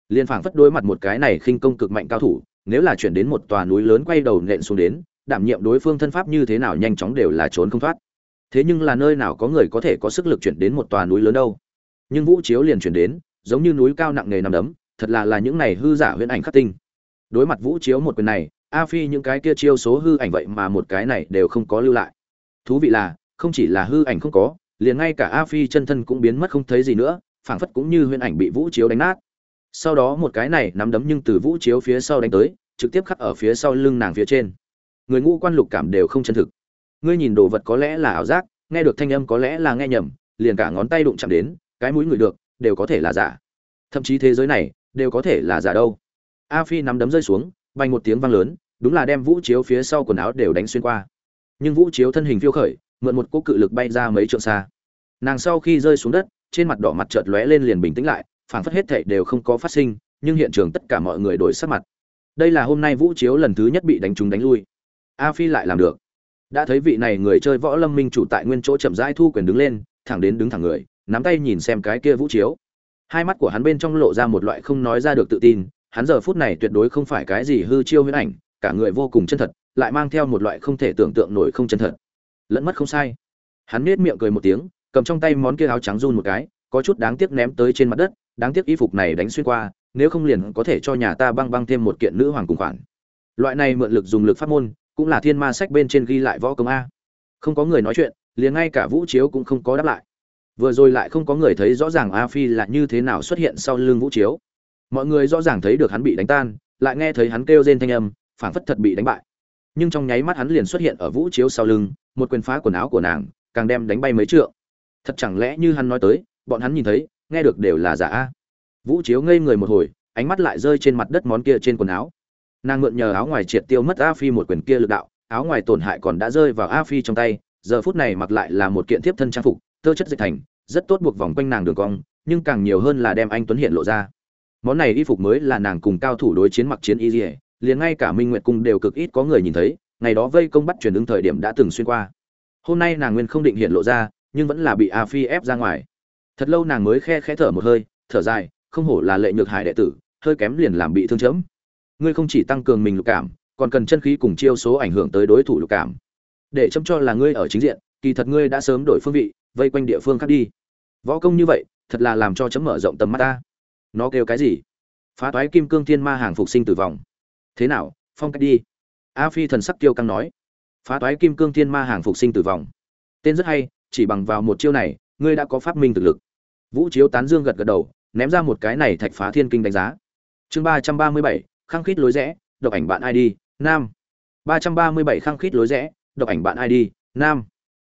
Liên phảng phất đối mặt một cái này khinh công cực mạnh cao thủ nếu là chuyển đến một tòa núi lớn quay đầu nện xuống đến, đảm nhiệm đối phương thân pháp như thế nào nhanh chóng đều là trốn không thoát. Thế nhưng là nơi nào có người có thể có sức lực chuyển đến một tòa núi lớn đâu. Nhưng vũ chiếu liền chuyển đến, giống như núi cao nặng nề nằm đấm, thật là là những này hư giả huyễn ảnh khắc tinh. Đối mặt vũ chiếu một quyền này, a phi những cái kia chiêu số hư ảnh vậy mà một cái này đều không có lưu lại. Thú vị là, không chỉ là hư ảnh không có, liền ngay cả a phi chân thân cũng biến mất không thấy gì nữa, phảng phất cũng như huyễn ảnh bị vũ chiếu đánh nát. Sau đó một cái này nắm đấm nhưng từ vũ chiếu phía sau đánh tới trực tiếp khắc ở phía sau lưng nàng phía trên. Người ngũ quan lục cảm đều không chân thực. Ngươi nhìn đồ vật có lẽ là ảo giác, nghe được thanh âm có lẽ là nghe nhầm, liền cả ngón tay đụng chạm đến, cái mũi người được, đều có thể là giả. Thậm chí thế giới này, đều có thể là giả đâu. A phi nắm đấm rơi xuống, vang một tiếng vang lớn, đúng là đem vũ chiếu phía sau quần áo đều đánh xuyên qua. Nhưng vũ chiếu thân hình phiêu khởi, mượn một cỗ cự lực bay ra mấy trượng xa. Nàng sau khi rơi xuống đất, trên mặt đỏ mặt chợt lóe lên liền bình tĩnh lại, phảng phất hết thảy đều không có phát sinh, nhưng hiện trường tất cả mọi người đổi sắc mặt đây là hôm nay vũ chiếu lần thứ nhất bị đánh trúng đánh lui. A phi lại làm được. Đã thấy vị này người chơi võ lâm minh chủ tại nguyên chỗ chậm rãi thu quyền đứng lên, thẳng đến đứng thẳng người, nắm tay nhìn xem cái kia vũ chiếu. Hai mắt của hắn bên trong lộ ra một loại không nói ra được tự tin, hắn giờ phút này tuyệt đối không phải cái gì hư chiêu huyễn ảnh, cả người vô cùng chân thật, lại mang theo một loại không thể tưởng tượng nổi không chân thật. Lẫn mất không sai. Hắn nết miệng cười một tiếng, cầm trong tay món kia áo trắng run một cái, có chút đáng tiếc ném tới trên mặt đất, đáng tiếc y phục này đánh xuyên qua nếu không liền có thể cho nhà ta băng băng thêm một kiện nữ hoàng cùng khoản. Loại này mượn lực dùng lực pháp môn, cũng là thiên ma sách bên trên ghi lại võ công a. Không có người nói chuyện, liền ngay cả vũ chiếu cũng không có đáp lại. Vừa rồi lại không có người thấy rõ ràng a phi là như thế nào xuất hiện sau lưng vũ chiếu. Mọi người rõ ràng thấy được hắn bị đánh tan, lại nghe thấy hắn kêu rên thanh âm, phảng phất thật bị đánh bại. Nhưng trong nháy mắt hắn liền xuất hiện ở vũ chiếu sau lưng, một quyền phá quần áo của nàng, càng đem đánh bay mấy trượng. Thật chẳng lẽ như hắn nói tới, bọn hắn nhìn thấy, nghe được đều là giả a vũ chiếu ngây người một hồi, ánh mắt lại rơi trên mặt đất món kia trên quần áo. Nàng mượn nhờ áo ngoài triệt tiêu mất a phi một quyền kia lực đạo, áo ngoài tổn hại còn đã rơi vào a phi trong tay, giờ phút này mặc lại là một kiện tiếp thân trang phục, tơ chất dịch thành, rất tốt buộc vòng quanh nàng đường cong, nhưng càng nhiều hơn là đem anh tuấn hiện lộ ra. Món này y phục mới là nàng cùng cao thủ đối chiến mặc chiến y dỉa liền ngay cả minh nguyệt cung đều cực ít có người nhìn thấy, ngày đó vây công bắt truyền ứng thời điểm đã từng xuyên qua. Hôm nay nàng nguyên không định hiện lộ ra, nhưng vẫn là bị a phi ép ra ngoài. Thật lâu nàng mới khe khẽ thở một hơi, thở dài không hổ là lệ nhược hải đệ tử, hơi kém liền làm bị thương chấm. Ngươi không chỉ tăng cường mình lục cảm, còn cần chân khí cùng chiêu số ảnh hưởng tới đối thủ lục cảm. Để chấm cho là ngươi ở chính diện, kỳ thật ngươi đã sớm đổi phương vị, vây quanh địa phương khác đi. Võ công như vậy, thật là làm cho chấm mở rộng tầm mắt ta. Nó kêu cái gì? Phá toái kim cương thiên ma hàng phục sinh tử vong. Thế nào, phong cách đi. A phi thần sắc tiêu căng nói. Phá toái kim cương thiên ma hàng phục sinh tử vong. Tên rất hay, chỉ bằng vào một chiêu này, ngươi đã có phát minh thực lực. Vũ chiếu tán dương gật gật đầu ném ra một cái này thạch phá thiên kinh đánh giá. Chương ba trăm ba mươi bảy, khăng khít lối rẽ, độc ảnh bạn id nam. ba trăm ba mươi bảy, khăng khít lối rẽ, độc ảnh bạn id nam.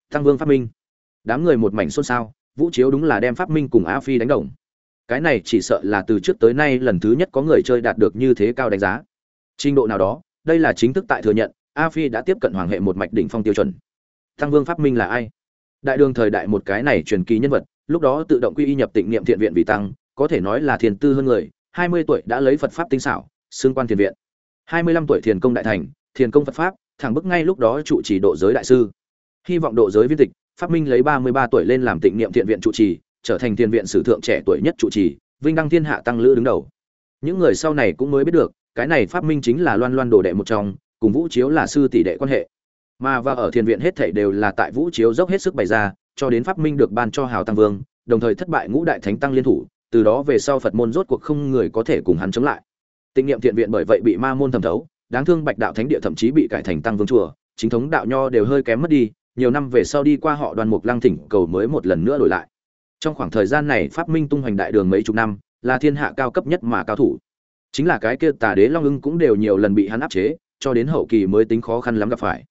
Tăng vương phát minh. Đám người một mảnh xôn xao, vũ chiếu đúng là đem phát minh cùng a phi đánh đồng. Cái này chỉ sợ là từ trước tới nay lần thứ nhất có người chơi đạt được như thế cao đánh giá. Trình độ nào đó, đây là chính thức tại thừa nhận, a phi đã tiếp cận hoàng hệ một mạch đỉnh phong tiêu chuẩn. Tăng vương phát minh là ai? Đại đường thời đại một cái này truyền kỳ nhân vật, lúc đó tự động quy y nhập tịnh niệm thiện viện vì tăng có thể nói là thiền tư hơn người, hai mươi tuổi đã lấy phật pháp tinh xảo, xương quan thiền viện. hai mươi lăm tuổi thiền công đại thành, thiền công phật pháp, thẳng bức ngay lúc đó trụ trì độ giới đại sư. Hy vọng độ giới viên tịch, pháp minh lấy ba mươi ba tuổi lên làm tịnh niệm thiện viện trụ trì, trở thành thiền viện sử thượng trẻ tuổi nhất trụ trì, vinh đăng thiên hạ tăng lữ đứng đầu. Những người sau này cũng mới biết được, cái này pháp minh chính là loan loan đồ đệ một trong, cùng vũ chiếu là sư tỷ đệ quan hệ. Mà và ở thiền viện hết thảy đều là tại vũ chiếu dốc hết sức bày ra, cho đến pháp minh được ban cho hào tăng vương, đồng thời thất bại ngũ đại thánh tăng liên thủ từ đó về sau phật môn rốt cuộc không người có thể cùng hắn chống lại. Tịnh niệm thiện viện bởi vậy bị ma môn thẩm thấu, đáng thương bạch đạo thánh địa thậm chí bị cải thành tăng vương chùa, chính thống đạo nho đều hơi kém mất đi, nhiều năm về sau đi qua họ đoàn mục lăng thỉnh cầu mới một lần nữa đổi lại. Trong khoảng thời gian này phát minh tung hoành đại đường mấy chục năm, là thiên hạ cao cấp nhất mà cao thủ. Chính là cái kia tà đế long ưng cũng đều nhiều lần bị hắn áp chế, cho đến hậu kỳ mới tính khó khăn lắm gặp phải.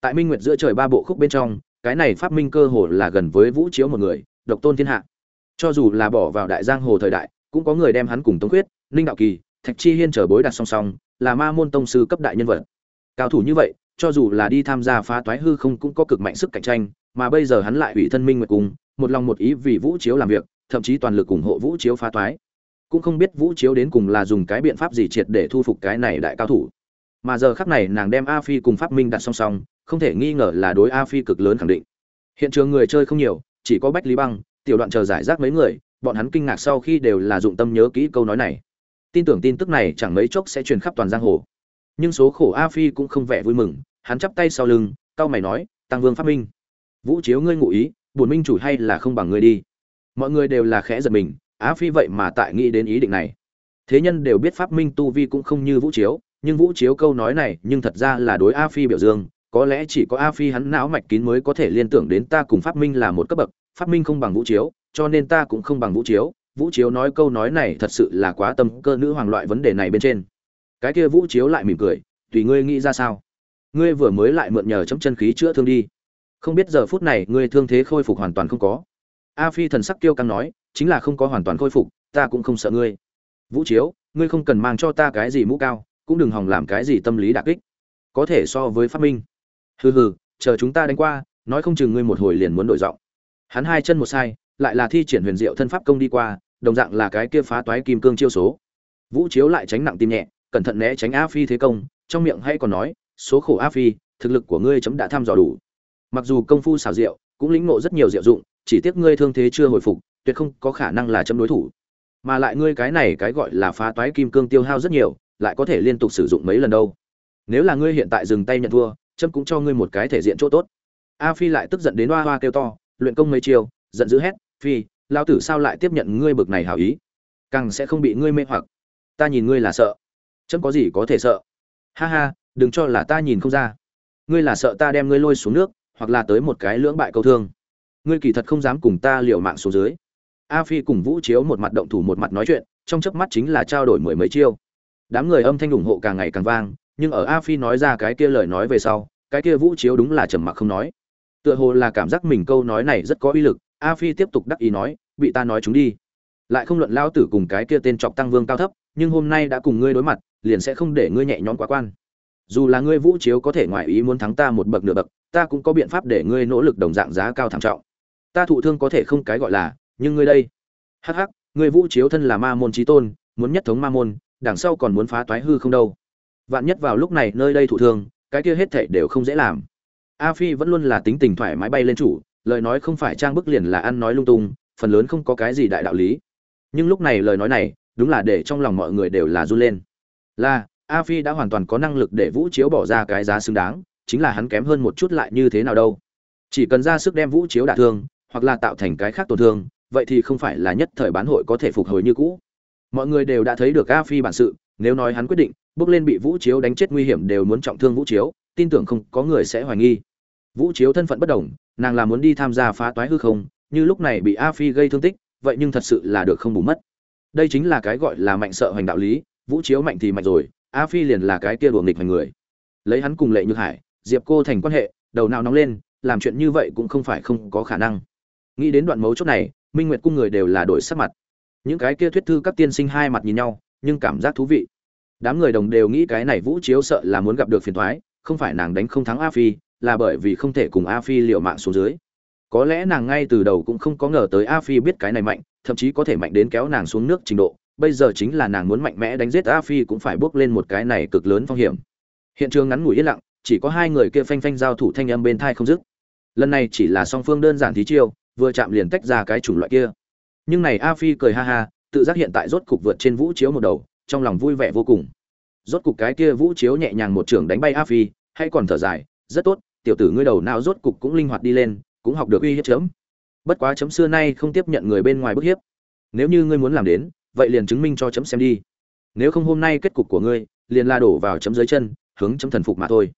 Tại minh nguyệt giữa trời ba bộ khúc bên trong, cái này phát minh cơ hồ là gần với vũ chiếu một người, độc tôn thiên hạ cho dù là bỏ vào đại giang hồ thời đại, cũng có người đem hắn cùng tống quyết ninh đạo kỳ, thạch chi hiên trở bối đặt song song, là ma môn tông sư cấp đại nhân vật. Cao thủ như vậy, cho dù là đi tham gia phá toái hư không cũng có cực mạnh sức cạnh tranh, mà bây giờ hắn lại ủy thân minh nguyệt cùng một lòng một ý vì vũ chiếu làm việc, thậm chí toàn lực ủng hộ vũ chiếu phá toái. Cũng không biết vũ chiếu đến cùng là dùng cái biện pháp gì triệt để thu phục cái này đại cao thủ. Mà giờ khắc này nàng đem a phi cùng pháp minh đặt song song, không thể nghi ngờ là đối a phi cực lớn khẳng định. Hiện trường người chơi không nhiều, chỉ có bách lý băng tiểu đoạn chờ giải rác mấy người, bọn hắn kinh ngạc sau khi đều là dụng tâm nhớ kỹ câu nói này. Tin tưởng tin tức này chẳng mấy chốc sẽ truyền khắp toàn giang hồ. Nhưng số khổ a phi cũng không vẻ vui mừng, hắn chắp tay sau lưng, cau mày nói, tăng vương phát minh, vũ chiếu ngươi ngụ ý, bổn minh chủ hay là không bằng ngươi đi. Mọi người đều là khẽ giật mình, a phi vậy mà tại nghĩ đến ý định này. Thế nhân đều biết pháp minh tu vi cũng không như vũ chiếu, nhưng vũ chiếu câu nói này nhưng thật ra là đối a phi biểu dương, có lẽ chỉ có a phi hắn não mạch kín mới có thể liên tưởng đến ta cùng pháp minh là một cấp bậc pháp minh không bằng vũ chiếu, cho nên ta cũng không bằng vũ chiếu. Vũ chiếu nói câu nói này thật sự là quá tâm cơ nữ hoàng loại vấn đề này bên trên. Cái kia vũ chiếu lại mỉm cười, tùy ngươi nghĩ ra sao? Ngươi vừa mới lại mượn nhờ chấm chân khí chữa thương đi. Không biết giờ phút này ngươi thương thế khôi phục hoàn toàn không có. A phi thần sắc kiêu căng nói, chính là không có hoàn toàn khôi phục, ta cũng không sợ ngươi. Vũ chiếu, ngươi không cần mang cho ta cái gì mũ cao, cũng đừng hòng làm cái gì tâm lý đả kích. Có thể so với phát minh. Hừ hừ, chờ chúng ta đánh qua, nói không chừng ngươi một hồi liền muốn đổi giọng hắn hai chân một sai, lại là thi triển huyền diệu thân pháp công đi qua, đồng dạng là cái kia phá toái kim cương chiêu số. Vũ chiếu lại tránh nặng tim nhẹ, cẩn thận né tránh a phi thế công, trong miệng hay còn nói, số khổ a phi, thực lực của ngươi chấm đã thăm dò đủ. Mặc dù công phu xảo diệu, cũng lĩnh ngộ rất nhiều diệu dụng, chỉ tiếc ngươi thương thế chưa hồi phục, tuyệt không có khả năng là chấm đối thủ. Mà lại ngươi cái này cái gọi là phá toái kim cương tiêu hao rất nhiều, lại có thể liên tục sử dụng mấy lần đâu. Nếu là ngươi hiện tại dừng tay nhận thua, chấm cũng cho ngươi một cái thể diện chỗ tốt. A phi lại tức giận đến oa hoa kêu to luyện công mấy chiêu, giận dữ hét phi lao tử sao lại tiếp nhận ngươi bực này hảo ý? Càng sẽ không bị ngươi mê hoặc. Ta nhìn ngươi là sợ. Chấm có gì có thể sợ? Ha ha đừng cho là ta nhìn không ra. Ngươi là sợ ta đem ngươi lôi xuống nước hoặc là tới một cái lưỡng bại câu thương. Ngươi kỳ thật không dám cùng ta liều mạng xuống dưới. A phi cùng vũ chiếu một mặt động thủ một mặt nói chuyện trong chớp mắt chính là trao đổi mười mấy chiêu. Đám người âm thanh ủng hộ càng ngày càng vang nhưng ở a phi nói ra cái kia lời nói về sau cái kia vũ chiếu đúng là trầm mặc không nói tựa hồ là cảm giác mình câu nói này rất có uy lực, a phi tiếp tục đắc ý nói, bị ta nói chúng đi. Lại không luận lao tử cùng cái kia tên trọc tăng vương cao thấp, nhưng hôm nay đã cùng ngươi đối mặt, liền sẽ không để ngươi nhẹ nhõm quá quan. Dù là ngươi vũ chiếu có thể ngoại ý muốn thắng ta một bậc nửa bậc, ta cũng có biện pháp để ngươi nỗ lực đồng dạng giá cao thảm trọng. Ta thụ thương có thể không cái gọi là, nhưng ngươi đây. Hắc hắc, ngươi vũ chiếu thân là ma môn trí tôn, muốn nhất thống ma môn, đằng sau còn muốn phá toái hư không đâu. Vạn nhất vào lúc này nơi đây thụ thương, cái kia hết thảy đều không dễ làm a phi vẫn luôn là tính tình thoải mái bay lên chủ, lời nói không phải trang bức liền là ăn nói lung tung, phần lớn không có cái gì đại đạo lý. Nhưng lúc này lời nói này, đúng là để trong lòng mọi người đều là run lên. Là, a phi đã hoàn toàn có năng lực để vũ chiếu bỏ ra cái giá xứng đáng, chính là hắn kém hơn một chút lại như thế nào đâu. Chỉ cần ra sức đem vũ chiếu đả thương, hoặc là tạo thành cái khác tổn thương, vậy thì không phải là nhất thời bán hội có thể phục hồi như cũ. Mọi người đều đã thấy được a phi bản sự, nếu nói hắn quyết định, bước lên bị vũ chiếu đánh chết nguy hiểm đều muốn trọng thương vũ chiếu, tin tưởng không có người sẽ hoài nghi vũ chiếu thân phận bất đồng, nàng là muốn đi tham gia phá toái hư không, như lúc này bị a phi gây thương tích, vậy nhưng thật sự là được không bù mất. Đây chính là cái gọi là mạnh sợ hoành đạo lý, vũ chiếu mạnh thì mạnh rồi, a phi liền là cái kia đuổi nghịch hoành người. Lấy hắn cùng lệ như hải, diệp cô thành quan hệ, đầu nào nóng lên, làm chuyện như vậy cũng không phải không có khả năng. Nghĩ đến đoạn mấu chốt này, minh nguyệt cung người đều là đổi sắc mặt. Những cái kia thuyết thư các tiên sinh hai mặt nhìn nhau, nhưng cảm giác thú vị. Đám người đồng đều nghĩ cái này vũ chiếu sợ là muốn gặp được phiền thoái không phải nàng đánh không thắng a phi là bởi vì không thể cùng a phi liệu mạng xuống dưới. Có lẽ nàng ngay từ đầu cũng không có ngờ tới a phi biết cái này mạnh, thậm chí có thể mạnh đến kéo nàng xuống nước trình độ. Bây giờ chính là nàng muốn mạnh mẽ đánh giết a phi cũng phải bước lên một cái này cực lớn phong hiểm. Hiện trường ngắn ngủi yên lặng, chỉ có hai người kia phanh phanh giao thủ thanh âm bên thai không dứt. Lần này chỉ là song phương đơn giản thí chiêu, vừa chạm liền tách ra cái chủng loại kia. Nhưng này a phi cười ha ha, tự giác hiện tại rốt cục vượt trên vũ chiếu một đầu, trong lòng vui vẻ vô cùng. Rốt cục cái kia vũ chiếu nhẹ nhàng một trường đánh bay a phi, hay còn thở dài, rất tốt tiểu tử ngươi đầu nào rốt cục cũng linh hoạt đi lên, cũng học được uy hiếp chấm. Bất quá chấm xưa nay không tiếp nhận người bên ngoài bức hiếp. Nếu như ngươi muốn làm đến, vậy liền chứng minh cho chấm xem đi. Nếu không hôm nay kết cục của ngươi, liền la đổ vào chấm dưới chân, hướng chấm thần phục mà thôi.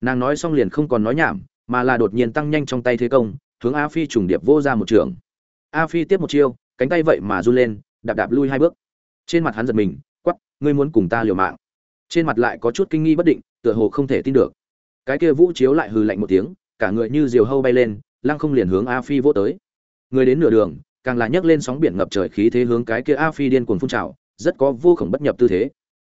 Nàng nói xong liền không còn nói nhảm, mà là đột nhiên tăng nhanh trong tay thế công, hướng a phi trùng điệp vô ra một trường. A phi tiếp một chiêu, cánh tay vậy mà run lên, đạp đạp lui hai bước. Trên mặt hắn giật mình quắp ngươi muốn cùng ta liều mạng? Trên mặt lại có chút kinh nghi bất định, tựa hồ không thể tin được cái kia vũ chiếu lại hừ lạnh một tiếng, cả người như diều hâu bay lên, lăng không liền hướng a phi vô tới. Người đến nửa đường, càng là nhấc lên sóng biển ngập trời khí thế hướng cái kia a phi điên cuồng phun trào, rất có vô khổng bất nhập tư thế.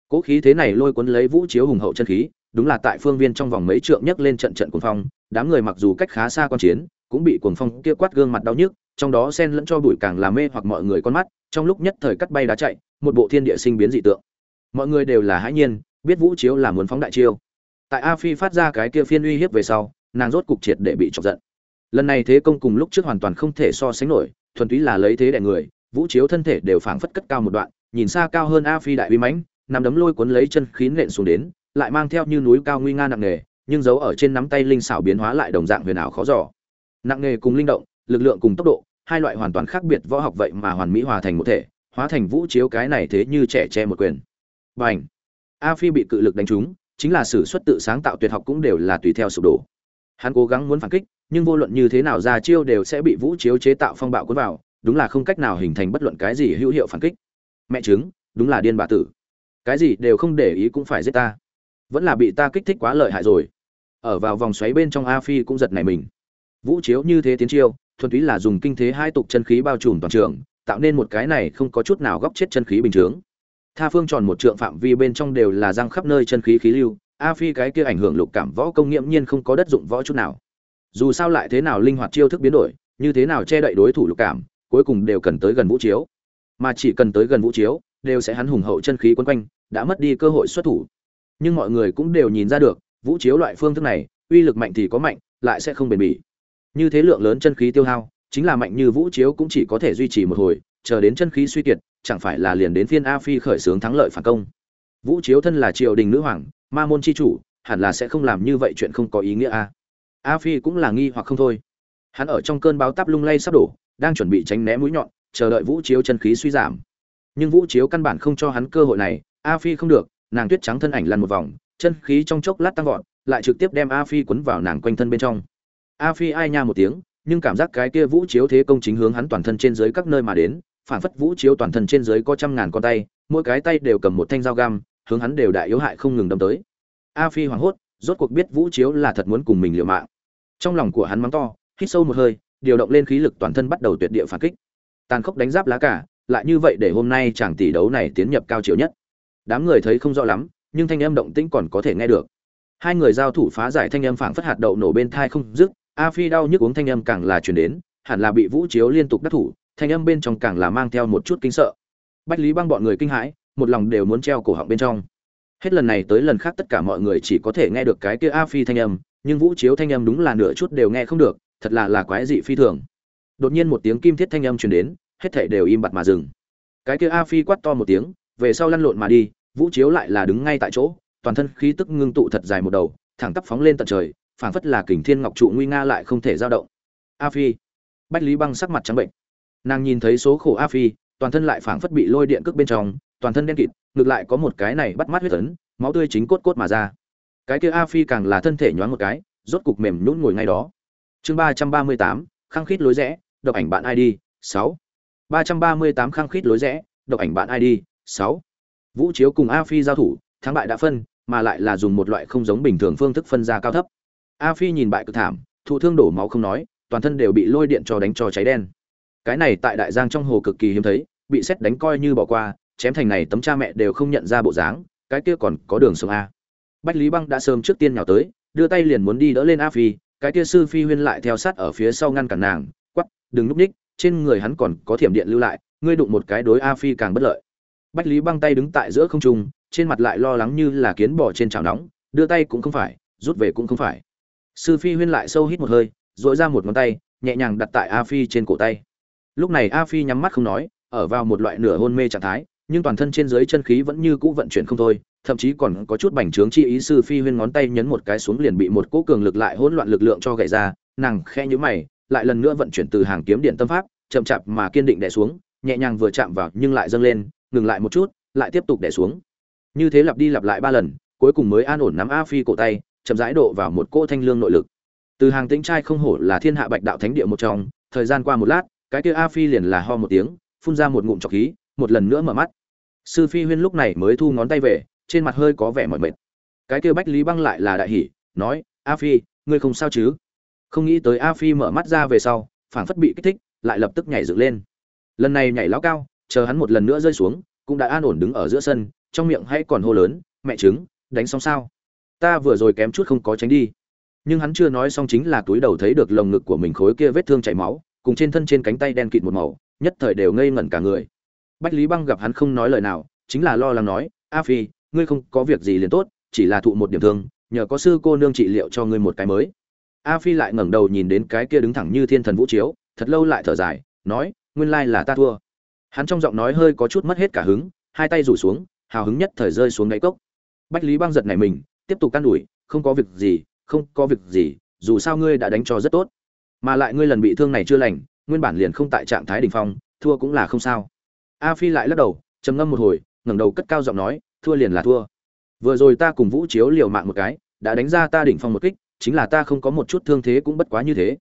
Cố khí thế này lôi cuốn lấy vũ chiếu hùng hậu chân khí, đúng là tại phương viên trong vòng mấy trượng nhấc lên trận trận cuồng phong, đám người mặc dù cách khá xa quan chiến, cũng bị cuồng phong kia quát gương mặt đau nhức, trong đó xen lẫn cho bụi càng làm mê hoặc mọi người con mắt, trong lúc nhất thời cắt bay đá chạy, một bộ thiên địa sinh biến dị tượng. Mọi người đều là hãi nhiên, biết vũ chiếu là muốn phóng đại chiêu tại a phi phát ra cái kia phiên uy hiếp về sau, nàng rốt cục triệt để bị chọc giận. Lần này thế công cùng lúc trước hoàn toàn không thể so sánh nổi, thuần túy là lấy thế đẻ người, vũ chiếu thân thể đều phảng phất cất cao một đoạn, nhìn xa cao hơn a phi đại uy mãnh nằm đấm lôi cuốn lấy chân khí nện xuống đến, lại mang theo như núi cao nguy nga nặng nề, nhưng giấu ở trên nắm tay linh xảo biến hóa lại đồng dạng huyền ảo khó giỏ nặng nề cùng linh động, lực lượng cùng tốc độ, hai loại hoàn toàn khác biệt võ học vậy mà hoàn mỹ hòa thành một thể, hóa thành vũ chiếu cái này thế như trẻ che một quyền. Bành! A phi bị cự lực đánh trúng chính là sử xuất tự sáng tạo tuyệt học cũng đều là tùy theo sụp đổ. Hắn cố gắng muốn phản kích, nhưng vô luận như thế nào ra chiêu đều sẽ bị vũ chiếu chế tạo phong bạo cuốn vào, đúng là không cách nào hình thành bất luận cái gì hữu hiệu phản kích. Mẹ chứng đúng là điên bà tử. Cái gì đều không để ý cũng phải giết ta. Vẫn là bị ta kích thích quá lợi hại rồi. Ở vào vòng xoáy bên trong a phi cũng giật nảy mình. Vũ chiếu như thế tiến chiêu, thuần túy là dùng kinh thế hai tục chân khí bao trùm toàn trường, tạo nên một cái này không có chút nào góc chết chân khí bình thường tha phương tròn một trượng phạm vi bên trong đều là răng khắp nơi chân khí khí lưu, a phi cái kia ảnh hưởng lục cảm võ công nghiễm nhiên không có đất dụng võ chút nào. Dù sao lại thế nào linh hoạt chiêu thức biến đổi, như thế nào che đậy đối thủ lục cảm, cuối cùng đều cần tới gần vũ chiếu. Mà chỉ cần tới gần vũ chiếu, đều sẽ hắn hùng hậu chân khí quấn quanh, đã mất đi cơ hội xuất thủ. Nhưng mọi người cũng đều nhìn ra được, vũ chiếu loại phương thức này, uy lực mạnh thì có mạnh, lại sẽ không bền bỉ. Như thế lượng lớn chân khí tiêu hao, chính là mạnh như vũ chiếu cũng chỉ có thể duy trì một hồi, chờ đến chân khí suy kiệt chẳng phải là liền đến phiên a phi khởi xướng thắng lợi phản công. Vũ chiếu thân là triều đình nữ hoàng, ma môn chi chủ, hẳn là sẽ không làm như vậy chuyện không có ý nghĩa a. A phi cũng là nghi hoặc không thôi. Hắn ở trong cơn báo táp lung lay sắp đổ, đang chuẩn bị tránh né mũi nhọn, chờ đợi vũ chiếu chân khí suy giảm. Nhưng vũ chiếu căn bản không cho hắn cơ hội này, a phi không được, nàng tuyết trắng thân ảnh lăn một vòng, chân khí trong chốc lát tăng vọt, lại trực tiếp đem a phi quấn vào nàng quanh thân bên trong. A phi ai nha một tiếng, nhưng cảm giác cái kia vũ chiếu thế công chính hướng hắn toàn thân trên dưới các nơi mà đến phản phất vũ chiếu toàn thân trên dưới có trăm ngàn con tay, mỗi cái tay đều cầm một thanh dao găm, hướng hắn đều đại yếu hại không ngừng đâm tới. A phi hoảng hốt, rốt cuộc biết vũ chiếu là thật muốn cùng mình liều mạng. Trong lòng của hắn mắng to, hít sâu một hơi, điều động lên khí lực toàn thân bắt đầu tuyệt địa phản kích. Tàn khốc đánh giáp lá cả, lại như vậy để hôm nay chàng tỷ đấu này tiến nhập cao chiều nhất. Đám người thấy không rõ lắm, nhưng thanh âm động tĩnh còn có thể nghe được. Hai người giao thủ phá giải thanh âm phảng phất hạt đậu nổ bên thai không dứt, a phi đau nhức uống thanh âm càng là chuyển đến, hẳn là bị vũ chiếu liên tục đắc thủ thanh âm bên trong càng là mang theo một chút kinh sợ. Bách lý băng bọn người kinh hãi, một lòng đều muốn treo cổ họng bên trong. Hết lần này tới lần khác tất cả mọi người chỉ có thể nghe được cái kia a phi thanh âm, nhưng vũ chiếu thanh âm đúng là nửa chút đều nghe không được, thật là là quái dị phi thường. Đột nhiên một tiếng kim thiết thanh âm truyền đến, hết thảy đều im bặt mà dừng. Cái kia a phi quát to một tiếng, về sau lăn lộn mà đi, vũ chiếu lại là đứng ngay tại chỗ, toàn thân khí tức ngưng tụ thật dài một đầu, thẳng tắp phóng lên tận trời, phảng phất là kình thiên ngọc trụ nguy nga lại không thể dao động. A phi. Bách lý băng sắc mặt trắng bệnh nàng nhìn thấy số khổ a phi, toàn thân lại phảng phất bị lôi điện cước bên trong, toàn thân đen kịt, ngược lại có một cái này bắt mắt huyết tấn máu tươi chính cốt cốt mà ra. Cái kia a phi càng là thân thể nhoáng một cái, rốt cục mềm nhũn ngồi ngay đó. Chương ba trăm ba mươi tám, khăng khít lối rẽ, độc ảnh bạn id sáu. ba trăm ba mươi tám, khăng khít lối rẽ, độc ảnh bạn id sáu. Vũ chiếu cùng a phi giao thủ, thắng bại đã phân, mà lại là dùng một loại không giống bình thường phương thức phân ra cao thấp. A phi nhìn bại cực thảm, thụ thương đổ máu không nói, toàn thân đều bị lôi điện cho đánh cho cháy đen cái này tại đại giang trong hồ cực kỳ hiếm thấy, bị xét đánh coi như bỏ qua, chém thành này tấm cha mẹ đều không nhận ra bộ dáng, cái kia còn có đường sông a. Bách lý băng đã sớm trước tiên nhào tới, đưa tay liền muốn đi đỡ lên a phi, cái kia sư phi huyên lại theo sát ở phía sau ngăn cản nàng quắp đừng núp ních, trên người hắn còn có thiểm điện lưu lại, ngươi đụng một cái đối a phi càng bất lợi. Bách lý băng tay đứng tại giữa không trung, trên mặt lại lo lắng như là kiến bò trên chảo nóng, đưa tay cũng không phải, rút về cũng không phải. Sư phi huyên lại sâu hít một hơi dội ra một ngón tay, nhẹ nhàng đặt tại a phi trên cổ tay lúc này a phi nhắm mắt không nói, ở vào một loại nửa hôn mê trạng thái, nhưng toàn thân trên dưới chân khí vẫn như cũ vận chuyển không thôi, thậm chí còn có chút bành trướng chi ý sư phi huyên ngón tay nhấn một cái xuống liền bị một cỗ cường lực lại hỗn loạn lực lượng cho gậy ra, nàng khe nhũ mày, lại lần nữa vận chuyển từ hàng kiếm điện tâm pháp, chậm chạp mà kiên định đè xuống, nhẹ nhàng vừa chạm vào nhưng lại dâng lên, ngừng lại một chút, lại tiếp tục đè xuống. Như thế lặp đi lặp lại ba lần, cuối cùng mới an ổn nắm a phi cổ tay, chậm rãi độ vào một cỗ thanh lương nội lực. Từ hàng tĩnh trai không hổ là thiên hạ bạch đạo thánh địa một trong, thời gian qua một lát cái kia a phi liền là ho một tiếng, phun ra một ngụm trọc khí, một lần nữa mở mắt. Sư phi huyên lúc này mới thu ngón tay về, trên mặt hơi có vẻ mỏi mệt. Cái kia bách lý băng lại là đại hỉ, nói, a phi, ngươi không sao chứ? Không nghĩ tới a phi mở mắt ra về sau, phảng phất bị kích thích, lại lập tức nhảy dựng lên. Lần này nhảy lão cao, chờ hắn một lần nữa rơi xuống, cũng đã an ổn đứng ở giữa sân, trong miệng hay còn hô lớn, mẹ trứng, đánh xong sao? Ta vừa rồi kém chút không có tránh đi. Nhưng hắn chưa nói xong chính là túi đầu thấy được lồng ngực của mình khối kia vết thương chảy máu cùng trên thân trên cánh tay đen kịt một màu, nhất thời đều ngây ngẩn cả người. Bách lý băng gặp hắn không nói lời nào, chính là lo lắng nói, a phi, ngươi không có việc gì liền tốt, chỉ là thụ một điểm thương, nhờ có sư cô nương trị liệu cho ngươi một cái mới. A phi lại ngẩng đầu nhìn đến cái kia đứng thẳng như thiên thần vũ chiếu, thật lâu lại thở dài, nói, nguyên lai là ta thua. Hắn trong giọng nói hơi có chút mất hết cả hứng, hai tay rủ xuống, hào hứng nhất thời rơi xuống đáy cốc. Bách lý băng giật này mình, tiếp tục can đuổi không có việc gì, không có việc gì, dù sao ngươi đã đánh cho rất tốt mà lại ngươi lần bị thương này chưa lành, nguyên bản liền không tại trạng thái đỉnh phong, thua cũng là không sao. A phi lại lắc đầu, trầm ngâm một hồi, ngẩng đầu cất cao giọng nói, thua liền là thua. Vừa rồi ta cùng vũ chiếu liều mạng một cái, đã đánh ra ta đỉnh phong một kích, chính là ta không có một chút thương thế cũng bất quá như thế.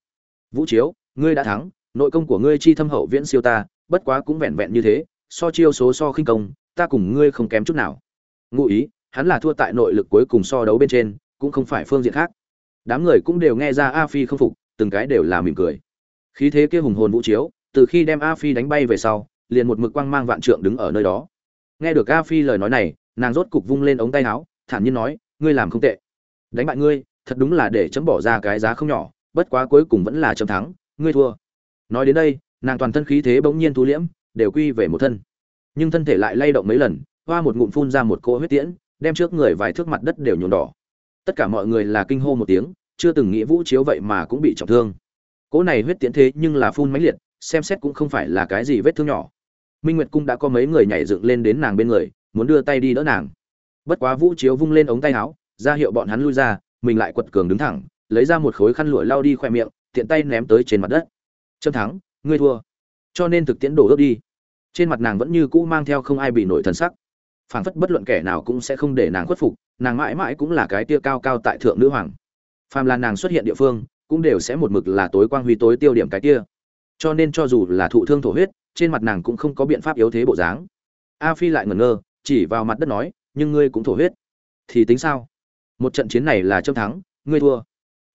Vũ chiếu, ngươi đã thắng, nội công của ngươi chi thâm hậu viễn siêu ta, bất quá cũng vẹn vẹn như thế, so chiêu số so khinh công, ta cùng ngươi không kém chút nào. Ngụ ý, hắn là thua tại nội lực cuối cùng so đấu bên trên, cũng không phải phương diện khác. Đám người cũng đều nghe ra a phi không phục từng cái đều là mỉm cười. Khí thế kia hùng hồn vũ chiếu, từ khi đem a phi đánh bay về sau, liền một mực quang mang vạn trượng đứng ở nơi đó. Nghe được a phi lời nói này, nàng rốt cục vung lên ống tay áo, thản nhiên nói, ngươi làm không tệ. Đánh bại ngươi, thật đúng là để chấm bỏ ra cái giá không nhỏ, bất quá cuối cùng vẫn là chấm thắng, ngươi thua. Nói đến đây, nàng toàn thân khí thế bỗng nhiên thu liễm, đều quy về một thân. Nhưng thân thể lại lay động mấy lần, hoa một ngụm phun ra một cỗ huyết tiễn, đem trước người vài thước mặt đất đều nhuộm đỏ. Tất cả mọi người là kinh hô một tiếng chưa từng nghĩ vũ chiếu vậy mà cũng bị trọng thương. Cỗ này huyết tiễn thế nhưng là phun mãnh liệt, xem xét cũng không phải là cái gì vết thương nhỏ. Minh nguyệt cung đã có mấy người nhảy dựng lên đến nàng bên người, muốn đưa tay đi đỡ nàng. Bất quá vũ chiếu vung lên ống tay áo, ra hiệu bọn hắn lui ra, mình lại quật cường đứng thẳng, lấy ra một khối khăn lụa lao đi khoe miệng, tiện tay ném tới trên mặt đất. Trâm thắng, ngươi thua. Cho nên thực tiễn đổ ước đi. Trên mặt nàng vẫn như cũ mang theo không ai bị nổi thần sắc. Phảng phất bất luận kẻ nào cũng sẽ không để nàng khuất phục, nàng mãi mãi cũng là cái tia cao cao tại thượng nữ hoàng phàm là nàng xuất hiện địa phương, cũng đều sẽ một mực là tối quang huy tối tiêu điểm cái kia. Cho nên cho dù là thụ thương thổ huyết, trên mặt nàng cũng không có biện pháp yếu thế bộ dáng. A phi lại ngẩn ngơ, chỉ vào mặt đất nói, nhưng ngươi cũng thổ huyết. Thì tính sao? Một trận chiến này là châm thắng, ngươi thua.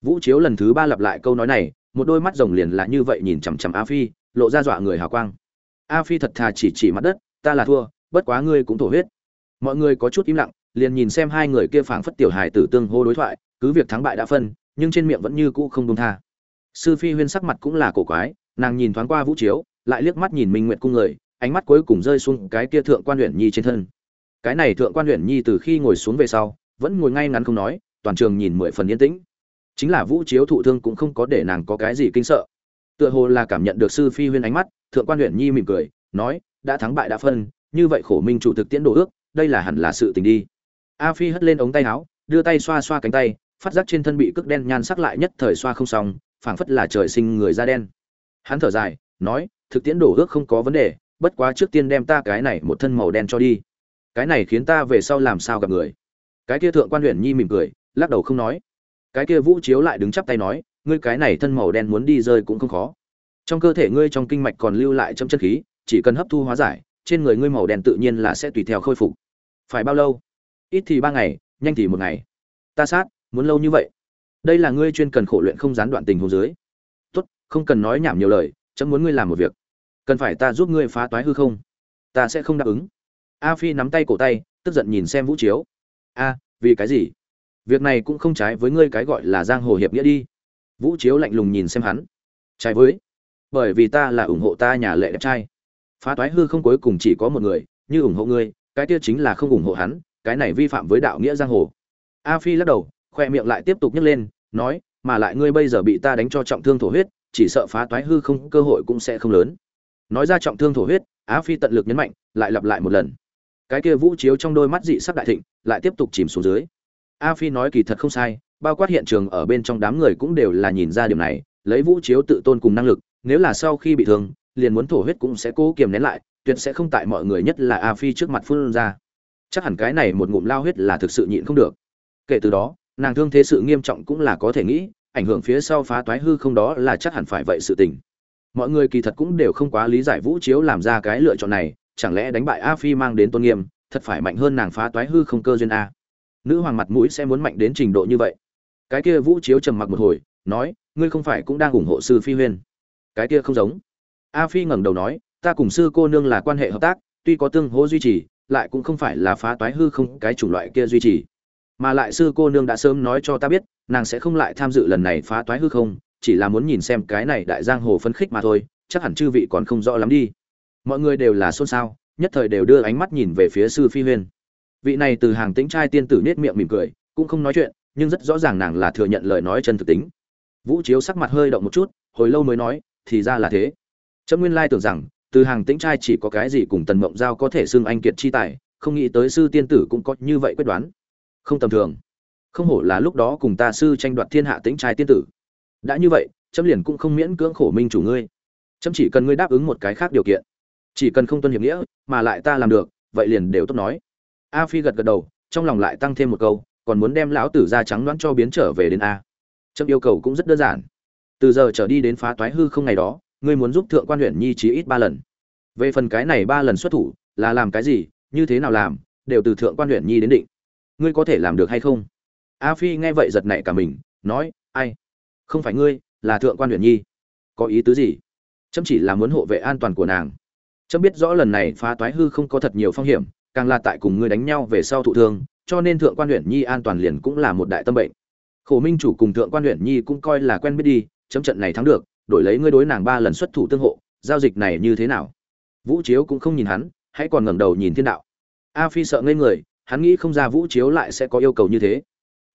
Vũ chiếu lần thứ ba lặp lại câu nói này, một đôi mắt rồng liền là như vậy nhìn chằm chằm a phi, lộ ra dọa người hào quang. A phi thật thà chỉ chỉ mặt đất, ta là thua, bất quá ngươi cũng thổ huyết. Mọi người có chút im lặng, liền nhìn xem hai người kia phảng phất tiểu hài tử tương hô đối thoại cứ việc thắng bại đã phân, nhưng trên miệng vẫn như cũ không đông tha. Sư phi huyên sắc mặt cũng là cổ quái, nàng nhìn thoáng qua vũ chiếu, lại liếc mắt nhìn minh nguyệt cung người, ánh mắt cuối cùng rơi xuống cái kia thượng quan huyện nhi trên thân. Cái này thượng quan huyện nhi từ khi ngồi xuống về sau, vẫn ngồi ngay ngắn không nói, toàn trường nhìn mười phần yên tĩnh. Chính là vũ chiếu thụ thương cũng không có để nàng có cái gì kinh sợ. Tựa hồ là cảm nhận được sư phi huyên ánh mắt, thượng quan huyện nhi mỉm cười, nói, đã thắng bại đã phân, như vậy khổ minh chủ thực tiễn đồ ước, đây là hẳn là sự tình đi. A phi hất lên ống tay áo, đưa tay xoa xoa cánh tay phát giác trên thân bị cước đen nhan sắc lại nhất thời xoa không xong, phảng phất là trời sinh người da đen. Hắn thở dài, nói, thực tiễn đổ ước không có vấn đề, bất quá trước tiên đem ta cái này một thân màu đen cho đi. Cái này khiến ta về sau làm sao gặp người? Cái kia thượng quan huyện nhi mỉm cười, lắc đầu không nói. Cái kia vũ chiếu lại đứng chắp tay nói, ngươi cái này thân màu đen muốn đi rơi cũng không khó. Trong cơ thể ngươi trong kinh mạch còn lưu lại trong chân khí, chỉ cần hấp thu hóa giải, trên người ngươi màu đen tự nhiên là sẽ tùy theo khôi phục. Phải bao lâu? Ít thì ba ngày, nhanh thì một ngày. Ta sát muốn lâu như vậy. Đây là ngươi chuyên cần khổ luyện không gián đoạn tình hồ dưới. Tốt, không cần nói nhảm nhiều lời, chấm muốn ngươi làm một việc. Cần phải ta giúp ngươi phá toái hư không? Ta sẽ không đáp ứng. A phi nắm tay cổ tay, tức giận nhìn xem vũ chiếu. A, vì cái gì? Việc này cũng không trái với ngươi cái gọi là giang hồ hiệp nghĩa đi. Vũ chiếu lạnh lùng nhìn xem hắn. Trái với. Bởi vì ta là ủng hộ ta nhà lệ đẹp trai. Phá toái hư không cuối cùng chỉ có một người, như ủng hộ ngươi, cái kia chính là không ủng hộ hắn, cái này vi phạm với đạo nghĩa giang hồ. A phi lắc đầu khoe miệng lại tiếp tục nhấc lên, nói, mà lại ngươi bây giờ bị ta đánh cho trọng thương thổ huyết, chỉ sợ phá toái hư không cơ hội cũng sẽ không lớn. Nói ra trọng thương thổ huyết a phi tận lực nhấn mạnh, lại lặp lại một lần. Cái kia vũ chiếu trong đôi mắt dị sắc đại thịnh, lại tiếp tục chìm xuống dưới. A phi nói kỳ thật không sai, bao quát hiện trường ở bên trong đám người cũng đều là nhìn ra điểm này, lấy vũ chiếu tự tôn cùng năng lực, nếu là sau khi bị thương, liền muốn thổ huyết cũng sẽ cố kiềm nén lại, tuyệt sẽ không tại mọi người nhất là a phi trước mặt phun ra. Chắc hẳn cái này một ngụm lao huyết là thực sự nhịn không được. Kể từ đó nàng thương thế sự nghiêm trọng cũng là có thể nghĩ, ảnh hưởng phía sau phá toái hư không đó là chắc hẳn phải vậy sự tình. Mọi người kỳ thật cũng đều không quá lý giải vũ chiếu làm ra cái lựa chọn này, chẳng lẽ đánh bại a phi mang đến tôn nghiêm, thật phải mạnh hơn nàng phá toái hư không cơ duyên a. Nữ hoàng mặt mũi sẽ muốn mạnh đến trình độ như vậy. Cái kia vũ chiếu trầm mặc một hồi, nói, ngươi không phải cũng đang ủng hộ sư phi huyên. Cái kia không giống. A phi ngẩng đầu nói, ta cùng sư cô nương là quan hệ hợp tác, tuy có tương hỗ duy trì, lại cũng không phải là phá toái hư không cái chủng loại kia duy trì mà lại sư cô nương đã sớm nói cho ta biết, nàng sẽ không lại tham dự lần này phá toái hư không, chỉ là muốn nhìn xem cái này đại giang hồ phân khích mà thôi, chắc hẳn chư vị còn không rõ lắm đi. Mọi người đều là xôn xao, nhất thời đều đưa ánh mắt nhìn về phía sư phi huyên. Vị này từ hàng tĩnh trai tiên tử nết miệng mỉm cười, cũng không nói chuyện, nhưng rất rõ ràng nàng là thừa nhận lời nói chân thực tính. Vũ chiếu sắc mặt hơi động một chút, hồi lâu mới nói, thì ra là thế. Trâm nguyên lai tưởng rằng, từ hàng tĩnh trai chỉ có cái gì cùng tần mộng giao có thể xưng anh kiệt chi tài, không nghĩ tới sư tiên tử cũng có như vậy quyết đoán không tầm thường. Không hổ là lúc đó cùng ta sư tranh đoạt thiên hạ tĩnh trai tiên tử. Đã như vậy trâm liền cũng không miễn cưỡng khổ minh chủ ngươi. Trâm chỉ cần ngươi đáp ứng một cái khác điều kiện. Chỉ cần không tuân hiệp nghĩa, mà lại ta làm được, vậy liền đều tốt nói. A phi gật gật đầu, trong lòng lại tăng thêm một câu, còn muốn đem lão tử ra trắng đoán cho biến trở về đến a. Trâm yêu cầu cũng rất đơn giản. Từ giờ trở đi đến phá toái hư không ngày đó, ngươi muốn giúp thượng quan huyện nhi chí ít ba lần. Về phần cái này ba lần xuất thủ, là làm cái gì, như thế nào làm, đều từ thượng quan huyện nhi đến định ngươi có thể làm được hay không? A phi nghe vậy giật nảy cả mình, nói, ai? Không phải ngươi, là thượng quan Huyền nhi. Có ý tứ gì? Chấm chỉ là muốn hộ vệ an toàn của nàng. Chấm biết rõ lần này phá toái hư không có thật nhiều phong hiểm, càng là tại cùng ngươi đánh nhau về sau thụ thương, cho nên thượng quan huyện nhi an toàn liền cũng là một đại tâm bệnh. Khổ minh chủ cùng thượng quan huyện nhi cũng coi là quen biết đi, chấm trận này thắng được, đổi lấy ngươi đối nàng ba lần xuất thủ tương hộ, giao dịch này như thế nào? Vũ chiếu cũng không nhìn hắn, hãy còn ngẩng đầu nhìn thiên đạo. A phi sợ ngây người hắn nghĩ không ra vũ chiếu lại sẽ có yêu cầu như thế.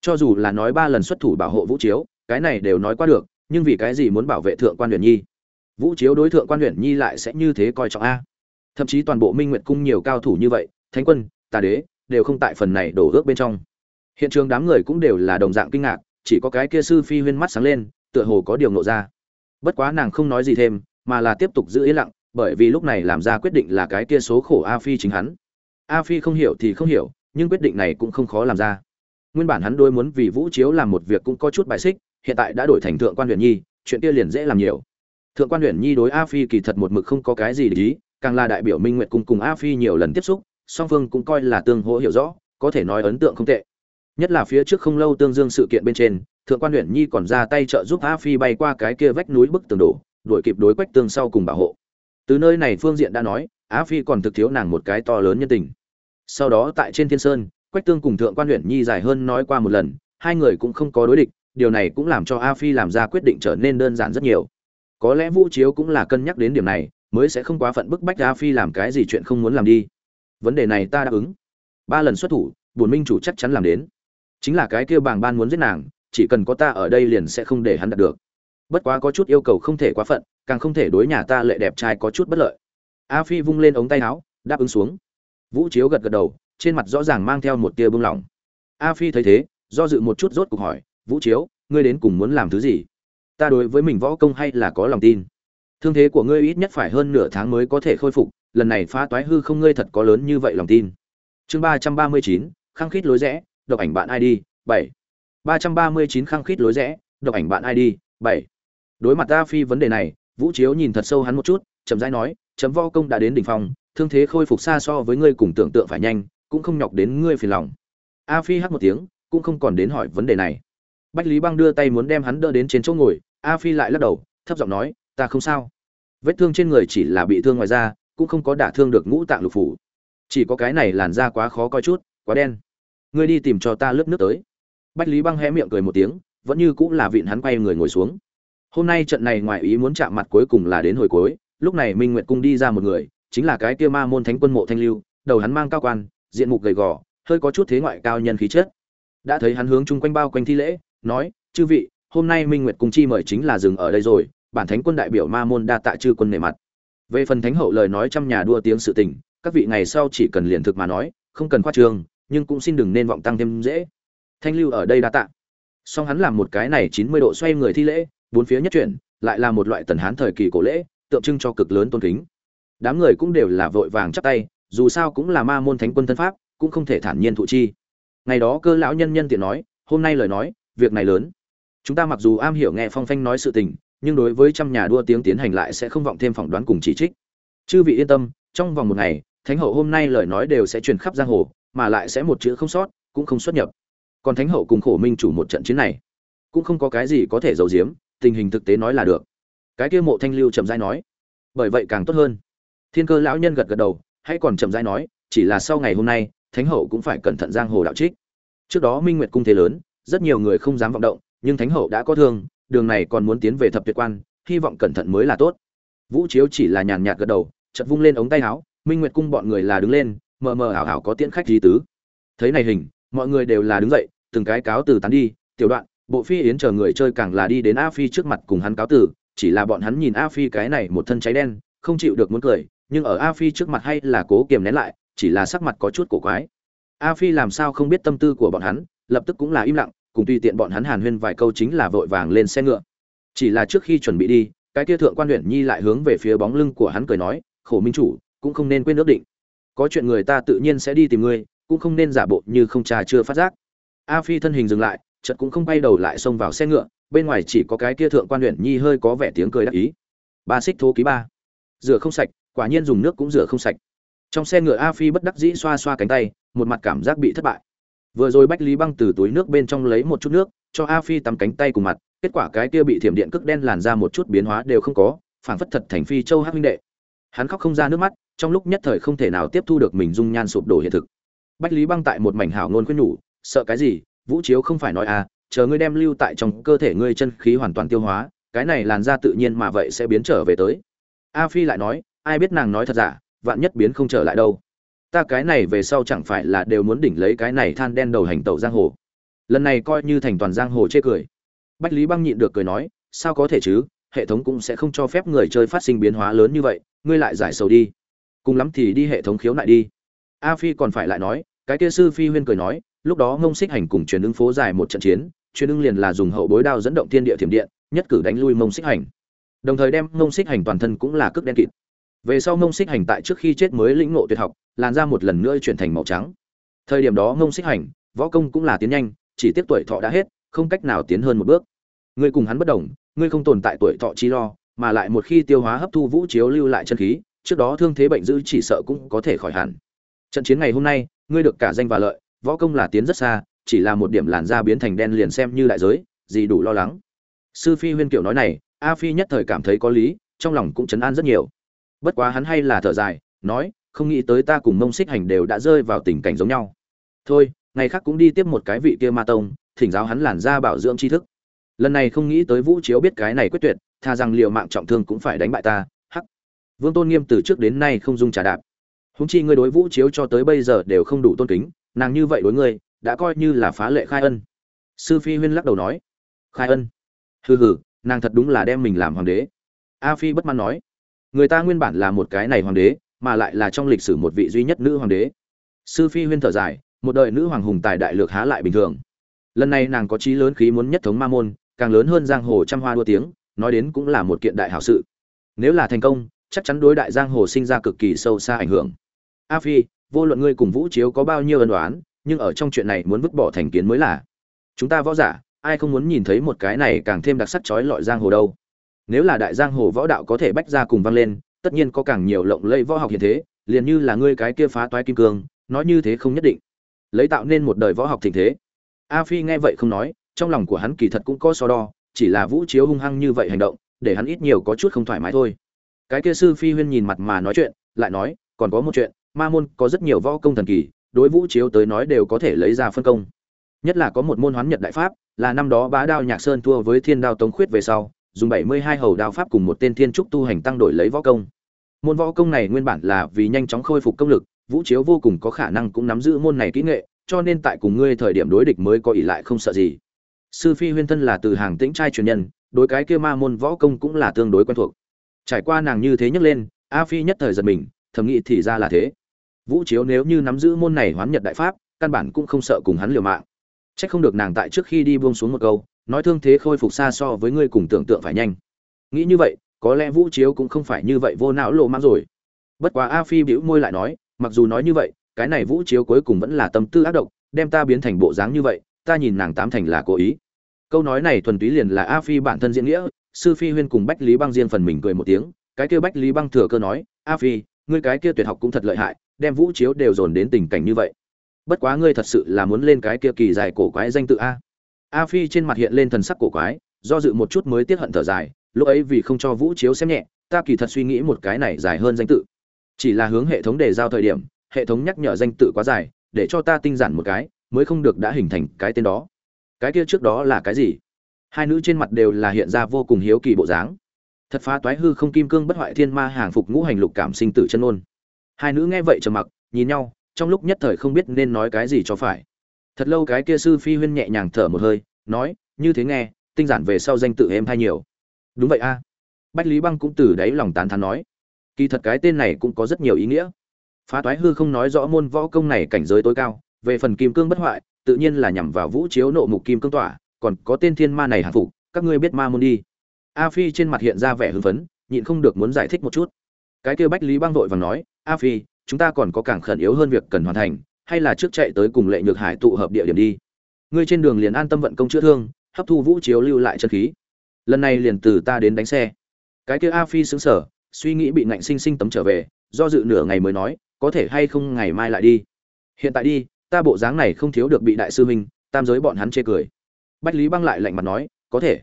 Cho dù là nói ba lần xuất thủ bảo hộ vũ chiếu, cái này đều nói qua được, nhưng vì cái gì muốn bảo vệ thượng quan huyền nhi? Vũ chiếu đối thượng quan huyền nhi lại sẽ như thế coi trọng a. Thậm chí toàn bộ minh nguyệt cung nhiều cao thủ như vậy, thánh quân, tà đế, đều không tại phần này đổ ước bên trong. Hiện trường đám người cũng đều là đồng dạng kinh ngạc, chỉ có cái kia sư phi huyên mắt sáng lên, tựa hồ có điều nộ ra. Bất quá nàng không nói gì thêm, mà là tiếp tục giữ yên lặng, bởi vì lúc này làm ra quyết định là cái kia số khổ a phi chính hắn. A phi không hiểu thì không hiểu nhưng quyết định này cũng không khó làm ra. Nguyên bản hắn đôi muốn vì vũ chiếu làm một việc cũng có chút bài xích, hiện tại đã đổi thành thượng quan huyện nhi, chuyện kia liền dễ làm nhiều. Thượng quan huyện nhi đối a phi kỳ thật một mực không có cái gì để ý, càng là đại biểu minh nguyệt cung cùng a phi nhiều lần tiếp xúc, song phương cũng coi là tương hỗ hiểu rõ, có thể nói ấn tượng không tệ. Nhất là phía trước không lâu tương dương sự kiện bên trên, thượng quan huyện nhi còn ra tay trợ giúp a phi bay qua cái kia vách núi bức tường đổ, đuổi kịp đối quách tương sau cùng bảo hộ. Từ nơi này phương diện đã nói, a phi còn thực thiếu nàng một cái to lớn nhân tình sau đó tại trên thiên sơn, quách tương cùng thượng quan huyện nhi dài hơn nói qua một lần, hai người cũng không có đối địch, điều này cũng làm cho a phi làm ra quyết định trở nên đơn giản rất nhiều. Có lẽ vũ chiếu cũng là cân nhắc đến điểm này, mới sẽ không quá phận bức bách a phi làm cái gì chuyện không muốn làm đi. Vấn đề này ta đáp ứng. Ba lần xuất thủ bổn minh chủ chắc chắn làm đến. Chính là cái kia bàng ban muốn giết nàng, chỉ cần có ta ở đây liền sẽ không để hắn đạt được. Bất quá có chút yêu cầu không thể quá phận, càng không thể đối nhà ta lệ đẹp trai có chút bất lợi. A phi vung lên ống tay áo, đáp ứng xuống vũ chiếu gật gật đầu, trên mặt rõ ràng mang theo một tia bưng lỏng a phi thấy thế, do dự một chút rốt cuộc hỏi, vũ chiếu, ngươi đến cùng muốn làm thứ gì? Ta đối với mình võ công hay là có lòng tin? Thương thế của ngươi ít nhất phải hơn nửa tháng mới có thể khôi phục, lần này phá toái hư không ngươi thật có lớn như vậy lòng tin? Chương ba trăm ba mươi chín, khăng khít lối rẽ, độc ảnh bạn id bảy. Ba trăm ba mươi chín, khăng khít lối rẽ, độc ảnh bạn id bảy. Đối mặt ta phi vấn đề này, vũ chiếu nhìn thật sâu hắn một chút, chậm rãi nói, chấm võ công đã đến đỉnh phong thương thế khôi phục xa so với ngươi cùng tưởng tượng phải nhanh, cũng không nhọc đến ngươi phiền lòng. A phi hắt một tiếng, cũng không còn đến hỏi vấn đề này. Bách lý băng đưa tay muốn đem hắn đỡ đến trên chỗ ngồi, a phi lại lắc đầu, thấp giọng nói, ta không sao. Vết thương trên người chỉ là bị thương ngoài da, cũng không có đả thương được ngũ tạng lục phủ. Chỉ có cái này làn da quá khó coi chút, quá đen. Ngươi đi tìm cho ta lớp nước tới. Bách lý băng hé miệng cười một tiếng, vẫn như cũng là vịn hắn quay người ngồi xuống. Hôm nay trận này ngoài ý muốn chạm mặt cuối cùng là đến hồi cuối, lúc này minh nguyệt cung đi ra một người chính là cái kia ma môn thánh quân mộ thanh lưu, đầu hắn mang cao quan, diện mục gầy gò, hơi có chút thế ngoại cao nhân khí chất. Đã thấy hắn hướng chung quanh bao quanh thi lễ, nói, chư vị, hôm nay minh nguyệt cung chi mời chính là dừng ở đây rồi, bản thánh quân đại biểu ma môn đa tạ chư quân nề mặt. Về phần thánh hậu lời nói trăm nhà đua tiếng sự tình, các vị ngày sau chỉ cần liền thực mà nói, không cần khoa trương nhưng cũng xin đừng nên vọng tăng thêm dễ. Thanh lưu ở đây đa tạ. Song hắn làm một cái này chín mươi độ xoay người thi lễ, bốn phía nhất chuyển, lại là một loại tần hán thời kỳ cổ lễ, tượng trưng cho cực lớn tôn kính đám người cũng đều là vội vàng chắp tay, dù sao cũng là ma môn thánh quân thân pháp, cũng không thể thản nhiên thụ chi. Ngày đó cơ lão nhân nhân tiện nói, hôm nay lời nói, việc này lớn. Chúng ta mặc dù am hiểu nghe phong phanh nói sự tình, nhưng đối với trăm nhà đua tiếng tiến hành lại sẽ không vọng thêm phỏng đoán cùng chỉ trích. Chư vị yên tâm, trong vòng một ngày, thánh hậu hôm nay lời nói đều sẽ truyền khắp giang hồ, mà lại sẽ một chữ không sót, cũng không xuất nhập. Còn thánh hậu cùng khổ minh chủ một trận chiến này, cũng không có cái gì có thể giấu giếm, tình hình thực tế nói là được. Cái kia mộ thanh lưu chậm rãi nói, bởi vậy càng tốt hơn thiên cơ lão nhân gật gật đầu, hãy còn chậm rãi nói, chỉ là sau ngày hôm nay, thánh hậu cũng phải cẩn thận giang hồ đạo trích. Trước đó minh nguyệt cung thế lớn, rất nhiều người không dám vọng động, nhưng thánh hậu đã có thương, đường này còn muốn tiến về thập tuyệt quan, hy vọng cẩn thận mới là tốt. Vũ chiếu chỉ là nhàn nhạt gật đầu chật vung lên ống tay áo, minh nguyệt cung bọn người là đứng lên, mờ mờ ảo ảo có tiễn khách di tứ. Thấy này hình, mọi người đều là đứng dậy, từng cái cáo từ tán đi, tiểu đoạn, bộ phi yến chờ người chơi càng là đi đến a phi trước mặt cùng hắn cáo từ, chỉ là bọn hắn nhìn a phi cái này một thân cháy đen, không chịu được muốn cười nhưng ở a phi trước mặt hay là cố kiềm nén lại, chỉ là sắc mặt có chút cổ quái. A phi làm sao không biết tâm tư của bọn hắn, lập tức cũng là im lặng, cùng tùy tiện bọn hắn hàn huyên vài câu chính là vội vàng lên xe ngựa. Chỉ là trước khi chuẩn bị đi, cái kia thượng quan huyện nhi lại hướng về phía bóng lưng của hắn cười nói, khổ minh chủ, cũng không nên quên ước định. Có chuyện người ta tự nhiên sẽ đi tìm ngươi, cũng không nên giả bộ như không trà chưa phát giác. A phi thân hình dừng lại, chợt cũng không bay đầu lại xông vào xe ngựa, bên ngoài chỉ có cái kia thượng quan huyện nhi hơi có vẻ tiếng cười đắc ý. Ba xích thố ký ba. Rửa không sạch quả nhiên dùng nước cũng rửa không sạch. Trong xe ngựa a phi bất đắc dĩ xoa xoa cánh tay, một mặt cảm giác bị thất bại. Vừa rồi bách lý băng từ túi nước bên trong lấy một chút nước, cho a phi tắm cánh tay cùng mặt, kết quả cái kia bị thiểm điện cước đen làn ra một chút biến hóa đều không có, phảng phất thật thành phi châu hắc minh đệ. Hắn khóc không ra nước mắt, trong lúc nhất thời không thể nào tiếp thu được mình dung nhan sụp đổ hiện thực. Bách lý băng tại một mảnh hảo ngôn khuyên nhủ, sợ cái gì? Vũ chiếu không phải nói à chờ ngươi đem lưu tại trong cơ thể ngươi chân khí hoàn toàn tiêu hóa, cái này làn ra tự nhiên mà vậy sẽ biến trở về tới. A phi lại nói ai biết nàng nói thật giả, vạn nhất biến không trở lại đâu. Ta cái này về sau chẳng phải là đều muốn đỉnh lấy cái này than đen đầu hành tẩu giang hồ. Lần này coi như thành toàn giang hồ chê cười. Bách lý băng nhịn được cười nói, sao có thể chứ, hệ thống cũng sẽ không cho phép người chơi phát sinh biến hóa lớn như vậy, ngươi lại giải sầu đi. Cùng lắm thì đi hệ thống khiếu nại đi. A phi còn phải lại nói, cái kia sư phi huyên cười nói, lúc đó ngông xích hành cùng truyền ứng phố dài một trận chiến, truyền ứng liền là dùng hậu bối đao dẫn động thiên địa thiểm điện, nhất cử đánh lui Ngông xích hành. Đồng thời đem Ngông xích hành toàn thân cũng là cước đen kịt về sau Ngông xích hành tại trước khi chết mới lĩnh ngộ tuyệt học, làn ra một lần nữa chuyển thành màu trắng. Thời điểm đó Ngông xích hành, võ công cũng là tiến nhanh, chỉ tiếp tuổi thọ đã hết, không cách nào tiến hơn một bước. Ngươi cùng hắn bất đồng, ngươi không tồn tại tuổi thọ chi lo, mà lại một khi tiêu hóa hấp thu vũ chiếu lưu lại chân khí, trước đó thương thế bệnh dữ chỉ sợ cũng có thể khỏi hẳn. Trận chiến ngày hôm nay, ngươi được cả danh và lợi, võ công là tiến rất xa, chỉ là một điểm làn da biến thành đen liền xem như đại giới, gì đủ lo lắng. Sư phi huyên kiểu nói này, a phi nhất thời cảm thấy có lý, trong lòng cũng chấn an rất nhiều bất quá hắn hay là thở dài, nói, không nghĩ tới ta cùng mông xích hành đều đã rơi vào tình cảnh giống nhau. Thôi, ngày khác cũng đi tiếp một cái vị kia ma tông, thỉnh giáo hắn làn ra bảo dưỡng tri thức. Lần này không nghĩ tới vũ chiếu biết cái này quyết tuyệt, tha rằng liệu mạng trọng thương cũng phải đánh bại ta, hắc. Vương tôn nghiêm từ trước đến nay không dung trà đạp. Húng chi ngươi đối vũ chiếu cho tới bây giờ đều không đủ tôn kính, nàng như vậy đối ngươi, đã coi như là phá lệ khai ân. Sư phi huyên lắc đầu nói, khai ân. Hừ hừ, nàng thật đúng là đem mình làm hoàng đế. A phi bất mãn nói người ta nguyên bản là một cái này hoàng đế, mà lại là trong lịch sử một vị duy nhất nữ hoàng đế. Sư phi huyên thở dài, một đời nữ hoàng hùng tài đại lược há lại bình thường. Lần này nàng có chí lớn khí muốn nhất thống ma môn, càng lớn hơn giang hồ trăm hoa đua tiếng, nói đến cũng là một kiện đại hảo sự. Nếu là thành công, chắc chắn đối đại giang hồ sinh ra cực kỳ sâu xa ảnh hưởng. A phi, vô luận ngươi cùng vũ chiếu có bao nhiêu ân đoán nhưng ở trong chuyện này muốn vứt bỏ thành kiến mới là. Chúng ta võ giả, ai không muốn nhìn thấy một cái này càng thêm đặc sắc chói lọi giang hồ đâu? Nếu là đại giang hồ võ đạo có thể bách ra cùng vang lên, tất nhiên có càng nhiều lộng lẫy võ học hiện thế, liền như là ngươi cái kia phá toái kim cương, nói như thế không nhất định. Lấy tạo nên một đời võ học thịnh thế. A phi nghe vậy không nói, trong lòng của hắn kỳ thật cũng có so đo, chỉ là vũ chiếu hung hăng như vậy hành động, để hắn ít nhiều có chút không thoải mái thôi. Cái kia sư phi huyên nhìn mặt mà nói chuyện, lại nói, còn có một chuyện, ma môn có rất nhiều võ công thần kỳ, đối vũ chiếu tới nói đều có thể lấy ra phân công. Nhất là có một môn hoán nhật đại pháp, là năm đó bá đao nhạc sơn thua với thiên đao tống khuyết về sau dùng bảy mươi hai hầu đao pháp cùng một tên thiên trúc tu hành tăng đổi lấy võ công. Môn võ công này nguyên bản là vì nhanh chóng khôi phục công lực vũ chiếu vô cùng có khả năng cũng nắm giữ môn này kỹ nghệ cho nên tại cùng ngươi thời điểm đối địch mới có ỷ lại không sợ gì. Sư phi huyên thân là từ hàng tĩnh trai truyền nhân đối cái kia ma môn võ công cũng là tương đối quen thuộc. Trải qua nàng như thế nhấc lên a phi nhất thời giật mình thầm nghĩ thì ra là thế. Vũ chiếu nếu như nắm giữ môn này hoán nhật đại pháp căn bản cũng không sợ cùng hắn liều mạng. Chắc không được nàng tại trước khi đi buông xuống một câu, nói thương thế khôi phục xa so với ngươi cùng tưởng tượng phải nhanh. Nghĩ như vậy, có lẽ Vũ Chiếu cũng không phải như vậy vô não lộ mang rồi. Bất quá A Phi bĩu môi lại nói, mặc dù nói như vậy, cái này Vũ Chiếu cuối cùng vẫn là tâm tư ác độc, đem ta biến thành bộ dáng như vậy, ta nhìn nàng tám thành là cố ý. Câu nói này thuần túy liền là A Phi bản thân diễn nghĩa, sư phi huyên cùng Bách Lý Băng riêng phần mình cười một tiếng, cái kia Bách Lý Băng thừa cơ nói, "A Phi, ngươi cái kia tuyệt học cũng thật lợi hại, đem Vũ Chiếu đều dồn đến tình cảnh như vậy." bất quá ngươi thật sự là muốn lên cái kia kỳ dài cổ quái danh tự a a phi trên mặt hiện lên thần sắc cổ quái, do dự một chút mới tiếc hận thở dài, lúc ấy vì không cho vũ chiếu xem nhẹ, ta kỳ thật suy nghĩ một cái này dài hơn danh tự. Chỉ là hướng hệ thống đề giao thời điểm, hệ thống nhắc nhở danh tự quá dài, để cho ta tinh giản một cái, mới không được đã hình thành cái tên đó. Cái kia trước đó là cái gì? Hai nữ trên mặt đều là hiện ra vô cùng hiếu kỳ bộ dáng. Thật phá toái hư không kim cương bất hoại thiên ma hàng phục ngũ hành lục cảm sinh tử chân ôn hai nữ nghe vậy trầm mặc, nhìn nhau, trong lúc nhất thời không biết nên nói cái gì cho phải thật lâu cái kia sư phi huyên nhẹ nhàng thở một hơi, nói, như thế nghe, tinh giản về sau danh tự em thay nhiều. Đúng vậy a. Bách lý băng cũng từ đáy lòng tán thán nói, kỳ thật cái tên này cũng có rất nhiều ý nghĩa. Phá toái hư không nói rõ môn võ công này cảnh giới tối cao, về phần kim cương bất hoại, tự nhiên là nhằm vào vũ chiếu nộ mục kim cương tỏa, còn có tên thiên ma này hạng phục, các ngươi biết ma môn đi. A phi trên mặt hiện ra vẻ hưng phấn, nhịn không được muốn giải thích một chút. Cái kia bách lý băng vội và nói, a phi, chúng ta còn có càng khẩn yếu hơn việc cần hoàn thành hay là trước chạy tới cùng lệ nhược hải tụ hợp địa điểm đi? Ngươi trên đường liền an tâm vận công chữa thương, hấp thu vũ chiếu lưu lại chân khí. Lần này liền từ ta đến đánh xe. Cái kia a phi xứng sở suy nghĩ bị ngạnh sinh sinh tấm trở về, do dự nửa ngày mới nói, có thể hay không ngày mai lại đi? Hiện tại đi, ta bộ dáng này không thiếu được bị đại sư huynh, tam giới bọn hắn chê cười. Bách lý băng lại lạnh mặt nói, có thể.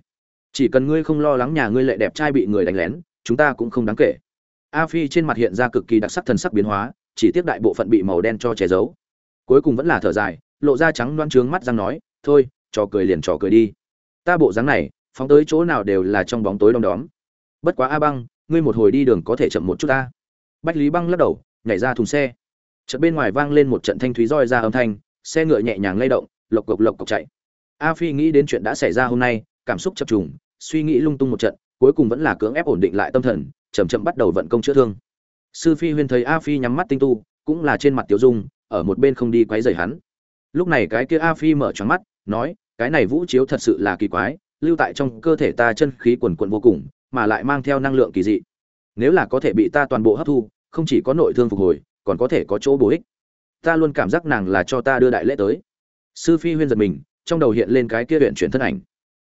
Chỉ cần ngươi không lo lắng nhà ngươi lệ đẹp trai bị người đánh lén, chúng ta cũng không đáng kể. A phi trên mặt hiện ra cực kỳ đặc sắc thần sắc biến hóa, chỉ tiếc đại bộ phận bị màu đen cho che giấu cuối cùng vẫn là thở dài, lộ ra trắng loan trướng mắt răng nói, thôi, trò cười liền trò cười đi. Ta bộ dáng này, phóng tới chỗ nào đều là trong bóng tối đom đóm. Bất quá a băng, ngươi một hồi đi đường có thể chậm một chút ta. Bách lý băng lắc đầu, nhảy ra thùng xe. Chợt bên ngoài vang lên một trận thanh thúy roi ra âm thanh, xe ngựa nhẹ nhàng lay động, lộc cộc lộc cộc chạy. A phi nghĩ đến chuyện đã xảy ra hôm nay, cảm xúc chập trùng, suy nghĩ lung tung một trận, cuối cùng vẫn là cưỡng ép ổn định lại tâm thần, chậm chậm bắt đầu vận công chữa thương. Sư phi huyên thấy a phi nhắm mắt tinh tu, cũng là trên mặt tiểu dung ở một bên không đi quấy rầy hắn. Lúc này cái kia a phi mở tròn mắt, nói, cái này vũ chiếu thật sự là kỳ quái, lưu tại trong cơ thể ta chân khí quần quần vô cùng, mà lại mang theo năng lượng kỳ dị. Nếu là có thể bị ta toàn bộ hấp thu, không chỉ có nội thương phục hồi, còn có thể có chỗ bổ ích. Ta luôn cảm giác nàng là cho ta đưa đại lễ tới. Sư phi huyên giật mình, trong đầu hiện lên cái kia huyện chuyển thân ảnh.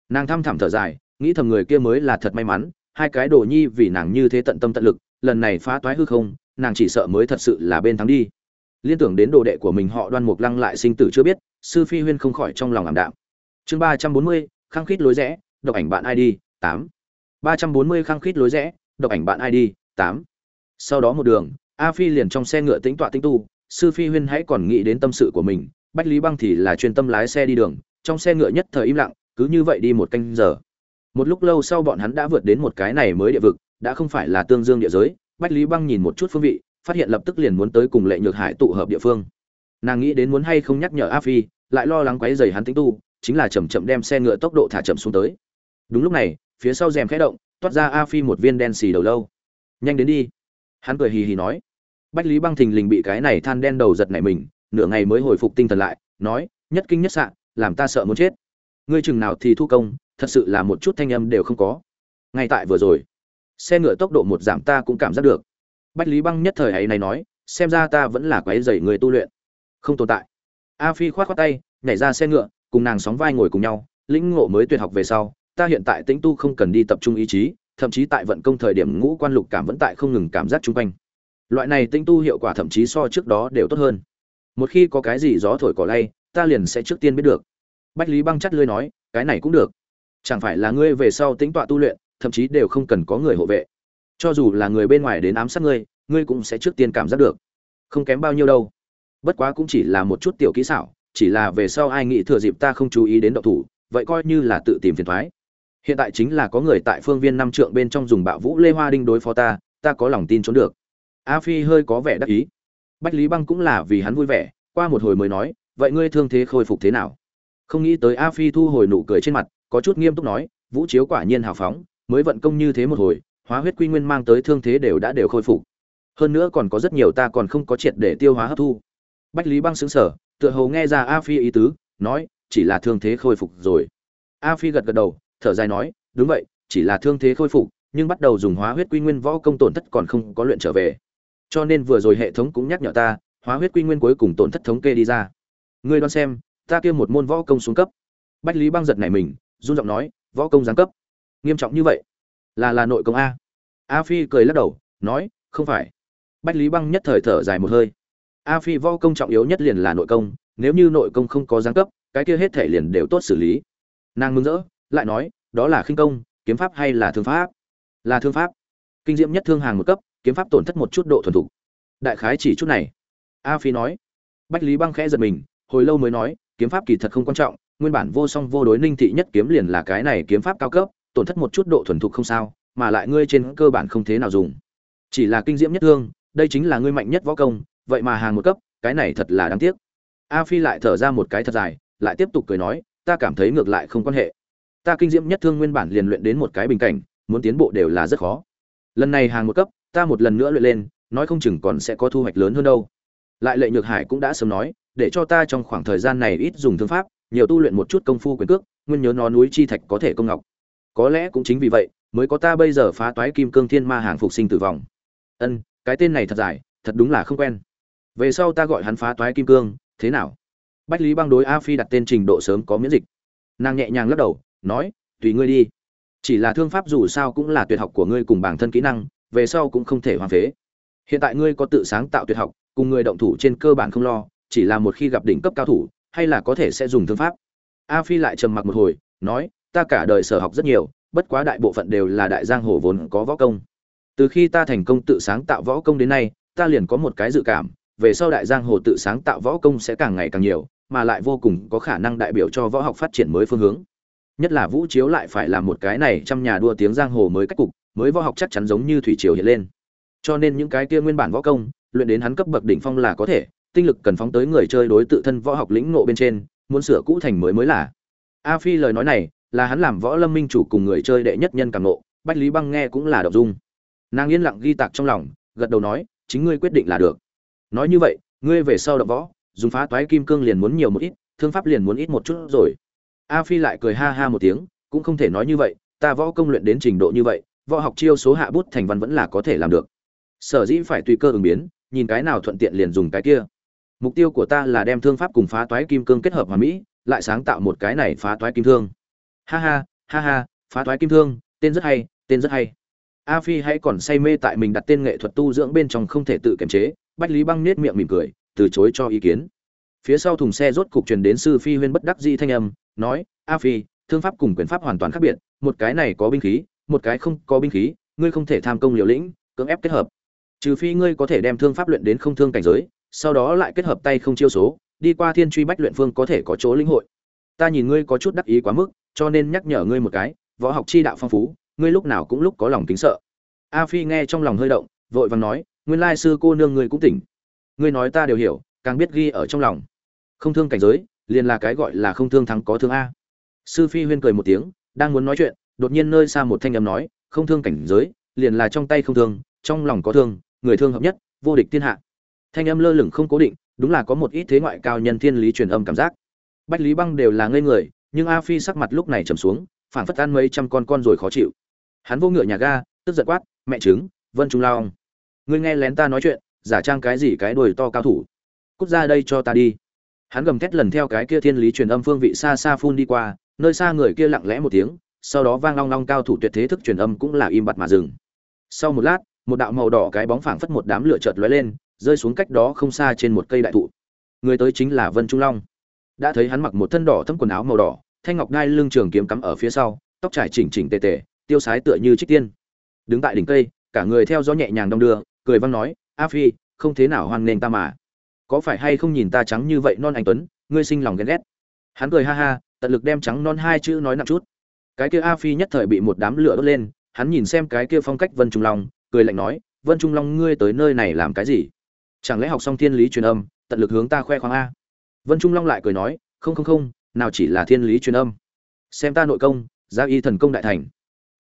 Nàng thâm thẳm thở dài, nghĩ thầm người kia mới là thật may mắn, hai cái đồ nhi vì nàng như thế tận tâm tận lực, lần này phá toái hư không, nàng chỉ sợ mới thật sự là bên thắng đi liên tưởng đến đồ đệ của mình họ đoan mục lăng lại sinh tử chưa biết, sư phi huyên không khỏi trong lòng ảm đạm. Chương ba trăm bốn mươi, khăng khít lối rẽ độc ảnh bạn id tám. Ba trăm bốn mươi, khăng khít lối rẽ độc ảnh bạn id tám. Sau đó một đường, a phi liền trong xe ngựa tính tọa tinh tu, sư phi huyên hãy còn nghĩ đến tâm sự của mình, bách lý băng thì là chuyên tâm lái xe đi đường, trong xe ngựa nhất thời im lặng, cứ như vậy đi một canh giờ. Một lúc lâu sau bọn hắn đã vượt đến một cái này mới địa vực, đã không phải là tương dương địa giới, bách lý băng nhìn một chút phương vị phát hiện lập tức liền muốn tới cùng lệ nhược hải tụ hợp địa phương. Nàng nghĩ đến muốn hay không nhắc nhở a phi, lại lo lắng quấy dày hắn tính tu, chính là chậm chậm đem xe ngựa tốc độ thả chậm xuống tới. Đúng lúc này, phía sau rèm khẽ động, toát ra a phi một viên đen xì đầu lâu. Nhanh đến đi. Hắn cười hì hì nói. Bách lý băng thình lình bị cái này than đen đầu giật nảy mình, nửa ngày mới hồi phục tinh thần lại, nói, nhất kinh nhất sạn làm ta sợ muốn chết. Ngươi chừng nào thì thu công, thật sự là một chút thanh âm đều không có. Ngay tại vừa rồi, xe ngựa tốc độ một giảm ta cũng cảm giác được bách lý băng nhất thời ấy này nói, xem ra ta vẫn là quái dày người tu luyện. Không tồn tại. A phi khoát khoát tay, nhảy ra xe ngựa, cùng nàng sóng vai ngồi cùng nhau, lĩnh ngộ mới tuyệt học về sau, ta hiện tại tĩnh tu không cần đi tập trung ý chí, thậm chí tại vận công thời điểm ngũ quan lục cảm vẫn tại không ngừng cảm giác chung quanh. Loại này tĩnh tu hiệu quả thậm chí so trước đó đều tốt hơn. Một khi có cái gì gió thổi cỏ lay, ta liền sẽ trước tiên biết được. Bách lý băng chắt lưới nói, cái này cũng được. Chẳng phải là ngươi về sau tính tọa tu luyện, thậm chí đều không cần có người hộ vệ cho dù là người bên ngoài đến ám sát ngươi ngươi cũng sẽ trước tiên cảm giác được. Không kém bao nhiêu đâu. Bất quá cũng chỉ là một chút tiểu kỹ xảo, chỉ là về sau ai nghĩ thừa dịp ta không chú ý đến động thủ, vậy coi như là tự tìm phiền thoái hiện tại chính là có người tại phương viên năm trượng bên trong dùng bạo vũ lê hoa đinh đối phó ta ta có lòng tin trốn được. A phi hơi có vẻ đắc ý. Bách lý băng cũng là vì hắn vui vẻ, qua một hồi mới nói, vậy ngươi thương thế khôi phục thế nào? Không nghĩ tới a phi thu hồi nụ cười trên mặt, có chút nghiêm túc nói, vũ chiếu quả nhiên hào phóng, mới vận công như thế một hồi hóa huyết quy nguyên mang tới thương thế đều đã đều khôi phục. Hơn nữa còn có rất nhiều ta còn không có triệt để tiêu hóa hấp thu. Bách lý băng xứng sở tựa hồ nghe ra a phi ý tứ, nói, chỉ là thương thế khôi phục rồi. A phi gật gật đầu, thở dài nói, đúng vậy, chỉ là thương thế khôi phục, nhưng bắt đầu dùng hóa huyết quy nguyên võ công tổn thất còn không có luyện trở về. Cho nên vừa rồi hệ thống cũng nhắc nhở ta, hóa huyết quy nguyên cuối cùng tổn thất thống kê đi ra. Ngươi đoán xem, ta kia một môn võ công xuống cấp. Bách lý băng giật này mình, run giọng nói, võ công giáng cấp. Nghiêm trọng như vậy là là nội công a. A phi cười lắc đầu, nói, không phải. Bách lý băng nhất thời thở dài một hơi. A phi võ công trọng yếu nhất liền là nội công, nếu như nội công không có giáng cấp, cái kia hết thể liền đều tốt xử lý. Nàng mừng rỡ, lại nói, đó là khinh công, kiếm pháp hay là thương pháp? Là thương pháp. Kinh diễm nhất thương hàng một cấp, kiếm pháp tổn thất một chút độ thuần thục. Đại khái chỉ chút này. A phi nói. Bách lý băng khẽ giật mình, hồi lâu mới nói, kiếm pháp kỳ thật không quan trọng, nguyên bản vô song vô đối ninh thị nhất kiếm liền là cái này kiếm pháp cao cấp tổn thất một chút độ thuần thục không sao, mà lại ngươi trên cơ bản không thế nào dùng. Chỉ là kinh diễm nhất thương, đây chính là ngươi mạnh nhất võ công, vậy mà hàng một cấp, cái này thật là đáng tiếc. A phi lại thở ra một cái thật dài, lại tiếp tục cười nói, ta cảm thấy ngược lại không quan hệ. Ta kinh diễm nhất thương nguyên bản liền luyện đến một cái bình cảnh, muốn tiến bộ đều là rất khó. Lần này hàng một cấp, ta một lần nữa luyện lên, nói không chừng còn sẽ có thu hoạch lớn hơn đâu. Lại lệ nhược hải cũng đã sớm nói, để cho ta trong khoảng thời gian này ít dùng thương pháp, nhiều tu luyện một chút công phu quyền cước, nguyên nhớ nó núi chi thạch có thể công ngọc có lẽ cũng chính vì vậy mới có ta bây giờ phá toái kim cương thiên ma hàng phục sinh tử vong. Ân, cái tên này thật dài, thật đúng là không quen. Về sau ta gọi hắn phá toái kim cương, thế nào? Bách lý băng đối a phi đặt tên trình độ sớm có miễn dịch. Nàng nhẹ nhàng lắc đầu, nói, tùy ngươi đi. Chỉ là thương pháp dù sao cũng là tuyệt học của ngươi cùng bản thân kỹ năng, về sau cũng không thể hoàn phế. Hiện tại ngươi có tự sáng tạo tuyệt học, cùng người động thủ trên cơ bản không lo, chỉ là một khi gặp đỉnh cấp cao thủ, hay là có thể sẽ dùng thương pháp. A phi lại trầm mặc một hồi, nói ta cả đời sở học rất nhiều, bất quá đại bộ phận đều là đại giang hồ vốn có võ công. Từ khi ta thành công tự sáng tạo võ công đến nay, ta liền có một cái dự cảm, về sau đại giang hồ tự sáng tạo võ công sẽ càng ngày càng nhiều, mà lại vô cùng có khả năng đại biểu cho võ học phát triển mới phương hướng. Nhất là vũ chiếu lại phải là một cái này trong nhà đua tiếng giang hồ mới cách cục, mới võ học chắc chắn giống như thủy triều hiện lên. Cho nên những cái kia nguyên bản võ công, luyện đến hắn cấp bậc đỉnh phong là có thể, tinh lực cần phóng tới người chơi đối tự thân võ học lĩnh ngộ bên trên, muốn sửa cũ thành mới mới là. A phi lời nói này là hắn làm võ lâm minh chủ cùng người chơi đệ nhất nhân càng ngộ, bách lý băng nghe cũng là đậu dung. Nàng yên lặng ghi tạc trong lòng, gật đầu nói, chính ngươi quyết định là được. Nói như vậy, ngươi về sau đập võ, dùng phá toái kim cương liền muốn nhiều một ít, thương pháp liền muốn ít một chút rồi. A phi lại cười ha ha một tiếng, cũng không thể nói như vậy, ta võ công luyện đến trình độ như vậy, võ học chiêu số hạ bút thành văn vẫn là có thể làm được. Sở dĩ phải tùy cơ ứng biến, nhìn cái nào thuận tiện liền dùng cái kia. Mục tiêu của ta là đem thương pháp cùng phá toái kim cương kết hợp hòa mỹ, lại sáng tạo một cái này phá toái kim thương ha ha ha ha, phá thoái kim thương, tên rất hay, tên rất hay. A phi hãy còn say mê tại mình đặt tên nghệ thuật tu dưỡng bên trong không thể tự kiềm chế, bách lý băng nết miệng mỉm cười, từ chối cho ý kiến. Phía sau thùng xe rốt cục truyền đến sư phi huyên bất đắc di thanh âm, nói, a phi, thương pháp cùng quyền pháp hoàn toàn khác biệt, một cái này có binh khí, một cái không có binh khí, ngươi không thể tham công liều lĩnh, cưỡng ép kết hợp. Trừ phi ngươi có thể đem thương pháp luyện đến không thương cảnh giới, sau đó lại kết hợp tay không chiêu số, đi qua thiên truy bách luyện phương có thể có chỗ lĩnh hội. Ta nhìn ngươi có chút đắc ý quá mức cho nên nhắc nhở ngươi một cái, võ học chi đạo phong phú, ngươi lúc nào cũng lúc có lòng kính sợ. A phi nghe trong lòng hơi động, vội vàng nói, nguyên lai sư cô nương ngươi cũng tỉnh. Ngươi nói ta đều hiểu, càng biết ghi ở trong lòng. Không thương cảnh giới, liền là cái gọi là không thương thắng có thương a. Sư phi huyên cười một tiếng, đang muốn nói chuyện, đột nhiên nơi xa một thanh âm nói, không thương cảnh giới, liền là trong tay không thương, trong lòng có thương, người thương hợp nhất, vô địch thiên hạ. Thanh âm lơ lửng không cố định, đúng là có một ít thế ngoại cao nhân thiên lý truyền âm cảm giác. Bách lý băng đều là ngây người nhưng a phi sắc mặt lúc này trầm xuống, phảng phất ăn mấy trăm con con rồi khó chịu. Hắn vô ngựa nhà ga, tức giận quát, mẹ trứng, vân trung lao ngươi nghe lén ta nói chuyện, giả trang cái gì cái đồi to cao thủ? Cút ra đây cho ta đi. Hắn gầm thét lần theo cái kia thiên lý truyền âm phương vị xa xa phun đi qua, nơi xa người kia lặng lẽ một tiếng, sau đó vang long long cao thủ tuyệt thế thức truyền âm cũng là im bặt mà dừng. Sau một lát, một đạo màu đỏ cái bóng phảng phất một đám lửa chợt lóe lên, rơi xuống cách đó không xa trên một cây đại thụ. Người tới chính là vân trung long đã thấy hắn mặc một thân đỏ thâm quần áo màu đỏ, thanh ngọc đai lưng trường kiếm cắm ở phía sau, tóc trải chỉnh chỉnh tề tề, tiêu sái tựa như trích tiên. Đứng tại đỉnh cây, cả người theo gió nhẹ nhàng đong đưa, cười văng nói, a phi, không thế nào hoan nghênh ta mà. Có phải hay không nhìn ta trắng như vậy non anh tuấn, ngươi sinh lòng ghen ghét? Hắn cười ha ha, tận lực đem trắng non hai chữ nói nặng chút. Cái kia a phi nhất thời bị một đám lửa đốt lên, hắn nhìn xem cái kia phong cách vân trung long, cười lạnh nói, vân trung long, ngươi tới nơi này làm cái gì? Chẳng lẽ học xong thiên lý truyền âm, tận lực hướng ta khoe khoang a? Vân trung long lại cười nói không không không nào chỉ là thiên lý truyền âm. Xem ta nội công gia y thần công đại thành.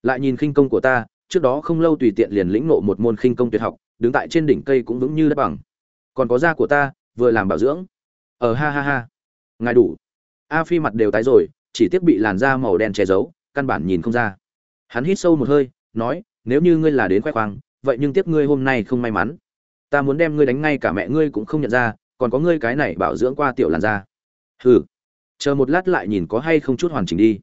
Lại nhìn khinh công của ta trước đó không lâu tùy tiện liền lĩnh ngộ một môn khinh công tuyệt học đứng tại trên đỉnh cây cũng vững như đất bằng. Còn có da của ta vừa làm bảo dưỡng. Ở ờ, ha ha ha. Ngài đủ. A phi mặt đều tái rồi chỉ tiếc bị làn da màu đen che giấu căn bản nhìn không ra. Hắn hít sâu một hơi nói nếu như ngươi là đến khoe khoang vậy nhưng tiếc ngươi hôm nay không may mắn. Ta muốn đem ngươi đánh ngay cả mẹ ngươi cũng không nhận ra còn có ngươi cái này bảo dưỡng qua tiểu làn da. Hừ. Chờ một lát lại nhìn có hay không chút hoàn chỉnh đi.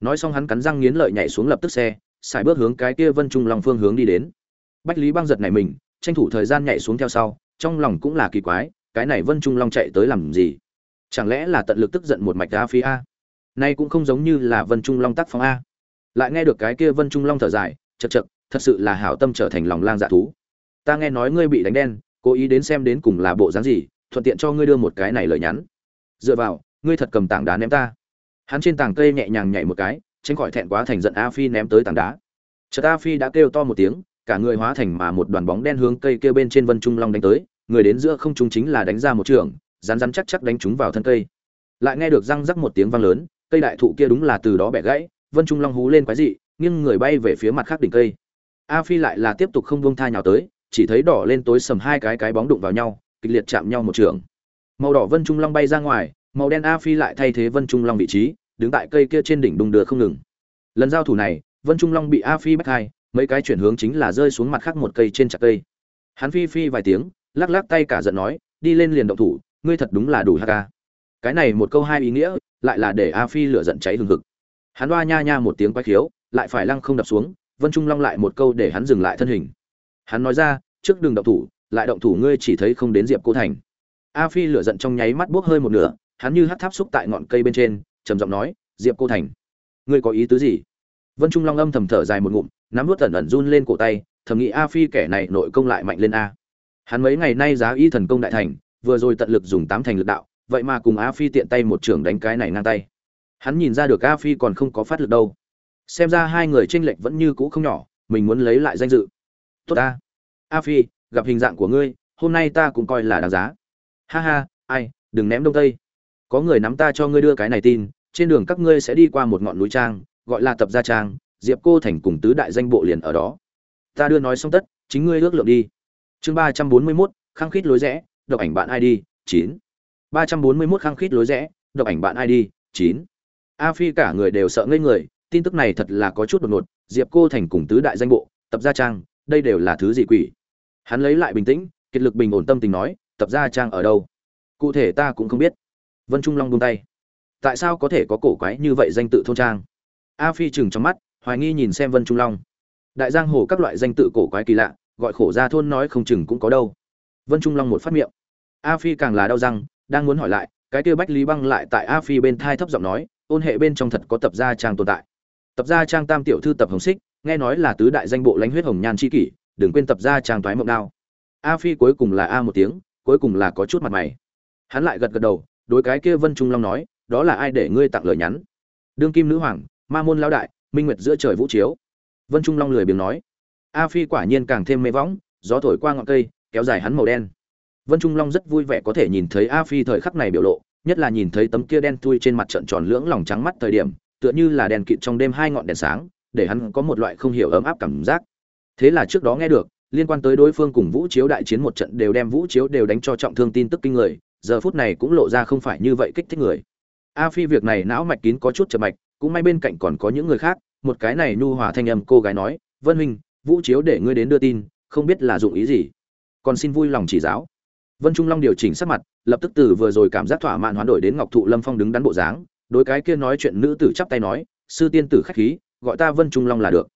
Nói xong hắn cắn răng nghiến lợi nhảy xuống lập tức xe, xài bước hướng cái kia vân trung long phương hướng đi đến. Bách lý băng giật này mình, tranh thủ thời gian nhảy xuống theo sau, trong lòng cũng là kỳ quái, cái này vân trung long chạy tới làm gì? Chẳng lẽ là tận lực tức giận một mạch a phi a? Nay cũng không giống như là vân trung long tác phong a. Lại nghe được cái kia vân trung long thở dài chật chật thật sự là hảo tâm trở thành lòng lang dạ thú. Ta nghe nói ngươi bị đánh đen, cố ý đến xem đến cùng là bộ dáng gì thuận tiện cho ngươi đưa một cái này lời nhắn. Dựa vào, ngươi thật cầm tảng đá ném ta. Hắn trên tảng cây nhẹ nhàng nhảy một cái, tránh khỏi thẹn quá thành giận a phi ném tới tảng đá. Chợt a phi đã kêu to một tiếng, cả người hóa thành mà một đoàn bóng đen hướng cây kia bên trên vân trung long đánh tới, người đến giữa không trung chính là đánh ra một trường rán rán chắc chắc đánh trúng vào thân cây. Lại nghe được răng rắc một tiếng vang lớn, cây đại thụ kia đúng là từ đó bẻ gãy, vân trung long hú lên quái dị, nghiêng người bay về phía mặt khác đỉnh cây. A phi lại là tiếp tục không buông tha nhào tới, chỉ thấy đỏ lên tối sầm hai cái cái bóng đụng vào nhau kịch liệt chạm nhau một trường. Màu đỏ vân trung long bay ra ngoài, màu đen a phi lại thay thế vân trung long vị trí, đứng tại cây kia trên đỉnh đung đưa không ngừng. Lần giao thủ này, vân trung long bị a phi bắt hai, mấy cái chuyển hướng chính là rơi xuống mặt khác một cây trên chặt cây. Hắn phi phi vài tiếng, lắc lắc tay cả giận nói, đi lên liền động thủ, ngươi thật đúng là đủ haka. cái này một câu hai ý nghĩa, lại là để a phi lửa giận cháy hừng hực. Hắn đoa nha nha một tiếng quay khiếu, lại phải lăng không đập xuống, vân trung long lại một câu để hắn dừng lại thân hình. Hắn nói ra, trước đường động thủ lại động thủ ngươi chỉ thấy không đến diệp cô thành. A phi lửa giận trong nháy mắt buốc hơi một nửa, hắn như hắt tháp xúc tại ngọn cây bên trên, trầm giọng nói, diệp cô thành, ngươi có ý tứ gì? Vân trung long âm thầm thở dài một ngụm, nắm vút tẩn ẩn run lên cổ tay, thầm nghĩ a phi kẻ này nội công lại mạnh lên a. Hắn mấy ngày nay giá y thần công đại thành, vừa rồi tận lực dùng tám thành lực đạo, vậy mà cùng a phi tiện tay một trưởng đánh cái này ngang tay. Hắn nhìn ra được a phi còn không có phát lực đâu. Xem ra hai người tranh lệch vẫn như cũ không nhỏ, mình muốn lấy lại danh dự. Tốt a. A phi gặp hình dạng của ngươi, hôm nay ta cũng coi là đáng giá. Ha ha, ai, đừng ném đông tây. Có người nắm ta cho ngươi đưa cái này tin, trên đường các ngươi sẽ đi qua một ngọn núi trang, gọi là tập gia trang, diệp cô thành cùng tứ đại danh bộ liền ở đó. Ta đưa nói xong tất, chính ngươi ước lượng đi. Chương ba trăm bốn mươi mốt, khăng khít lối rẽ, độc ảnh bạn id chín. Ba trăm bốn mươi mốt, khăng khít lối rẽ, độc ảnh bạn id chín. A phi cả người đều sợ ngây người, tin tức này thật là có chút đột ngột. Diệp cô thành cùng tứ đại danh bộ, tập gia trang, đây đều là thứ gì quỷ? Hắn lấy lại bình tĩnh, kiệt lực bình ổn tâm tình nói, tập gia trang ở đâu? Cụ thể ta cũng không biết. Vân trung long buông tay. Tại sao có thể có cổ quái như vậy danh tự thôn trang? A phi chừng trong mắt, hoài nghi nhìn xem vân trung long. Đại giang hồ các loại danh tự cổ quái kỳ lạ, gọi khổ ra thôn nói không chừng cũng có đâu. Vân trung long một phát miệng. A phi càng là đau răng, đang muốn hỏi lại, cái kia bách lý băng lại tại a phi bên thai thấp giọng nói, ôn hệ bên trong thật có tập gia trang tồn tại. Tập gia trang tam tiểu thư tập hồng xích, nghe nói là tứ đại danh bộ lãnh huyết hồng nhan chi kỷ đừng quên tập ra trang toái mộng đao. A phi cuối cùng là a một tiếng, cuối cùng là có chút mặt mày. Hắn lại gật gật đầu, đối cái kia vân trung long nói, đó là ai để ngươi tặng lời nhắn? Đương kim nữ hoàng, ma môn lao đại, minh nguyệt giữa trời vũ chiếu. Vân trung long lười biếng nói, a phi quả nhiên càng thêm mê võng, gió thổi qua ngọn cây, kéo dài hắn màu đen. Vân trung long rất vui vẻ có thể nhìn thấy a phi thời khắc này biểu lộ, nhất là nhìn thấy tấm kia đen thui trên mặt trận tròn lưỡng lòng trắng mắt thời điểm, tựa như là đèn kịt trong đêm hai ngọn đèn sáng, để hắn có một loại không hiểu ấm áp cảm giác thế là trước đó nghe được, liên quan tới đối phương cùng vũ chiếu đại chiến một trận đều đem vũ chiếu đều đánh cho trọng thương tin tức kinh người, giờ phút này cũng lộ ra không phải như vậy kích thích người. A phi việc này não mạch kín có chút chậm mạch, cũng may bên cạnh còn có những người khác, một cái này nhu hòa thanh âm cô gái nói, vân huynh, vũ chiếu để ngươi đến đưa tin, không biết là dụng ý gì. Còn xin vui lòng chỉ giáo. Vân trung long điều chỉnh sắc mặt, lập tức từ vừa rồi cảm giác thỏa mãn hoán đổi đến ngọc thụ lâm phong đứng đắn bộ dáng, đối cái kia nói chuyện nữ tử chắp tay nói, sư tiên tử khách khí, gọi ta vân trung long là được.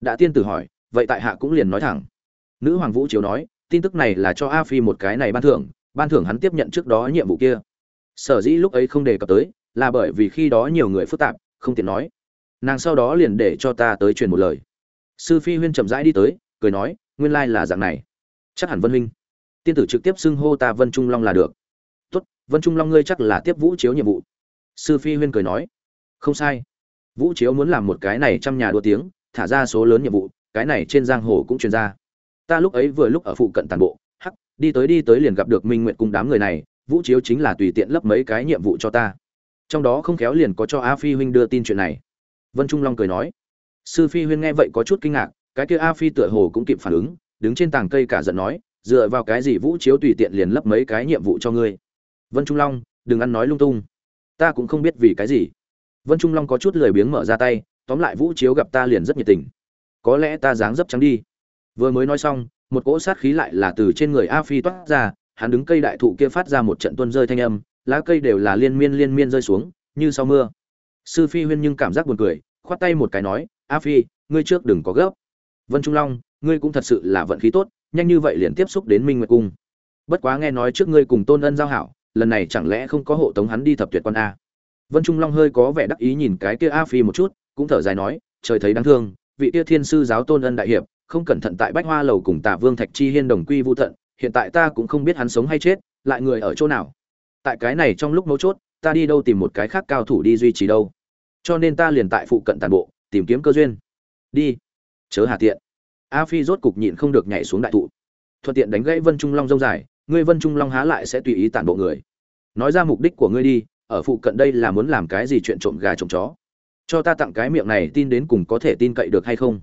Đã tiên tử hỏi vậy tại hạ cũng liền nói thẳng. Nữ hoàng vũ chiếu nói, tin tức này là cho a phi một cái này ban thưởng ban thưởng hắn tiếp nhận trước đó nhiệm vụ kia. Sở dĩ lúc ấy không đề cập tới, là bởi vì khi đó nhiều người phức tạp, không tiện nói. Nàng sau đó liền để cho ta tới truyền một lời. Sư phi huyên chậm rãi đi tới, cười nói, nguyên lai là dạng này. Chắc hẳn vân huynh. Tiên tử trực tiếp xưng hô ta vân trung long là được. Tốt, vân trung long ngươi chắc là tiếp vũ chiếu nhiệm vụ. Sư phi huyên cười nói, không sai. Vũ chiếu muốn làm một cái này trăm nhà đua tiếng, thả ra số lớn nhiệm vụ cái này trên giang hồ cũng truyền ra. Ta lúc ấy vừa lúc ở phụ cận tàn bộ, hắc, đi tới đi tới liền gặp được minh nguyện cùng đám người này, vũ chiếu chính là tùy tiện lấp mấy cái nhiệm vụ cho ta. Trong đó không khéo liền có cho a phi huynh đưa tin chuyện này. Vân trung long cười nói. Sư phi huyên nghe vậy có chút kinh ngạc, cái kia a phi tựa hồ cũng kịp phản ứng, đứng trên tảng cây cả giận nói, dựa vào cái gì vũ chiếu tùy tiện liền lấp mấy cái nhiệm vụ cho ngươi? Vân trung long, đừng ăn nói lung tung. Ta cũng không biết vì cái gì. Vân trung long có chút lười biếng mở ra tay, tóm lại vũ chiếu gặp ta liền rất nhiệt tình có lẽ ta dáng dấp trắng đi. Vừa mới nói xong, một cỗ sát khí lại là từ trên người a phi toát ra, hắn đứng cây đại thụ kia phát ra một trận tuôn rơi thanh âm, lá cây đều là liên miên liên miên rơi xuống, như sau mưa. Sư phi huyên nhưng cảm giác buồn cười, khoát tay một cái nói, a phi, ngươi trước đừng có gấp. Vân trung long, ngươi cũng thật sự là vận khí tốt, nhanh như vậy liền tiếp xúc đến minh nguyệt cung. Bất quá nghe nói trước ngươi cùng tôn ân giao hảo, lần này chẳng lẽ không có hộ tống hắn đi thập tuyệt quan a? Vân trung long hơi có vẻ đắc ý nhìn cái kia a phi một chút, cũng thở dài nói, trời thấy đáng thương vị kia thiên sư giáo tôn ân đại hiệp, không cẩn thận tại bách hoa lầu cùng tả vương thạch chi hiên đồng quy vô thận hiện tại ta cũng không biết hắn sống hay chết, lại người ở chỗ nào. Tại cái này trong lúc mấu chốt, ta đi đâu tìm một cái khác cao thủ đi duy trì đâu. Cho nên ta liền tại phụ cận tàn bộ, tìm kiếm cơ duyên. Đi. Chớ hà tiện. A phi rốt cục nhịn không được nhảy xuống đại thụ. Thuận tiện đánh gãy vân trung long rông dài, ngươi vân trung long há lại sẽ tùy ý tản bộ người. Nói ra mục đích của ngươi đi, ở phụ cận đây là muốn làm cái gì chuyện trộm gà trộm chó cho ta tặng cái miệng này tin đến cùng có thể tin cậy được hay không?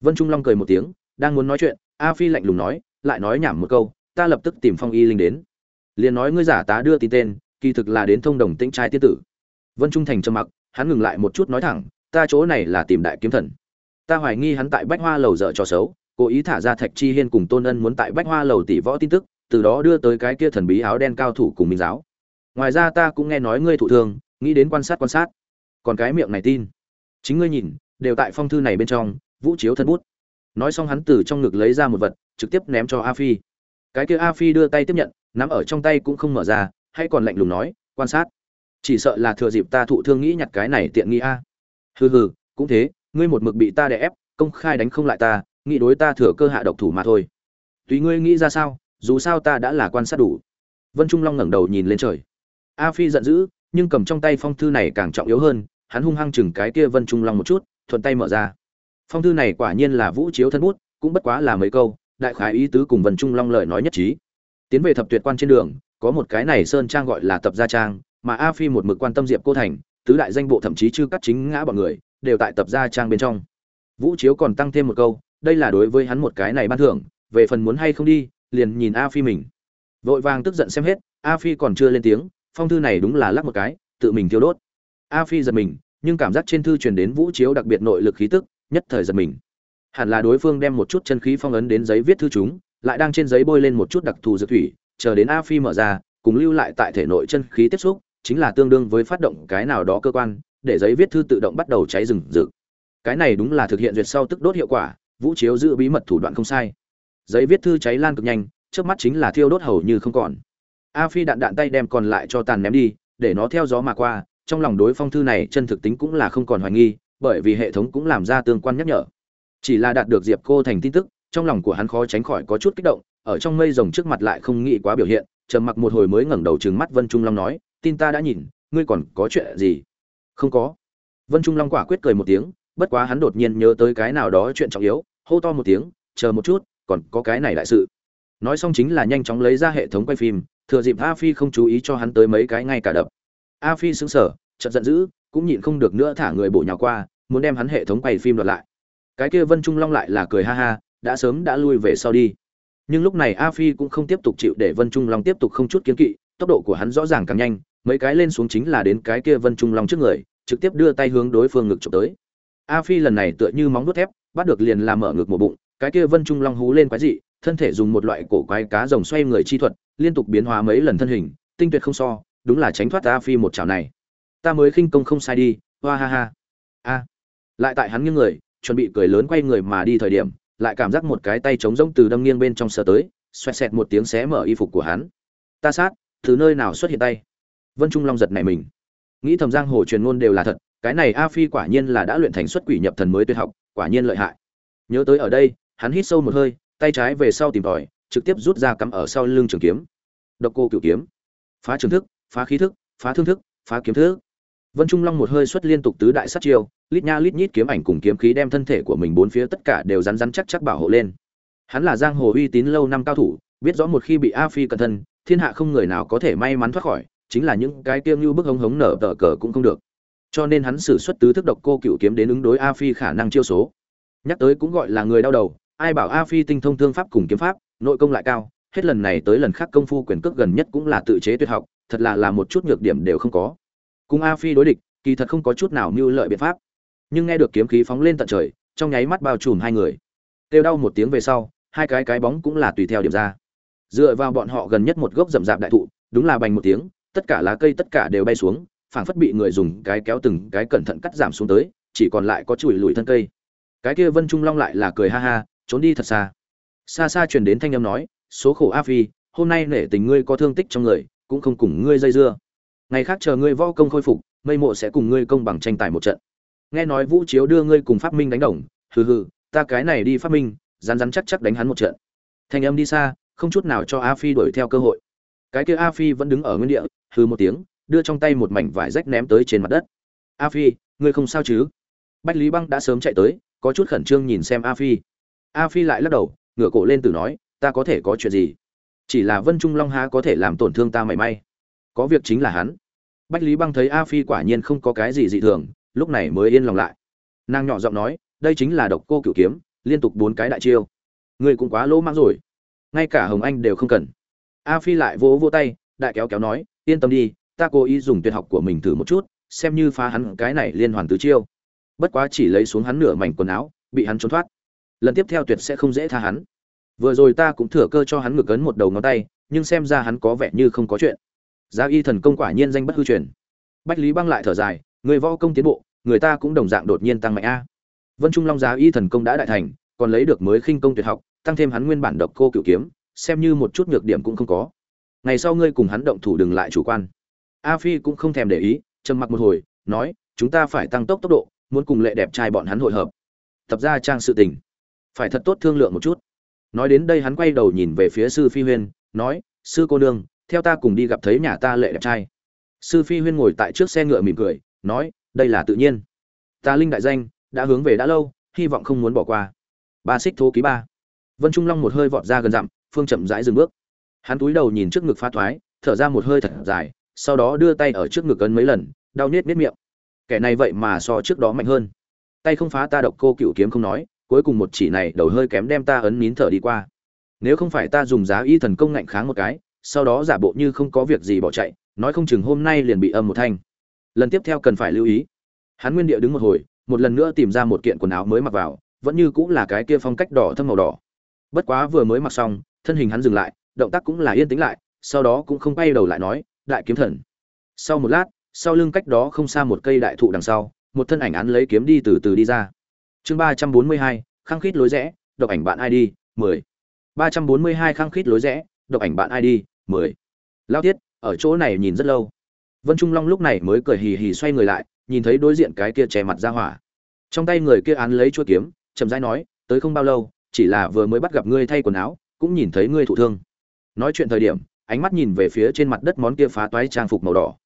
Vân trung long cười một tiếng, đang muốn nói chuyện, a phi lạnh lùng nói, lại nói nhảm một câu, ta lập tức tìm phong y linh đến. Liền nói ngươi giả tá đưa tin tên, kỳ thực là đến thông đồng tĩnh trai tiết tử. Vân trung thành trầm mặc, hắn ngừng lại một chút nói thẳng, ta chỗ này là tìm đại kiếm thần. Ta hoài nghi hắn tại bách hoa lầu dở trò xấu, cố ý thả ra thạch chi hiên cùng tôn ân muốn tại bách hoa lầu tỷ võ tin tức, từ đó đưa tới cái kia thần bí áo đen cao thủ cùng minh giáo. Ngoài ra ta cũng nghe nói ngươi thụ thương, nghĩ đến quan sát quan sát còn cái miệng này tin. Chính ngươi nhìn, đều tại phong thư này bên trong, vũ chiếu thân bút. Nói xong hắn từ trong ngực lấy ra một vật, trực tiếp ném cho a phi. Cái kia a phi đưa tay tiếp nhận, nắm ở trong tay cũng không mở ra, hay còn lạnh lùng nói, quan sát, chỉ sợ là thừa dịp ta thụ thương nghĩ nhặt cái này tiện nghi a. Hừ hừ, cũng thế, ngươi một mực bị ta đè ép, công khai đánh không lại ta, nghĩ đối ta thừa cơ hạ độc thủ mà thôi. Tùy ngươi nghĩ ra sao, dù sao ta đã là quan sát đủ. Vân trung long ngẩng đầu nhìn lên trời. A phi giận dữ nhưng cầm trong tay phong thư này càng trọng yếu hơn, hắn hung hăng chừng cái kia vân trung long một chút, thuận tay mở ra. Phong thư này quả nhiên là vũ chiếu thân bút, cũng bất quá là mấy câu, đại khái ý tứ cùng vân trung long lời nói nhất trí. Tiến về thập tuyệt quan trên đường, có một cái này sơn trang gọi là tập gia trang, mà a phi một mực quan tâm diệp cô thành, tứ đại danh bộ thậm chí chưa cắt chính ngã bọn người, đều tại tập gia trang bên trong. Vũ chiếu còn tăng thêm một câu, đây là đối với hắn một cái này ban thưởng, về phần muốn hay không đi, liền nhìn a phi mình. Vội vàng tức giận xem hết, a phi còn chưa lên tiếng phong thư này đúng là lắc một cái, tự mình thiêu đốt. A phi giật mình, nhưng cảm giác trên thư truyền đến vũ chiếu đặc biệt nội lực khí tức, nhất thời giật mình. Hẳn là đối phương đem một chút chân khí phong ấn đến giấy viết thư chúng, lại đang trên giấy bôi lên một chút đặc thù dược thủy, chờ đến a phi mở ra, cùng lưu lại tại thể nội chân khí tiếp xúc, chính là tương đương với phát động cái nào đó cơ quan, để giấy viết thư tự động bắt đầu cháy rừng rực. Cái này đúng là thực hiện duyệt sau tức đốt hiệu quả, vũ chiếu giữ bí mật thủ đoạn không sai. Giấy viết thư cháy lan cực nhanh, trước mắt chính là thiêu đốt hầu như không còn a phi đạn đạn tay đem còn lại cho tàn ném đi, để nó theo gió mà qua, trong lòng đối phong thư này chân thực tính cũng là không còn hoài nghi, bởi vì hệ thống cũng làm ra tương quan nhắc nhở. Chỉ là đạt được diệp cô thành tin tức, trong lòng của hắn khó tránh khỏi có chút kích động, ở trong mây rồng trước mặt lại không nghĩ quá biểu hiện, trầm mặc một hồi mới ngẩng đầu trừng mắt vân trung long nói, tin ta đã nhìn, ngươi còn có chuyện gì? Không có. Vân trung long quả quyết cười một tiếng, bất quá hắn đột nhiên nhớ tới cái nào đó chuyện trọng yếu, hô to một tiếng, chờ một chút, còn có cái này đại sự. Nói xong chính là nhanh chóng lấy ra hệ thống quay phim thừa dịp a phi không chú ý cho hắn tới mấy cái ngay cả đập. A phi sững sờ, chợt giận dữ, cũng nhịn không được nữa thả người bổ nhào qua, muốn đem hắn hệ thống quay phim đoạt lại. Cái kia vân trung long lại là cười ha ha, đã sớm đã lui về sau đi. Nhưng lúc này a phi cũng không tiếp tục chịu để vân trung long tiếp tục không chút kiến kỵ, tốc độ của hắn rõ ràng càng nhanh, mấy cái lên xuống chính là đến cái kia vân trung long trước người, trực tiếp đưa tay hướng đối phương ngực chụp tới. A phi lần này tựa như móng đốt thép, bắt được liền làm mở ngực một bụng, cái kia vân trung long hú lên quái dị thân thể dùng một loại cổ quái cá rồng xoay người chi thuật, liên tục biến hóa mấy lần thân hình, tinh tuyệt không so, đúng là tránh thoát a phi một chảo này. Ta mới khinh công không sai đi, hoa ha ha. A. Lại tại hắn nghiêng người, chuẩn bị cười lớn quay người mà đi thời điểm, lại cảm giác một cái tay trống rỗng từ đâm nghiêng bên trong sờ tới, xoẹt xẹt một tiếng xé mở y phục của hắn. Ta sát, từ nơi nào xuất hiện tay? Vân trung long giật này mình. Nghĩ thầm giang hồ truyền ngôn đều là thật, cái này a phi quả nhiên là đã luyện thành xuất quỷ nhập thần mới tuyệt học, quả nhiên lợi hại. Nhớ tới ở đây, hắn hít sâu một hơi tay trái về sau tìm tòi, trực tiếp rút ra cắm ở sau lưng trường kiếm. Độc cô cửu kiếm. Phá trường thức, phá khí thức, phá thương thức, phá kiếm thức. Vân trung long một hơi xuất liên tục tứ đại sát chiêu, lít nha lít nhít kiếm ảnh cùng kiếm khí đem thân thể của mình bốn phía tất cả đều rắn rắn chắc chắc bảo hộ lên. Hắn là giang hồ uy tín lâu năm cao thủ, biết rõ một khi bị a phi cẩn thân, thiên hạ không người nào có thể may mắn thoát khỏi, chính là những cái tiêu như bức hống hống nở tờ cờ cũng không được. Cho nên hắn sử xuất tứ thức độc cô cựu kiếm đến ứng đối a phi khả năng chiêu số. Nhắc tới cũng gọi là người đau đầu ai bảo a phi tinh thông thương pháp cùng kiếm pháp, nội công lại cao, hết lần này tới lần khác công phu quyền cước gần nhất cũng là tự chế tuyệt học, thật là là một chút nhược điểm đều không có. Cùng a phi đối địch, kỳ thật không có chút nào mưu lợi biện pháp. Nhưng nghe được kiếm khí phóng lên tận trời, trong nháy mắt bao trùm hai người. Kêu đau một tiếng về sau, hai cái cái bóng cũng là tùy theo điểm ra. Dựa vào bọn họ gần nhất một gốc rậm rạp đại thụ, đúng là bành một tiếng, tất cả lá cây tất cả đều bay xuống, phảng phất bị người dùng cái kéo từng cái cẩn thận cắt giảm xuống tới, chỉ còn lại có chùi lùi thân cây. Cái kia vân trung long lại là cười ha ha trốn đi thật xa. Xa xa truyền đến thanh âm nói, số khổ a phi, hôm nay nể tình ngươi có thương tích trong người, cũng không cùng ngươi dây dưa. Ngày khác chờ ngươi võ công khôi phục, mây mộ sẽ cùng ngươi công bằng tranh tài một trận. Nghe nói vũ chiếu đưa ngươi cùng phát minh đánh đồng, hừ hừ, ta cái này đi phát minh, rắn rắn chắc chắc đánh hắn một trận. Thanh âm đi xa, không chút nào cho a phi đuổi theo cơ hội. Cái kia a phi vẫn đứng ở nguyên địa, hừ một tiếng, đưa trong tay một mảnh vải rách ném tới trên mặt đất. A phi, ngươi không sao chứ? Bách lý băng đã sớm chạy tới, có chút khẩn trương nhìn xem a phi a phi lại lắc đầu, ngửa cổ lên từ nói, ta có thể có chuyện gì? Chỉ là vân trung long há có thể làm tổn thương ta mảy may. Có việc chính là hắn. Bách lý băng thấy a phi quả nhiên không có cái gì dị thường, lúc này mới yên lòng lại. Nàng nhỏ giọng nói, đây chính là độc cô cửu kiếm, liên tục bốn cái đại chiêu. Ngươi cũng quá lỗ mãng rồi. Ngay cả hồng anh đều không cần. A phi lại vỗ vỗ tay, đại kéo kéo nói, yên tâm đi, ta cố ý dùng tuyệt học của mình thử một chút, xem như phá hắn cái này liên hoàn tứ chiêu. Bất quá chỉ lấy xuống hắn nửa mảnh quần áo, bị hắn trốn thoát lần tiếp theo tuyệt sẽ không dễ tha hắn. Vừa rồi ta cũng thừa cơ cho hắn ngược ấn một đầu ngón tay, nhưng xem ra hắn có vẻ như không có chuyện. Giá y thần công quả nhiên danh bất hư truyền. Bách lý băng lại thở dài, người võ công tiến bộ, người ta cũng đồng dạng đột nhiên tăng mạnh a. Vân trung long giá y thần công đã đại thành, còn lấy được mới khinh công tuyệt học, tăng thêm hắn nguyên bản độc cô cửu kiếm, xem như một chút nhược điểm cũng không có. Ngày sau ngươi cùng hắn động thủ đừng lại chủ quan. A phi cũng không thèm để ý, trầm mặc một hồi, nói, chúng ta phải tăng tốc tốc độ, muốn cùng lệ đẹp trai bọn hắn hội hợp. Tập ra trang sự tình phải thật tốt thương lượng một chút. Nói đến đây hắn quay đầu nhìn về phía sư phi huyên, nói, sư cô nương, theo ta cùng đi gặp thấy nhà ta lệ đẹp trai. Sư phi huyên ngồi tại trước xe ngựa mỉm cười, nói, đây là tự nhiên. Ta linh đại danh, đã hướng về đã lâu, hy vọng không muốn bỏ qua. Ba xích thố ký ba. Vân trung long một hơi vọt ra gần dặm, phương chậm rãi dừng bước. Hắn túi đầu nhìn trước ngực phá thoái, thở ra một hơi thật dài, sau đó đưa tay ở trước ngực ấn mấy lần, đau nhết nết miệng. Kẻ này vậy mà so trước đó mạnh hơn. Tay không phá ta độc cô cựu kiếm không nói cuối cùng một chỉ này đầu hơi kém đem ta ấn nín thở đi qua. Nếu không phải ta dùng giá y thần công ngạnh kháng một cái, sau đó giả bộ như không có việc gì bỏ chạy, nói không chừng hôm nay liền bị âm một thanh. Lần tiếp theo cần phải lưu ý. Hắn nguyên địa đứng một hồi, một lần nữa tìm ra một kiện quần áo mới mặc vào, vẫn như cũng là cái kia phong cách đỏ thâm màu đỏ. Bất quá vừa mới mặc xong, thân hình hắn dừng lại, động tác cũng là yên tĩnh lại, sau đó cũng không quay đầu lại nói, đại kiếm thần. Sau một lát, sau lưng cách đó không xa một cây đại thụ đằng sau, một thân ảnh án lấy kiếm đi từ từ đi ra chương ba trăm bốn mươi hai, khăng khít lối rẽ, độc ảnh bạn id mười. ba trăm bốn mươi hai, khăng khít lối rẽ, độc ảnh bạn id mười. Lao tiết, ở chỗ này nhìn rất lâu. Vân trung long lúc này mới cười hì hì xoay người lại, nhìn thấy đối diện cái kia che mặt ra hỏa. Trong tay người kia án lấy chuôi kiếm, chậm rãi nói, tới không bao lâu, chỉ là vừa mới bắt gặp ngươi thay quần áo, cũng nhìn thấy ngươi thụ thương. Nói chuyện thời điểm, ánh mắt nhìn về phía trên mặt đất món kia phá toái trang phục màu đỏ.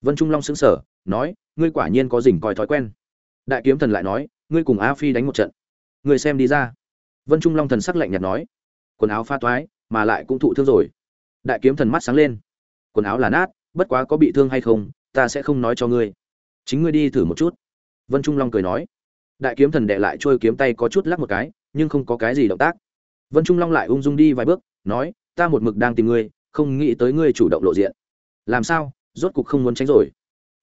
Vân trung long sững sờ, nói, ngươi quả nhiên có dình coi thói quen. Đại kiếm thần lại nói ngươi cùng a phi đánh một trận. Ngươi xem đi ra. Vân trung long thần sắc lạnh nhạt nói. Quần áo pha toái, mà lại cũng thụ thương rồi. Đại kiếm thần mắt sáng lên. Quần áo là nát, bất quá có bị thương hay không, ta sẽ không nói cho ngươi. Chính ngươi đi thử một chút. Vân trung long cười nói. Đại kiếm thần đệ lại trôi kiếm tay có chút lắc một cái, nhưng không có cái gì động tác. Vân trung long lại ung dung đi vài bước, nói, ta một mực đang tìm ngươi, không nghĩ tới ngươi chủ động lộ diện. Làm sao? Rốt cục không muốn tránh rồi.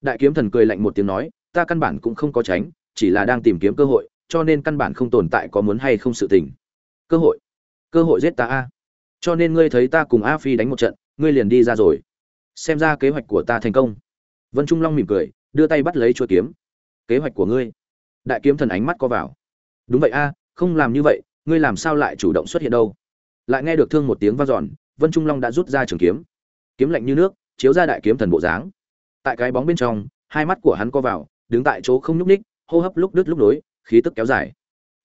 Đại kiếm thần cười lạnh một tiếng nói, ta căn bản cũng không có tránh chỉ là đang tìm kiếm cơ hội, cho nên căn bản không tồn tại có muốn hay không sự tình. Cơ hội. Cơ hội giết ta a. Cho nên ngươi thấy ta cùng a phi đánh một trận, ngươi liền đi ra rồi. Xem ra kế hoạch của ta thành công. Vân trung long mỉm cười, đưa tay bắt lấy chuôi kiếm. Kế hoạch của ngươi. Đại kiếm thần ánh mắt co vào. Đúng vậy a, không làm như vậy, ngươi làm sao lại chủ động xuất hiện đâu? Lại nghe được thương một tiếng vang giòn vân trung long đã rút ra trường kiếm. Kiếm lạnh như nước, chiếu ra đại kiếm thần bộ dáng. Tại cái bóng bên trong, hai mắt của hắn co vào, đứng tại chỗ không nhúc ních hô hấp lúc đứt lúc nối, khí tức kéo dài.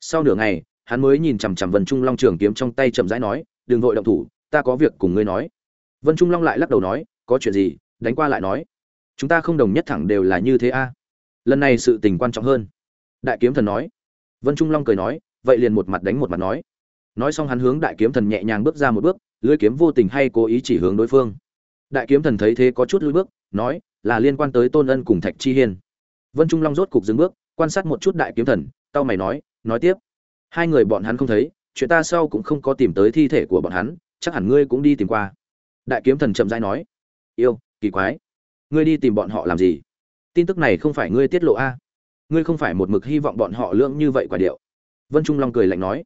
Sau nửa ngày, hắn mới nhìn chằm chằm vân trung long trường kiếm trong tay chậm rãi nói, đừng vội động thủ, ta có việc cùng ngươi nói. Vân trung long lại lắc đầu nói, có chuyện gì, đánh qua lại nói. Chúng ta không đồng nhất thẳng đều là như thế a. Lần này sự tình quan trọng hơn. Đại kiếm thần nói. Vân trung long cười nói, vậy liền một mặt đánh một mặt nói. Nói xong hắn hướng đại kiếm thần nhẹ nhàng bước ra một bước lưỡi kiếm vô tình hay cố ý chỉ hướng đối phương. Đại kiếm thần thấy thế có chút lùi bước, nói, là liên quan tới tôn ân cùng thạch chi hiên. Vân trung long rốt cục dừng bước quan sát một chút đại kiếm thần, tao mày nói nói tiếp. Hai người bọn hắn không thấy, chuyện ta sau cũng không có tìm tới thi thể của bọn hắn, chắc hẳn ngươi cũng đi tìm qua. Đại kiếm thần chậm rãi nói, yêu, kỳ quái. Ngươi đi tìm bọn họ làm gì? Tin tức này không phải ngươi tiết lộ a? Ngươi không phải một mực hy vọng bọn họ lưỡng như vậy quả điệu. Vân trung long cười lạnh nói.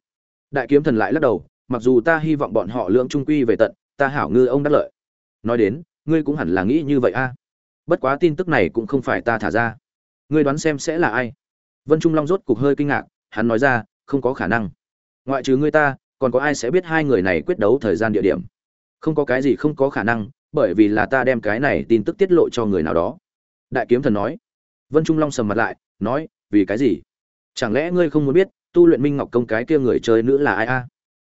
Đại kiếm thần lại lắc đầu, mặc dù ta hy vọng bọn họ lưỡng trung quy về tận, ta hảo ngư ông đắc lợi. Nói đến, ngươi cũng hẳn là nghĩ như vậy a. Bất quá tin tức này cũng không phải ta thả ra ngươi đoán xem sẽ là ai? Vân trung long rốt cục hơi kinh ngạc, hắn nói ra, không có khả năng. Ngoại trừ ngươi ta, còn có ai sẽ biết hai người này quyết đấu thời gian địa điểm? Không có cái gì không có khả năng, bởi vì là ta đem cái này tin tức tiết lộ cho người nào đó. Đại kiếm thần nói. Vân trung long sầm mặt lại, nói, vì cái gì? Chẳng lẽ ngươi không muốn biết, tu luyện minh ngọc công cái kia người chơi nữ là ai a?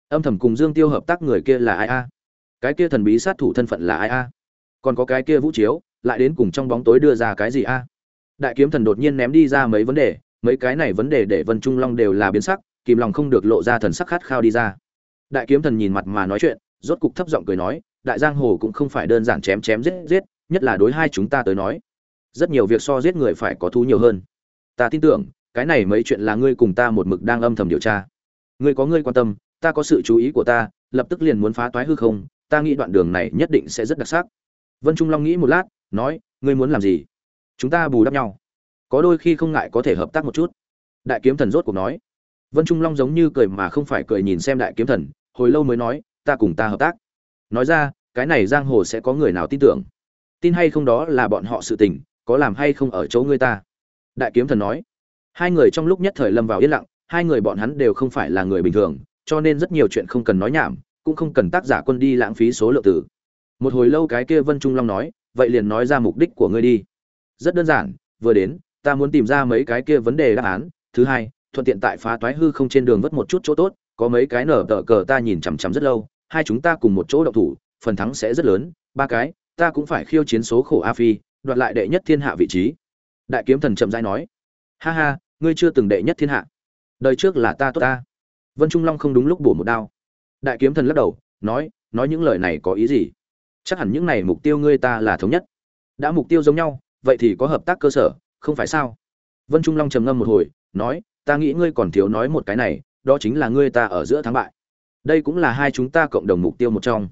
Âm thầm cùng dương tiêu hợp tác người kia là ai a? Cái kia thần bí sát thủ thân phận là ai a? Còn có cái kia vũ chiếu, lại đến cùng trong bóng tối đưa ra cái gì a? Đại kiếm thần đột nhiên ném đi ra mấy vấn đề, mấy cái này vấn đề để vân trung long đều là biến sắc, kìm lòng không được lộ ra thần sắc khát khao đi ra. Đại kiếm thần nhìn mặt mà nói chuyện, rốt cục thấp giọng cười nói, đại giang hồ cũng không phải đơn giản chém chém giết giết, nhất là đối hai chúng ta tới nói. Rất nhiều việc so giết người phải có thú nhiều hơn. Ta tin tưởng, cái này mấy chuyện là ngươi cùng ta một mực đang âm thầm điều tra. Ngươi có ngươi quan tâm, ta có sự chú ý của ta, lập tức liền muốn phá toái hư không, ta nghĩ đoạn đường này nhất định sẽ rất đặc sắc. Vân trung long nghĩ một lát, nói, ngươi muốn làm gì? Chúng ta bù đắp nhau. Có đôi khi không ngại có thể hợp tác một chút. Đại kiếm thần rốt cuộc nói. Vân trung long giống như cười mà không phải cười nhìn xem đại kiếm thần, hồi lâu mới nói, ta cùng ta hợp tác. Nói ra, cái này giang hồ sẽ có người nào tin tưởng? Tin hay không đó là bọn họ sự tình, có làm hay không ở chỗ ngươi ta? Đại kiếm thần nói. Hai người trong lúc nhất thời lâm vào yên lặng, hai người bọn hắn đều không phải là người bình thường, cho nên rất nhiều chuyện không cần nói nhảm, cũng không cần tác giả quân đi lãng phí số lượng tử. Một hồi lâu cái kia vân trung long nói, vậy liền nói ra mục đích của ngươi đi rất đơn giản, vừa đến, ta muốn tìm ra mấy cái kia vấn đề đáp án. Thứ hai, thuận tiện tại phá toái hư không trên đường vất một chút chỗ tốt, có mấy cái nở tờ cờ ta nhìn chằm chằm rất lâu, hai chúng ta cùng một chỗ động thủ, phần thắng sẽ rất lớn. Ba cái, ta cũng phải khiêu chiến số khổ a phi, đoạt lại đệ nhất thiên hạ vị trí. Đại kiếm thần chậm rãi nói, ha ha, ngươi chưa từng đệ nhất thiên hạ. Đời trước là ta tốt ta. Vân trung long không đúng lúc bổ một đao. Đại kiếm thần lắc đầu, nói nói những lời này có ý gì? Chắc hẳn những này mục tiêu ngươi ta là thống nhất. Đã mục tiêu giống nhau vậy thì có hợp tác cơ sở, không phải sao? Vân trung long trầm ngâm một hồi, nói, ta nghĩ ngươi còn thiếu nói một cái này, đó chính là ngươi ta ở giữa thắng bại. Đây cũng là hai chúng ta cộng đồng mục tiêu một trong.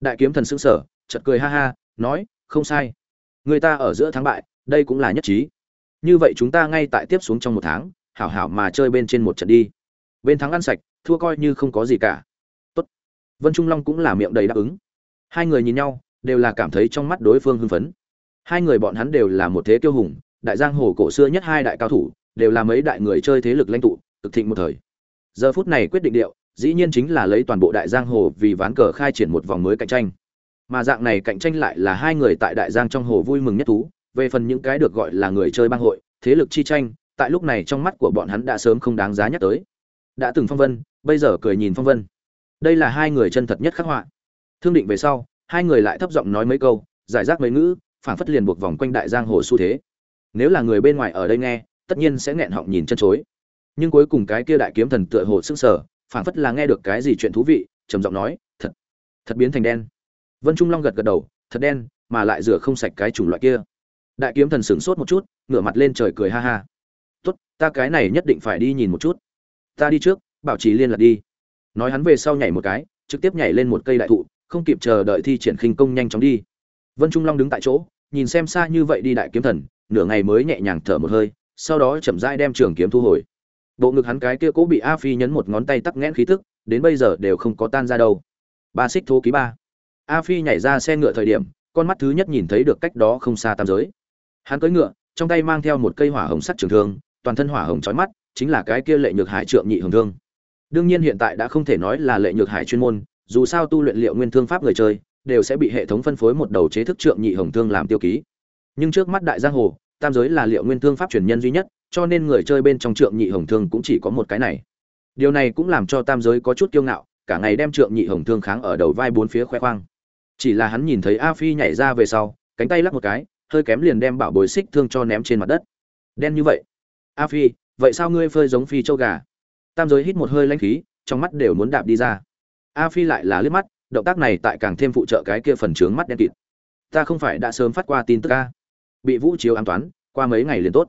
Đại kiếm thần xưng sở chợt cười ha ha, nói, không sai. Người ta ở giữa thắng bại, đây cũng là nhất trí. Như vậy chúng ta ngay tại tiếp xuống trong một tháng, hảo hảo mà chơi bên trên một trận đi. Bên thắng ăn sạch, thua coi như không có gì cả. Tốt. vân trung long cũng là miệng đầy đáp ứng. Hai người nhìn nhau, đều là cảm thấy trong mắt đối phương hưng phấn hai người bọn hắn đều là một thế kiêu hùng, đại giang hồ cổ xưa nhất hai đại cao thủ, đều là mấy đại người chơi thế lực lãnh tụ, cực thịnh một thời. Giờ phút này quyết định điệu, dĩ nhiên chính là lấy toàn bộ đại giang hồ vì ván cờ khai triển một vòng mới cạnh tranh. Mà dạng này cạnh tranh lại là hai người tại đại giang trong hồ vui mừng nhất thú, về phần những cái được gọi là người chơi bang hội, thế lực chi tranh, tại lúc này trong mắt của bọn hắn đã sớm không đáng giá nhắc tới. Đã từng phong vân, bây giờ cười nhìn phong vân. Đây là hai người chân thật nhất khắc họa. Thương định về sau, hai người lại thấp giọng nói mấy câu, giải rác mấy ngữ phảng phất liền buộc vòng quanh đại giang hồ xu thế. Nếu là người bên ngoài ở đây nghe, tất nhiên sẽ nghẹn họng nhìn chân chối. Nhưng cuối cùng cái kia đại kiếm thần tựa hồ sững sờ, phảng phất là nghe được cái gì chuyện thú vị, trầm giọng nói, thật thật biến thành đen. Vân trung long gật gật đầu, thật đen, mà lại rửa không sạch cái chủng loại kia. Đại kiếm thần sửng sốt một chút, ngửa mặt lên trời cười ha ha. Tốt, ta cái này nhất định phải đi nhìn một chút. Ta đi trước, bảo trì liên lạc đi. Nói hắn về sau nhảy một cái, trực tiếp nhảy lên một cây đại thụ, không kịp chờ đợi thi triển khinh công nhanh chóng đi. Vân trung long đứng tại chỗ nhìn xem xa như vậy đi đại kiếm thần, nửa ngày mới nhẹ nhàng thở một hơi, sau đó chậm rãi đem trường kiếm thu hồi. Bộ ngực hắn cái kia cố bị a phi nhấn một ngón tay tắc nghẽn khí tức, đến bây giờ đều không có tan ra đâu. Ba xích thố ký ba. A phi nhảy ra xe ngựa thời điểm, con mắt thứ nhất nhìn thấy được cách đó không xa tam giới. Hắn cưỡi ngựa, trong tay mang theo một cây hỏa hồng sắt trường thương, toàn thân hỏa hồng chói mắt, chính là cái kia lệ nhược hải trượng nhị hồng thương. Đương nhiên hiện tại đã không thể nói là lệ nhược hải chuyên môn, dù sao tu luyện liệu nguyên thương pháp người chơi đều sẽ bị hệ thống phân phối một đầu chế thức trượng nhị hồng thương làm tiêu ký. Nhưng trước mắt đại giang hồ, tam giới là liệu nguyên thương pháp truyền nhân duy nhất, cho nên người chơi bên trong trượng nhị hồng thương cũng chỉ có một cái này. Điều này cũng làm cho tam giới có chút kiêu ngạo, cả ngày đem trượng nhị hồng thương kháng ở đầu vai bốn phía khoe khoang. Chỉ là hắn nhìn thấy a phi nhảy ra về sau, cánh tay lắc một cái, hơi kém liền đem bảo bối xích thương cho ném trên mặt đất. Đen như vậy. A phi, vậy sao ngươi phơi giống phi châu gà? Tam giới hít một hơi lanh khí, trong mắt đều muốn đạp đi ra. A phi lại là liếc mắt động tác này tại càng thêm phụ trợ cái kia phần trướng mắt đen kịt. Ta không phải đã sớm phát qua tin tức a. Bị vũ chiếu an toán, qua mấy ngày liền tốt.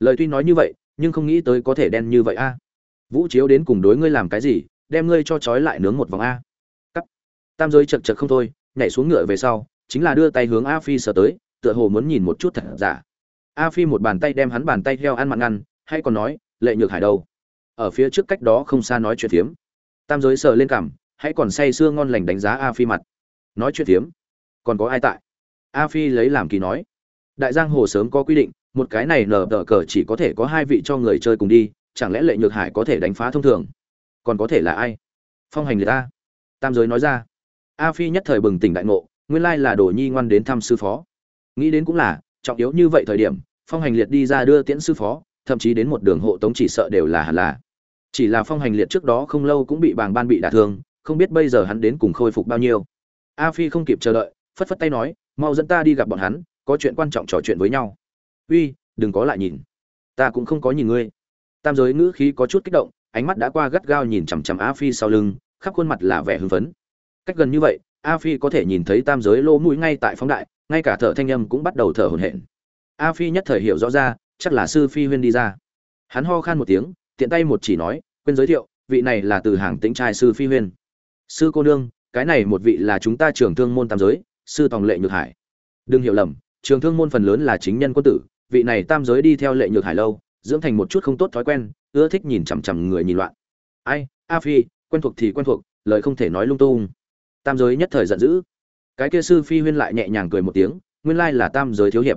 Lời tuy nói như vậy, nhưng không nghĩ tới có thể đen như vậy a. Vũ chiếu đến cùng đối ngươi làm cái gì, đem ngươi cho trói lại nướng một vòng a. Cắt. Tam giới chật chật không thôi, nhảy xuống ngựa về sau, chính là đưa tay hướng a phi sờ tới, tựa hồ muốn nhìn một chút thật giả. A phi một bàn tay đem hắn bàn tay theo ăn mặn ngăn, hay còn nói, lệ nhược hải đâu? Ở phía trước cách đó không xa nói chuyện phiếm. Tam giới sờ lên cằm hãy còn say sưa ngon lành đánh giá a phi mặt. Nói chuyện phiếm còn có ai tại? A phi lấy làm kỳ nói. Đại giang hồ sớm có quy định, một cái này nở tờ cờ chỉ có thể có hai vị cho người chơi cùng đi, chẳng lẽ lệ nhược hải có thể đánh phá thông thường? Còn có thể là ai? Phong hành người ta tam giới nói ra. A phi nhất thời bừng tỉnh đại ngộ, nguyên lai là đồ nhi ngoan đến thăm sư phó. Nghĩ đến cũng là, trọng yếu như vậy thời điểm, phong hành liệt đi ra đưa tiễn sư phó, thậm chí đến một đường hộ tống chỉ sợ đều là hẳn là. Chỉ là phong hành liệt trước đó không lâu cũng bị bàng ban bị đả thương không biết bây giờ hắn đến cùng khôi phục bao nhiêu. A phi không kịp chờ đợi, phất phất tay nói, mau dẫn ta đi gặp bọn hắn, có chuyện quan trọng trò chuyện với nhau. Uy, đừng có lại nhìn. Ta cũng không có nhìn ngươi. Tam giới ngữ khí có chút kích động, ánh mắt đã qua gắt gao nhìn chằm chằm a phi sau lưng, khắp khuôn mặt là vẻ hưng phấn. Cách gần như vậy, a phi có thể nhìn thấy tam giới lỗ mũi ngay tại phóng đại, ngay cả thở thanh âm cũng bắt đầu thở hổn hển. A phi nhất thời hiểu rõ ra, chắc là sư phi huyên đi ra. Hắn ho khan một tiếng, tiện tay một chỉ nói, quên giới thiệu, vị này là từ hàng tĩnh trai sư phi huyên sư cô nương, cái này một vị là chúng ta trưởng thương môn tam giới, sư tòng lệ nhược hải. Đừng hiểu lầm, trường thương môn phần lớn là chính nhân quân tử, vị này tam giới đi theo lệ nhược hải lâu, dưỡng thành một chút không tốt thói quen, ưa thích nhìn chằm chằm người nhìn loạn. Ai, a phi, quen thuộc thì quen thuộc, lời không thể nói lung tung. Tam giới nhất thời giận dữ. Cái kia sư phi huyên lại nhẹ nhàng cười một tiếng, nguyên lai là tam giới thiếu hiệp.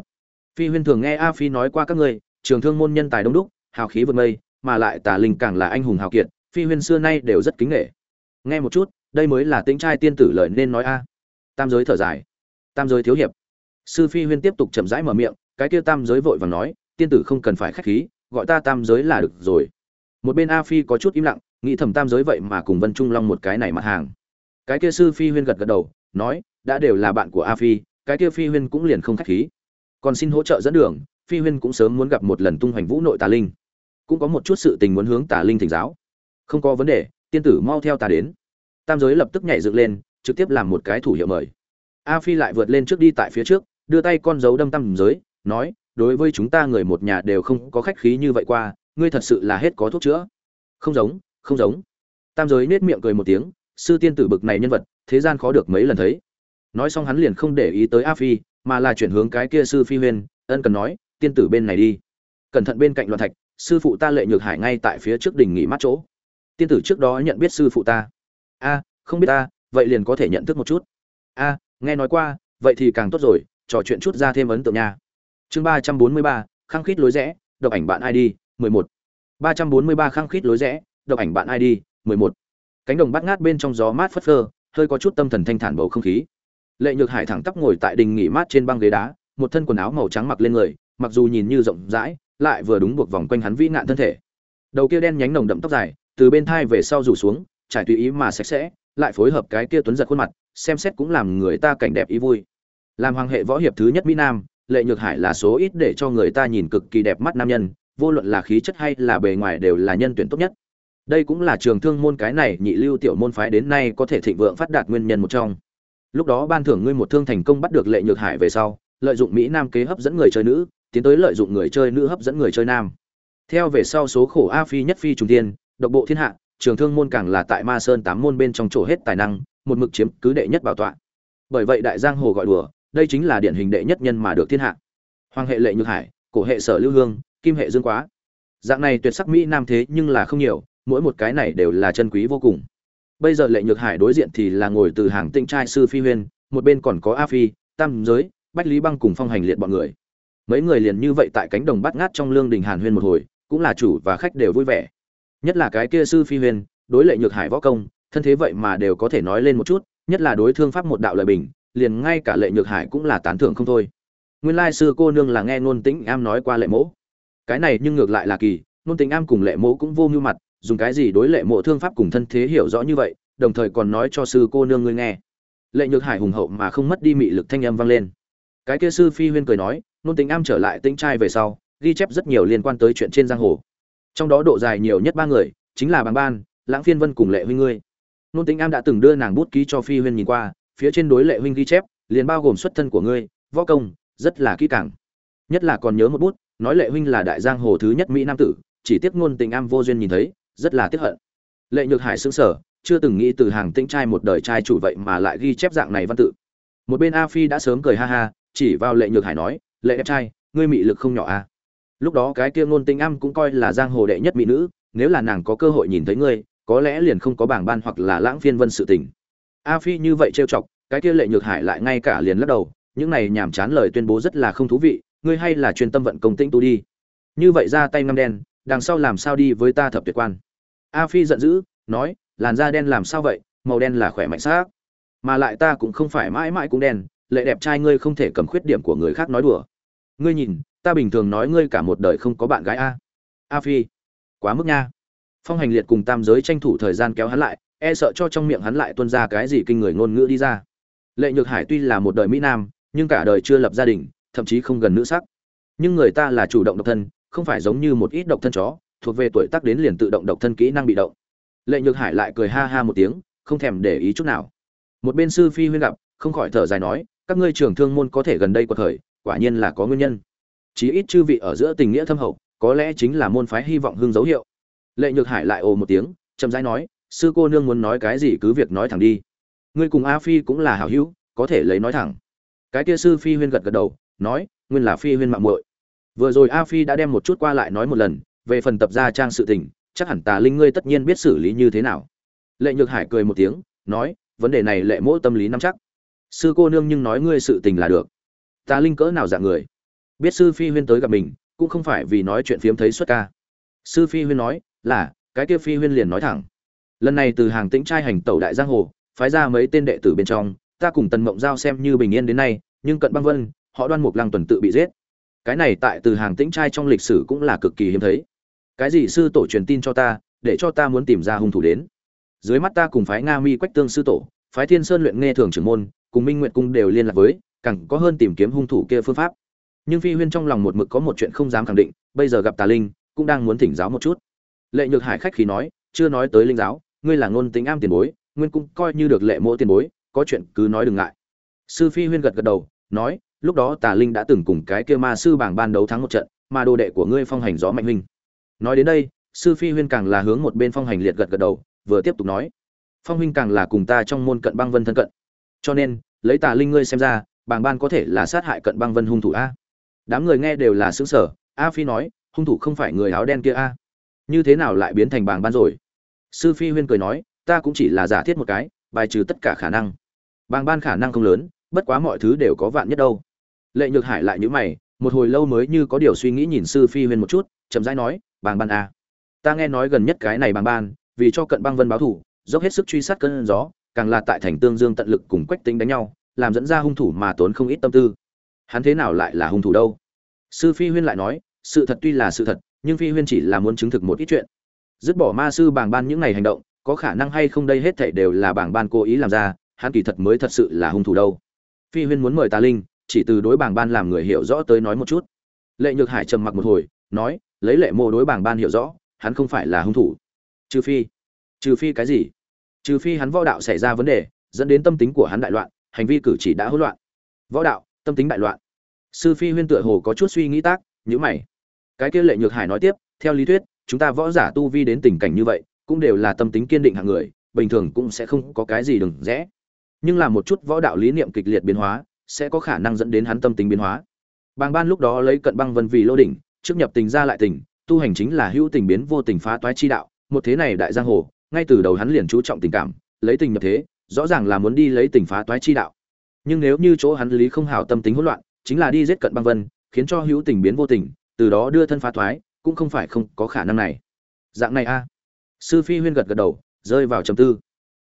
Phi huyên thường nghe a phi nói qua các ngươi, trường thương môn nhân tài đông đúc, hào khí vượt mây mà lại tà linh càng là anh hùng hào kiệt, phi huyên xưa nay đều rất kính nghệ nghe một chút, đây mới là tính trai tiên tử lời nên nói a. Tam giới thở dài. Tam giới thiếu hiệp. Sư phi huyên tiếp tục chậm rãi mở miệng, cái kia tam giới vội vàng nói, tiên tử không cần phải khách khí, gọi ta tam giới là được rồi. Một bên a phi có chút im lặng, nghĩ thầm tam giới vậy mà cùng vân trung long một cái này mặt hàng. Cái kia sư phi huyên gật gật đầu, nói, đã đều là bạn của a phi, cái kia phi huyên cũng liền không khách khí. Còn xin hỗ trợ dẫn đường, phi huyên cũng sớm muốn gặp một lần tung hoành vũ nội tà linh. Cũng có một chút sự tình muốn hướng tà linh thỉnh giáo. Không có vấn đề tiên tử mau theo ta đến. Tam giới lập tức nhảy dựng lên, trực tiếp làm một cái thủ hiệu mời. A phi lại vượt lên trước đi tại phía trước, đưa tay con dấu đâm tam giới, nói, đối với chúng ta người một nhà đều không có khách khí như vậy qua, ngươi thật sự là hết có thuốc chữa. Không giống không giống. Tam giới nết miệng cười một tiếng, sư tiên tử bực này nhân vật, thế gian khó được mấy lần thấy. Nói xong hắn liền không để ý tới a phi, mà là chuyển hướng cái kia sư phi huyên, ân cần nói, tiên tử bên này đi. Cẩn thận bên cạnh loạn thạch, sư phụ ta lệ nhược hải ngay tại phía trước đỉnh nghỉ mát chỗ tiên tử trước đó nhận biết sư phụ ta. A, không biết ta, vậy liền có thể nhận thức một chút. A, nghe nói qua, vậy thì càng tốt rồi, trò chuyện chút ra thêm ấn tượng nha. Chương ba trăm bốn mươi ba, khăng khít lối rẽ, độc ảnh bạn id mười một. Ba trăm bốn mươi ba khăng khít lối rẽ, độc ảnh bạn id mười một. Cánh đồng bát ngát bên trong gió mát phất phơ, hơi có chút tâm thần thanh thản bầu không khí. Lệ nhược hải thẳng tắp ngồi tại đình nghỉ mát trên băng ghế đá, một thân quần áo màu trắng mặc lên người, mặc dù nhìn như rộng rãi, lại vừa đúng buộc vòng quanh hắn vĩ nạn thân thể. Đầu kia đen nhánh nồng đậm tóc dài từ bên thai về sau rủ xuống, trải tùy ý mà sạch sẽ, lại phối hợp cái kia tuấn giật khuôn mặt, xem xét cũng làm người ta cảnh đẹp ý vui. Làm hoàng hệ võ hiệp thứ nhất mỹ nam, lệ nhược hải là số ít để cho người ta nhìn cực kỳ đẹp mắt nam nhân, vô luận là khí chất hay là bề ngoài đều là nhân tuyển tốt nhất. Đây cũng là trường thương môn cái này nhị lưu tiểu môn phái đến nay có thể thịnh vượng phát đạt nguyên nhân một trong. Lúc đó ban thưởng ngươi một thương thành công bắt được lệ nhược hải về sau, lợi dụng mỹ nam kế hấp dẫn người chơi nữ, tiến tới lợi dụng người chơi nữ hấp dẫn người chơi nam. Theo về sau số khổ a phi nhất phi trùng tiên độc bộ thiên hạ, trường thương môn càng là tại ma sơn tám môn bên trong chỗ hết tài năng, một mực chiếm cứ đệ nhất bảo tọa. Bởi vậy đại giang hồ gọi đùa, đây chính là điển hình đệ nhất nhân mà được thiên hạ. Hoàng hệ lệ nhược hải, cổ hệ sở lưu hương, kim hệ dương quá. Dạng này tuyệt sắc mỹ nam thế nhưng là không nhiều, mỗi một cái này đều là chân quý vô cùng. Bây giờ lệ nhược hải đối diện thì là ngồi từ hàng tinh trai sư phi huyên, một bên còn có a phi, tam giới, bách lý băng cùng phong hành liệt bọn người. Mấy người liền như vậy tại cánh đồng bắt ngát trong lương đình hàn huyên một hồi, cũng là chủ và khách đều vui vẻ nhất là cái kia sư phi huyền, đối lệ nhược hải võ công, thân thế vậy mà đều có thể nói lên một chút, nhất là đối thương pháp một đạo lợi bình, liền ngay cả lệ nhược hải cũng là tán thưởng không thôi. Nguyên lai sư cô nương là nghe ngôn tĩnh am nói qua lệ mẫu cái này nhưng ngược lại là kỳ ngôn tĩnh am cùng lệ mẫu cũng vô mưu mặt, dùng cái gì đối lệ mộ thương pháp cùng thân thế hiểu rõ như vậy, đồng thời còn nói cho sư cô nương ngươi nghe. Lệ nhược hải hùng hậu mà không mất đi mị lực thanh âm vang lên. Cái kia sư phi huyên cười nói, nôn tính am trở lại tĩnh trai về sau, ghi chép rất nhiều liên quan tới chuyện trên giang hồ trong đó độ dài nhiều nhất ba người, chính là bằng ban, lãng phiên vân cùng lệ huynh ngươi. Nôn tính am đã từng đưa nàng bút ký cho phi huyên nhìn qua, phía trên đối lệ huynh ghi chép, liền bao gồm xuất thân của ngươi, võ công, rất là kỹ càng. Nhất là còn nhớ một bút, nói lệ huynh là đại giang hồ thứ nhất mỹ nam tử, chỉ tiếc ngôn tình am vô duyên nhìn thấy, rất là tiếc hận. Lệ nhược hải sững sờ, chưa từng nghĩ từ hàng tĩnh trai một đời trai chủ vậy mà lại ghi chép dạng này văn tự. Một bên a phi đã sớm cười ha ha, chỉ vào lệ nhược hải nói, lệ đẹp trai, ngươi mị lực không nhỏ a à? Lúc đó cái kia ngôn tinh âm cũng coi là giang hồ đệ nhất mỹ nữ, nếu là nàng có cơ hội nhìn thấy ngươi, có lẽ liền không có bảng ban hoặc là lãng phiên vân sự tình. A phi như vậy trêu chọc, cái kia lệ nhược hải lại ngay cả liền lắc đầu, những này nhảm chán lời tuyên bố rất là không thú vị, ngươi hay là chuyên tâm vận công tĩnh tu đi. Như vậy ra tay ngăm đen, đằng sau làm sao đi với ta thập tuyệt quan? A phi giận dữ, nói, làn da đen làm sao vậy, màu đen là khỏe mạnh xác. Mà lại ta cũng không phải mãi mãi cũng đen, lệ đẹp trai ngươi không thể cầm khuyết điểm của người khác nói đùa. Ngươi nhìn ta bình thường nói ngươi cả một đời không có bạn gái a. A phi, quá mức nha. Phong hành liệt cùng tam giới tranh thủ thời gian kéo hắn lại e sợ cho trong miệng hắn lại tuôn ra cái gì kinh người ngôn ngữ đi ra. Lệ nhược hải tuy là một đời mỹ nam, nhưng cả đời chưa lập gia đình, thậm chí không gần nữ sắc. Nhưng người ta là chủ động độc thân, không phải giống như một ít độc thân chó, thuộc về tuổi tác đến liền tự động độc thân kỹ năng bị động. Lệ nhược hải lại cười ha ha một tiếng, không thèm để ý chút nào. Một bên sư phi huyên gặp, không khỏi thở dài nói, các ngươi trưởng thương môn có thể gần đây quật khởi, quả nhiên là có nguyên nhân chí ít chư vị ở giữa tình nghĩa thâm hậu, có lẽ chính là môn phái hy vọng hương dấu hiệu. Lệ nhược hải lại ồ một tiếng, chậm rãi nói, sư cô nương muốn nói cái gì cứ việc nói thẳng đi. Ngươi cùng a phi cũng là hảo hữu, có thể lấy nói thẳng. Cái kia sư phi huyên gật gật đầu, nói, nguyên là phi huyên mạng muội. Vừa rồi a phi đã đem một chút qua lại nói một lần, về phần tập gia trang sự tình, chắc hẳn tà linh ngươi tất nhiên biết xử lý như thế nào. Lệ nhược hải cười một tiếng, nói, vấn đề này lệ mỗ tâm lý nắm chắc. Sư cô nương nhưng nói ngươi sự tình là được. Tà linh cỡ nào dạng người? Biết sư phi huyên tới gặp mình, cũng không phải vì nói chuyện phiếm thấy xuất ca. Sư phi huyên nói, là, cái kia phi huyên liền nói thẳng. Lần này từ hàng tĩnh trai hành tẩu đại giang hồ, phái ra mấy tên đệ tử bên trong, ta cùng tần mộng giao xem như bình yên đến nay, nhưng cận băng vân, họ đoan mục lăng tuần tự bị giết. Cái này tại từ hàng tĩnh trai trong lịch sử cũng là cực kỳ hiếm thấy. Cái gì sư tổ truyền tin cho ta, để cho ta muốn tìm ra hung thủ đến. Dưới mắt ta cùng phái nga mi quách tương sư tổ, phái thiên sơn luyện nghe thường trưởng môn, cùng minh nguyện cung đều liên lạc với, càng có hơn tìm kiếm hung thủ kia phương pháp nhưng phi huyên trong lòng một mực có một chuyện không dám khẳng định, bây giờ gặp tà linh, cũng đang muốn thỉnh giáo một chút. Lệ nhược hải khách khí nói, chưa nói tới linh giáo, ngươi là ngôn tính am tiền bối, nguyên cũng coi như được lệ mỗ tiền bối, có chuyện cứ nói đừng ngại. Sư phi huyên gật gật đầu, nói, lúc đó tà linh đã từng cùng cái kia ma sư bảng ban đấu thắng một trận, mà đồ đệ của ngươi phong hành gió mạnh huynh. Nói đến đây, sư phi huyên càng là hướng một bên phong hành liệt gật gật đầu, vừa tiếp tục nói, phong huynh càng là cùng ta trong môn cận băng vân thân cận. Cho nên, lấy tà linh ngươi xem ra, bảng ban có thể là sát hại cận băng vân hung thủ a đám người nghe đều là xứng sở a phi nói, hung thủ không phải người áo đen kia a. Như thế nào lại biến thành bàng ban rồi? Sư phi huyên cười nói, ta cũng chỉ là giả thiết một cái, bài trừ tất cả khả năng. Bàng ban khả năng không lớn, bất quá mọi thứ đều có vạn nhất đâu. Lệ nhược hải lại nhữ mày, một hồi lâu mới như có điều suy nghĩ nhìn sư phi huyên một chút, chậm rãi nói, bàng ban a. Ta nghe nói gần nhất cái này bàng ban, vì cho cận băng vân báo thủ, dốc hết sức truy sát cơn gió, càng là tại thành tương dương tận lực cùng quách tính đánh nhau, làm dẫn ra hung thủ mà tốn không ít tâm tư hắn thế nào lại là hung thủ đâu? Sư phi huyên lại nói, sự thật tuy là sự thật, nhưng phi huyên chỉ là muốn chứng thực một ít chuyện. Dứt bỏ ma sư bảng ban những ngày hành động, có khả năng hay không đây hết thảy đều là bảng ban cố ý làm ra, hắn kỳ thật mới thật sự là hung thủ đâu. Phi huyên muốn mời tà linh, chỉ từ đối bảng ban làm người hiểu rõ tới nói một chút. Lệ nhược hải trầm mặc một hồi, nói, lấy lệ mô đối bảng ban hiểu rõ, hắn không phải là hung thủ. Trừ phi trừ phi cái gì? Trừ phi hắn võ đạo xảy ra vấn đề, dẫn đến tâm tính của hắn đại loạn, hành vi cử chỉ đã hỗn loạn. Võ đạo tâm tính đại loạn. Sư phi huyên tựa hồ có chút suy nghĩ tác nhữ mày. Cái kia lệ nhược hải nói tiếp, theo lý thuyết, chúng ta võ giả tu vi đến tình cảnh như vậy, cũng đều là tâm tính kiên định hạng người, bình thường cũng sẽ không có cái gì đừng rẽ. Nhưng là một chút võ đạo lý niệm kịch liệt biến hóa, sẽ có khả năng dẫn đến hắn tâm tính biến hóa. Bàng ban lúc đó lấy cận băng vân vì lô đỉnh, trước nhập tình ra lại tình, tu hành chính là hữu tình biến vô tình phá toái chi đạo, một thế này đại giang hồ, ngay từ đầu hắn liền chú trọng tình cảm, lấy tình nhập thế, rõ ràng là muốn đi lấy tình phá toái chi đạo nhưng nếu như chỗ hắn lý không hảo tâm tính hỗn loạn, chính là đi giết cận băng vân, khiến cho hữu tình biến vô tình, từ đó đưa thân phá thoái, cũng không phải không có khả năng này. Dạng này a. Sư phi huyên gật gật đầu, rơi vào trầm tư.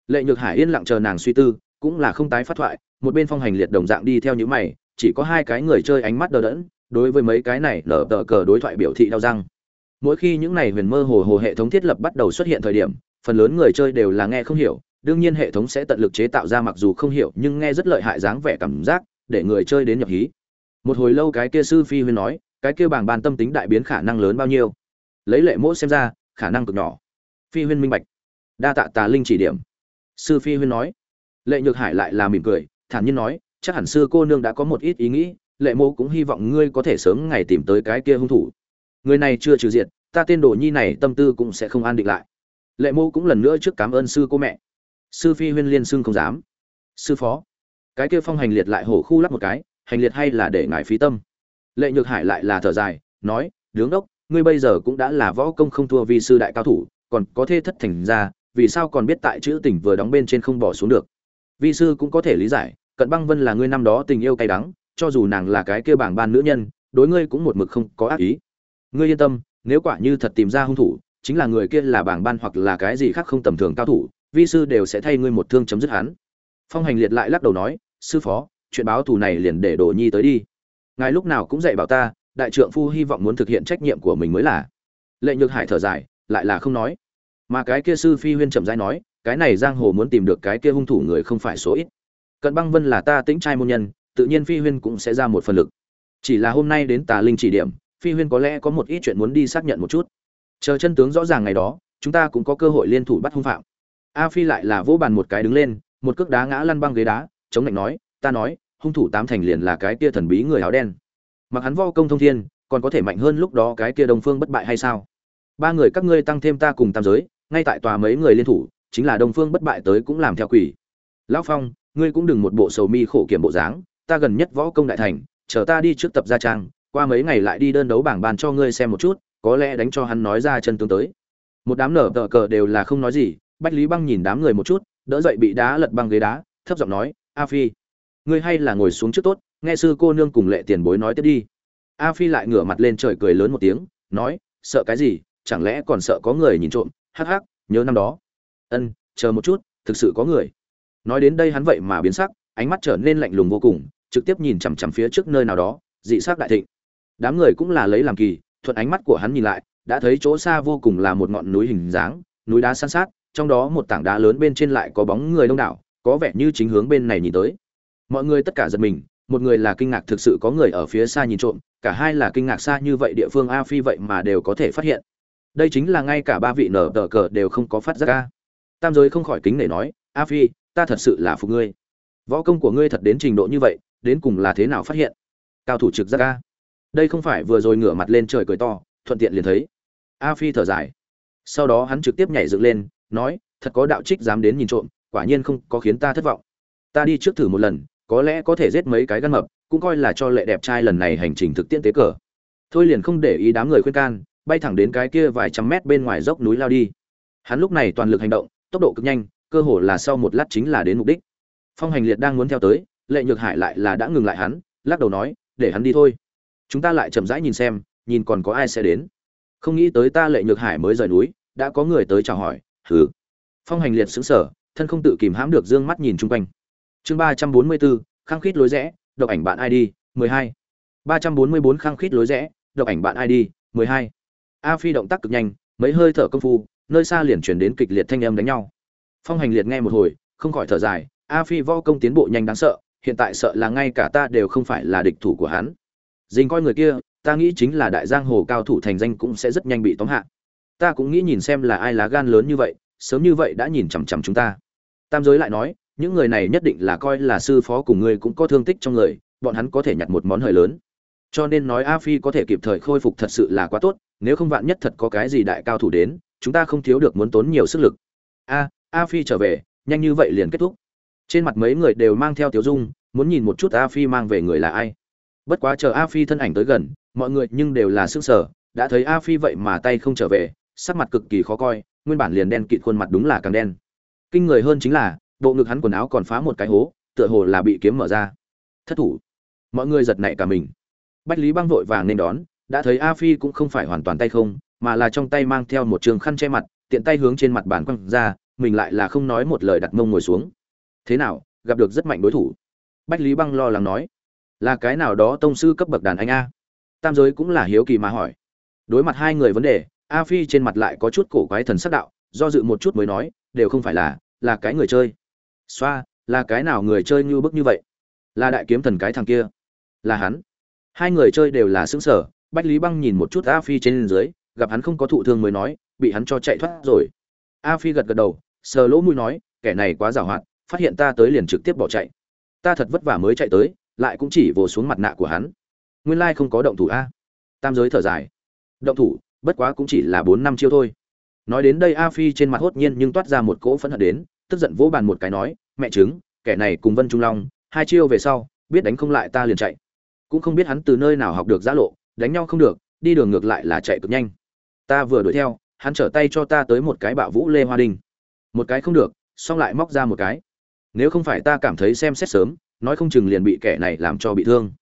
Lệ nhược hải yên lặng chờ nàng suy tư, cũng là không tái phát thoại, một bên phong hành liệt đồng dạng đi theo những mày, chỉ có hai cái người chơi ánh mắt đờ đẫn, đối với mấy cái này lở tờ cờ đối thoại biểu thị đau răng. Mỗi khi những này huyền mơ hồ hồ hệ thống thiết lập bắt đầu xuất hiện thời điểm, phần lớn người chơi đều là nghe không hiểu đương nhiên hệ thống sẽ tận lực chế tạo ra mặc dù không hiểu nhưng nghe rất lợi hại dáng vẻ cảm giác, để người chơi đến nhập hí. Một hồi lâu cái kia sư phi huyên nói, cái kia bảng bàn tâm tính đại biến khả năng lớn bao nhiêu? Lấy lệ mỗ xem ra, khả năng cực nhỏ. Phi huyên minh bạch. Đa tạ tà linh chỉ điểm. Sư phi huyên nói. Lệ nhược hải lại là mỉm cười, thản nhiên nói, chắc hẳn sư cô nương đã có một ít ý nghĩ, lệ mô cũng hy vọng ngươi có thể sớm ngày tìm tới cái kia hung thủ. Người này chưa trừ diệt, ta tên đồ nhi này tâm tư cũng sẽ không an định lại. Lệ mô cũng lần nữa trước cảm ơn sư cô mẹ sư phi huyên liên xưng không dám. Sư phó, cái kia phong hành liệt lại hổ khu lắp một cái, hành liệt hay là để ngài phí tâm? Lệ nhược hải lại là thở dài, nói, đứng đốc, ngươi bây giờ cũng đã là võ công không thua vi sư đại cao thủ, còn có thể thất thành ra vì sao còn biết tại chữ tình vừa đóng bên trên không bỏ xuống được? Vi sư cũng có thể lý giải, cận băng vân là ngươi năm đó tình yêu cay đắng, cho dù nàng là cái kia bảng ban nữ nhân, đối ngươi cũng một mực không có ác ý. Ngươi yên tâm, nếu quả như thật tìm ra hung thủ, chính là người kia là bảng ban hoặc là cái gì khác không tầm thường cao thủ vi sư đều sẽ thay ngươi một thương chấm dứt hắn. Phong hành liệt lại lắc đầu nói, sư phó, chuyện báo thù này liền để đồ nhi tới đi. Ngài lúc nào cũng dạy bảo ta, đại trượng phu hy vọng muốn thực hiện trách nhiệm của mình mới là. Lệ nhược hải thở dài, lại là không nói. Mà cái kia sư phi huyên trầm dai nói, cái này giang hồ muốn tìm được cái kia hung thủ người không phải số ít. Cận băng vân là ta tính trai môn nhân, tự nhiên phi huyên cũng sẽ ra một phần lực. Chỉ là hôm nay đến tà linh chỉ điểm, phi huyên có lẽ có một ít chuyện muốn đi xác nhận một chút. Chờ chân tướng rõ ràng ngày đó, chúng ta cũng có cơ hội liên thủ bắt hung phạm a phi lại là vỗ bàn một cái đứng lên, một cước đá ngã lăn băng ghế đá, chống lạnh nói, ta nói, hung thủ tám thành liền là cái kia thần bí người áo đen. Mặc hắn vo công thông thiên, còn có thể mạnh hơn lúc đó cái kia đông phương bất bại hay sao? Ba người các ngươi tăng thêm ta cùng tam giới, ngay tại tòa mấy người liên thủ, chính là đông phương bất bại tới cũng làm theo quỷ. Lão phong, ngươi cũng đừng một bộ sầu mi khổ kiểm bộ dáng, ta gần nhất võ công đại thành, chờ ta đi trước tập gia trang, qua mấy ngày lại đi đơn đấu bảng bàn cho ngươi xem một chút, có lẽ đánh cho hắn nói ra chân tướng tới. Một đám nở tờ cờ đều là không nói gì bách lý băng nhìn đám người một chút, đỡ dậy bị đá lật băng ghế đá, thấp giọng nói, a phi, ngươi hay là ngồi xuống trước tốt, nghe sư cô nương cùng lệ tiền bối nói tiếp đi. A phi lại ngửa mặt lên trời cười lớn một tiếng, nói, sợ cái gì, chẳng lẽ còn sợ có người nhìn trộm? Hắc hắc, nhớ năm đó. Ân, chờ một chút, thực sự có người. Nói đến đây hắn vậy mà biến sắc, ánh mắt trở nên lạnh lùng vô cùng, trực tiếp nhìn chằm chằm phía trước nơi nào đó, dị sắc đại thịnh. Đám người cũng là lấy làm kỳ, thuận ánh mắt của hắn nhìn lại, đã thấy chỗ xa vô cùng là một ngọn núi hình dáng, núi đá san sát trong đó một tảng đá lớn bên trên lại có bóng người đông đảo, có vẻ như chính hướng bên này nhìn tới. Mọi người tất cả giật mình, một người là kinh ngạc thực sự có người ở phía xa nhìn trộm, cả hai là kinh ngạc xa như vậy địa phương a phi vậy mà đều có thể phát hiện. Đây chính là ngay cả ba vị nở tờ cờ đều không có phát giác ca tam giới không khỏi kính để nói, a phi, ta thật sự là phục ngươi. Võ công của ngươi thật đến trình độ như vậy, đến cùng là thế nào phát hiện? Cao thủ trực giác ca đây không phải vừa rồi ngửa mặt lên trời cười to, thuận tiện liền thấy. A phi thở dài. Sau đó hắn trực tiếp nhảy dựng lên nói, thật có đạo trích dám đến nhìn trộm, quả nhiên không có khiến ta thất vọng. Ta đi trước thử một lần, có lẽ có thể giết mấy cái gan mập, cũng coi là cho lệ đẹp trai lần này hành trình thực tiễn tế cờ. Thôi liền không để ý đám người khuyên can, bay thẳng đến cái kia vài trăm mét bên ngoài dốc núi lao đi. Hắn lúc này toàn lực hành động, tốc độ cực nhanh, cơ hồ là sau một lát chính là đến mục đích. Phong hành liệt đang muốn theo tới, lệ nhược hải lại là đã ngừng lại hắn, lắc đầu nói, để hắn đi thôi. Chúng ta lại chậm rãi nhìn xem, nhìn còn có ai sẽ đến. Không nghĩ tới ta lệ nhược hải mới rời núi, đã có người tới chào hỏi hừ. Phong hành liệt xứng sở thân không tự kìm hãm được d ư ơ n g mắt nhìn chung quanh. Chương ba trăm bốn mươi bốn, khăng khít lối rẽ, độc ảnh bạn id 12. 344 khăng khít lối rẽ, độc ảnh bạn id 12. a phi động tác cực nhanh, mấy hơi thở công phu, nơi xa liền chuyển đến kịch liệt thanh âm đánh nhau. Phong hành liệt nghe một hồi, không khỏi thở dài, a phi võ công tiến bộ nhanh đáng sợ, hiện tại sợ là ngay cả ta đều không phải là địch thủ của hắn. Dình coi người kia, ta nghĩ chính là đại giang hồ cao thủ thành danh cũng sẽ rất nhanh bị tóm hạ ta cũng nghĩ nhìn xem là ai lá gan lớn như vậy, sớm như vậy đã nhìn chằm chằm chúng ta. Tam giới lại nói, những người này nhất định là coi là sư phó cùng ngươi cũng có thương tích trong người, bọn hắn có thể nhặt một món hời lớn. Cho nên nói a phi có thể kịp thời khôi phục thật sự là quá tốt, nếu không vạn nhất thật có cái gì đại cao thủ đến, chúng ta không thiếu được muốn tốn nhiều sức lực. A a phi trở về, nhanh như vậy liền kết thúc. Trên mặt mấy người đều mang theo tiểu dung, muốn nhìn một chút a phi mang về người là ai. Bất quá chờ a phi thân ảnh tới gần, mọi người nhưng đều là sức sở đã thấy a phi vậy mà tay không trở về sắc mặt cực kỳ khó coi, nguyên bản liền đen kịt khuôn mặt đúng là càng đen. Kinh người hơn chính là, bộ ngực hắn quần áo còn phá một cái hố, tựa hồ là bị kiếm mở ra. Thất thủ. Mọi người giật nảy cả mình. Bách lý băng vội vàng nên đón, đã thấy a phi cũng không phải hoàn toàn tay không, mà là trong tay mang theo một trường khăn che mặt, tiện tay hướng trên mặt bàn quăng ra, mình lại là không nói một lời đặt mông ngồi xuống. Thế nào, gặp được rất mạnh đối thủ. Bách lý băng lo lắng nói. Là cái nào đó tông sư cấp bậc đàn anh a? Tam giới cũng là hiếu kỳ mà hỏi. Đối mặt hai người vấn đề a phi trên mặt lại có chút cổ quái thần sắc đạo, do dự một chút mới nói, đều không phải là là cái người chơi. Xoa, là cái nào người chơi như bức như vậy? Là đại kiếm thần cái thằng kia. Là hắn. Hai người chơi đều là xứng sở bách lý băng nhìn một chút a phi trên dưới, gặp hắn không có thụ thương mới nói, bị hắn cho chạy thoát rồi. A phi gật gật đầu, sờ lỗ mũi nói, kẻ này quá giàu hoạt, phát hiện ta tới liền trực tiếp bỏ chạy. Ta thật vất vả mới chạy tới, lại cũng chỉ vồ xuống mặt nạ của hắn. Nguyên lai không có động thủ a. Tam giới thở dài. Động thủ? Bất quá cũng chỉ là bốn năm chiêu thôi. Nói đến đây a phi trên mặt hốt nhiên nhưng toát ra một cỗ phẫn hận đến, tức giận vỗ bàn một cái nói, mẹ chứng kẻ này cùng vân trung long, hai chiêu về sau, biết đánh không lại ta liền chạy. Cũng không biết hắn từ nơi nào học được giã lộ, đánh nhau không được, đi đường ngược lại là chạy cực nhanh. Ta vừa đuổi theo, hắn trở tay cho ta tới một cái bạo vũ lê hoa đình một cái không được, xong lại móc ra một cái. Nếu không phải ta cảm thấy xem xét sớm, nói không chừng liền bị kẻ này làm cho bị thương.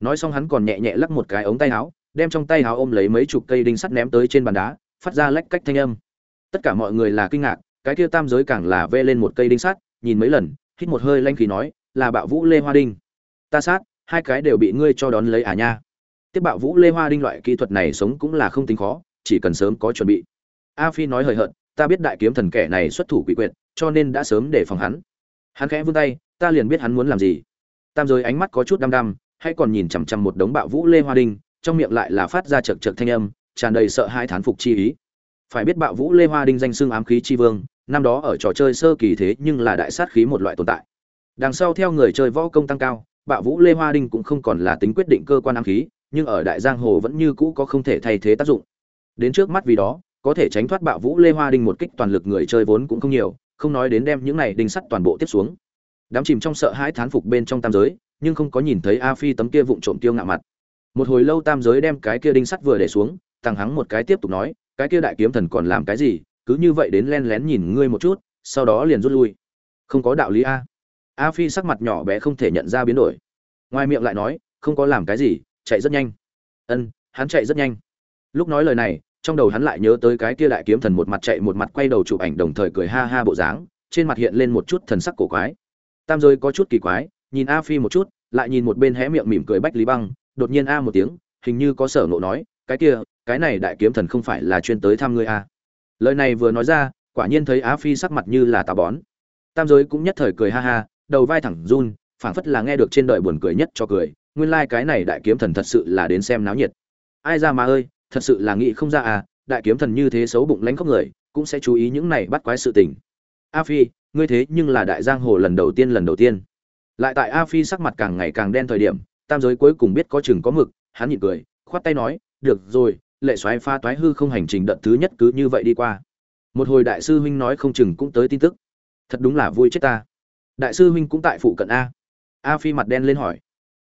Nói xong hắn còn nhẹ nhẹ lắc một cái ống tay áo đem trong tay áo ôm lấy mấy chục cây đinh sắt ném tới trên bàn đá, phát ra lách cách thanh âm. Tất cả mọi người là kinh ngạc, cái kia tam giới càng là vê lên một cây đinh sắt, nhìn mấy lần, hít một hơi lanh khí nói, là bạo vũ lê hoa đinh. Ta sát, hai cái đều bị ngươi cho đón lấy à nha. Tiếp bạo vũ lê hoa đinh loại kỹ thuật này sống cũng là không tính khó, chỉ cần sớm có chuẩn bị. A phi nói hời hợt, ta biết đại kiếm thần kẻ này xuất thủ quỷ quyệt, cho nên đã sớm để phòng hắn. Hắn khẽ vươn tay, ta liền biết hắn muốn làm gì. Tam giới ánh mắt có chút đăm đăm hay còn nhìn chằm chằm một đống bạo vũ lê hoa đinh trong miệng lại là phát ra chật chật thanh âm, tràn đầy sợ hãi thán phục chi ý. Phải biết bạo vũ lê hoa đinh danh xưng ám khí chi vương, năm đó ở trò chơi sơ kỳ thế nhưng là đại sát khí một loại tồn tại. Đằng sau theo người chơi võ công tăng cao, bạo vũ lê hoa đinh cũng không còn là tính quyết định cơ quan ám khí, nhưng ở đại giang hồ vẫn như cũ có không thể thay thế tác dụng. Đến trước mắt vì đó, có thể tránh thoát bạo vũ lê hoa đinh một kích toàn lực người chơi vốn cũng không nhiều, không nói đến đem những này đinh sắt toàn bộ tiếp xuống. Đám chìm trong sợ hãi thán phục bên trong tam giới, nhưng không có nhìn thấy a phi tấm kia vụng trộm tiêu ngạo mặt một hồi lâu tam giới đem cái kia đinh sắt vừa để xuống thằng hắng một cái tiếp tục nói, cái kia đại kiếm thần còn làm cái gì? Cứ như vậy đến len lén nhìn ngươi một chút, sau đó liền rút lui. Không có đạo lý a. A phi sắc mặt nhỏ bé không thể nhận ra biến đổi. Ngoài miệng lại nói, không có làm cái gì, chạy rất nhanh. Ân, hắn chạy rất nhanh. Lúc nói lời này, trong đầu hắn lại nhớ tới cái kia đại kiếm thần một mặt chạy một mặt quay đầu chụp ảnh đồng thời cười ha ha bộ dáng, trên mặt hiện lên một chút thần sắc cổ quái. Tam giới có chút kỳ quái, nhìn a phi một chút, lại nhìn một bên hé miệng mỉm cười bách lý băng đột nhiên a một tiếng, hình như có sở nộ nói, cái kia, cái này đại kiếm thần không phải là chuyên tới thăm ngươi a? Lời này vừa nói ra, quả nhiên thấy á phi sắc mặt như là tà bón. Tam giới cũng nhất thời cười ha ha, đầu vai thẳng run, phảng phất là nghe được trên đời buồn cười nhất cho cười, nguyên lai like cái này đại kiếm thần thật sự là đến xem náo nhiệt. Ai ra mà ơi, thật sự là nghĩ không ra à đại kiếm thần như thế xấu bụng lánh khóc người, cũng sẽ chú ý những này bắt quái sự tình. A phi, ngươi thế nhưng là đại giang hồ lần đầu tiên lần đầu tiên. Lại tại a phi sắc mặt càng ngày càng đen thời điểm tam giới cuối cùng biết có chừng có mực, hắn nhịn cười, khoát tay nói, được rồi, lệ xoáy pha toái hư không hành trình đợt thứ nhất cứ như vậy đi qua. Một hồi đại sư huynh nói không chừng cũng tới tin tức. Thật đúng là vui chết ta. Đại sư huynh cũng tại phụ cận a. A phi mặt đen lên hỏi.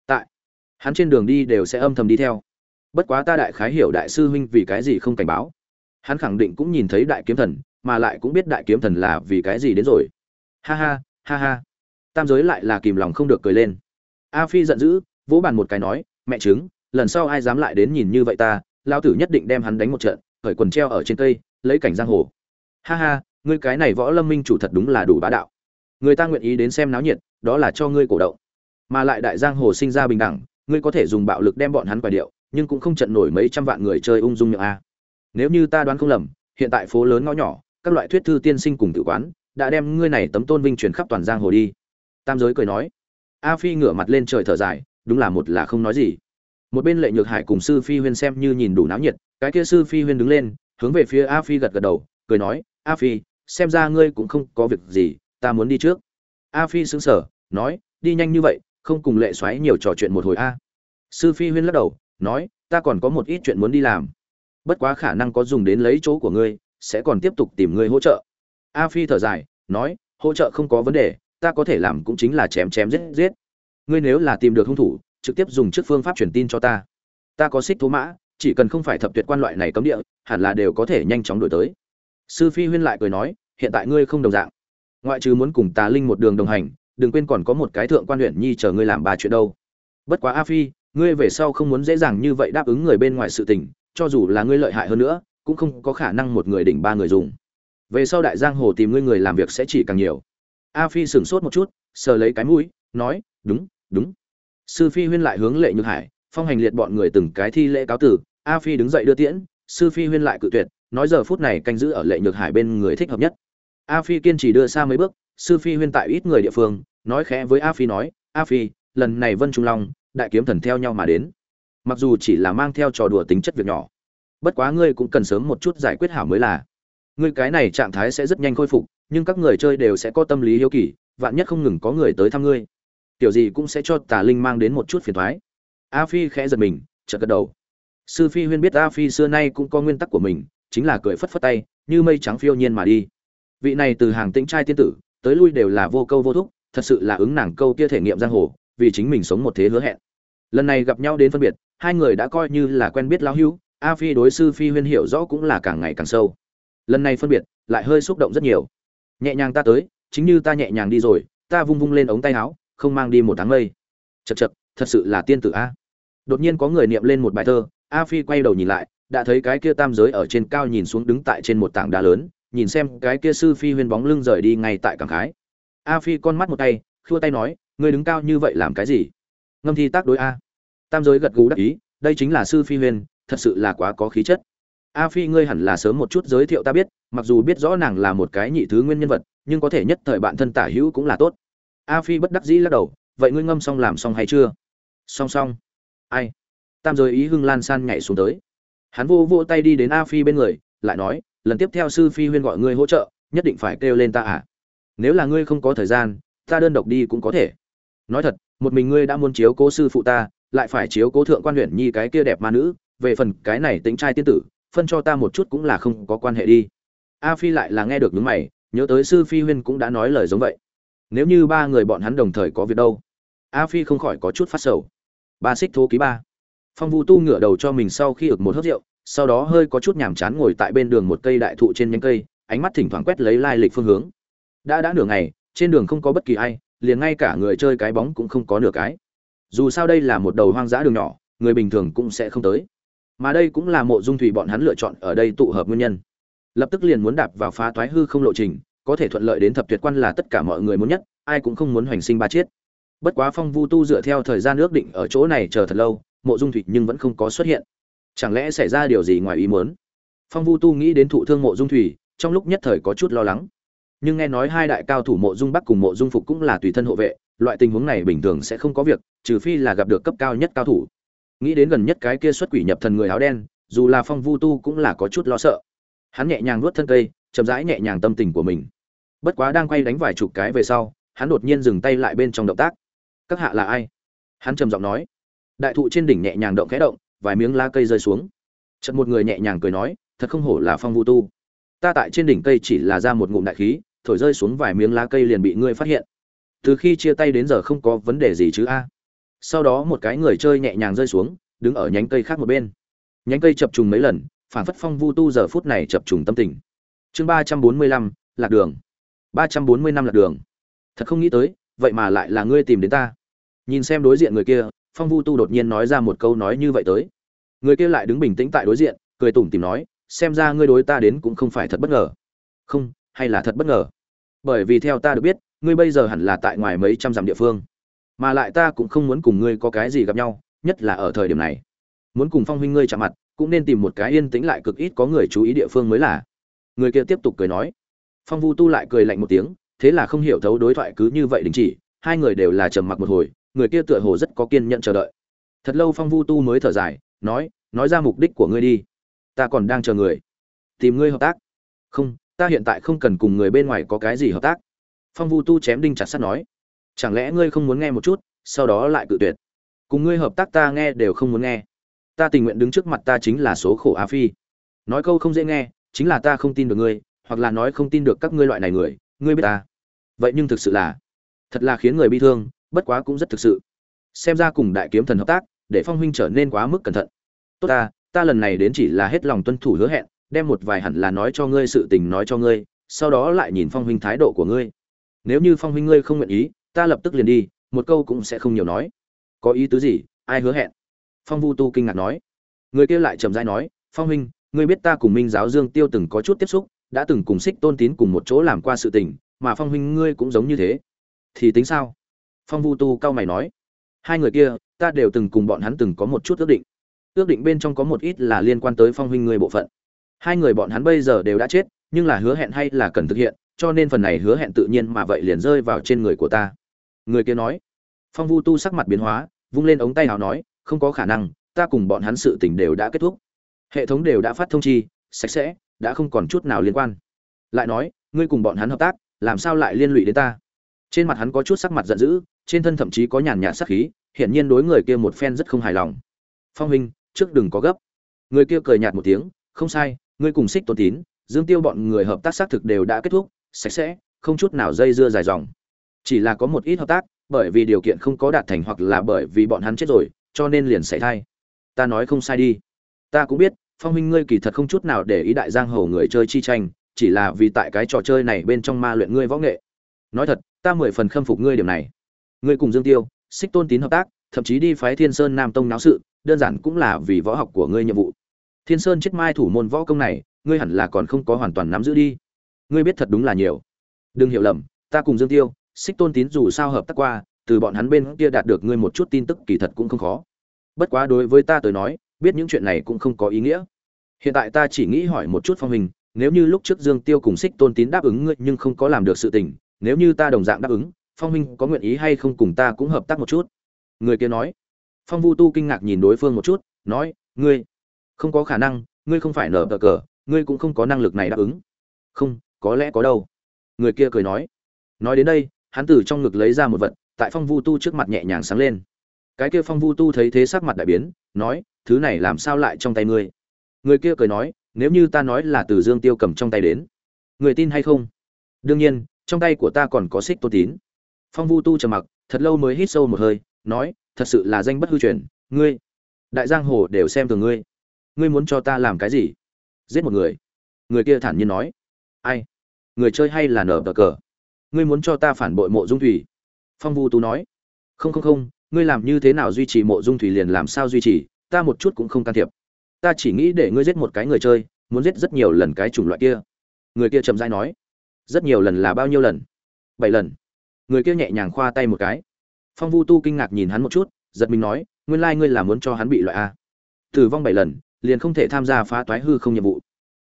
Tại. Hắn trên đường đi đều sẽ âm thầm đi theo. Bất quá ta đại khái hiểu đại sư huynh vì cái gì không cảnh báo. Hắn khẳng định cũng nhìn thấy đại kiếm thần, mà lại cũng biết đại kiếm thần là vì cái gì đến rồi. Ha ha ha ha. Tam giới lại là kìm lòng không được cười lên. A phi giận dữ vỗ bàn một cái nói, mẹ chứng lần sau ai dám lại đến nhìn như vậy ta lao tử nhất định đem hắn đánh một trận khởi quần treo ở trên cây, lấy cảnh giang hồ. Ha ha, ngươi cái này võ lâm minh chủ thật đúng là đủ bá đạo. Người ta nguyện ý đến xem náo nhiệt, đó là cho ngươi cổ động. Mà lại đại giang hồ sinh ra bình đẳng, ngươi có thể dùng bạo lực đem bọn hắn quài điệu, nhưng cũng không trận nổi mấy trăm vạn người chơi ung dung miệng a. Nếu như ta đoán không lầm, hiện tại phố lớn ngõ nhỏ, các loại thuyết thư tiên sinh cùng tự quán, đã đem ngươi này tấm tôn vinh truyền khắp toàn giang hồ đi. Tam giới cười nói. A phi ngửa mặt lên trời thở dài đúng là một là không nói gì. Một bên lệ nhược hải cùng sư phi huyên xem như nhìn đủ náo nhiệt, cái kia sư phi huyên đứng lên, hướng về phía a phi gật gật đầu, cười nói, a phi, xem ra ngươi cũng không có việc gì, ta muốn đi trước. A phi xứng sở nói, đi nhanh như vậy, không cùng lệ xoáy nhiều trò chuyện một hồi a. Sư phi huyên lắc đầu, nói, ta còn có một ít chuyện muốn đi làm. Bất quá khả năng có dùng đến lấy chỗ của ngươi, sẽ còn tiếp tục tìm ngươi hỗ trợ. A phi thở dài, nói, hỗ trợ không có vấn đề, ta có thể làm cũng chính là chém chém giết giết ngươi nếu là tìm được hung thủ, trực tiếp dùng trước phương pháp truyền tin cho ta. Ta có xích thố mã, chỉ cần không phải thập tuyệt quan loại này cấm địa, hẳn là đều có thể nhanh chóng đổi tới. Sư phi huyên lại cười nói, hiện tại ngươi không đồng dạng. Ngoại trừ muốn cùng tà linh một đường đồng hành, đừng quên còn có một cái thượng quan huyện nhi chờ ngươi làm ba chuyện đâu. Bất quá a phi, ngươi về sau không muốn dễ dàng như vậy đáp ứng người bên ngoài sự tình, cho dù là ngươi lợi hại hơn nữa, cũng không có khả năng một người đỉnh ba người dùng. Về sau đại giang hồ tìm ngươi người làm việc sẽ chỉ càng nhiều. A phi sửng sốt một chút, sờ lấy cái mũi nói, đúng đúng. Sư phi huyên lại hướng lệ nhược hải, phong hành liệt bọn người từng cái thi lễ cáo tử a phi đứng dậy đưa tiễn, sư phi huyên lại cự tuyệt, nói giờ phút này canh giữ ở lệ nhược hải bên người thích hợp nhất. A phi kiên trì đưa xa mấy bước, sư phi huyên tại ít người địa phương, nói khẽ với a phi nói, a phi, lần này vân trung long, đại kiếm thần theo nhau mà đến. Mặc dù chỉ là mang theo trò đùa tính chất việc nhỏ, bất quá ngươi cũng cần sớm một chút giải quyết hảo mới là. Ngươi cái này trạng thái sẽ rất nhanh khôi phục, nhưng các người chơi đều sẽ có tâm lý hiếu kỳ, vạn nhất không ngừng có người tới thăm ngươi tiểu gì cũng sẽ cho tà linh mang đến một chút phiền thoái. A phi khẽ giật mình, chợt gật đầu. Sư phi huyên biết a phi xưa nay cũng có nguyên tắc của mình, chính là cười phất phất tay, như mây trắng phiêu nhiên mà đi. Vị này từ hàng tĩnh trai tiên tử, tới lui đều là vô câu vô thúc, thật sự là ứng nàng câu kia thể nghiệm giang hồ, vì chính mình sống một thế hứa hẹn. Lần này gặp nhau đến phân biệt, hai người đã coi như là quen biết lao hưu a phi đối sư phi huyên hiểu rõ cũng là càng ngày càng sâu. Lần này phân biệt, lại hơi xúc động rất nhiều. Nhẹ nhàng ta tới, chính như ta nhẹ nhàng đi rồi, ta vung vung lên ống tay áo không mang đi một tháng mây. Chật chật thật sự là tiên tử a. Đột nhiên có người niệm lên một bài thơ, a phi quay đầu nhìn lại, đã thấy cái kia tam giới ở trên cao nhìn xuống đứng tại trên một tảng đá lớn, nhìn xem cái kia sư phi huyên bóng lưng rời đi ngay tại cảng khái. A phi con mắt một tay, khua tay nói, ngươi đứng cao như vậy làm cái gì? Ngâm thi tác đối a. Tam giới gật gù đắc ý, đây chính là sư phi huyên, thật sự là quá có khí chất. A phi, ngươi hẳn là sớm một chút giới thiệu ta biết, mặc dù biết rõ nàng là một cái nhị thứ nguyên nhân vật, nhưng có thể nhất thời bạn thân tả hữu cũng là tốt a phi bất đắc dĩ lắc đầu, vậy ngươi ngâm xong làm xong hay chưa? Song song ai? Tam giới ý hưng lan san nhảy xuống tới. Hắn vô vô tay đi đến a phi bên người, lại nói, lần tiếp theo sư phi huyên gọi ngươi hỗ trợ, nhất định phải kêu lên ta à? Nếu là ngươi không có thời gian, ta đơn độc đi cũng có thể. Nói thật, một mình ngươi đã muốn chiếu cố sư phụ ta, lại phải chiếu cố thượng quan huyện nhi cái kia đẹp ma nữ, về phần cái này tính trai tiên tử, phân cho ta một chút cũng là không có quan hệ đi. A phi lại là nghe được những mày, nhớ tới sư phi huyên cũng đã nói lời giống vậy nếu như ba người bọn hắn đồng thời có việc đâu, a phi không khỏi có chút phát sầu. Ba xích thố ký ba. Phong vu tu ngửa đầu cho mình sau khi ực một hớt rượu, sau đó hơi có chút nhàm chán ngồi tại bên đường một cây đại thụ trên nhánh cây, ánh mắt thỉnh thoảng quét lấy lai lịch phương hướng. Đã đã nửa ngày, trên đường không có bất kỳ ai, liền ngay cả người chơi cái bóng cũng không có nửa cái. Dù sao đây là một đầu hoang dã đường nhỏ, người bình thường cũng sẽ không tới. Mà đây cũng là mộ dung thủy bọn hắn lựa chọn ở đây tụ hợp nguyên nhân. Lập tức liền muốn đạp vào phá toái hư không lộ trình có thể thuận lợi đến thập tuyệt quan là tất cả mọi người muốn nhất, ai cũng không muốn hoành sinh ba chiết. Bất quá phong vu tu dựa theo thời gian ước định ở chỗ này chờ thật lâu, mộ dung thủy nhưng vẫn không có xuất hiện. Chẳng lẽ xảy ra điều gì ngoài ý muốn? Phong vu tu nghĩ đến thụ thương mộ dung thủy, trong lúc nhất thời có chút lo lắng. Nhưng nghe nói hai đại cao thủ mộ dung bắc cùng mộ dung phục cũng là tùy thân hộ vệ, loại tình huống này bình thường sẽ không có việc, trừ phi là gặp được cấp cao nhất cao thủ. Nghĩ đến gần nhất cái kia xuất quỷ nhập thần người áo đen, dù là phong vu tu cũng là có chút lo sợ. Hắn nhẹ nhàng nuốt thân cây, chậm rãi nhẹ nhàng tâm tình của mình bất quá đang quay đánh vài chục cái về sau, hắn đột nhiên dừng tay lại bên trong động tác. Các hạ là ai? Hắn trầm giọng nói. Đại thụ trên đỉnh nhẹ nhàng động khẽ động, vài miếng lá cây rơi xuống. Chật một người nhẹ nhàng cười nói, thật không hổ là phong vu tu. Ta tại trên đỉnh cây chỉ là ra một ngụm đại khí, thổi rơi xuống vài miếng lá cây liền bị ngươi phát hiện. Từ khi chia tay đến giờ không có vấn đề gì chứ a. Sau đó một cái người chơi nhẹ nhàng rơi xuống, đứng ở nhánh cây khác một bên. Nhánh cây chập trùng mấy lần phản phất phong vu tu giờ phút này chập trùng tâm tình. Chương ba trăm bốn mươi lăm, lạc đường ba trăm bốn mươi năm lạc đường. Thật không nghĩ tới, vậy mà lại là ngươi tìm đến ta. Nhìn xem đối diện người kia, phong vu tu đột nhiên nói ra một câu nói như vậy tới. Người kia lại đứng bình tĩnh tại đối diện, cười tủm tìm nói, xem ra ngươi đối ta đến cũng không phải thật bất ngờ. Không, hay là thật bất ngờ? Bởi vì theo ta được biết, ngươi bây giờ hẳn là tại ngoài mấy trăm dặm địa phương. Mà lại ta cũng không muốn cùng ngươi có cái gì gặp nhau, nhất là ở thời điểm này. Muốn cùng phong huynh ngươi chạm mặt, cũng nên tìm một cái yên tĩnh lại cực ít có người chú ý địa phương mới là. Người kia tiếp tục cười nói phong vu tu lại cười lạnh một tiếng, thế là không hiểu thấu đối thoại cứ như vậy đình chỉ, hai người đều là trầm mặc một hồi, người kia tựa hồ rất có kiên nhẫn chờ đợi. Thật lâu phong vu tu mới thở dài, nói nói ra mục đích của ngươi đi. Ta còn đang chờ người. Tìm ngươi hợp tác. Không, ta hiện tại không cần cùng người bên ngoài có cái gì hợp tác. Phong vu tu chém đinh chặt sắt nói. Chẳng lẽ ngươi không muốn nghe một chút, sau đó lại cự tuyệt? Cùng ngươi hợp tác ta nghe đều không muốn nghe. Ta tình nguyện đứng trước mặt ta chính là số khổ á phi. Nói câu không dễ nghe, chính là ta không tin được ngươi hoặc là nói không tin được các ngươi loại này người, ngươi biết ta. Vậy nhưng thực sự là, thật là khiến người bi thương, bất quá cũng rất thực sự. Xem ra cùng đại kiếm thần hợp tác, để phong huynh trở nên quá mức cẩn thận. Tốt ta ta lần này đến chỉ là hết lòng tuân thủ hứa hẹn, đem một vài hẳn là nói cho ngươi sự tình nói cho ngươi, sau đó lại nhìn phong huynh thái độ của ngươi. Nếu như phong huynh ngươi không nguyện ý, ta lập tức liền đi, một câu cũng sẽ không nhiều nói. Có ý tứ gì, ai hứa hẹn? Phong vu tu kinh ngạc nói. Người kia lại trầm dai nói, phong huynh, ngươi biết ta cùng minh giáo dương tiêu từng có chút tiếp xúc đã từng cùng xích tôn tín cùng một chỗ làm qua sự tình, mà phong huynh ngươi cũng giống như thế. Thì tính sao? Phong vu tu cao mày nói. Hai người kia, ta đều từng cùng bọn hắn từng có một chút ước định. Ước định bên trong có một ít là liên quan tới phong huynh ngươi bộ phận. Hai người bọn hắn bây giờ đều đã chết, nhưng là hứa hẹn hay là cần thực hiện, cho nên phần này hứa hẹn tự nhiên mà vậy liền rơi vào trên người của ta. Người kia nói. Phong vu tu sắc mặt biến hóa, vung lên ống tay nào nói, không có khả năng, ta cùng bọn hắn sự tình đều đã kết thúc. Hệ thống đều đã phát thông chi, sạch sẽ đã không còn chút nào liên quan. Lại nói, ngươi cùng bọn hắn hợp tác, làm sao lại liên lụy đến ta? Trên mặt hắn có chút sắc mặt giận dữ, trên thân thậm chí có nhàn nhạt sắc khí, hiển nhiên đối người kia một phen rất không hài lòng. Phong huynh, trước đừng có gấp. Người kia cười nhạt một tiếng, không sai, ngươi cùng xích tôn tín, dương tiêu bọn người hợp tác xác thực đều đã kết thúc, sạch sẽ, không chút nào dây dưa dài dòng. Chỉ là có một ít hợp tác, bởi vì điều kiện không có đạt thành hoặc là bởi vì bọn hắn chết rồi, cho nên liền xảy thai. Ta nói không sai đi. Ta cũng biết phong huynh ngươi kỳ thật không chút nào để ý đại giang hồ người chơi chi tranh, chỉ là vì tại cái trò chơi này bên trong ma luyện ngươi võ nghệ. Nói thật, ta mười phần khâm phục ngươi điểm này. Ngươi cùng dương tiêu, xích tôn tín hợp tác, thậm chí đi phái thiên sơn nam tông náo sự, đơn giản cũng là vì võ học của ngươi nhiệm vụ. Thiên sơn chết mai thủ môn võ công này, ngươi hẳn là còn không có hoàn toàn nắm giữ đi. Ngươi biết thật đúng là nhiều. Đừng hiểu lầm, ta cùng dương tiêu, xích tôn tín dù sao hợp tác qua, từ bọn hắn bên kia đạt được ngươi một chút tin tức kỳ thật cũng không khó. Bất quá đối với ta tới nói biết những chuyện này cũng không có ý nghĩa. Hiện tại ta chỉ nghĩ hỏi một chút phong hình, nếu như lúc trước dương tiêu cùng xích tôn tín đáp ứng ngươi nhưng không có làm được sự tình, nếu như ta đồng dạng đáp ứng, phong huynh có nguyện ý hay không cùng ta cũng hợp tác một chút? Người kia nói. Phong vu tu kinh ngạc nhìn đối phương một chút, nói, ngươi, không có khả năng, ngươi không phải nở tờ cờ, ngươi cũng không có năng lực này đáp ứng. Không, có lẽ có đâu. Người kia cười nói. Nói đến đây, hắn từ trong ngực lấy ra một vật, tại phong vu tu trước mặt nhẹ nhàng sáng lên cái kia phong vu tu thấy thế sắc mặt đại biến, nói, thứ này làm sao lại trong tay ngươi? Người kia cười nói, nếu như ta nói là từ dương tiêu cầm trong tay đến, người tin hay không? Đương nhiên, trong tay của ta còn có xích tô tín. Phong vu tu trầm mặc, thật lâu mới hít sâu một hơi, nói, thật sự là danh bất hư truyền, ngươi, đại giang hồ đều xem thường ngươi. Ngươi muốn cho ta làm cái gì? Giết một người. Người kia thản nhiên nói, ai? Người chơi hay là nở tờ cờ? Ngươi muốn cho ta phản bội mộ dung thủy? Phong vu tú nói, không không không ngươi làm như thế nào duy trì mộ dung thủy liền làm sao duy trì, ta một chút cũng không can thiệp. Ta chỉ nghĩ để ngươi giết một cái người chơi, muốn giết rất nhiều lần cái chủng loại kia. Người kia chậm dai nói. Rất nhiều lần là bao nhiêu lần? Bảy lần. Người kia nhẹ nhàng khoa tay một cái. Phong vu tu kinh ngạc nhìn hắn một chút, giật mình nói, nguyên lai ngươi là muốn cho hắn bị loại a. Tử vong bảy lần, liền không thể tham gia phá toái hư không nhiệm vụ.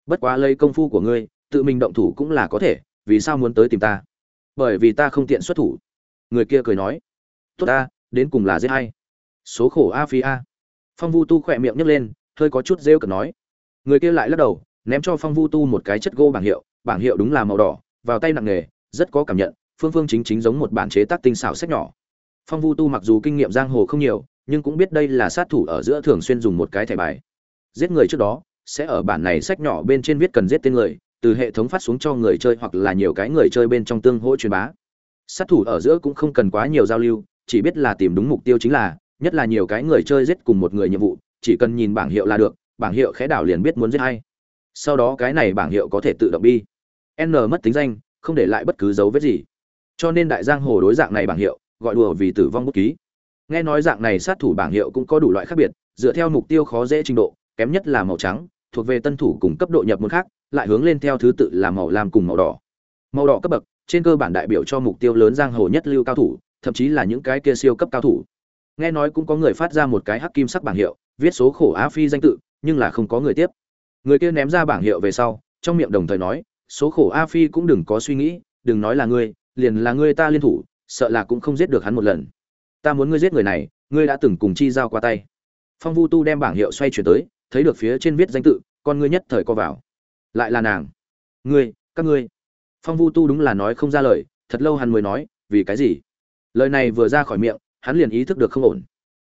Bất quá lấy công phu của ngươi, tự mình động thủ cũng là có thể, vì sao muốn tới tìm ta? Bởi vì ta không tiện xuất thủ. Người kia cười nói. Tốt ta đến cùng là giết hay số khổ a phi a. Phong vu tu khỏe miệng nhấc lên, hơi có chút rêu cần nói. Người kia lại lắc đầu, ném cho phong vu tu một cái chất gỗ bảng hiệu bảng hiệu đúng là màu đỏ, vào tay nặng nghề rất có cảm nhận, phương phương chính chính giống một bản chế tác tinh xảo sách nhỏ. Phong vu tu mặc dù kinh nghiệm giang hồ không nhiều, nhưng cũng biết đây là sát thủ ở giữa thường xuyên dùng một cái thẻ bài. Giết người trước đó, sẽ ở bản này sách nhỏ bên trên viết cần giết tên người, từ hệ thống phát xuống cho người chơi hoặc là nhiều cái người chơi bên trong tương hỗ truyền bá. Sát thủ ở giữa cũng không cần quá nhiều giao lưu chỉ biết là tìm đúng mục tiêu chính là, nhất là nhiều cái người chơi giết cùng một người nhiệm vụ, chỉ cần nhìn bảng hiệu là được, bảng hiệu khẽ đảo liền biết muốn giết hay sau đó cái này bảng hiệu có thể tự động bi. N mất tính danh, không để lại bất cứ dấu vết gì. Cho nên đại giang hồ đối dạng này bảng hiệu, gọi đùa vì tử vong bút ký. Nghe nói dạng này sát thủ bảng hiệu cũng có đủ loại khác biệt, dựa theo mục tiêu khó dễ trình độ, kém nhất là màu trắng, thuộc về tân thủ cùng cấp độ nhập môn khác, lại hướng lên theo thứ tự là màu lam cùng màu đỏ. Màu đỏ cấp bậc, trên cơ bản đại biểu cho mục tiêu lớn giang hồ nhất lưu cao thủ thậm chí là những cái kia siêu cấp cao thủ. Nghe nói cũng có người phát ra một cái hắc kim sắc bảng hiệu, viết số khổ a phi danh tự, nhưng là không có người tiếp. Người kia ném ra bảng hiệu về sau, trong miệng đồng thời nói, số khổ a phi cũng đừng có suy nghĩ, đừng nói là ngươi, liền là ngươi ta liên thủ, sợ là cũng không giết được hắn một lần. Ta muốn ngươi giết người này, ngươi đã từng cùng chi giao qua tay. Phong vu tu đem bảng hiệu xoay chuyển tới, thấy được phía trên viết danh tự, con ngươi nhất thời co vào. Lại là nàng. Ngươi, các ngươi. Phong vu tu đúng là nói không ra lời, thật lâu hắn mới nói, vì cái gì? Lời này vừa ra khỏi miệng, hắn liền ý thức được không ổn.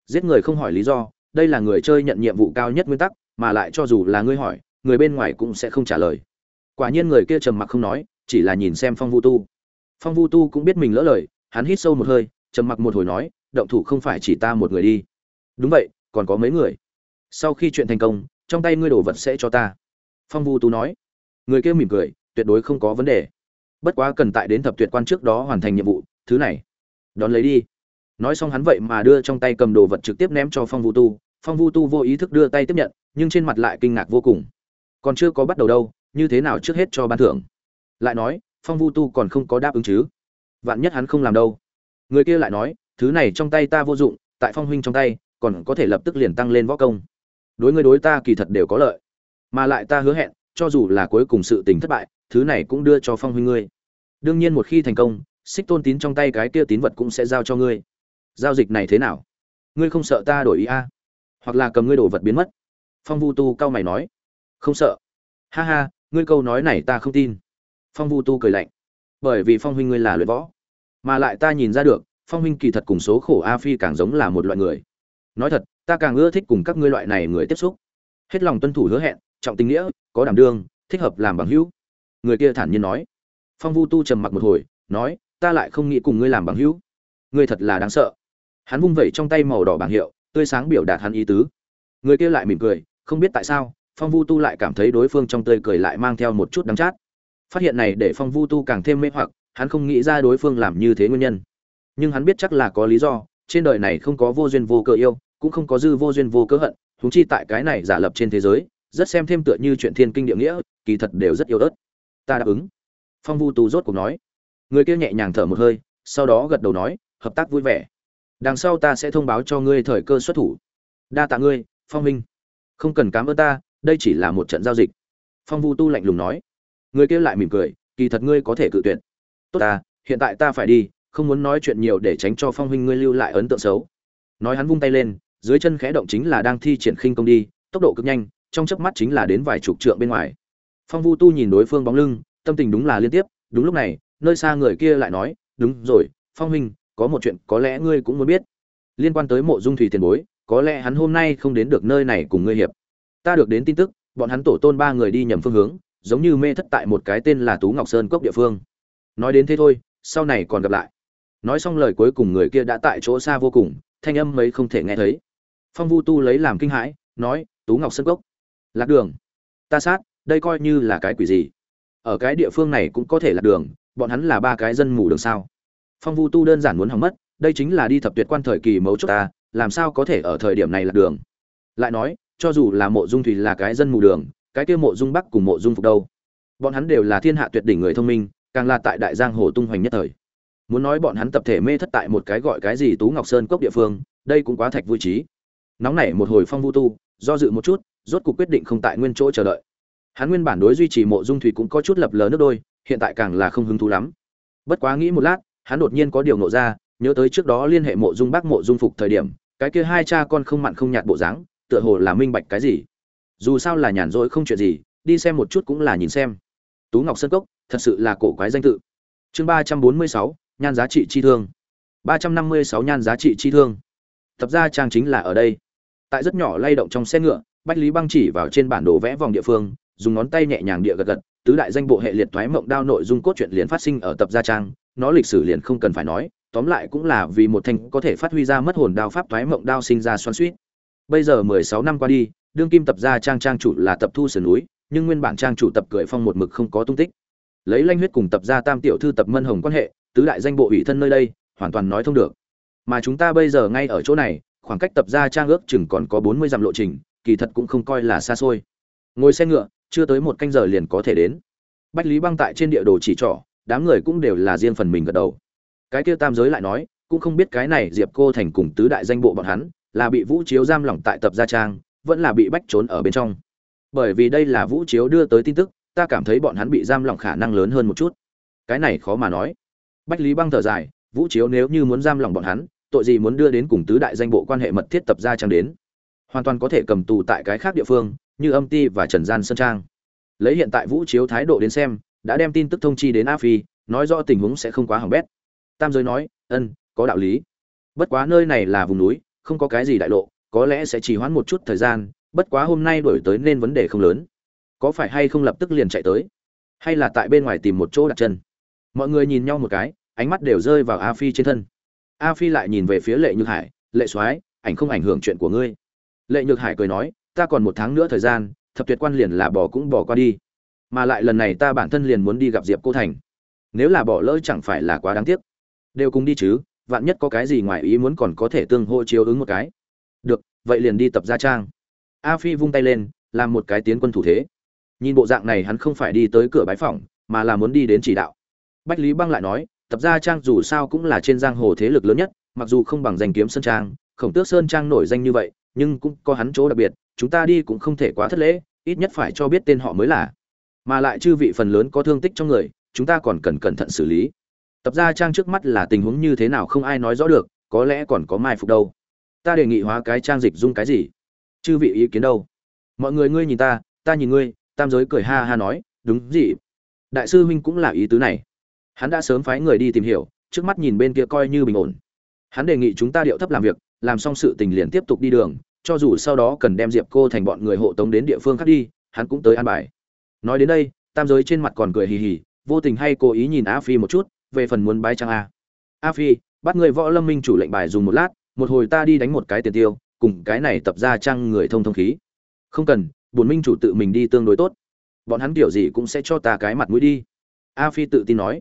Giết người không hỏi lý do, đây là người chơi nhận nhiệm vụ cao nhất nguyên tắc, mà lại cho dù là ngươi hỏi, người bên ngoài cũng sẽ không trả lời. Quả nhiên người kia trầm mặc không nói, chỉ là nhìn xem phong vu tu. Phong vu tu cũng biết mình lỡ lời, hắn hít sâu một hơi, trầm mặc một hồi nói, động thủ không phải chỉ ta một người đi. Đúng vậy, còn có mấy người? Sau khi chuyện thành công, trong tay ngươi đổ vật sẽ cho ta. Phong vu tu nói. Người kia mỉm cười, tuyệt đối không có vấn đề. Bất quá cần tại đến thập tuyệt quan trước đó hoàn thành nhiệm vụ, thứ này đón lấy đi. Nói xong hắn vậy mà đưa trong tay cầm đồ vật trực tiếp ném cho phong vu tu. Phong vu tu vô ý thức đưa tay tiếp nhận, nhưng trên mặt lại kinh ngạc vô cùng. Còn chưa có bắt đầu đâu, như thế nào trước hết cho ban thưởng? Lại nói, phong vu tu còn không có đáp ứng chứ? Vạn nhất hắn không làm đâu. Người kia lại nói, thứ này trong tay ta vô dụng, tại phong huynh trong tay, còn có thể lập tức liền tăng lên võ công. Đối người đối ta kỳ thật đều có lợi. Mà lại ta hứa hẹn, cho dù là cuối cùng sự tình thất bại, thứ này cũng đưa cho phong huynh ngươi. Đương nhiên một khi thành công xích tôn tín trong tay cái kia tín vật cũng sẽ giao cho ngươi. Giao dịch này thế nào? Ngươi không sợ ta đổi ý a? À? hoặc là cầm ngươi đồ vật biến mất? Phong vu tu cao mày nói. Không sợ. Ha ha, ngươi câu nói này ta không tin. Phong vu tu cười lạnh. Bởi vì phong huynh ngươi là luyện võ, mà lại ta nhìn ra được, phong huynh kỳ thật cùng số khổ a phi càng giống là một loại người. Nói thật, ta càng ưa thích cùng các ngươi loại này người tiếp xúc. Hết lòng tuân thủ hứa hẹn, trọng tình nghĩa, có đảm đương, thích hợp làm bằng hữu. Người kia thản nhiên nói. Phong vu tu trầm mặc một hồi, nói ta lại không nghĩ cùng ngươi làm bằng hữu. Ngươi thật là đáng sợ. Hắn vung vẩy trong tay màu đỏ bảng hiệu, tươi sáng biểu đạt hắn ý tứ. Người kia lại mỉm cười, không biết tại sao, phong vu tu lại cảm thấy đối phương trong tươi cười lại mang theo một chút đắng chát. Phát hiện này để phong vu tu càng thêm mê hoặc, hắn không nghĩ ra đối phương làm như thế nguyên nhân. Nhưng hắn biết chắc là có lý do, trên đời này không có vô duyên vô cớ yêu, cũng không có dư vô duyên vô cớ hận húng chi tại cái này giả lập trên thế giới, rất xem thêm tựa như chuyện thiên kinh địa nghĩa, kỳ thật đều rất yếu ớt. Ta đáp ứng. Phong vu tu rốt cuộc nói người kia nhẹ nhàng thở một hơi, sau đó gật đầu nói, hợp tác vui vẻ. Đằng sau ta sẽ thông báo cho ngươi thời cơ xuất thủ. Đa tạ ngươi, phong minh. Không cần cám ơn ta, đây chỉ là một trận giao dịch. Phong vu tu lạnh lùng nói. Người kia lại mỉm cười, kỳ thật ngươi có thể cự tuyệt. Tốt ta, hiện tại ta phải đi, không muốn nói chuyện nhiều để tránh cho phong huynh ngươi lưu lại ấn tượng xấu. Nói hắn vung tay lên, dưới chân khẽ động chính là đang thi triển khinh công đi, tốc độ cực nhanh, trong chớp mắt chính là đến vài chục trượng bên ngoài. Phong vu tu nhìn đối phương bóng lưng, tâm tình đúng là liên tiếp, đúng lúc này nơi xa người kia lại nói, đúng rồi, phong huynh, có một chuyện có lẽ ngươi cũng muốn biết. Liên quan tới mộ dung thủy tiền bối, có lẽ hắn hôm nay không đến được nơi này cùng ngươi hiệp. Ta được đến tin tức, bọn hắn tổ tôn ba người đi nhầm phương hướng, giống như mê thất tại một cái tên là tú ngọc sơn cốc địa phương. Nói đến thế thôi, sau này còn gặp lại. Nói xong lời cuối cùng người kia đã tại chỗ xa vô cùng, thanh âm mấy không thể nghe thấy. Phong vu tu lấy làm kinh hãi, nói, tú ngọc sơn cốc, lạc đường. Ta sát, đây coi như là cái quỷ gì? Ở cái địa phương này cũng có thể lạc đường bọn hắn là ba cái dân mù đường sao? Phong vu tu đơn giản muốn hỏng mất, đây chính là đi thập tuyệt quan thời kỳ mấu chốt ta, làm sao có thể ở thời điểm này lạc đường? Lại nói, cho dù là mộ dung thủy là cái dân mù đường, cái kia mộ dung bắc cùng mộ dung phục đâu? Bọn hắn đều là thiên hạ tuyệt đỉnh người thông minh, càng là tại đại giang hồ tung hoành nhất thời. Muốn nói bọn hắn tập thể mê thất tại một cái gọi cái gì tú ngọc sơn cốc địa phương, đây cũng quá thạch vui trí nóng nảy một hồi phong vu tu, do dự một chút, rốt cuộc quyết định không tại nguyên chỗ chờ đợi. Hắn nguyên bản đối duy trì mộ dung thủy cũng có chút lập lờ nước đôi hiện tại càng là không hứng thú lắm. Bất quá nghĩ một lát, hắn đột nhiên có điều nộ ra, nhớ tới trước đó liên hệ mộ dung bác mộ dung phục thời điểm, cái kia hai cha con không mặn không nhạt bộ dáng, tựa hồ là minh bạch cái gì. Dù sao là nhàn rỗi không chuyện gì, đi xem một chút cũng là nhìn xem. Tú ngọc sơn cốc, thật sự là cổ quái danh tự. Chương ba trăm bốn mươi sáu, nhan giá trị chi thương. Ba trăm năm mươi sáu nhan giá trị chi thương. Tập gia trang chính là ở đây. Tại rất nhỏ lay động trong xe ngựa, bách lý băng chỉ vào trên bản đồ vẽ vòng địa phương, dùng ngón tay nhẹ nhàng địa gật gật tứ đại danh bộ hệ liệt thoái mộng đao nội dung cốt truyện liền phát sinh ở tập gia trang, nó lịch sử liền không cần phải nói, tóm lại cũng là vì một thanh có thể phát huy ra mất hồn đao pháp thoái mộng đao sinh ra xoan suýt bây giờ mười sáu năm qua đi, đương kim tập gia trang trang chủ là tập thu sườn núi, nhưng nguyên bản trang chủ tập cười phong một mực không có tung tích. Lấy lanh huyết cùng tập gia tam tiểu thư, tập mân hồng quan hệ, tứ đại danh bộ ủy thân nơi đây, hoàn toàn nói thông được. Mà chúng ta bây giờ ngay ở chỗ này, khoảng cách tập gia trang ước chừng còn có bốn mươi dặm lộ trình, kỳ thật cũng không coi là xa xôi. Ngồi xe ngựa chưa tới một canh giờ liền có thể đến. Bách lý băng tại trên địa đồ chỉ trỏ, đám người cũng đều là riêng phần mình gật đầu. Cái kia tam giới lại nói, cũng không biết cái này diệp cô thành cùng tứ đại danh bộ bọn hắn, là bị vũ chiếu giam lỏng tại tập gia trang, vẫn là bị bách trốn ở bên trong. Bởi vì đây là vũ chiếu đưa tới tin tức, ta cảm thấy bọn hắn bị giam lỏng khả năng lớn hơn một chút. Cái này khó mà nói. Bách lý băng thở dài, vũ chiếu nếu như muốn giam lỏng bọn hắn, tội gì muốn đưa đến cùng tứ đại danh bộ quan hệ mật thiết tập gia trang đến? Hoàn toàn có thể cầm tù tại cái khác địa phương như âm ti và trần gian sơn trang. Lấy hiện tại vũ chiếu thái độ đến xem, đã đem tin tức thông chi đến a phi, nói rõ tình huống sẽ không quá hỏng bét. Tam giới nói, ân, có đạo lý. Bất quá nơi này là vùng núi, không có cái gì đại lộ, có lẽ sẽ chỉ hoãn một chút thời gian, bất quá hôm nay đổi tới nên vấn đề không lớn. Có phải hay không lập tức liền chạy tới? Hay là tại bên ngoài tìm một chỗ đặt chân? Mọi người nhìn nhau một cái, ánh mắt đều rơi vào a phi trên thân. A phi lại nhìn về phía lệ nhược hải, lệ soái, ảnh không ảnh hưởng chuyện của ngươi? Lệ nhược hải cười nói ta còn một tháng nữa thời gian, thập tuyệt quan liền là bỏ cũng bỏ qua đi. Mà lại lần này ta bản thân liền muốn đi gặp diệp cô thành. Nếu là bỏ lỡ chẳng phải là quá đáng tiếc. Đều cùng đi chứ, vạn nhất có cái gì ngoài ý muốn còn có thể tương hô chiếu ứng một cái. Được, vậy liền đi tập gia trang. A phi vung tay lên, làm một cái tiến quân thủ thế. Nhìn bộ dạng này hắn không phải đi tới cửa bái phòng mà là muốn đi đến chỉ đạo. Bách lý băng lại nói, tập gia trang dù sao cũng là trên giang hồ thế lực lớn nhất, mặc dù không bằng danh kiếm sơn trang, khổng tước sơn trang nổi danh như vậy, nhưng cũng có hắn chỗ đặc biệt chúng ta đi cũng không thể quá thất lễ, ít nhất phải cho biết tên họ mới là. Mà lại chư vị phần lớn có thương tích trong người, chúng ta còn cần cẩn thận xử lý. Tập gia trang trước mắt là tình huống như thế nào không ai nói rõ được, có lẽ còn có mai phục đâu. Ta đề nghị hóa cái trang dịch dung cái gì? Chư vị ý kiến đâu? Mọi người ngươi nhìn ta ta nhìn ngươi, tam giới cười ha ha nói, đúng gì? Đại sư huynh cũng là ý tứ này. Hắn đã sớm phái người đi tìm hiểu, trước mắt nhìn bên kia coi như bình ổn. Hắn đề nghị chúng ta điệu thấp làm việc, làm xong sự tình liền tiếp tục đi đường cho dù sau đó cần đem diệp cô thành bọn người hộ tống đến địa phương khác đi, hắn cũng tới an bài. Nói đến đây, tam giới trên mặt còn cười hì hì, vô tình hay cố ý nhìn a phi một chút, về phần muốn bái trang a. A phi, bắt người võ lâm minh chủ lệnh bài dùng một lát, một hồi ta đi đánh một cái tiền tiêu, cùng cái này tập ra trang người thông thông khí. Không cần, bổn minh chủ tự mình đi tương đối tốt. Bọn hắn kiểu gì cũng sẽ cho ta cái mặt mũi đi. A phi tự tin nói.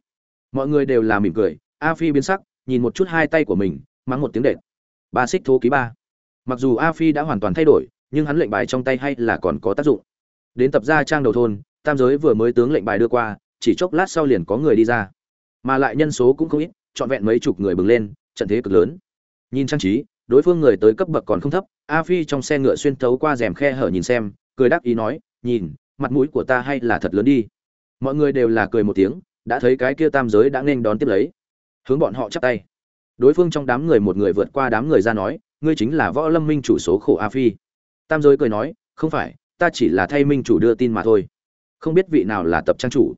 Mọi người đều là mỉm cười, a phi biến sắc, nhìn một chút hai tay của mình, mắng một tiếng đệm ba xích thố ký ba mặc dù a phi đã hoàn toàn thay đổi, nhưng hắn lệnh bài trong tay hay là còn có tác dụng. Đến tập gia trang đầu thôn, tam giới vừa mới tướng lệnh bài đưa qua, chỉ chốc lát sau liền có người đi ra. Mà lại nhân số cũng không ít, trọn vẹn mấy chục người bừng lên, trận thế cực lớn. Nhìn trang trí, đối phương người tới cấp bậc còn không thấp, a phi trong xe ngựa xuyên thấu qua rèm khe hở nhìn xem, cười đáp ý nói, nhìn, mặt mũi của ta hay là thật lớn đi. Mọi người đều là cười một tiếng, đã thấy cái kia tam giới đã nên đón tiếp lấy. Hướng bọn họ chắp tay. Đối phương trong đám người một người vượt qua đám người ra nói ngươi chính là võ lâm minh chủ số khổ a phi. Tam giới cười nói, không phải, ta chỉ là thay minh chủ đưa tin mà thôi. Không biết vị nào là tập trang chủ.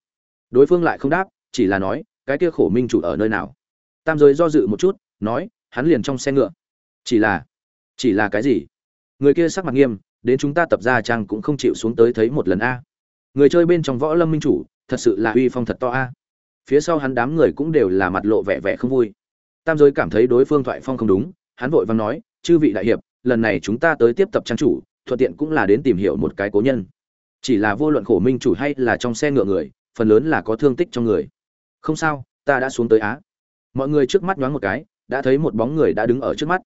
Đối phương lại không đáp, chỉ là nói, cái kia khổ minh chủ ở nơi nào? Tam giới do dự một chút, nói, hắn liền trong xe ngựa. Chỉ là chỉ là cái gì? Người kia sắc mặt nghiêm, đến chúng ta tập ra trang cũng không chịu xuống tới thấy một lần a. Người chơi bên trong võ lâm minh chủ, thật sự là uy phong thật to a. Phía sau hắn đám người cũng đều là mặt lộ vẻ vẻ không vui. Tam giới cảm thấy đối phương thoại phong không đúng, hắn vội vàng nói chư vị đại hiệp, lần này chúng ta tới tiếp tập trang chủ, thuận tiện cũng là đến tìm hiểu một cái cố nhân. Chỉ là vô luận khổ minh chủ hay là trong xe ngựa người, phần lớn là có thương tích trong người. Không sao, ta đã xuống tới á. Mọi người trước mắt nhoáng một cái, đã thấy một bóng người đã đứng ở trước mắt.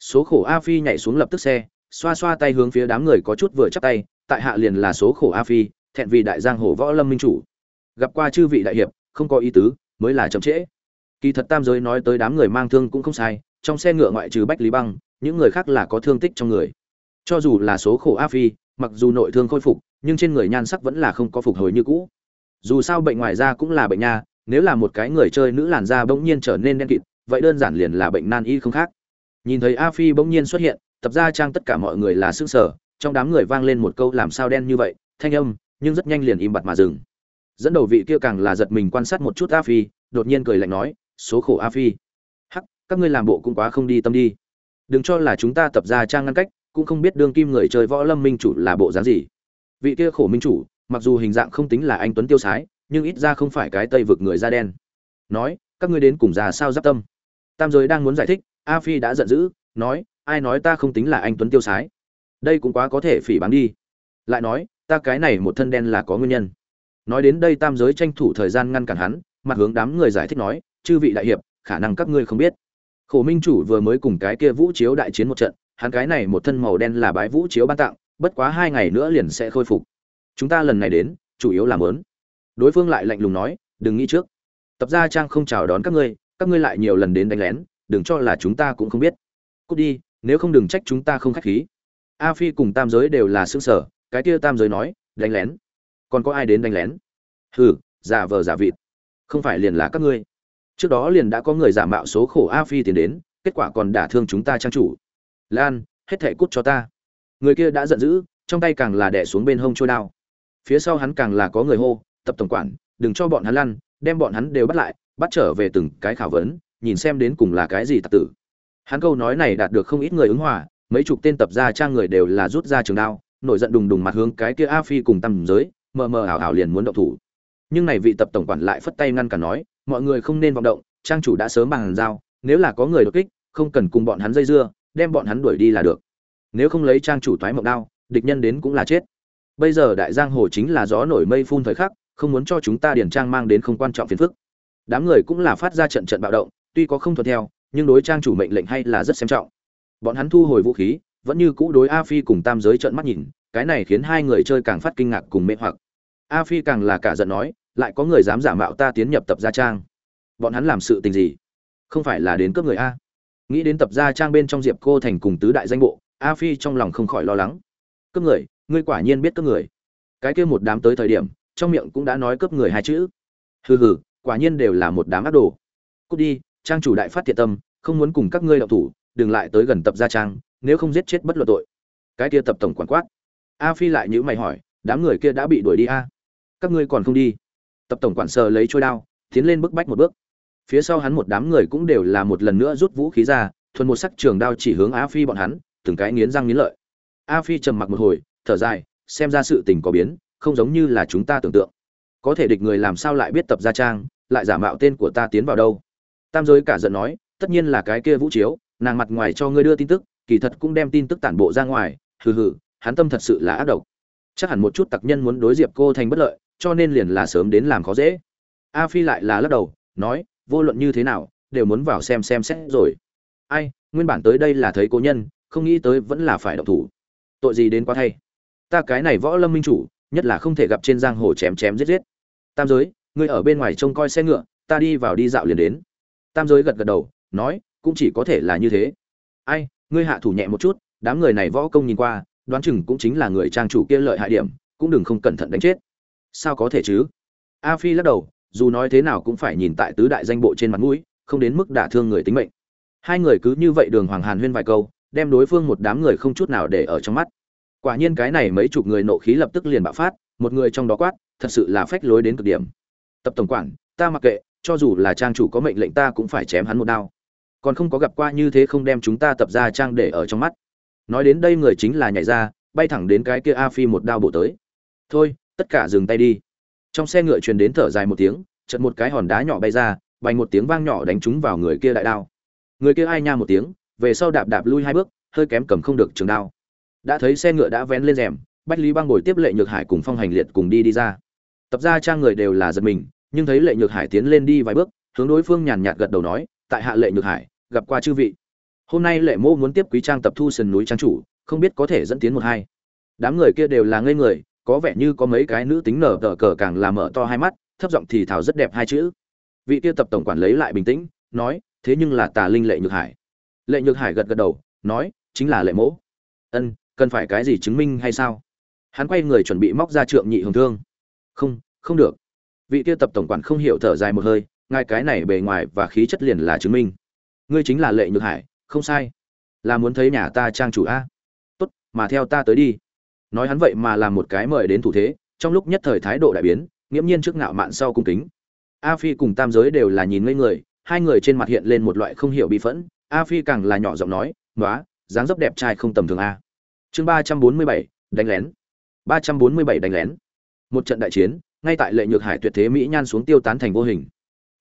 Số khổ a phi nhảy xuống lập tức xe, xoa xoa tay hướng phía đám người có chút vừa chắp tay, tại hạ liền là số khổ a phi, thẹn vì đại giang hồ võ lâm minh chủ. Gặp qua chư vị đại hiệp, không có ý tứ, mới là chậm trễ. Kỳ thật tam giới nói tới đám người mang thương cũng không sai, trong xe ngựa ngoại trừ bách lý băng những người khác là có thương tích trong người. Cho dù là số khổ a phi, mặc dù nội thương khôi phục, nhưng trên người nhan sắc vẫn là không có phục hồi như cũ. Dù sao bệnh ngoài da cũng là bệnh nha, nếu là một cái người chơi nữ làn da bỗng nhiên trở nên đen kịt, vậy đơn giản liền là bệnh nan y không khác. Nhìn thấy a phi bỗng nhiên xuất hiện, tập ra trang tất cả mọi người là sức sở trong đám người vang lên một câu làm sao đen như vậy, thanh âm, nhưng rất nhanh liền im bặt mà dừng. Dẫn đầu vị kia càng là giật mình quan sát một chút a phi, đột nhiên cười lạnh nói, số khổ a phi. Hắc, các ngươi làm bộ cũng quá không đi tâm đi đừng cho là chúng ta tập ra trang ngăn cách, cũng không biết đương kim người chơi võ lâm minh chủ là bộ dáng gì. Vị kia khổ minh chủ, mặc dù hình dạng không tính là anh tuấn tiêu sái, nhưng ít ra không phải cái tây vực người da đen. Nói, các ngươi đến cùng già sao giáp tâm? Tam giới đang muốn giải thích, a phi đã giận dữ, nói, ai nói ta không tính là anh tuấn tiêu sái? Đây cũng quá có thể phỉ báng đi. Lại nói, ta cái này một thân đen là có nguyên nhân. Nói đến đây tam giới tranh thủ thời gian ngăn cản hắn, mặt hướng đám người giải thích nói, chư vị đại hiệp, khả năng các ngươi không biết khổ minh chủ vừa mới cùng cái kia vũ chiếu đại chiến một trận, hắn cái này một thân màu đen là bái vũ chiếu ban tặng, bất quá hai ngày nữa liền sẽ khôi phục. Chúng ta lần này đến, chủ yếu là muốn. đối phương lại lạnh lùng nói, đừng nghĩ trước. Tập gia trang không chào đón các ngươi các ngươi lại nhiều lần đến đánh lén, đừng cho là chúng ta cũng không biết. Cút đi, nếu không đừng trách chúng ta không khách khí. A phi cùng tam giới đều là xương sở cái kia tam giới nói, đánh lén? Còn có ai đến đánh lén? Hừ, giả vờ giả vịt. Không phải liền là các ngươi trước đó liền đã có người giả mạo số khổ a phi tiến đến, kết quả còn đả thương chúng ta trang chủ. Lan, hết thảy cút cho ta. Người kia đã giận dữ, trong tay càng là đè xuống bên hông trôi đao. Phía sau hắn càng là có người hô, tập tổng quản, đừng cho bọn hắn lăn, đem bọn hắn đều bắt lại, bắt trở về từng cái khảo vấn, nhìn xem đến cùng là cái gì tặc tử. Hắn câu nói này đạt được không ít người ứng hòa, mấy chục tên tập gia trang người đều là rút ra trường đao, nổi giận đùng đùng mặt hướng cái kia a phi cùng tầm giới, mờ mờ ảo ảo liền muốn động thủ. Nhưng này vị tập tổng quản lại phất tay ngăn cả nói mọi người không nên vọng động, trang chủ đã sớm bàn giao, nếu là có người đột kích, không cần cùng bọn hắn dây dưa, đem bọn hắn đuổi đi là được. Nếu không lấy trang chủ toái mộng đao, địch nhân đến cũng là chết. Bây giờ đại giang hồ chính là gió nổi mây phun thời khắc, không muốn cho chúng ta điển trang mang đến không quan trọng phiền phức. Đám người cũng là phát ra trận trận bạo động, tuy có không thuận theo, nhưng đối trang chủ mệnh lệnh hay là rất xem trọng. Bọn hắn thu hồi vũ khí, vẫn như cũ đối a phi cùng tam giới trợn mắt nhìn, cái này khiến hai người chơi càng phát kinh ngạc cùng mê hoặc. A phi càng là cả giận nói lại có người dám giả mạo ta tiến nhập tập gia trang. Bọn hắn làm sự tình gì? Không phải là đến cướp người a. Nghĩ đến tập gia trang bên trong diệp cô thành cùng tứ đại danh bộ, a phi trong lòng không khỏi lo lắng. Cướp người, ngươi quả nhiên biết cướp người. Cái kia một đám tới thời điểm, trong miệng cũng đã nói cướp người hai chữ. Hừ hừ, quả nhiên đều là một đám ác đồ. Cút đi, trang chủ đại phát thiện tâm, không muốn cùng các ngươi đậu thủ, đừng lại tới gần tập gia trang, nếu không giết chết bất luận tội. Cái kia tập tổng quản quát. A phi lại nhữ mày hỏi, đám người kia đã bị đuổi đi a. Các ngươi còn không đi? Tập tổng quản sờ lấy trôi đao, tiến lên bức bách một bước. Phía sau hắn một đám người cũng đều là một lần nữa rút vũ khí ra, thuần một sắc trường đao chỉ hướng a phi bọn hắn, từng cái nghiến răng nghiến lợi. A phi trầm mặc một hồi, thở dài, xem ra sự tình có biến, không giống như là chúng ta tưởng tượng. Có thể địch người làm sao lại biết tập gia trang, lại giả mạo tên của ta tiến vào đâu? Tam giới cả giận nói, tất nhiên là cái kia vũ chiếu, nàng mặt ngoài cho ngươi đưa tin tức, kỳ thật cũng đem tin tức tản bộ ra ngoài, hừ hừ, hắn tâm thật sự là ác độc. Chắc hẳn một chút tặc nhân muốn đối diệp cô thành bất lợi cho nên liền là sớm đến làm khó dễ. A phi lại là lắc đầu, nói, vô luận như thế nào, đều muốn vào xem xem xét rồi. Ai, nguyên bản tới đây là thấy cố nhân, không nghĩ tới vẫn là phải động thủ. Tội gì đến quá thay. Ta cái này võ lâm minh chủ, nhất là không thể gặp trên giang hồ chém chém giết giết. Tam giới, ngươi ở bên ngoài trông coi xe ngựa, ta đi vào đi dạo liền đến. Tam giới gật gật đầu, nói, cũng chỉ có thể là như thế. Ai, ngươi hạ thủ nhẹ một chút, đám người này võ công nhìn qua, đoán chừng cũng chính là người trang chủ kia lợi hại điểm, cũng đừng không cẩn thận đánh chết sao có thể chứ? A phi lắc đầu, dù nói thế nào cũng phải nhìn tại tứ đại danh bộ trên mặt mũi, không đến mức đả thương người tính mệnh. Hai người cứ như vậy đường hoàng hàn huyên vài câu, đem đối phương một đám người không chút nào để ở trong mắt. Quả nhiên cái này mấy chục người nộ khí lập tức liền bạo phát, một người trong đó quát, thật sự là phách lối đến cực điểm. Tập tổng quản, ta mặc kệ, cho dù là trang chủ có mệnh lệnh ta cũng phải chém hắn một đao. Còn không có gặp qua như thế không đem chúng ta tập ra trang để ở trong mắt. Nói đến đây người chính là nhảy ra, bay thẳng đến cái kia a phi một đao bổ tới. Thôi tất cả dừng tay đi. Trong xe ngựa truyền đến thở dài một tiếng chật một cái hòn đá nhỏ bay ra, bành một tiếng vang nhỏ đánh trúng vào người kia đại đao. Người kia ai nha một tiếng, về sau đạp đạp lui hai bước, hơi kém cầm không được trường đao. Đã thấy xe ngựa đã vén lên rèm, bách lý băng ngồi tiếp lệ nhược hải cùng phong hành liệt cùng đi đi ra. Tập ra trang người đều là giật mình, nhưng thấy lệ nhược hải tiến lên đi vài bước, hướng đối phương nhàn nhạt gật đầu nói, tại hạ lệ nhược hải, gặp qua chư vị. Hôm nay lệ mô muốn tiếp quý trang tập thu sườn núi trang chủ, không biết có thể dẫn tiến một hai. Đám người kia đều là ngây người có vẻ như có mấy cái nữ tính nở tờ cờ càng làm mở to hai mắt, thấp giọng thì thảo rất đẹp hai chữ. Vị kia tập tổng quản lấy lại bình tĩnh, nói, thế nhưng là tà linh lệ nhược hải. Lệ nhược hải gật gật đầu, nói, chính là lệ mẫu ân, cần phải cái gì chứng minh hay sao? Hắn quay người chuẩn bị móc ra trượng nhị hồng thương. Không không được. Vị kia tập tổng quản không hiểu thở dài một hơi ngay cái này bề ngoài và khí chất liền là chứng minh. Ngươi chính là lệ nhược hải, không sai. Là muốn thấy nhà ta trang chủ a. Tốt, mà theo ta tới đi nói hắn vậy mà làm một cái mời đến thủ thế, trong lúc nhất thời thái độ đại biến, nghiễm nhiên trước ngạo mạn sau cung kính. A phi cùng tam giới đều là nhìn ngây người, hai người trên mặt hiện lên một loại không hiểu bi phẫn. A phi càng là nhỏ giọng nói nói dáng dấp đẹp trai không tầm thường a. Chương ba trăm bốn mươi bảy, đánh lén. Ba trăm bốn mươi bảy đánh lén. Một trận đại chiến, ngay tại lệ nhược hải tuyệt thế mỹ nhan xuống tiêu tán thành vô hình.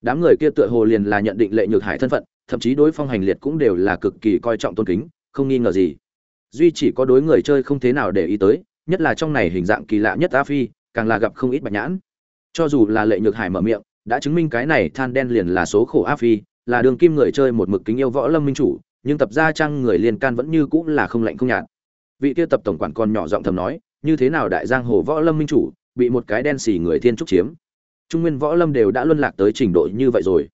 Đám người kia tựa hồ liền là nhận định lệ nhược hải thân phận, thậm chí đối phong hành liệt cũng đều là cực kỳ coi trọng tôn kính, không nghi ngờ gì duy chỉ có đối người chơi không thế nào để ý tới, nhất là trong này hình dạng kỳ lạ nhất a phi, càng là gặp không ít bạch nhãn. Cho dù là lệ nhược hải mở miệng, đã chứng minh cái này than đen liền là số khổ a phi, là đường kim người chơi một mực kính yêu võ lâm minh chủ, nhưng tập gia trang người liên can vẫn như cũng là không lạnh không nhạt. Vị kia tập tổng quản còn nhỏ giọng thầm nói, như thế nào đại giang hồ võ lâm minh chủ, bị một cái đen xì người thiên trúc chiếm? Trung nguyên võ lâm đều đã luân lạc tới trình độ như vậy rồi.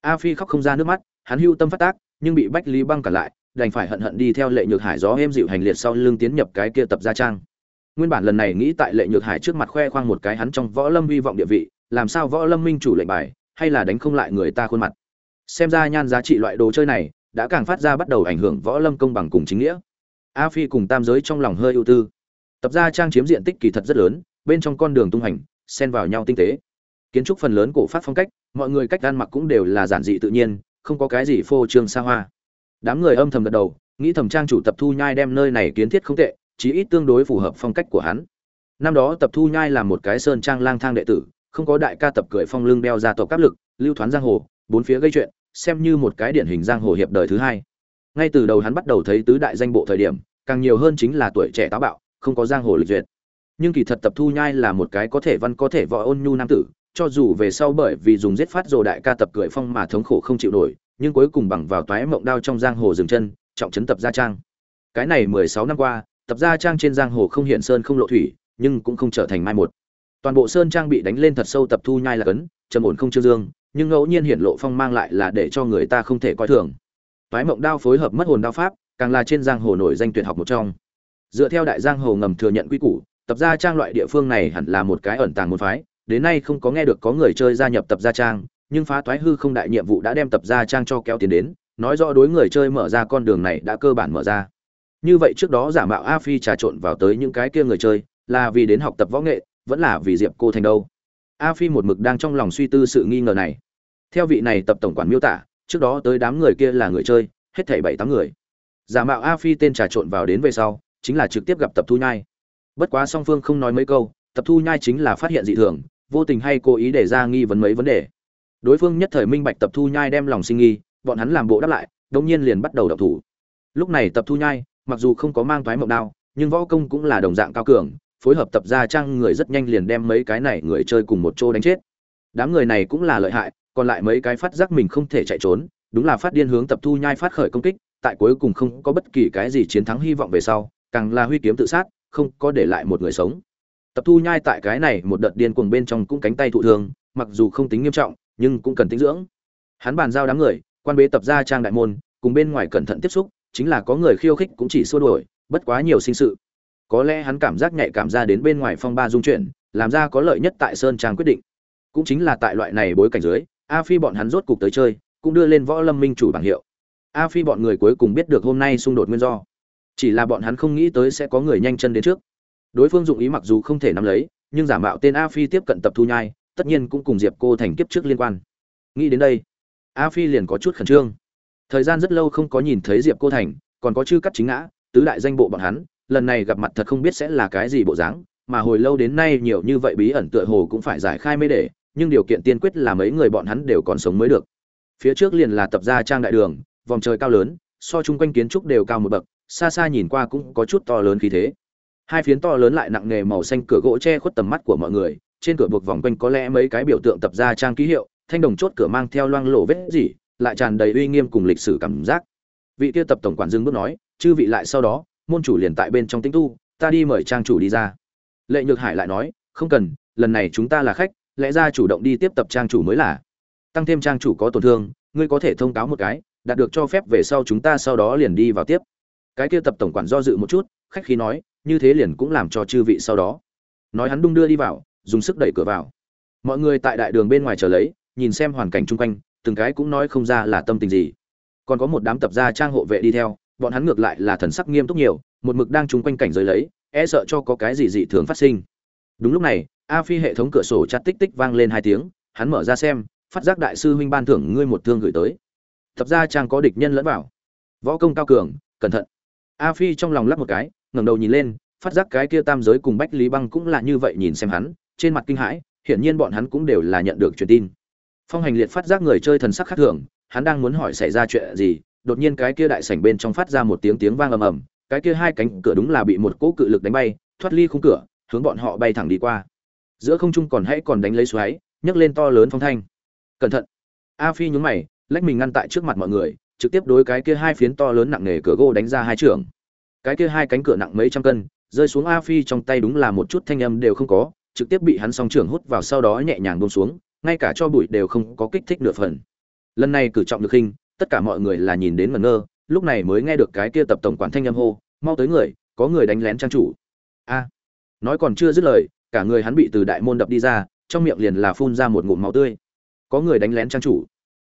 A phi khóc không ra nước mắt, hắn hưu tâm phát tác, nhưng bị bách lý băng cản lại đành phải hận hận đi theo lệ nhược hải gió êm dịu hành liệt sau lưng tiến nhập cái kia tập gia trang. Nguyên bản lần này nghĩ tại lệ nhược hải trước mặt khoe khoang một cái hắn trong võ lâm hy vọng địa vị, làm sao võ lâm minh chủ lệnh bài, hay là đánh không lại người ta khuôn mặt. Xem ra nhan giá trị loại đồ chơi này đã càng phát ra bắt đầu ảnh hưởng võ lâm công bằng cùng chính nghĩa. A phi cùng tam giới trong lòng hơi ưu tư. Tập gia trang chiếm diện tích kỳ thật rất lớn, bên trong con đường tung hành, xen vào nhau tinh tế. Kiến trúc phần lớn cổ phát phong cách, mọi người cách ăn mặc cũng đều là giản dị tự nhiên, không có cái gì phô trương xa hoa đám người âm thầm gật đầu, nghĩ thầm trang chủ tập thu nhai đem nơi này kiến thiết không tệ, chí ít tương đối phù hợp phong cách của hắn. Năm đó tập thu nhai là một cái sơn trang lang thang đệ tử, không có đại ca tập cười phong lưng đeo ra tộc áp lực, lưu thoán giang hồ, bốn phía gây chuyện, xem như một cái điển hình giang hồ hiệp đời thứ hai. Ngay từ đầu hắn bắt đầu thấy tứ đại danh bộ thời điểm, càng nhiều hơn chính là tuổi trẻ táo bạo, không có giang hồ lịch duyệt. Nhưng kỳ thật tập thu nhai là một cái có thể văn, có thể võ ôn nhu nam tử, cho dù về sau bởi vì dùng giết phát rồ đại ca tập cười phong mà thống khổ không chịu nổi nhưng cuối cùng bằng vào toái mộng đao trong giang hồ dừng chân, trọng trấn tập gia trang. Cái này mười sáu năm qua, tập gia trang trên giang hồ không hiện sơn không lộ thủy, nhưng cũng không trở thành mai một. Toàn bộ sơn trang bị đánh lên thật sâu tập thu nhai là cấn, trầm ổn không chưa dương, nhưng ngẫu nhiên hiện lộ phong mang lại là để cho người ta không thể coi thường. Toái mộng đao phối hợp mất hồn đao pháp, càng là trên giang hồ nổi danh tuyệt học một trong. Dựa theo đại giang hồ ngầm thừa nhận quy củ, tập gia trang loại địa phương này hẳn là một cái ẩn tàng môn phái, đến nay không có nghe được có người chơi gia nhập tập gia trang nhưng phá toái hư không đại nhiệm vụ đã đem tập gia trang cho kéo tiền đến, nói rõ đối người chơi mở ra con đường này đã cơ bản mở ra. Như vậy trước đó giả mạo a phi trà trộn vào tới những cái kia người chơi, là vì đến học tập võ nghệ, vẫn là vì diệp cô thành đâu? A phi một mực đang trong lòng suy tư sự nghi ngờ này. Theo vị này tập tổng quản miêu tả, trước đó tới đám người kia là người chơi, hết thảy bảy tám người. Giả mạo a phi tên trà trộn vào đến về sau, chính là trực tiếp gặp tập thu nhai. Bất quá song phương không nói mấy câu, tập thu nhai chính là phát hiện dị thường, vô tình hay cố ý để ra nghi vấn mấy vấn đề đối phương nhất thời minh bạch tập thu nhai đem lòng sinh nghi, bọn hắn làm bộ đáp lại đông nhiên liền bắt đầu đập thủ. Lúc này tập thu nhai, mặc dù không có mang thoái mộng đao, nhưng võ công cũng là đồng dạng cao cường, phối hợp tập ra trang người rất nhanh liền đem mấy cái này người chơi cùng một chỗ đánh chết. Đám người này cũng là lợi hại, còn lại mấy cái phát giác mình không thể chạy trốn, đúng là phát điên hướng tập thu nhai phát khởi công kích, tại cuối cùng không có bất kỳ cái gì chiến thắng hy vọng về sau, càng là huy kiếm tự sát, không có để lại một người sống. Tập thu nhai tại cái này một đợt điên cuồng bên trong cũng cánh tay thụ thương, mặc dù không tính nghiêm trọng nhưng cũng cần tinh dưỡng. Hắn bàn giao đám người, quan bế tập gia trang đại môn, cùng bên ngoài cẩn thận tiếp xúc, chính là có người khiêu khích cũng chỉ xua đuổi, bất quá nhiều sinh sự. Có lẽ hắn cảm giác nhạy cảm ra đến bên ngoài phong ba dung chuyển làm ra có lợi nhất tại sơn trang quyết định. Cũng chính là tại loại này bối cảnh dưới, a phi bọn hắn rốt cục tới chơi, cũng đưa lên võ lâm minh chủ bảng hiệu. A phi bọn người cuối cùng biết được hôm nay xung đột nguyên do. Chỉ là bọn hắn không nghĩ tới sẽ có người nhanh chân đến trước. Đối phương dụng ý mặc dù không thể nắm lấy, nhưng giả mạo tên a phi tiếp cận tập thu nhai tất nhiên cũng cùng diệp cô thành kiếp trước liên quan. Nghĩ đến đây, a phi liền có chút khẩn trương. Thời gian rất lâu không có nhìn thấy diệp cô thành, còn có chư cắt chính ngã, tứ đại danh bộ bọn hắn, lần này gặp mặt thật không biết sẽ là cái gì bộ dáng, mà hồi lâu đến nay nhiều như vậy bí ẩn tựa hồ cũng phải giải khai mê để, nhưng điều kiện tiên quyết là mấy người bọn hắn đều còn sống mới được. Phía trước liền là tập gia trang đại đường, vòng trời cao lớn, so chung quanh kiến trúc đều cao một bậc, xa xa nhìn qua cũng có chút to lớn khí thế. Hai phiến to lớn lại nặng nghề màu xanh cửa gỗ che khuất tầm mắt của mọi người trên cửa buộc vòng quanh có lẽ mấy cái biểu tượng tập gia trang ký hiệu, thanh đồng chốt cửa mang theo loang lổ vết gì lại tràn đầy uy nghiêm cùng lịch sử cảm giác. Vị kia tập tổng quản dưng bước nói, chư vị lại sau đó, môn chủ liền tại bên trong tinh tu, ta đi mời trang chủ đi ra. Lệ nhược hải lại nói, không cần, lần này chúng ta là khách, lẽ ra chủ động đi tiếp tập trang chủ mới là. Tăng thêm trang chủ có tổn thương, ngươi có thể thông cáo một cái, đạt được cho phép về sau chúng ta sau đó liền đi vào tiếp. Cái kia tập tổng quản do dự một chút, khách khí nói, như thế liền cũng làm cho chư vị sau đó. Nói hắn đung đưa đi vào dùng sức đẩy cửa vào. Mọi người tại đại đường bên ngoài chờ lấy, nhìn xem hoàn cảnh chung quanh, từng cái cũng nói không ra là tâm tình gì. Còn có một đám tập gia trang hộ vệ đi theo, bọn hắn ngược lại là thần sắc nghiêm túc nhiều, một mực đang chung quanh cảnh giới lấy e sợ cho có cái gì dị thường phát sinh. Đúng lúc này, a phi hệ thống cửa sổ chặt tích tích vang lên hai tiếng, hắn mở ra xem, phát giác đại sư huynh ban thưởng ngươi một thương gửi tới. Tập gia trang có địch nhân lẫn vào. Võ công cao cường, cẩn thận. A phi trong lòng lắp một cái, ngẩng đầu nhìn lên, phát giác cái kia tam giới cùng bách lý băng cũng là như vậy nhìn xem hắn trên mặt kinh hãi, hiển nhiên bọn hắn cũng đều là nhận được truyền tin. Phong hành liệt phát giác người chơi thần sắc khác thường, hắn đang muốn hỏi xảy ra chuyện gì, đột nhiên cái kia đại sảnh bên trong phát ra một tiếng tiếng vang ầm ầm, cái kia hai cánh cửa đúng là bị một cỗ cự lực đánh bay, thoát ly khung cửa, hướng bọn họ bay thẳng đi qua. Giữa không trung còn hãy còn đánh lấy xoáy, nhấc lên to lớn phong thanh. Cẩn thận! A phi nhún mày, lách mình ngăn tại trước mặt mọi người, trực tiếp đối cái kia hai phiến to lớn nặng nề cửa gỗ đánh ra hai trường. Cái kia hai cánh cửa nặng mấy trăm cân, rơi xuống a phi trong tay đúng là một chút thanh âm đều không có trực tiếp bị hắn song trưởng hút vào sau đó nhẹ nhàng buông xuống, ngay cả cho bụi đều không có kích thích nửa phần. Lần này cử trọng được hình, tất cả mọi người là nhìn đến ngẩn ngơ, lúc này mới nghe được cái kia tập tổng quản thanh âm hô, mau tới người, có người đánh lén trang chủ. A. Nói còn chưa dứt lời, cả người hắn bị từ đại môn đập đi ra, trong miệng liền là phun ra một ngụm máu tươi. Có người đánh lén trang chủ.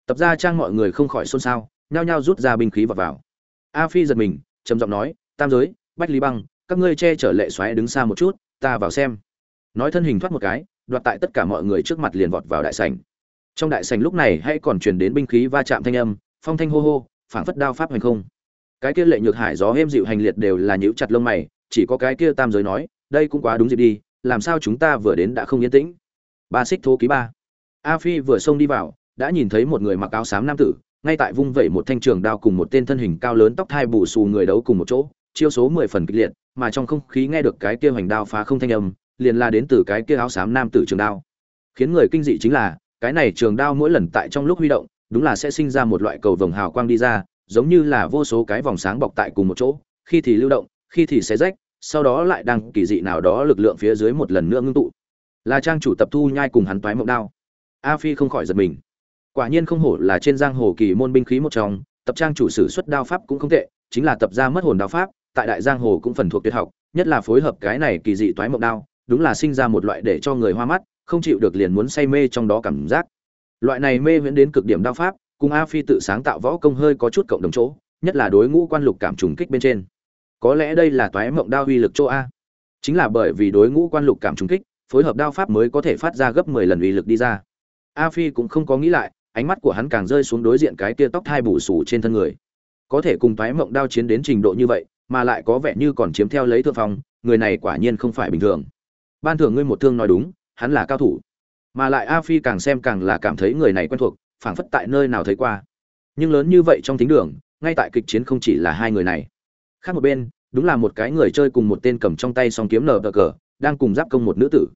Tập ra trang mọi người không khỏi xôn xao, nhao nhao rút ra binh khí vào vào. A phi giật mình, trầm giọng nói, tam giới, bách lý băng, các ngươi che chở lệ xoáy đứng xa một chút, ta vào xem nói thân hình thoát một cái, đoạt tại tất cả mọi người trước mặt liền vọt vào đại sảnh. Trong đại sảnh lúc này hay còn truyền đến binh khí va chạm thanh âm, phong thanh hô hô, phảng phất đao pháp hành không. Cái kia lệ nhược hải gió êm dịu hành liệt đều là nhíu chặt lông mày, chỉ có cái kia tam giới nói, đây cũng quá đúng dịp đi, làm sao chúng ta vừa đến đã không yên tĩnh. Ba xích thố ký ba. A phi vừa xông đi vào, đã nhìn thấy một người mặc áo xám nam tử, ngay tại vung vẩy một thanh trường đao cùng một tên thân hình cao lớn tóc hai bù xù người đấu cùng một chỗ, chiêu số mười phần kịch liệt, mà trong không khí nghe được cái kia hoành đao phá không thanh âm liền là đến từ cái kia áo xám nam tử trường đao. Khiến người kinh dị chính là, cái này trường đao mỗi lần tại trong lúc huy động, đúng là sẽ sinh ra một loại cầu vồng hào quang đi ra, giống như là vô số cái vòng sáng bọc tại cùng một chỗ, khi thì lưu động, khi thì xé rách, sau đó lại đang kỳ dị nào đó lực lượng phía dưới một lần nữa ngưng tụ. Là trang chủ tập thu nhai cùng hắn toái mộng đao. A phi không khỏi giật mình. Quả nhiên không hổ là trên giang hồ kỳ môn binh khí một trong, tập trang chủ sử xuất đao pháp cũng không tệ, chính là tập ra mất hồn đao pháp, tại đại giang hồ cũng phần thuộc tuyệt học, nhất là phối hợp cái này kỳ dị toái mộng đao đúng là sinh ra một loại để cho người hoa mắt, không chịu được liền muốn say mê trong đó cảm giác. Loại này mê viễn đến cực điểm đao pháp, cùng a phi tự sáng tạo võ công hơi có chút cộng đồng chỗ, nhất là đối ngũ quan lục cảm trùng kích bên trên. Có lẽ đây là toái mộng đao uy lực chỗ a. Chính là bởi vì đối ngũ quan lục cảm trùng kích, phối hợp đao pháp mới có thể phát ra gấp mười lần uy lực đi ra. A phi cũng không có nghĩ lại, ánh mắt của hắn càng rơi xuống đối diện cái kia tóc thai bù sù trên thân người. Có thể cùng toái mộng đao chiến đến trình độ như vậy, mà lại có vẻ như còn chiếm theo lấy thượng phong, người này quả nhiên không phải bình thường ban thưởng ngươi một thương nói đúng, hắn là cao thủ. Mà lại a phi càng xem càng là cảm thấy người này quen thuộc, phảng phất tại nơi nào thấy qua. Nhưng lớn như vậy trong thính đường, ngay tại kịch chiến không chỉ là hai người này. Khác một bên, đúng là một cái người chơi cùng một tên cầm trong tay song kiếm nở cờ, đang cùng giáp công một nữ tử.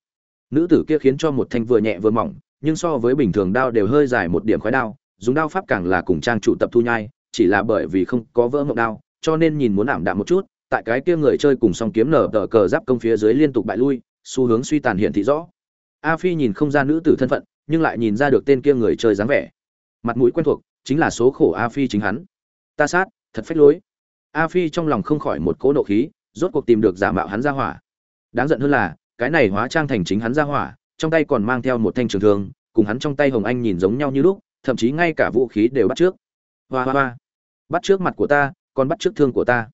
Nữ tử kia khiến cho một thanh vừa nhẹ vừa mỏng, nhưng so với bình thường đao đều hơi dài một điểm khói đao, dùng đao pháp càng là cùng trang trụ tập thu nhai, chỉ là bởi vì không có vỡ mộng đao, cho nên nhìn muốn ảm đạm một chút, tại cái kia người chơi cùng song kiếm nở tờ cờ giáp công phía dưới liên tục bại lui xu hướng suy tàn hiện thị rõ. A phi nhìn không ra nữ tử thân phận, nhưng lại nhìn ra được tên kia người chơi dáng vẻ. Mặt mũi quen thuộc, chính là số khổ a phi chính hắn. Ta sát, thật phách lối. A phi trong lòng không khỏi một cỗ nộ khí, rốt cuộc tìm được giả mạo hắn ra hỏa. Đáng giận hơn là, cái này hóa trang thành chính hắn ra hỏa, trong tay còn mang theo một thanh trường thương, cùng hắn trong tay hồng anh nhìn giống nhau như lúc, thậm chí ngay cả vũ khí đều bắt trước. Hoa hoa hoa. Bắt trước mặt của ta, còn bắt trước thương của ta.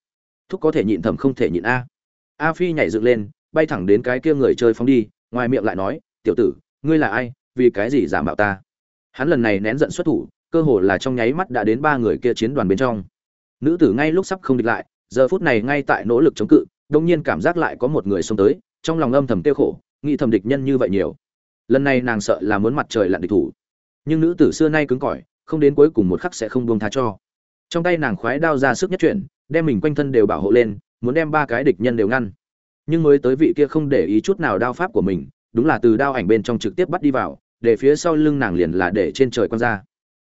Thúc có thể nhịn thầm không thể nhịn a. A phi nhảy dựng lên bay thẳng đến cái kia người chơi phóng đi, ngoài miệng lại nói, tiểu tử, ngươi là ai? Vì cái gì giả mạo ta? Hắn lần này nén giận xuất thủ, cơ hồ là trong nháy mắt đã đến ba người kia chiến đoàn bên trong. Nữ tử ngay lúc sắp không địch lại, giờ phút này ngay tại nỗ lực chống cự, đông nhiên cảm giác lại có một người xông tới, trong lòng âm thầm tiêu khổ, nghĩ thầm địch nhân như vậy nhiều. Lần này nàng sợ là muốn mặt trời lặn địch thủ. Nhưng nữ tử xưa nay cứng cỏi, không đến cuối cùng một khắc sẽ không buông tha cho. Trong tay nàng khoái đao ra sức nhất chuyển, đem mình quanh thân đều bảo hộ lên, muốn đem ba cái địch nhân đều ngăn nhưng mới tới vị kia không để ý chút nào đao pháp của mình, đúng là từ đao ảnh bên trong trực tiếp bắt đi vào, để phía sau lưng nàng liền là để trên trời quan ra.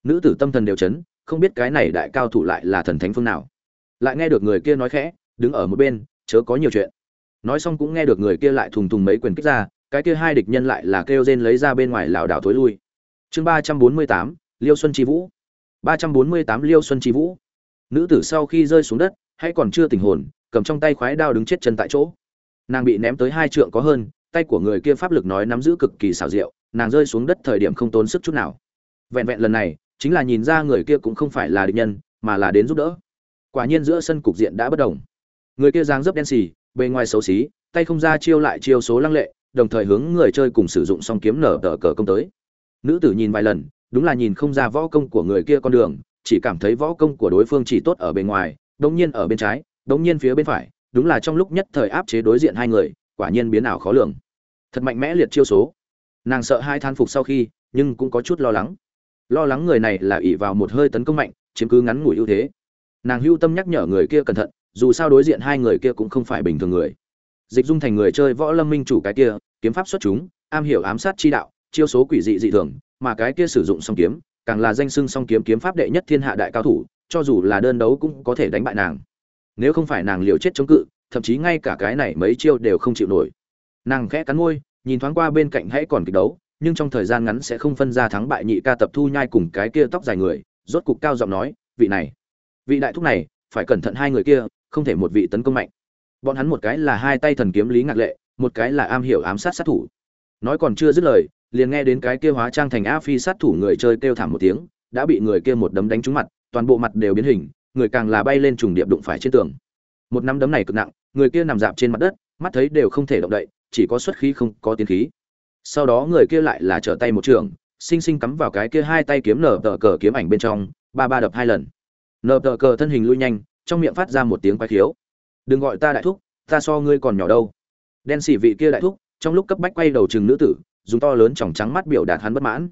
Nữ tử tâm thần đều chấn, không biết cái này đại cao thủ lại là thần thánh phương nào. Lại nghe được người kia nói khẽ, đứng ở một bên, chớ có nhiều chuyện. Nói xong cũng nghe được người kia lại thùng thùng mấy quyền kích ra, cái kia hai địch nhân lại là kêu rên lấy ra bên ngoài lảo đảo thối lui. Chương ba trăm bốn mươi tám, liêu xuân chi vũ. ba trăm bốn mươi tám, liêu xuân chi vũ. Nữ tử sau khi rơi xuống đất, hay còn chưa tình hồn, cầm trong tay khoái đao đứng chết chân tại chỗ nàng bị ném tới hai trượng có hơn, tay của người kia pháp lực nói nắm giữ cực kỳ xảo diệu, nàng rơi xuống đất thời điểm không tốn sức chút nào. Vẹn vẹn lần này, chính là nhìn ra người kia cũng không phải là địch nhân, mà là đến giúp đỡ. Quả nhiên giữa sân cục diện đã bất đồng. Người kia dáng dấp đen xì, bề ngoài xấu xí, tay không ra chiêu lại chiêu số lăng lệ, đồng thời hướng người chơi cùng sử dụng song kiếm nở tờ cờ công tới. Nữ tử nhìn vài lần, đúng là nhìn không ra võ công của người kia con đường, chỉ cảm thấy võ công của đối phương chỉ tốt ở bề ngoài, đống nhiên ở bên trái, đống nhiên phía bên phải đúng là trong lúc nhất thời áp chế đối diện hai người, quả nhiên biến ảo khó lường. Thật mạnh mẽ liệt chiêu số. Nàng sợ hai than phục sau khi, nhưng cũng có chút lo lắng. Lo lắng người này là ỷ vào một hơi tấn công mạnh, chiếm cứ ngắn ngủi ưu thế. Nàng hưu tâm nhắc nhở người kia cẩn thận, dù sao đối diện hai người kia cũng không phải bình thường người. Dịch dung thành người chơi võ lâm minh chủ cái kia, kiếm pháp xuất chúng, am hiểu ám sát chi đạo, chiêu số quỷ dị dị thường, mà cái kia sử dụng song kiếm, càng là danh xưng song kiếm kiếm pháp đệ nhất thiên hạ đại cao thủ, cho dù là đơn đấu cũng có thể đánh bại nàng nếu không phải nàng liều chết chống cự, thậm chí ngay cả cái này mấy chiêu đều không chịu nổi. Nàng khẽ cắn môi, nhìn thoáng qua bên cạnh hãy còn kịch đấu, nhưng trong thời gian ngắn sẽ không phân ra thắng bại nhị ca tập thu nhai cùng cái kia tóc dài người, rốt cục cao giọng nói, vị này, vị đại thúc này, phải cẩn thận hai người kia, không thể một vị tấn công mạnh. Bọn hắn một cái là hai tay thần kiếm lý ngạc lệ, một cái là am hiểu ám sát sát thủ. Nói còn chưa dứt lời, liền nghe đến cái kia hóa trang thành a phi sát thủ người chơi kêu thảm một tiếng, đã bị người kia một đấm đánh trúng mặt, toàn bộ mặt đều biến hình người càng là bay lên trùng điệp đụng phải trên tường. Một nắm đấm này cực nặng, người kia nằm dạp trên mặt đất, mắt thấy đều không thể động đậy, chỉ có xuất khí không có tiến khí. Sau đó người kia lại là trở tay một trường, sinh sinh cắm vào cái kia hai tay kiếm nở tờ cờ kiếm ảnh bên trong, ba ba đập hai lần. Nở tờ cờ thân hình lui nhanh, trong miệng phát ra một tiếng quái khiếu. Đừng gọi ta đại thúc, ta so ngươi còn nhỏ đâu. Đen xỉ vị kia đại thúc, trong lúc cấp bách quay đầu chừng nữ tử, dùng to lớn tròng trắng mắt biểu đạt hắn bất mãn.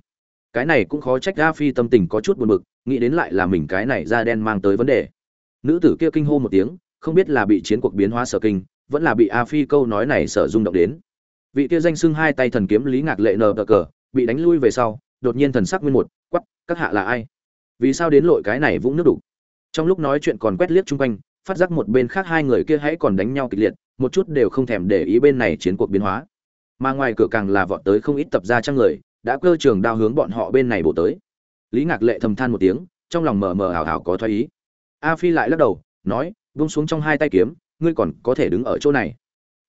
Cái này cũng khó trách a phi tâm tình có chút buồn bực nghĩ đến lại là mình cái này da đen mang tới vấn đề. Nữ tử kia kinh hô một tiếng, không biết là bị chiến cuộc biến hóa sở kinh, vẫn là bị a phi câu nói này sở rung động đến. Vị kia danh xưng hai tay thần kiếm lý ngạc lệ nờ cờ, bị đánh lui về sau, đột nhiên thần sắc nguyên một quắp các hạ là ai? Vì sao đến lội cái này vũng nước đủ trong lúc nói chuyện còn quét liếc chung quanh, phát giác một bên khác hai người kia hãy còn đánh nhau kịch liệt, một chút đều không thèm để ý bên này chiến cuộc biến hóa. Mà ngoài cửa càng là vọt tới không ít tập ra trang người, đã cơ trường đao hướng bọn họ bên này bổ tới lý ngạc lệ thầm than một tiếng, trong lòng mờ mờ ảo ảo có thoái ý. A phi lại lắc đầu, nói vung xuống trong hai tay kiếm, ngươi còn có thể đứng ở chỗ này.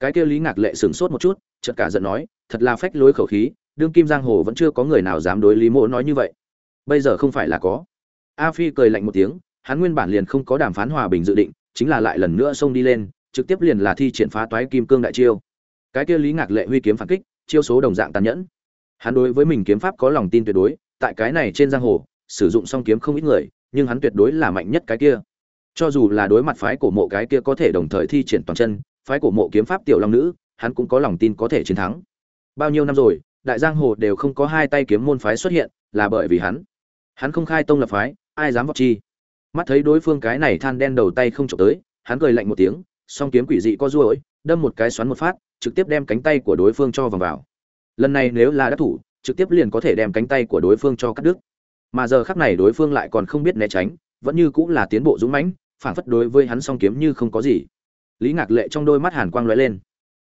Cái kia lý ngạc lệ sửng sốt một chút, chợt cả giận nói, thật là phách lối khẩu khí, đương kim giang hồ vẫn chưa có người nào dám đối lý mỗ nói như vậy. Bây giờ không phải là có. A phi cười lạnh một tiếng, hắn nguyên bản liền không có đàm phán hòa bình dự định, chính là lại lần nữa xông đi lên, trực tiếp liền là thi triển phá toái kim cương đại chiêu. Cái kia lý ngạc lệ huy kiếm phản kích, chiêu số đồng dạng tàn nhẫn. Hắn đối với mình kiếm pháp có lòng tin tuyệt đối tại cái này trên giang hồ, sử dụng song kiếm không ít người, nhưng hắn tuyệt đối là mạnh nhất cái kia. Cho dù là đối mặt phái cổ mộ cái kia có thể đồng thời thi triển toàn chân, phái cổ mộ kiếm pháp tiểu long nữ, hắn cũng có lòng tin có thể chiến thắng. Bao nhiêu năm rồi, đại giang hồ đều không có hai tay kiếm môn phái xuất hiện, là bởi vì hắn. Hắn không khai tông lập phái, ai dám vọt chi? Mắt thấy đối phương cái này than đen đầu tay không trộm tới, hắn cười lạnh một tiếng, song kiếm quỷ dị co ruỗi đâm một cái xoắn một phát, trực tiếp đem cánh tay của đối phương cho vòng vào. Lần này nếu là đắc thủ trực tiếp liền có thể đem cánh tay của đối phương cho cắt đứt. Mà giờ khắc này đối phương lại còn không biết né tránh, vẫn như cũng là tiến bộ dũng mãnh, phản phất đối với hắn song kiếm như không có gì. Lý ngạc lệ trong đôi mắt hàn quang lóe lên.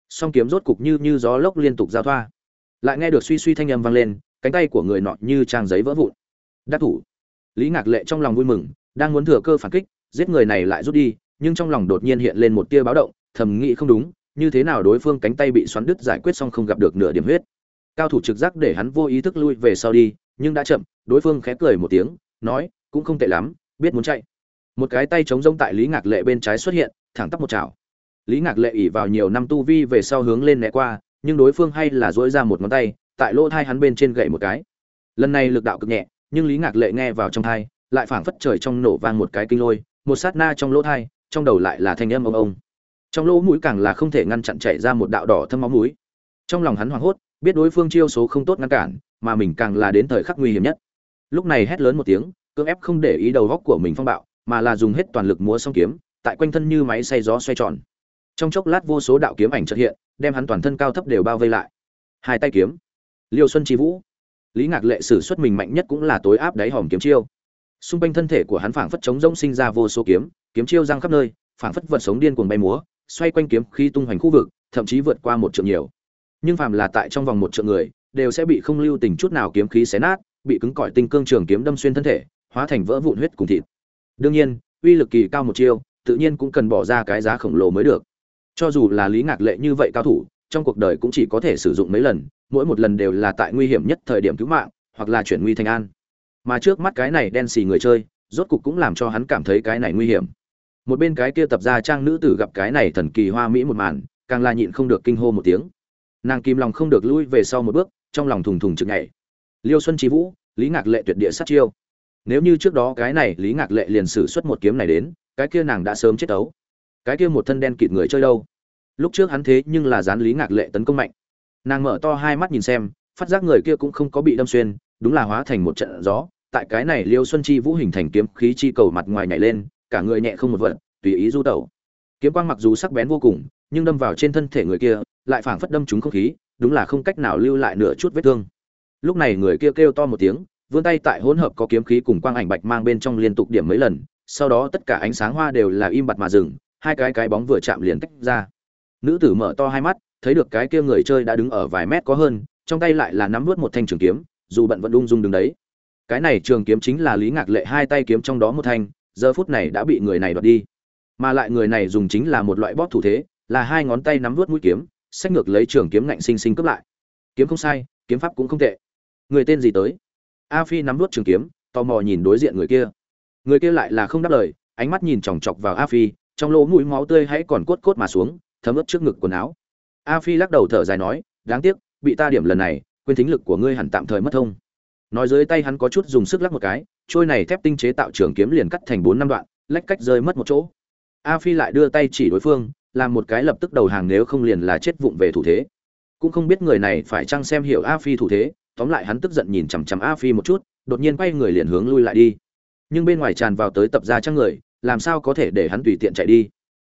Song kiếm rốt cục như như gió lốc liên tục giao thoa. Lại nghe được suy suy thanh âm vang lên, cánh tay của người nọ như trang giấy vỡ vụn. Đắc thủ. Lý ngạc lệ trong lòng vui mừng, đang muốn thừa cơ phản kích, giết người này lại rút đi, nhưng trong lòng đột nhiên hiện lên một tia báo động, thầm nghĩ không đúng, như thế nào đối phương cánh tay bị xoắn đứt giải quyết xong không gặp được nửa điểm huyết cao thủ trực giác để hắn vô ý thức lui về sau đi, nhưng đã chậm, đối phương khẽ cười một tiếng, nói, cũng không tệ lắm, biết muốn chạy. Một cái tay chống rông tại lý ngạc lệ bên trái xuất hiện, thẳng tắp một chảo. Lý ngạc lệ ỉ vào nhiều năm tu vi về sau hướng lên né qua, nhưng đối phương hay là dỗi ra một ngón tay, tại lỗ thai hắn bên trên gậy một cái. Lần này lực đạo cực nhẹ, nhưng lý ngạc lệ nghe vào trong thai, lại phảng phất trời trong nổ vang một cái kinh lôi, một sát na trong lỗ thai, trong đầu lại là thanh âm ông ông. Trong lỗ mũi càng là không thể ngăn chặn chảy ra một đạo đỏ thâm máu mũi. Trong lòng hắn hoảng hốt biết đối phương chiêu số không tốt ngăn cản, mà mình càng là đến thời khắc nguy hiểm nhất. Lúc này hét lớn một tiếng, cưỡng ép không để ý đầu góc của mình phong bạo, mà là dùng hết toàn lực múa song kiếm, tại quanh thân như máy xay gió xoay tròn. Trong chốc lát vô số đạo kiếm ảnh trật hiện, đem hắn toàn thân cao thấp đều bao vây lại. Hai tay kiếm. Liêu xuân chi vũ. Lý ngạc lệ sử xuất mình mạnh nhất cũng là tối áp đáy hòm kiếm chiêu. Xung quanh thân thể của hắn phảng phất chống rỗng sinh ra vô số kiếm kiếm chiêu răng khắp nơi, phảng phất vật sống điên cuồng bay múa, xoay quanh kiếm khi tung hoành khu vực, thậm chí vượt qua một trượng nhiều nhưng phàm là tại trong vòng một trượng người, đều sẽ bị không lưu tình chút nào kiếm khí xé nát, bị cứng cỏi tinh cương trường kiếm đâm xuyên thân thể, hóa thành vỡ vụn huyết cùng thịt. Đương nhiên, uy lực kỳ cao một chiêu, tự nhiên cũng cần bỏ ra cái giá khổng lồ mới được. Cho dù là lý ngạc lệ như vậy cao thủ, trong cuộc đời cũng chỉ có thể sử dụng mấy lần, mỗi một lần đều là tại nguy hiểm nhất thời điểm cứu mạng, hoặc là chuyển nguy thành an. Mà trước mắt cái này đen xì người chơi, rốt cục cũng làm cho hắn cảm thấy cái này nguy hiểm. Một bên cái kia tập ra trang nữ tử gặp cái này thần kỳ hoa mỹ một màn, càng là nhịn không được kinh hô một tiếng nàng kim lòng không được lui về sau một bước, trong lòng thùng thùng chực nhảy. Liêu xuân trí vũ, lý ngạc lệ tuyệt địa sát chiêu. Nếu như trước đó cái này lý ngạc lệ liền sử xuất một kiếm này đến, cái kia nàng đã sớm chết tấu. cái kia một thân đen kịt người chơi đâu? Lúc trước hắn thế nhưng là dán lý ngạc lệ tấn công mạnh. Nàng mở to hai mắt nhìn xem, phát giác người kia cũng không có bị đâm xuyên, đúng là hóa thành một trận gió. Tại cái này liêu xuân chi vũ hình thành kiếm khí chi cầu mặt ngoài nhảy lên, cả người nhẹ không một vật, tùy ý du tẩu. Kiếm quang mặc dù sắc bén vô cùng, nhưng đâm vào trên thân thể người kia lại phảng phất đâm trúng không khí, đúng là không cách nào lưu lại nửa chút vết thương. Lúc này người kia kêu to một tiếng, vươn tay tại hỗn hợp có kiếm khí cùng quang ảnh bạch mang bên trong liên tục điểm mấy lần, sau đó tất cả ánh sáng hoa đều là im bặt mà dừng, hai cái cái bóng vừa chạm liền tách ra. Nữ tử mở to hai mắt, thấy được cái kia người chơi đã đứng ở vài mét có hơn, trong tay lại là nắm vớt một thanh trường kiếm, dù bận vẫn ung dung đứng đấy. Cái này trường kiếm chính là lý ngạc lệ hai tay kiếm trong đó một thanh, giờ phút này đã bị người này đoạt đi. Mà lại người này dùng chính là một loại bóp thủ thế, là hai ngón tay nắm nuốt mũi kiếm sách ngược lấy trường kiếm ngạnh sinh sinh cướp lại. Kiếm không sai, kiếm pháp cũng không tệ. Người tên gì tới? A phi nắm đuốt trường kiếm, tò mò nhìn đối diện người kia. Người kia lại là không đáp lời, ánh mắt nhìn chòng chọc vào a phi, trong lỗ mũi máu tươi hãy còn cốt cốt mà xuống, thấm ướt trước ngực quần áo. A phi lắc đầu thở dài nói, đáng tiếc, bị ta điểm lần này, quên thính lực của ngươi hẳn tạm thời mất thông. Nói dưới tay hắn có chút dùng sức lắc một cái, trôi này thép tinh chế tạo trường kiếm liền cắt thành bốn năm đoạn, lách cách rơi mất một chỗ. A phi lại đưa tay chỉ đối phương làm một cái lập tức đầu hàng nếu không liền là chết vụng về thủ thế. Cũng không biết người này phải chăng xem hiểu a phi thủ thế, tóm lại hắn tức giận nhìn chằm chằm a phi một chút, đột nhiên quay người liền hướng lui lại đi. Nhưng bên ngoài tràn vào tới tập ra trang người, làm sao có thể để hắn tùy tiện chạy đi?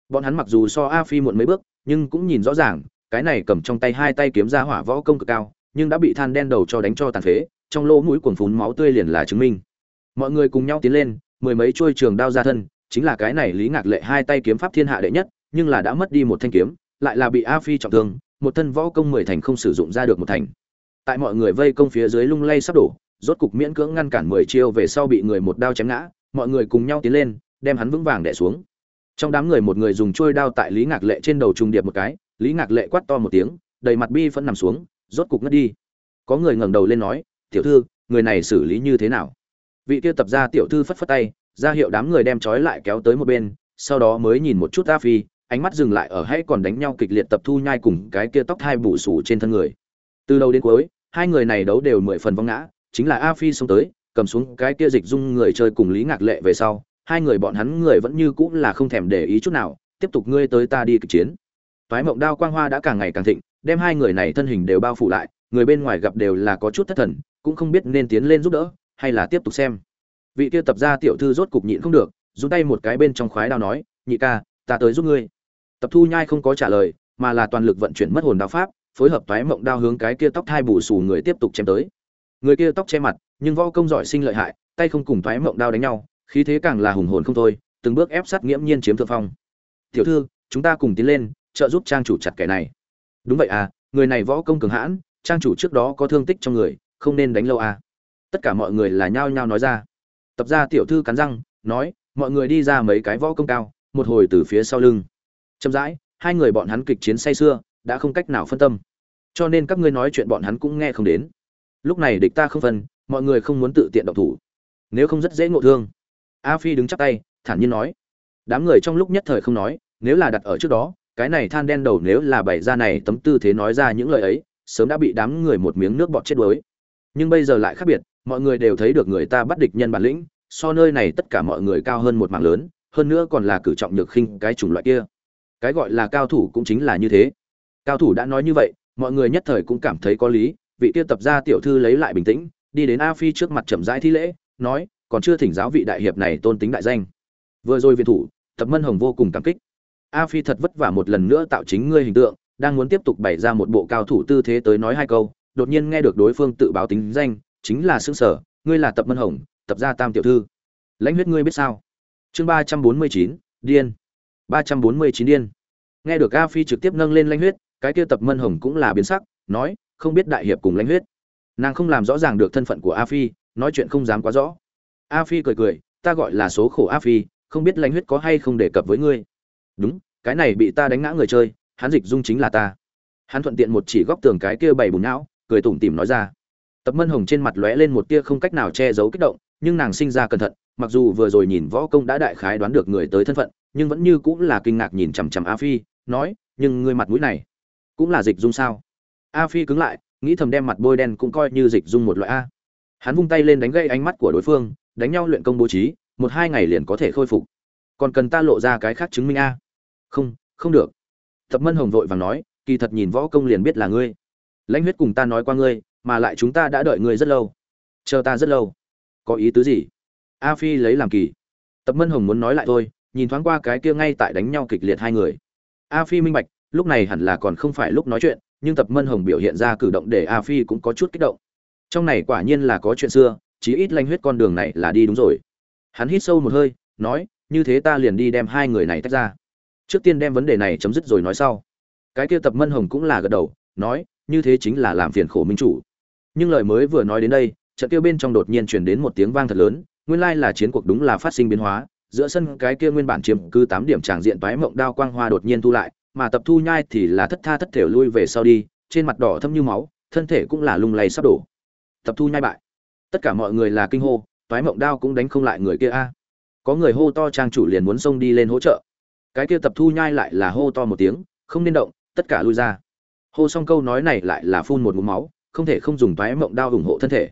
Bọn hắn mặc dù so a phi muộn mấy bước, nhưng cũng nhìn rõ ràng, cái này cầm trong tay hai tay kiếm ra hỏa võ công cực cao, nhưng đã bị than đen đầu cho đánh cho tàn phế, trong lỗ mũi cuồng phún máu tươi liền là chứng minh. Mọi người cùng nhau tiến lên, mười mấy chuôi trường đao ra thân, chính là cái này lý ngạc lệ hai tay kiếm pháp thiên hạ đệ nhất nhưng là đã mất đi một thanh kiếm, lại là bị a phi trọng thương, một thân võ công mười thành không sử dụng ra được một thành. Tại mọi người vây công phía dưới lung lay sắp đổ, rốt cục miễn cưỡng ngăn cản mười chiêu về sau bị người một đao chém ngã, mọi người cùng nhau tiến lên, đem hắn vững vàng đè xuống. Trong đám người một người dùng chuôi đao tại lý ngạc lệ trên đầu trùng điệp một cái, lý ngạc lệ quát to một tiếng, đầy mặt bi vẫn nằm xuống, rốt cục ngất đi. Có người ngẩng đầu lên nói, tiểu thư, người này xử lý như thế nào? Vị kia tập gia tiểu thư phất phất tay, ra hiệu đám người đem trói lại kéo tới một bên, sau đó mới nhìn một chút a phi ánh mắt dừng lại ở hãy còn đánh nhau kịch liệt tập thu nhai cùng cái kia tóc hai bù sù trên thân người. Từ đầu đến cuối, hai người này đấu đều mười phần vong ngã, chính là a phi xông tới, cầm xuống cái kia dịch dung người chơi cùng lý ngạc lệ về sau, hai người bọn hắn người vẫn như cũng là không thèm để ý chút nào, tiếp tục ngươi tới ta đi kịch chiến. Toái mộng đao quang hoa đã càng ngày càng thịnh, đem hai người này thân hình đều bao phủ lại, người bên ngoài gặp đều là có chút thất thần, cũng không biết nên tiến lên giúp đỡ, hay là tiếp tục xem. Vị kia tập ra tiểu thư rốt cục nhịn không được dùng tay một cái bên trong khoái đao nói, nhị ca, ta tới giúp ngươi tập thu nhai không có trả lời, mà là toàn lực vận chuyển mất hồn đao pháp, phối hợp toái mộng đao hướng cái kia tóc thai bù xù người tiếp tục chém tới. Người kia tóc che mặt, nhưng võ công giỏi sinh lợi hại, tay không cùng toái mộng đao đánh nhau, khí thế càng là hùng hồn không thôi, từng bước ép sát nghiễm nhiên chiếm thượng phong. Tiểu thư, chúng ta cùng tiến lên, trợ giúp trang chủ chặt kẻ này. Đúng vậy à người này võ công cường hãn, trang chủ trước đó có thương tích trong người, không nên đánh lâu à. Tất cả mọi người là nhao nhao nói ra. Tập ra tiểu thư cắn răng, nói, mọi người đi ra mấy cái võ công cao, một hồi từ phía sau lưng chậm rãi hai người bọn hắn kịch chiến say sưa, đã không cách nào phân tâm. Cho nên các ngươi nói chuyện bọn hắn cũng nghe không đến. Lúc này địch ta không phân mọi người không muốn tự tiện động thủ. Nếu không rất dễ ngộ thương. A phi đứng chắp tay thản nhiên nói. Đám người trong lúc nhất thời không nói nếu là đặt ở trước đó cái này than đen đầu nếu là bày ra này tấm tư thế nói ra những lời ấy sớm đã bị đám người một miếng nước bọt chết đuối. Nhưng bây giờ lại khác biệt mọi người đều thấy được người ta bắt địch nhân bản lĩnh so nơi này tất cả mọi người cao hơn một mảng lớn hơn nữa còn là cử trọng nhược khinh cái chủng loại kia cái gọi là cao thủ cũng chính là như thế. Cao thủ đã nói như vậy, mọi người nhất thời cũng cảm thấy có lý, vị tiêu tập ra tiểu thư lấy lại bình tĩnh, đi đến a phi trước mặt chậm rãi thi lễ, nói, còn chưa thỉnh giáo vị đại hiệp này tôn tính đại danh. Vừa rồi viện thủ, tập mân hồng vô cùng cảm kích. A phi thật vất vả một lần nữa tạo chính ngươi hình tượng, đang muốn tiếp tục bày ra một bộ cao thủ tư thế tới nói hai câu, đột nhiên nghe được đối phương tự báo tính danh, chính là xương sở, ngươi là tập mân hồng, tập gia tam tiểu thư. Lãnh huyết ngươi biết sao? Chương ba trăm bốn mươi chín, điên ba trăm bốn mươi chín điên. Nghe được a phi trực tiếp nâng lên lãnh huyết, cái kia tập mân hồng cũng là biến sắc, nói, không biết đại hiệp cùng lãnh huyết. Nàng không làm rõ ràng được thân phận của a phi, nói chuyện không dám quá rõ. A phi cười cười, ta gọi là số khổ a phi, không biết lãnh huyết có hay không đề cập với ngươi. Đúng, cái này bị ta đánh ngã người chơi, hắn dịch dung chính là ta. Hắn thuận tiện một chỉ góc tường cái kia bày bùn não, cười tủm tỉm nói ra. Tập mân hồng trên mặt lóe lên một tia không cách nào che giấu kích động, nhưng nàng sinh ra cẩn thận, mặc dù vừa rồi nhìn võ công đã đại khái đoán được người tới thân phận nhưng vẫn như cũng là kinh ngạc nhìn chằm chằm a phi, nói, nhưng ngươi mặt mũi này cũng là dịch dung sao? A phi cứng lại, nghĩ thầm đem mặt bôi đen cũng coi như dịch dung một loại a. Hắn vung tay lên đánh gây ánh mắt của đối phương, đánh nhau luyện công bố trí, một hai ngày liền có thể khôi phục. Còn cần ta lộ ra cái khác chứng minh a? Không không được. Tập mân hồng vội vàng nói, kỳ thật nhìn võ công liền biết là ngươi. Lãnh huyết cùng ta nói qua ngươi, mà lại chúng ta đã đợi ngươi rất lâu. Chờ ta rất lâu. Có ý tứ gì? A phi lấy làm kỳ. Tập mân hồng muốn nói lại thôi nhìn thoáng qua cái kia ngay tại đánh nhau kịch liệt hai người. A phi minh bạch, lúc này hẳn là còn không phải lúc nói chuyện, nhưng tập mân hồng biểu hiện ra cử động để a phi cũng có chút kích động. Trong này quả nhiên là có chuyện xưa, chí ít lanh huyết con đường này là đi đúng rồi. Hắn hít sâu một hơi, nói, như thế ta liền đi đem hai người này tách ra. Trước tiên đem vấn đề này chấm dứt rồi nói sau. Cái kia tập mân hồng cũng là gật đầu, nói, như thế chính là làm phiền khổ minh chủ. Nhưng lời mới vừa nói đến đây, trận kia bên trong đột nhiên chuyển đến một tiếng vang thật lớn, nguyên lai là chiến cuộc đúng là phát sinh biến hóa giữa sân cái kia nguyên bản chiếm cứ tám điểm tràng diện toái mộng đao quang hoa đột nhiên thu lại, mà tập thu nhai thì là thất tha thất thể lui về sau đi, trên mặt đỏ thâm như máu, thân thể cũng là lung lay sắp đổ. Tập thu nhai bại. Tất cả mọi người là kinh hô, toái mộng đao cũng đánh không lại người kia a. Có người hô to trang chủ liền muốn xông đi lên hỗ trợ. Cái kia tập thu nhai lại là hô to một tiếng, không nên động, tất cả lui ra. Hô xong câu nói này lại là phun một ngụm máu, không thể không dùng toái mộng đao ủng hộ thân thể.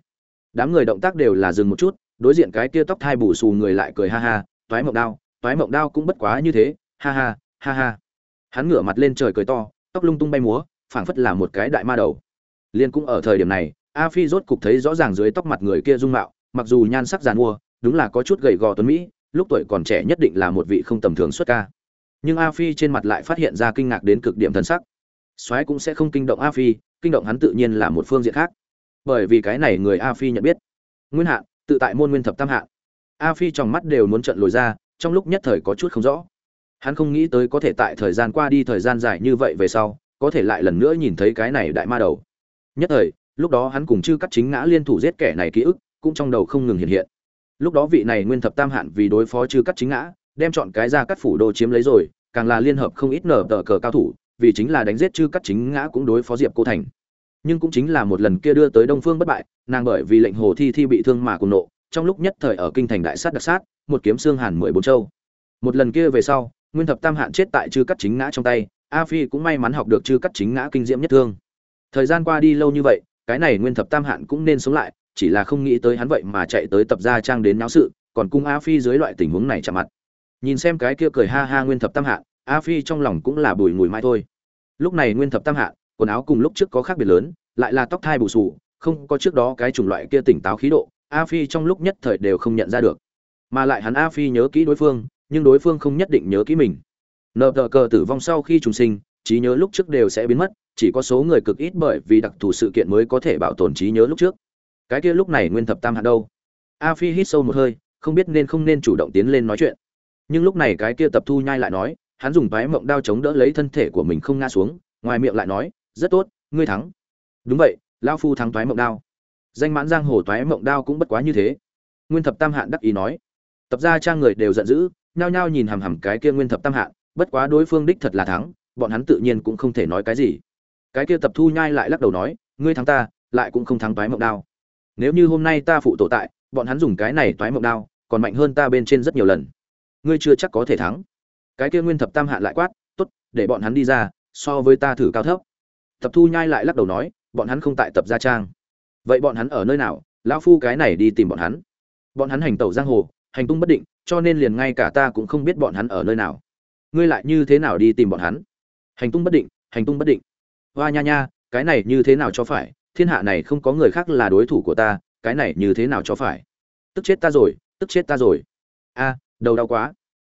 Đám người động tác đều là dừng một chút, đối diện cái kia tóc thai bù xù người lại cười ha ha toái mộng đao, toái mộng đao cũng bất quá như thế, ha ha ha ha. Hắn ngửa mặt lên trời cười to, tóc lung tung bay múa, phảng phất là một cái đại ma đầu. Liên cũng ở thời điểm này, a phi rốt cục thấy rõ ràng dưới tóc mặt người kia dung mạo, mặc dù nhan sắc giàn mua đúng là có chút gầy gò tuấn mỹ, lúc tuổi còn trẻ nhất định là một vị không tầm thường xuất ca. Nhưng a phi trên mặt lại phát hiện ra kinh ngạc đến cực điểm thân sắc. Soái cũng sẽ không kinh động a phi, kinh động hắn tự nhiên là một phương diện khác. Bởi vì cái này người a phi nhận biết. Nguyên hạn tự tại môn nguyên thập tam hạn a phi trong mắt đều muốn trận lồi ra, trong lúc nhất thời có chút không rõ. Hắn không nghĩ tới có thể tại thời gian qua đi thời gian dài như vậy về sau, có thể lại lần nữa nhìn thấy cái này đại ma đầu. Nhất thời, lúc đó hắn cùng chư cắt chính ngã liên thủ giết kẻ này ký ức, cũng trong đầu không ngừng hiện hiện. Lúc đó vị này nguyên thập tam hạn vì đối phó chư cắt chính ngã, đem chọn cái ra cắt phủ đô chiếm lấy rồi, càng là liên hợp không ít nở tờ cờ cao thủ, vì chính là đánh giết chư cắt chính ngã cũng đối phó diệp cô thành. Nhưng cũng chính là một lần kia đưa tới đông phương bất bại, nàng bởi vì lệnh hồ thi thi bị thương mà cùng nộ trong lúc nhất thời ở kinh thành đại sát đặc sát, một kiếm xương hàn mười bốn châu. Một lần kia về sau, nguyên thập tam hạn chết tại chư cắt chính ngã trong tay, a phi cũng may mắn học được chư cắt chính ngã kinh diễm nhất thương. Thời gian qua đi lâu như vậy, cái này nguyên thập tam hạn cũng nên sống lại, chỉ là không nghĩ tới hắn vậy mà chạy tới tập gia trang đến náo sự, còn cung a phi dưới loại tình huống này chạm mặt. Nhìn xem cái kia cười ha ha nguyên thập tam hạn, a phi trong lòng cũng là bùi ngùi mai thôi. Lúc này nguyên thập tam hạn, quần áo cùng lúc trước có khác biệt lớn, lại là tóc thai bù sù, không có trước đó cái chủng loại kia tỉnh táo khí độ a phi trong lúc nhất thời đều không nhận ra được. Mà lại hắn a phi nhớ kỹ đối phương, nhưng đối phương không nhất định nhớ kỹ mình. Nợ tờ cờ tử vong sau khi trùng sinh, trí nhớ lúc trước đều sẽ biến mất, chỉ có số người cực ít bởi vì đặc thù sự kiện mới có thể bảo tồn trí nhớ lúc trước. Cái kia lúc này nguyên thập tam hạt đâu? A phi hít sâu một hơi, không biết nên không nên chủ động tiến lên nói chuyện. Nhưng lúc này cái kia tập thu nhai lại nói, hắn dùng toái mộng đao chống đỡ lấy thân thể của mình không ngã xuống, ngoài miệng lại nói, rất tốt, ngươi thắng. Đúng vậy lao phu thắng toái mộng đao danh mãn giang hồ toái mộng đao cũng bất quá như thế. Nguyên thập tam hạn đắc ý nói. Tập ra trang người đều giận dữ, nhao nhao nhìn hằm hằm cái kia nguyên thập tam hạn, bất quá đối phương đích thật là thắng, bọn hắn tự nhiên cũng không thể nói cái gì. Cái kia tập thu nhai lại lắc đầu nói, ngươi thắng ta, lại cũng không thắng toái mộng đao. Nếu như hôm nay ta phụ tổ tại, bọn hắn dùng cái này toái mộng đao, còn mạnh hơn ta bên trên rất nhiều lần. Ngươi chưa chắc có thể thắng. Cái kia nguyên thập tam hạn lại quát, tốt, để bọn hắn đi ra, so với ta thử cao thấp. Tập thu nhai lại lắc đầu nói, bọn hắn không tại tập gia trang vậy bọn hắn ở nơi nào? Lão phu cái này đi tìm bọn hắn. Bọn hắn hành tẩu giang hồ, hành tung bất định, cho nên liền ngay cả ta cũng không biết bọn hắn ở nơi nào. Ngươi lại như thế nào đi tìm bọn hắn? Hành tung bất định, hành tung bất định. Hoa nha nha, cái này như thế nào cho phải? Thiên hạ này không có người khác là đối thủ của ta, cái này như thế nào cho phải? Tức chết ta rồi, tức chết ta rồi. A, đầu đau quá.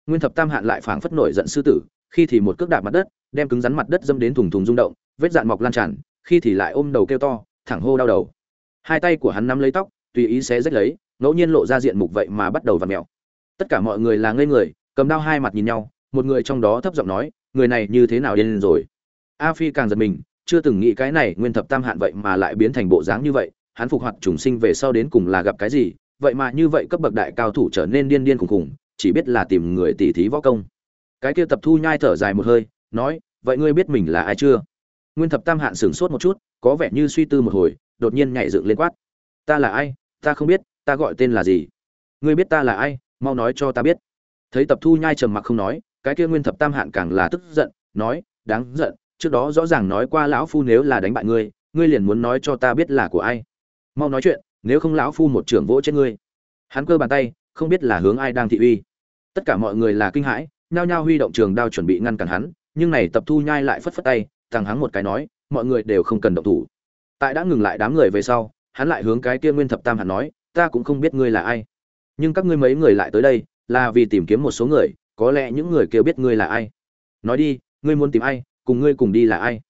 Nguyên thập tam hạn lại phảng phất nổi giận sư tử, khi thì một cước đạp mặt đất, đem cứng rắn mặt đất dâm đến thùng thùng rung động, vết dạn mọc lan tràn, khi thì lại ôm đầu kêu to, thẳng hô đau đầu hai tay của hắn nắm lấy tóc, tùy ý xé rách lấy, ngẫu nhiên lộ ra diện mục vậy mà bắt đầu v ặ mèo. Tất cả mọi người là ngây người, cầm đao hai mặt nhìn nhau, một người trong đó thấp giọng nói, người này như thế nào điên rồi? A phi càng giật mình, chưa từng nghĩ cái này nguyên thập tam hạn vậy mà lại biến thành bộ dáng như vậy, hắn phục hoạt trùng sinh về sau đến cùng là gặp cái gì, vậy mà như vậy cấp bậc đại cao thủ trở nên điên điên khùng khùng chỉ biết là tìm người tỉ thí võ công. Cái kia tập thu nhai thở dài một hơi, nói, vậy ngươi biết mình là ai chưa? Nguyên thập tam hạn sửng sốt một chút, có vẻ như suy tư một hồi đột nhiên nhảy dựng lên quát. Ta là ai? Ta không biết, ta gọi tên là gì? Ngươi biết ta là ai? Mau nói cho ta biết. Thấy tập thu nhai trầm mặc không nói, cái kia nguyên thập tam hạn càng là tức giận, nói, đáng giận, trước đó rõ ràng nói qua lão phu nếu là đánh bại ngươi ngươi liền muốn nói cho ta biết là của ai. Mau nói chuyện, nếu không lão phu một trưởng vỗ chết ngươi. Hắn cơ bàn tay, không biết là hướng ai đang thị uy. Tất cả mọi người là kinh hãi, nhao nhao huy động trường đao chuẩn bị ngăn cản hắn, nhưng này tập thu nhai lại phất phất tay, thằng hắn một cái nói, mọi người đều không cần động thủ tại đã ngừng lại đám người về sau, hắn lại hướng cái kia nguyên thập tam hẳn nói, ta cũng không biết ngươi là ai, nhưng các ngươi mấy người lại tới đây, là vì tìm kiếm một số người, có lẽ những người kia biết ngươi là ai. Nói đi, ngươi muốn tìm ai, cùng ngươi cùng đi là ai?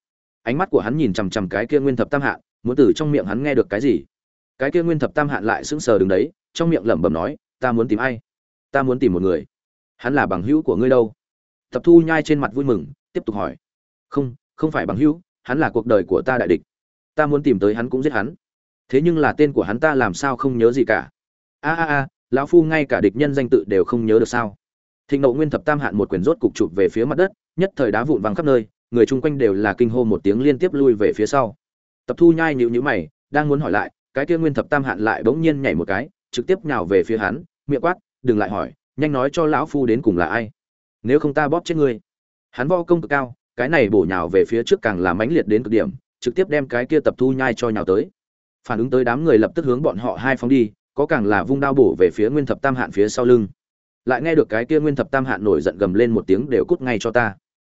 Ánh mắt của hắn nhìn chằm chằm cái kia nguyên thập tam hạn muốn từ trong miệng hắn nghe được cái gì. Cái kia nguyên thập tam hạn lại sững sờ đứng đấy, trong miệng lẩm bẩm nói, ta muốn tìm ai? Ta muốn tìm một người. Hắn là bằng hữu của ngươi đâu? Tập thu nhai trên mặt vui mừng, tiếp tục hỏi, không không phải bằng hữu, hắn là cuộc đời của ta đại địch ta muốn tìm tới hắn cũng giết hắn. Thế nhưng là tên của hắn ta làm sao không nhớ gì cả. A a a, lão phu ngay cả địch nhân danh tự đều không nhớ được sao? Thịnh nộ nguyên thập tam hạn một quyền rốt cục chụp về phía mặt đất, nhất thời đá vụn văng khắp nơi, người chung quanh đều là kinh hô một tiếng liên tiếp lui về phía sau. Tập thu nhai nhịu nhữ mày, đang muốn hỏi lại, cái kia nguyên thập tam hạn lại bỗng nhiên nhảy một cái, trực tiếp nhào về phía hắn, miệng quát, đừng lại hỏi, nhanh nói cho lão phu đến cùng là ai? Nếu không ta bóp chết ngươi. Hắn vo công cực cao, cái này bổ nhào về phía trước càng là mãnh liệt đến cực điểm trực tiếp đem cái kia tập thu nhai cho nhào tới. Phản ứng tới đám người lập tức hướng bọn họ hai phóng đi, có càng là vung đao bổ về phía nguyên thập tam hạn phía sau lưng. Lại nghe được cái kia nguyên thập tam hạn nổi giận gầm lên một tiếng đều cút ngay cho ta.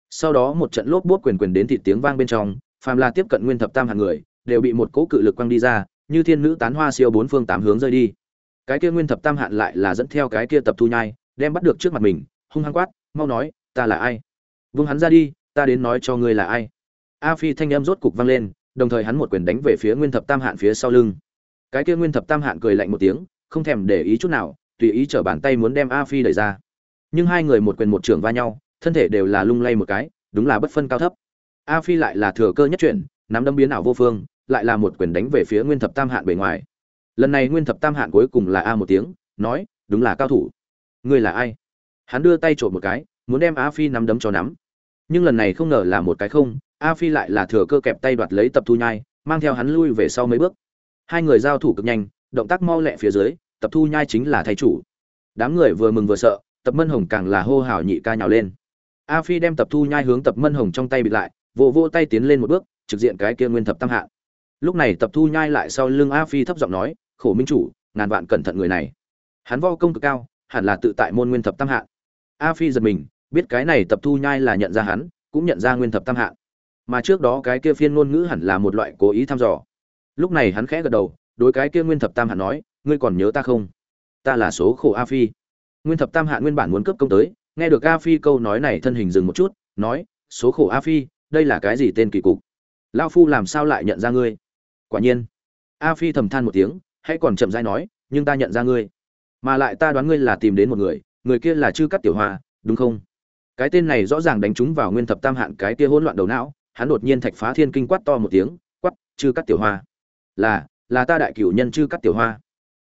Sau đó một trận lốp bốt quyền quyền đến thịt tiếng vang bên trong, phàm là tiếp cận nguyên thập tam hạn người, đều bị một cỗ cự lực quăng đi ra, như thiên nữ tán hoa siêu bốn phương tám hướng rơi đi. Cái kia nguyên thập tam hạn lại là dẫn theo cái kia tập thu nhai, đem bắt được trước mặt mình, hung hăng quát, mau nói, ta là ai? Vung hắn ra đi, ta đến nói cho ngươi là ai a phi thanh em rốt cục vang lên, đồng thời hắn một quyền đánh về phía nguyên thập tam hạn phía sau lưng. Cái kia nguyên thập tam hạn cười lạnh một tiếng, không thèm để ý chút nào, tùy ý trở bàn tay muốn đem a phi đẩy ra. Nhưng hai người một quyền một trưởng va nhau, thân thể đều là lung lay một cái, đúng là bất phân cao thấp. A phi lại là thừa cơ nhất chuyển, nắm đâm biến ảo vô phương, lại là một quyền đánh về phía nguyên thập tam hạn bề ngoài. Lần này nguyên thập tam hạn cuối cùng là a một tiếng, nói, đúng là cao thủ. Ngươi là ai? Hắn đưa tay trộm một cái, muốn đem a phi nắm đấm cho nắm. Nhưng lần này không ngờ là một cái không a phi lại là thừa cơ kẹp tay đoạt lấy tập thu nhai, mang theo hắn lui về sau mấy bước. Hai người giao thủ cực nhanh, động tác mau lẹ phía dưới, tập thu nhai chính là thay chủ. Đám người vừa mừng vừa sợ, tập mân hồng càng là hô hào nhị ca nhào lên. A phi đem tập thu nhai hướng tập mân hồng trong tay bịt lại, vỗ vỗ tay tiến lên một bước, trực diện cái kia nguyên thập tam hạ. Lúc này tập thu nhai lại sau lưng a phi thấp giọng nói, khổ minh chủ, ngàn vạn cẩn thận người này. Hắn vo công cực cao, hẳn là tự tại môn nguyên thập tam hạ. A phi giật mình, biết cái này tập thu nhai là nhận ra hắn, cũng nhận ra nguyên thập tam hạ mà trước đó cái kia phiên ngôn ngữ hẳn là một loại cố ý thăm dò. Lúc này hắn khẽ gật đầu, đối cái kia nguyên thập tam hạn nói, ngươi còn nhớ ta không? Ta là số khổ a phi. Nguyên thập tam hạ nguyên bản muốn cấp công tới, nghe được a phi câu nói này thân hình dừng một chút, nói, số khổ a phi, đây là cái gì tên kỳ cục? Lao phu làm sao lại nhận ra ngươi? Quả nhiên, a phi thầm than một tiếng, hãy còn chậm rãi nói, nhưng ta nhận ra ngươi. Mà lại ta đoán ngươi là tìm đến một người người kia là chư cắt tiểu hoa, đúng không? Cái tên này rõ ràng đánh trúng vào nguyên thập tam hạn cái kia hỗn loạn đầu não hắn đột nhiên thạch phá thiên kinh quát to một tiếng, quát, chư cắt tiểu hoa. Là là ta đại cửu nhân chư cắt tiểu hoa.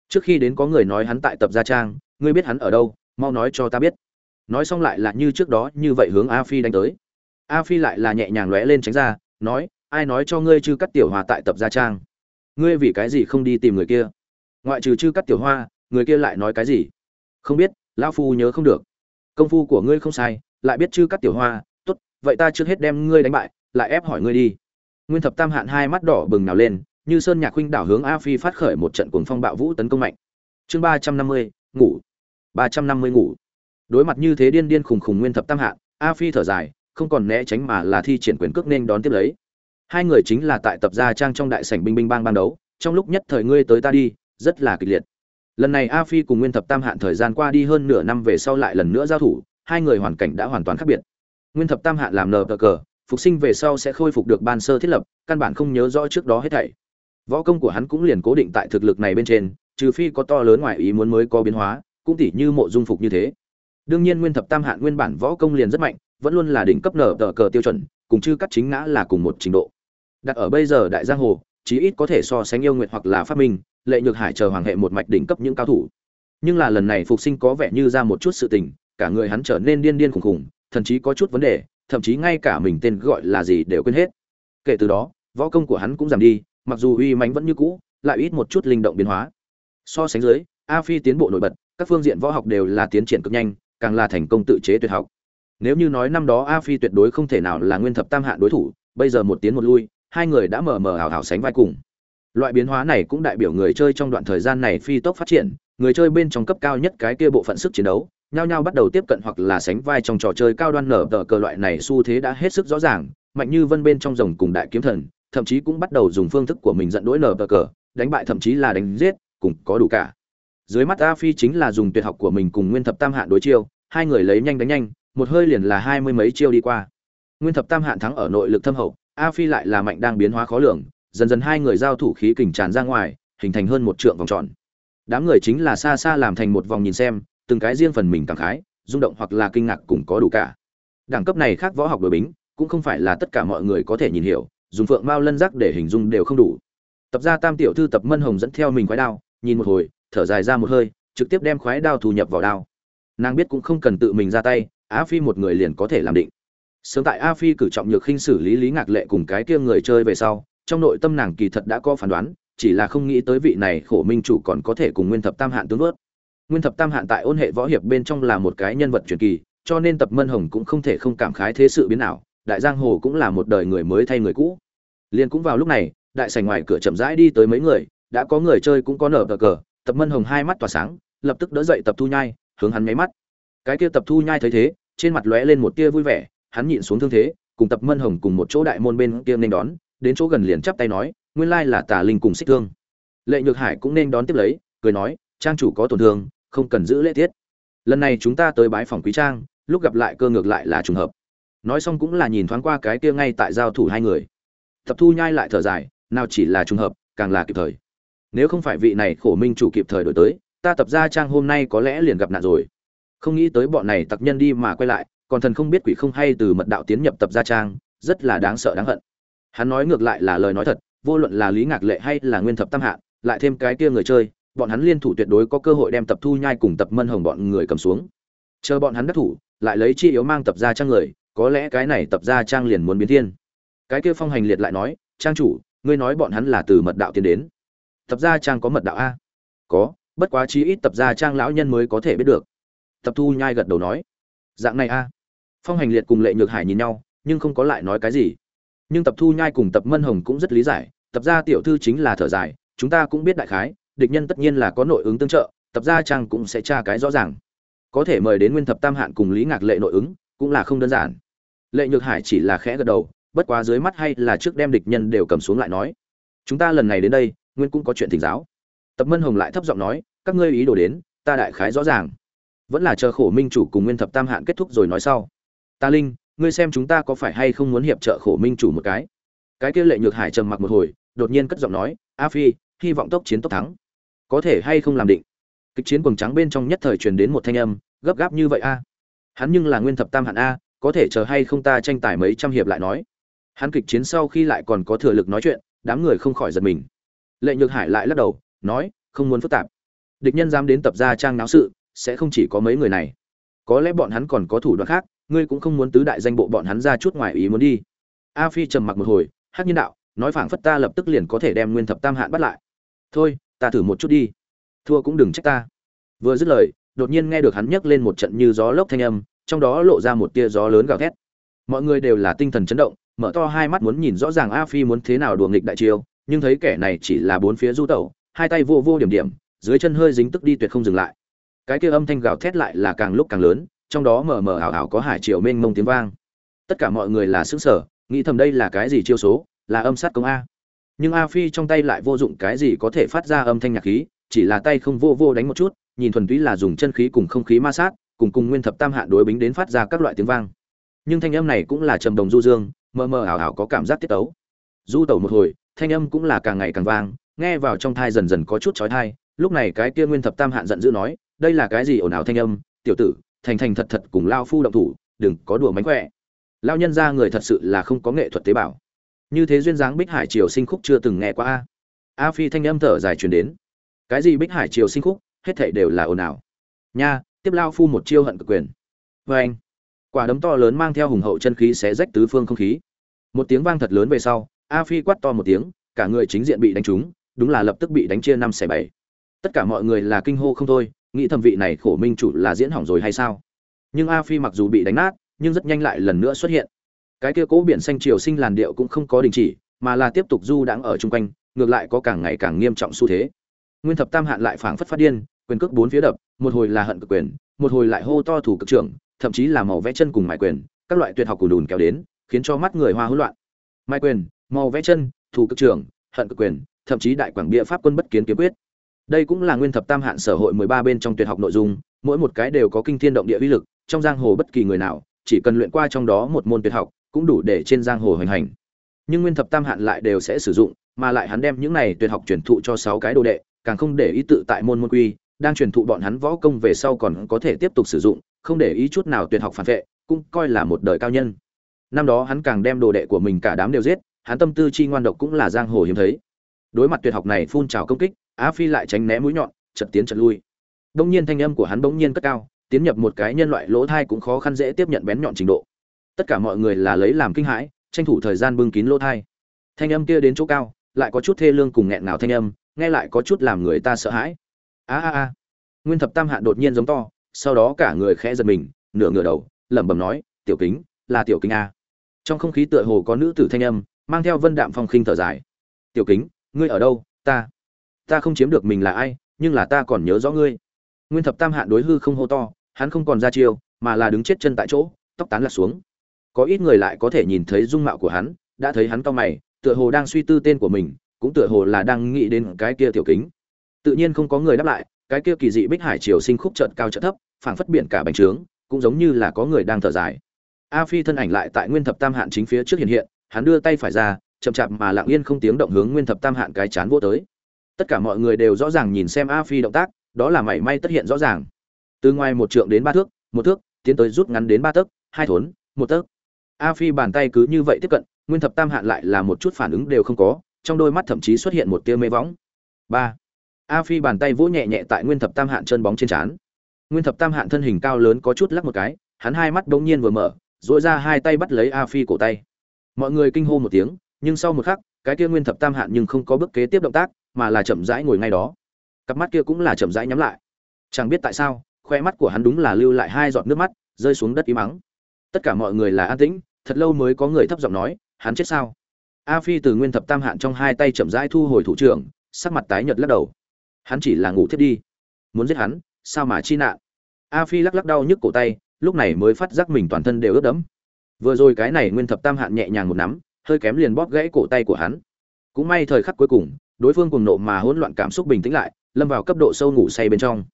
Trước khi đến có người nói hắn tại tập gia trang, ngươi biết hắn ở đâu, mau nói cho ta biết. Nói xong lại là như trước đó, như vậy hướng a phi đánh tới. A phi lại là nhẹ nhàng lóe lên tránh ra, nói, ai nói cho ngươi chư cắt tiểu hoa tại tập gia trang? Ngươi vì cái gì không đi tìm người kia? Ngoại trừ chư cắt tiểu hoa, người kia lại nói cái gì? Không biết, lão phu nhớ không được. Công phu của ngươi không sai, lại biết chư cắt tiểu hoa, tốt, vậy ta trước hết đem ngươi đánh bại lại ép hỏi ngươi đi. Nguyên thập tam hạn hai mắt đỏ bừng nào lên, như sơn nhạc huynh đảo hướng a phi phát khởi một trận cuồng phong bạo vũ tấn công mạnh. Chương ba trăm năm mươi, ngủ. Ba trăm năm mươi ngủ. Đối mặt như thế điên điên khùng khùng nguyên thập tam hạn, a phi thở dài, không còn né tránh mà là thi triển quyền cước nên đón tiếp lấy. Hai người chính là tại tập gia trang trong đại sảnh binh binh bang ban đấu, trong lúc nhất thời ngươi tới ta đi, rất là kịch liệt. Lần này a phi cùng nguyên thập tam hạn thời gian qua đi hơn nửa năm về sau lại lần nữa giao thủ, hai người hoàn cảnh đã hoàn toàn khác biệt. Nguyên thập tam hạn làm nờ cờ phục sinh về sau sẽ khôi phục được ban sơ thiết lập, căn bản không nhớ rõ trước đó hết thảy. Võ công của hắn cũng liền cố định tại thực lực này bên trên, trừ phi có to lớn ngoài ý muốn mới có biến hóa, cũng tỉ như mộ dung phục như thế. Đương nhiên nguyên thập tam hạn nguyên bản võ công liền rất mạnh, vẫn luôn là đỉnh cấp nở tờ cờ tiêu chuẩn, cùng chư cắt chính ngã là cùng một trình độ. Đặt ở bây giờ đại giang hồ, chí ít có thể so sánh yêu nguyện hoặc là phát minh, lệ nhược hải chờ hoàng hệ một mạch đỉnh cấp những cao thủ. Nhưng là lần này phục sinh có vẻ như ra một chút sự tình, cả người hắn trở nên điên điên khùng khùng thậm chí có chút vấn đề thậm chí ngay cả mình tên gọi là gì đều quên hết. Kể từ đó, võ công của hắn cũng giảm đi, mặc dù uy mãnh vẫn như cũ, lại ít một chút linh động biến hóa. So sánh dưới, a phi tiến bộ nổi bật, các phương diện võ học đều là tiến triển cực nhanh, càng là thành công tự chế tuyệt học. Nếu như nói năm đó a phi tuyệt đối không thể nào là nguyên thập tam Hạ đối thủ, bây giờ một tiến một lui, hai người đã mờ mờ ảo ảo sánh vai cùng. Loại biến hóa này cũng đại biểu người chơi trong đoạn thời gian này phi tốc phát triển, người chơi bên trong cấp cao nhất cái kia bộ phận sức chiến đấu nhao nhao bắt đầu tiếp cận hoặc là sánh vai trong trò chơi cao đoan nở tờ cờ loại này xu thế đã hết sức rõ ràng, mạnh như vân bên trong rồng cùng đại kiếm thần, thậm chí cũng bắt đầu dùng phương thức của mình dẫn đuổi nở tờ cờ, đánh bại thậm chí là đánh giết, cùng có đủ cả. Dưới mắt a phi chính là dùng tuyệt học của mình cùng nguyên thập tam hạn đối chiêu, hai người lấy nhanh đánh nhanh, một hơi liền là hai mươi mấy chiêu đi qua. Nguyên thập tam hạn thắng ở nội lực thâm hậu, a phi lại là mạnh đang biến hóa khó lường, dần dần hai người giao thủ khí kình tràn ra ngoài, hình thành hơn một trượng vòng tròn. Đám người chính là xa xa làm thành một vòng nhìn xem từng cái riêng phần mình cảm khái, rung động hoặc là kinh ngạc cũng có đủ cả. Đẳng cấp này khác võ học đội bính, cũng không phải là tất cả mọi người có thể nhìn hiểu, dùng phượng mao lân giác để hình dung đều không đủ. Tập gia tam tiểu thư tập mân hồng dẫn theo mình khoái đao, nhìn một hồi, thở dài ra một hơi, trực tiếp đem khoái đao thu nhập vào đao. Nàng biết cũng không cần tự mình ra tay, á phi một người liền có thể làm định. Sớm tại a phi cử trọng nhược khinh xử lý lý ngạc lệ cùng cái kia người chơi về sau, trong nội tâm nàng kỳ thật đã có phán đoán, chỉ là không nghĩ tới vị này khổ minh chủ còn có thể cùng nguyên thập tam hạn tướng vớt nguyên thập tam hạn tại ôn hệ võ hiệp bên trong là một cái nhân vật truyền kỳ, cho nên tập mân hồng cũng không thể không cảm khái thế sự biến ảo, đại giang hồ cũng là một đời người mới thay người cũ. Liền cũng vào lúc này, đại sảnh ngoài cửa chậm rãi đi tới mấy người, đã có người chơi cũng có nở cờ cờ, tập mân hồng hai mắt tỏa sáng, lập tức đỡ dậy tập thu nhai, hướng hắn nháy mắt. Cái kia tập thu nhai thấy thế, trên mặt lóe lên một tia vui vẻ, hắn nhịn xuống thương thế, cùng tập mân hồng cùng một chỗ đại môn bên kia nên đón, đến chỗ gần liền chắp tay nói, nguyên lai là tà linh cùng xích thương. Lệ nhược hải cũng nên đón tiếp lấy, cười nói, trang chủ có tổn thương không cần giữ lễ tiết. Lần này chúng ta tới bái phòng quý trang, lúc gặp lại cơ ngược lại là trùng hợp. Nói xong cũng là nhìn thoáng qua cái kia ngay tại giao thủ hai người. Tập thu nhai lại thở dài, nào chỉ là trùng hợp, càng là kịp thời. Nếu không phải vị này khổ minh chủ kịp thời đổi tới, ta tập ra trang hôm nay có lẽ liền gặp nạn rồi. Không nghĩ tới bọn này tặc nhân đi mà quay lại, còn thần không biết quỷ không hay từ mật đạo tiến nhập tập gia trang, rất là đáng sợ đáng hận. Hắn nói ngược lại là lời nói thật, vô luận là lý ngạc lệ hay là nguyên thập tam hạ, lại thêm cái kia người chơi bọn hắn liên thủ tuyệt đối có cơ hội đem tập thu nhai cùng tập mân hồng bọn người cầm xuống. Chờ bọn hắn đắc thủ, lại lấy chi yếu mang tập gia trang người, có lẽ cái này tập gia trang liền muốn biến thiên. Cái kia phong hành liệt lại nói, trang chủ, ngươi nói bọn hắn là từ mật đạo tiến đến. Tập gia trang có mật đạo a? Có, bất quá chí ít tập gia trang lão nhân mới có thể biết được. Tập thu nhai gật đầu nói, dạng này a. Phong hành liệt cùng lệ nhược hải nhìn nhau, nhưng không có lại nói cái gì. Nhưng tập thu nhai cùng tập mân hồng cũng rất lý giải, tập gia tiểu thư chính là thở dài, chúng ta cũng biết đại khái địch nhân tất nhiên là có nội ứng tương trợ, tập gia trang cũng sẽ tra cái rõ ràng. Có thể mời đến nguyên thập tam hạn cùng lý ngạc lệ nội ứng, cũng là không đơn giản. Lệ nhược hải chỉ là khẽ gật đầu, bất quá dưới mắt hay là trước đem địch nhân đều cầm xuống lại nói. Chúng ta lần này đến đây, nguyên cũng có chuyện thỉnh giáo. Tập mân hồng lại thấp giọng nói, các ngươi ý đồ đến, ta đại khái rõ ràng. Vẫn là chờ khổ minh chủ cùng nguyên thập tam hạn kết thúc rồi nói sau. Ta linh, ngươi xem chúng ta có phải hay không muốn hiệp trợ khổ minh chủ một cái? Cái kia lệ nhược hải trầm mặc một hồi, đột nhiên cất giọng nói, a phi, hy vọng tốc chiến tốc thắng có thể hay không làm định. Kịch chiến quần trắng bên trong nhất thời truyền đến một thanh âm, gấp gáp như vậy a. Hắn nhưng là nguyên thập tam hạn a, có thể chờ hay không ta tranh tài mấy trăm hiệp lại nói. Hắn kịch chiến sau khi lại còn có thừa lực nói chuyện, đám người không khỏi giật mình. Lệ nhược hải lại lắc đầu, nói, không muốn phức tạp. Địch nhân dám đến tập gia trang náo sự, sẽ không chỉ có mấy người này. Có lẽ bọn hắn còn có thủ đoạn khác, ngươi cũng không muốn tứ đại danh bộ bọn hắn ra chút ngoài ý muốn đi. A phi trầm mặc một hồi hát nhân đạo, nói phảng phất ta lập tức liền có thể đem nguyên thập tam hạn bắt lại. Thôi ta thử một chút đi. Thua cũng đừng trách ta. Vừa dứt lời, đột nhiên nghe được hắn nhấc lên một trận như gió lốc thanh âm, trong đó lộ ra một tia gió lớn gào thét. Mọi người đều là tinh thần chấn động, mở to hai mắt muốn nhìn rõ ràng a phi muốn thế nào đùa nghịch đại chiêu, nhưng thấy kẻ này chỉ là bốn phía du tẩu, hai tay vô vô điểm điểm, dưới chân hơi dính tức đi tuyệt không dừng lại. Cái kia âm thanh gào thét lại là càng lúc càng lớn, trong đó mờ mờ ảo ảo có hải triều mênh mông tiếng vang. Tất cả mọi người là xứng sở nghĩ thầm đây là cái gì chiêu số, là âm sát công a nhưng a phi trong tay lại vô dụng cái gì có thể phát ra âm thanh nhạc khí, chỉ là tay không vô vô đánh một chút, nhìn thuần túy là dùng chân khí cùng không khí ma sát, cùng cùng nguyên thập tam hạn đối bính đến phát ra các loại tiếng vang. Nhưng thanh âm này cũng là trầm đồng du dương, mờ mờ ảo ảo có cảm giác tiết tấu. Du tẩu một hồi, thanh âm cũng là càng ngày càng vang, nghe vào trong thai dần dần có chút chói thai lúc này cái kia nguyên thập tam hạn giận dữ nói, đây là cái gì ồn ào thanh âm? Tiểu tử, thành thành thật thật cùng lao phu động thủ, đừng có đùa mánh khỏe. Lao nhân ra người thật sự là không có nghệ thuật tế bào như thế duyên dáng bích hải triều sinh khúc chưa từng nghe qua a. A phi thanh âm thở dài truyền đến. Cái gì bích hải triều sinh khúc, hết thảy đều là ồn ào. Nha, tiếp lao phu một chiêu hận cực quyền. Vê anh, quả đấm to lớn mang theo hùng hậu chân khí xé rách tứ phương không khí. Một tiếng vang thật lớn về sau, a phi quát to một tiếng, cả người chính diện bị đánh trúng, đúng là lập tức bị đánh chia năm xẻ bảy. Tất cả mọi người là kinh hô không thôi, nghĩ thẩm vị này khổ minh chủ là diễn hỏng rồi hay sao? Nhưng a phi mặc dù bị đánh nát, nhưng rất nhanh lại lần nữa xuất hiện cái kia cố biển xanh triều sinh làn điệu cũng không có đình chỉ, mà là tiếp tục du đãng ở chung quanh, ngược lại có càng ngày càng nghiêm trọng xu thế. Nguyên thập tam hạn lại phảng phất phát điên, quyền cước bốn phía đập, một hồi là hận cực quyền, một hồi lại hô to thủ cực trưởng, thậm chí là màu vẽ chân cùng mại quyền, các loại tuyệt học của đùn kéo đến, khiến cho mắt người hoa hỗn loạn. Mai quyền, màu vẽ chân, thủ cực trưởng, hận cực quyền, thậm chí đại quảng bia pháp quân bất kiến kiếm quyết. Đây cũng là nguyên thập tam hạn sở hội mười ba bên trong tuyệt học nội dung, mỗi một cái đều có kinh thiên động địa uy lực, trong giang hồ bất kỳ người nào, chỉ cần luyện qua trong đó một môn tuyệt học cũng đủ để trên giang hồ hoành hành. Nhưng nguyên thập tam hạn lại đều sẽ sử dụng, mà lại hắn đem những này tuyệt học truyền thụ cho sáu cái đồ đệ, càng không để ý tự tại môn môn quy, đang truyền thụ bọn hắn võ công về sau còn có thể tiếp tục sử dụng, không để ý chút nào tuyệt học phản vệ, cũng coi là một đời cao nhân. Năm đó hắn càng đem đồ đệ của mình cả đám đều giết, hắn tâm tư chi ngoan độc cũng là giang hồ hiếm thấy. Đối mặt tuyệt học này phun trào công kích, á phi lại tránh né mũi nhọn chật tiến chật lui. Đông nhiên thanh âm của hắn bỗng nhiên cất cao, tiến nhập một cái nhân loại lỗ thai cũng khó khăn dễ tiếp nhận bén nhọn trình độ tất cả mọi người là lấy làm kinh hãi, tranh thủ thời gian bưng kín lỗ thai. Thanh âm kia đến chỗ cao, lại có chút thê lương cùng nghẹn ngào thanh âm, nghe lại có chút làm người ta sợ hãi. A a a. Nguyên thập tam hạn đột nhiên giống to, sau đó cả người khẽ giật mình, nửa ngửa đầu, lẩm bẩm nói, tiểu kính, là tiểu kính a. Trong không khí tựa hồ có nữ tử thanh âm, mang theo vân đạm phong khinh thở dài. Tiểu kính, ngươi ở đâu? Ta ta không chiếm được mình là ai, nhưng là ta còn nhớ rõ ngươi. Nguyên thập tam hạn đối hư không hô to, hắn không còn ra chiêu, mà là đứng chết chân tại chỗ, tóc tán lạc xuống có ít người lại có thể nhìn thấy dung mạo của hắn, đã thấy hắn to mày, tựa hồ đang suy tư tên của mình, cũng tựa hồ là đang nghĩ đến cái kia tiểu kính. Tự nhiên không có người đáp lại, cái kia kỳ dị bích hải triều sinh khúc chợt cao chợt thấp, phảng phất biển cả bành trướng, cũng giống như là có người đang thở dài. A phi thân ảnh lại tại nguyên thập tam hạn chính phía trước hiện hiện, hắn đưa tay phải ra, chậm chạp mà lặng yên không tiếng động hướng nguyên thập tam hạn cái chán vô tới. Tất cả mọi người đều rõ ràng nhìn xem a phi động tác, đó là mảy may tất hiện rõ ràng. Từ ngoài một trượng đến ba thước, một thước, tiến tới rút ngắn đến ba tấc, hai thốn, một tấc a phi bàn tay cứ như vậy tiếp cận, nguyên thập tam hạn lại là một chút phản ứng đều không có, trong đôi mắt thậm chí xuất hiện một tia mê võng. Ba. A phi bàn tay vỗ nhẹ nhẹ tại nguyên thập tam hạn chân bóng trên trán. Nguyên thập tam hạn thân hình cao lớn có chút lắc một cái, hắn hai mắt bỗng nhiên vừa mở dội ra hai tay bắt lấy a phi cổ tay. Mọi người kinh hô một tiếng, nhưng sau một khắc, cái kia nguyên thập tam hạn nhưng không có bước kế tiếp động tác, mà là chậm rãi ngồi ngay đó. Cặp mắt kia cũng là chậm rãi nhắm lại. Chẳng biết tại sao, khoe mắt của hắn đúng là lưu lại hai giọt nước mắt, rơi xuống đất im mắng tất cả mọi người là an tĩnh, thật lâu mới có người thấp giọng nói, hắn chết sao? A phi từ nguyên thập tam hạn trong hai tay chậm rãi thu hồi thủ trưởng, sắc mặt tái nhợt lắc đầu. Hắn chỉ là ngủ thiết đi. Muốn giết hắn, sao mà chi nạn? A phi lắc lắc đau nhức cổ tay, lúc này mới phát giác mình toàn thân đều ướt đẫm. Vừa rồi cái này nguyên thập tam hạn nhẹ nhàng một nắm, hơi kém liền bóp gãy cổ tay của hắn. Cũng may thời khắc cuối cùng, đối phương cùng nộ mà hỗn loạn cảm xúc bình tĩnh lại, lâm vào cấp độ sâu ngủ say bên trong.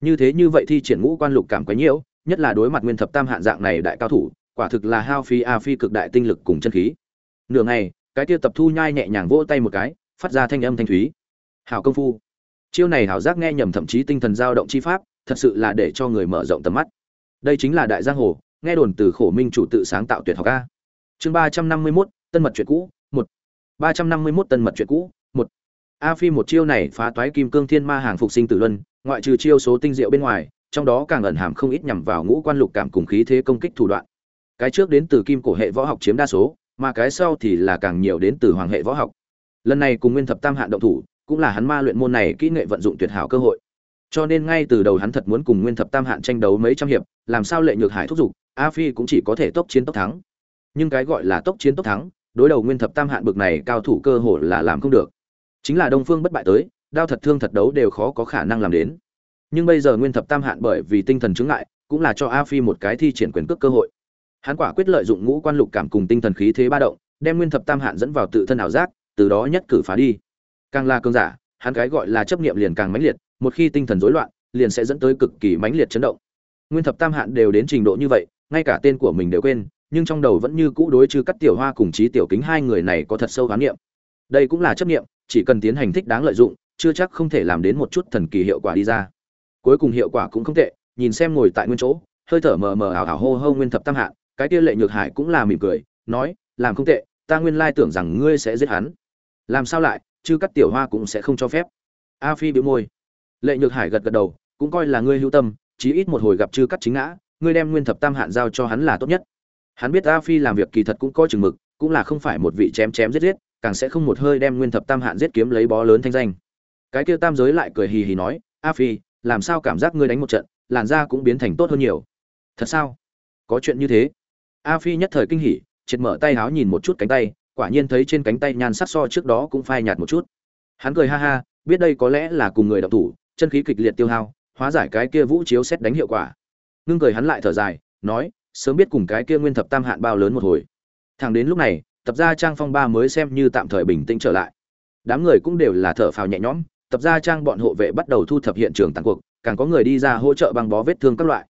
Như thế như vậy thi triển ngũ quan lục cảm quấy nhiễu nhất là đối mặt nguyên thập tam hạn dạng này đại cao thủ, quả thực là hao phí a phi cực đại tinh lực cùng chân khí. Nửa ngày, cái tiêu tập thu nhai nhẹ nhàng vỗ tay một cái, phát ra thanh âm thanh thúy. Hảo công phu. Chiêu này hảo giác nghe nhầm thậm chí tinh thần dao động chi pháp, thật sự là để cho người mở rộng tầm mắt. Đây chính là đại giang hồ, nghe đồn từ khổ minh chủ tự sáng tạo tuyệt học a. Chương ba trăm năm mươi mốt, tân mật chuyện cũ, một. Ba trăm năm mươi mốt, tân mật chuyện cũ, một. A phi một chiêu này phá toái kim cương thiên ma hàng phục sinh tử luân, ngoại trừ chiêu số tinh diệu bên ngoài trong đó càng ẩn hàm không ít nhằm vào ngũ quan lục cảm cùng khí thế công kích thủ đoạn. Cái trước đến từ kim cổ hệ võ học chiếm đa số, mà cái sau thì là càng nhiều đến từ hoàng hệ võ học. Lần này cùng nguyên thập tam hạn động thủ, cũng là hắn ma luyện môn này kỹ nghệ vận dụng tuyệt hảo cơ hội. Cho nên ngay từ đầu hắn thật muốn cùng nguyên thập tam hạn tranh đấu mấy trăm hiệp, làm sao lệ nhược hải thúc giục, a phi cũng chỉ có thể tốc chiến tốc thắng. Nhưng cái gọi là tốc chiến tốc thắng, đối đầu nguyên thập tam hạn bực này cao thủ cơ hồ là làm không được. Chính là đông phương bất bại tới, đao thật thương thật đấu đều khó có khả năng làm đến nhưng bây giờ nguyên thập tam hạn bởi vì tinh thần chứng ngại, cũng là cho a phi một cái thi triển quyền cước cơ hội. Hắn quả quyết lợi dụng ngũ quan lục cảm cùng tinh thần khí thế ba động, đem nguyên thập tam hạn dẫn vào tự thân ảo giác, từ đó nhất cử phá đi. Càng là cơn giả, hắn cái gọi là chấp niệm liền càng mãnh liệt, một khi tinh thần rối loạn, liền sẽ dẫn tới cực kỳ mãnh liệt chấn động. Nguyên thập tam hạn đều đến trình độ như vậy, ngay cả tên của mình đều quên, nhưng trong đầu vẫn như cũ đối chư cắt tiểu hoa cùng trí tiểu kính hai người này có thật sâu khám niệm. Đây cũng là chấp niệm, chỉ cần tiến hành thích đáng lợi dụng, chưa chắc không thể làm đến một chút thần kỳ hiệu quả đi ra cuối cùng hiệu quả cũng không tệ, nhìn xem ngồi tại nguyên chỗ, hơi thở mờ mờ ảo ảo hô hô nguyên thập tam hạn cái kia lệ nhược hải cũng là mỉm cười, nói, làm không tệ, ta nguyên lai tưởng rằng ngươi sẽ giết hắn. Làm sao lại chứ cắt tiểu hoa cũng sẽ không cho phép. A phi bĩu môi. Lệ nhược hải gật gật đầu, cũng coi là ngươi hữu tâm, chí ít một hồi gặp chư cắt chính ngã, ngươi đem nguyên thập tam hạn giao cho hắn là tốt nhất. Hắn biết a phi làm việc kỳ thật cũng có chừng mực, cũng là không phải một vị chém chém giết giết, càng sẽ không một hơi đem nguyên thập tam hạn giết kiếm lấy bó lớn thanh danh. Cái kia tam giới lại cười hì hì nói, a phi làm sao cảm giác ngươi đánh một trận, làn da cũng biến thành tốt hơn nhiều. Thật sao? Có chuyện như thế. A phi nhất thời kinh hỉ, triệt mở tay háo nhìn một chút cánh tay, quả nhiên thấy trên cánh tay nhan sắc so trước đó cũng phai nhạt một chút. Hắn cười ha ha, biết đây có lẽ là cùng người đọc thủ, chân khí kịch liệt tiêu hao, hóa giải cái kia vũ chiếu xét đánh hiệu quả. Ngưng cười hắn lại thở dài, nói, sớm biết cùng cái kia nguyên thập tam hạn bao lớn một hồi. Thẳng đến lúc này, tập gia trang phong ba mới xem như tạm thời bình tĩnh trở lại. Đám người cũng đều là thở phào nhẹ nhõm tập gia trang bọn hộ vệ bắt đầu thu thập hiện trường tàn cuộc, càng có người đi ra hỗ trợ băng bó vết thương các loại.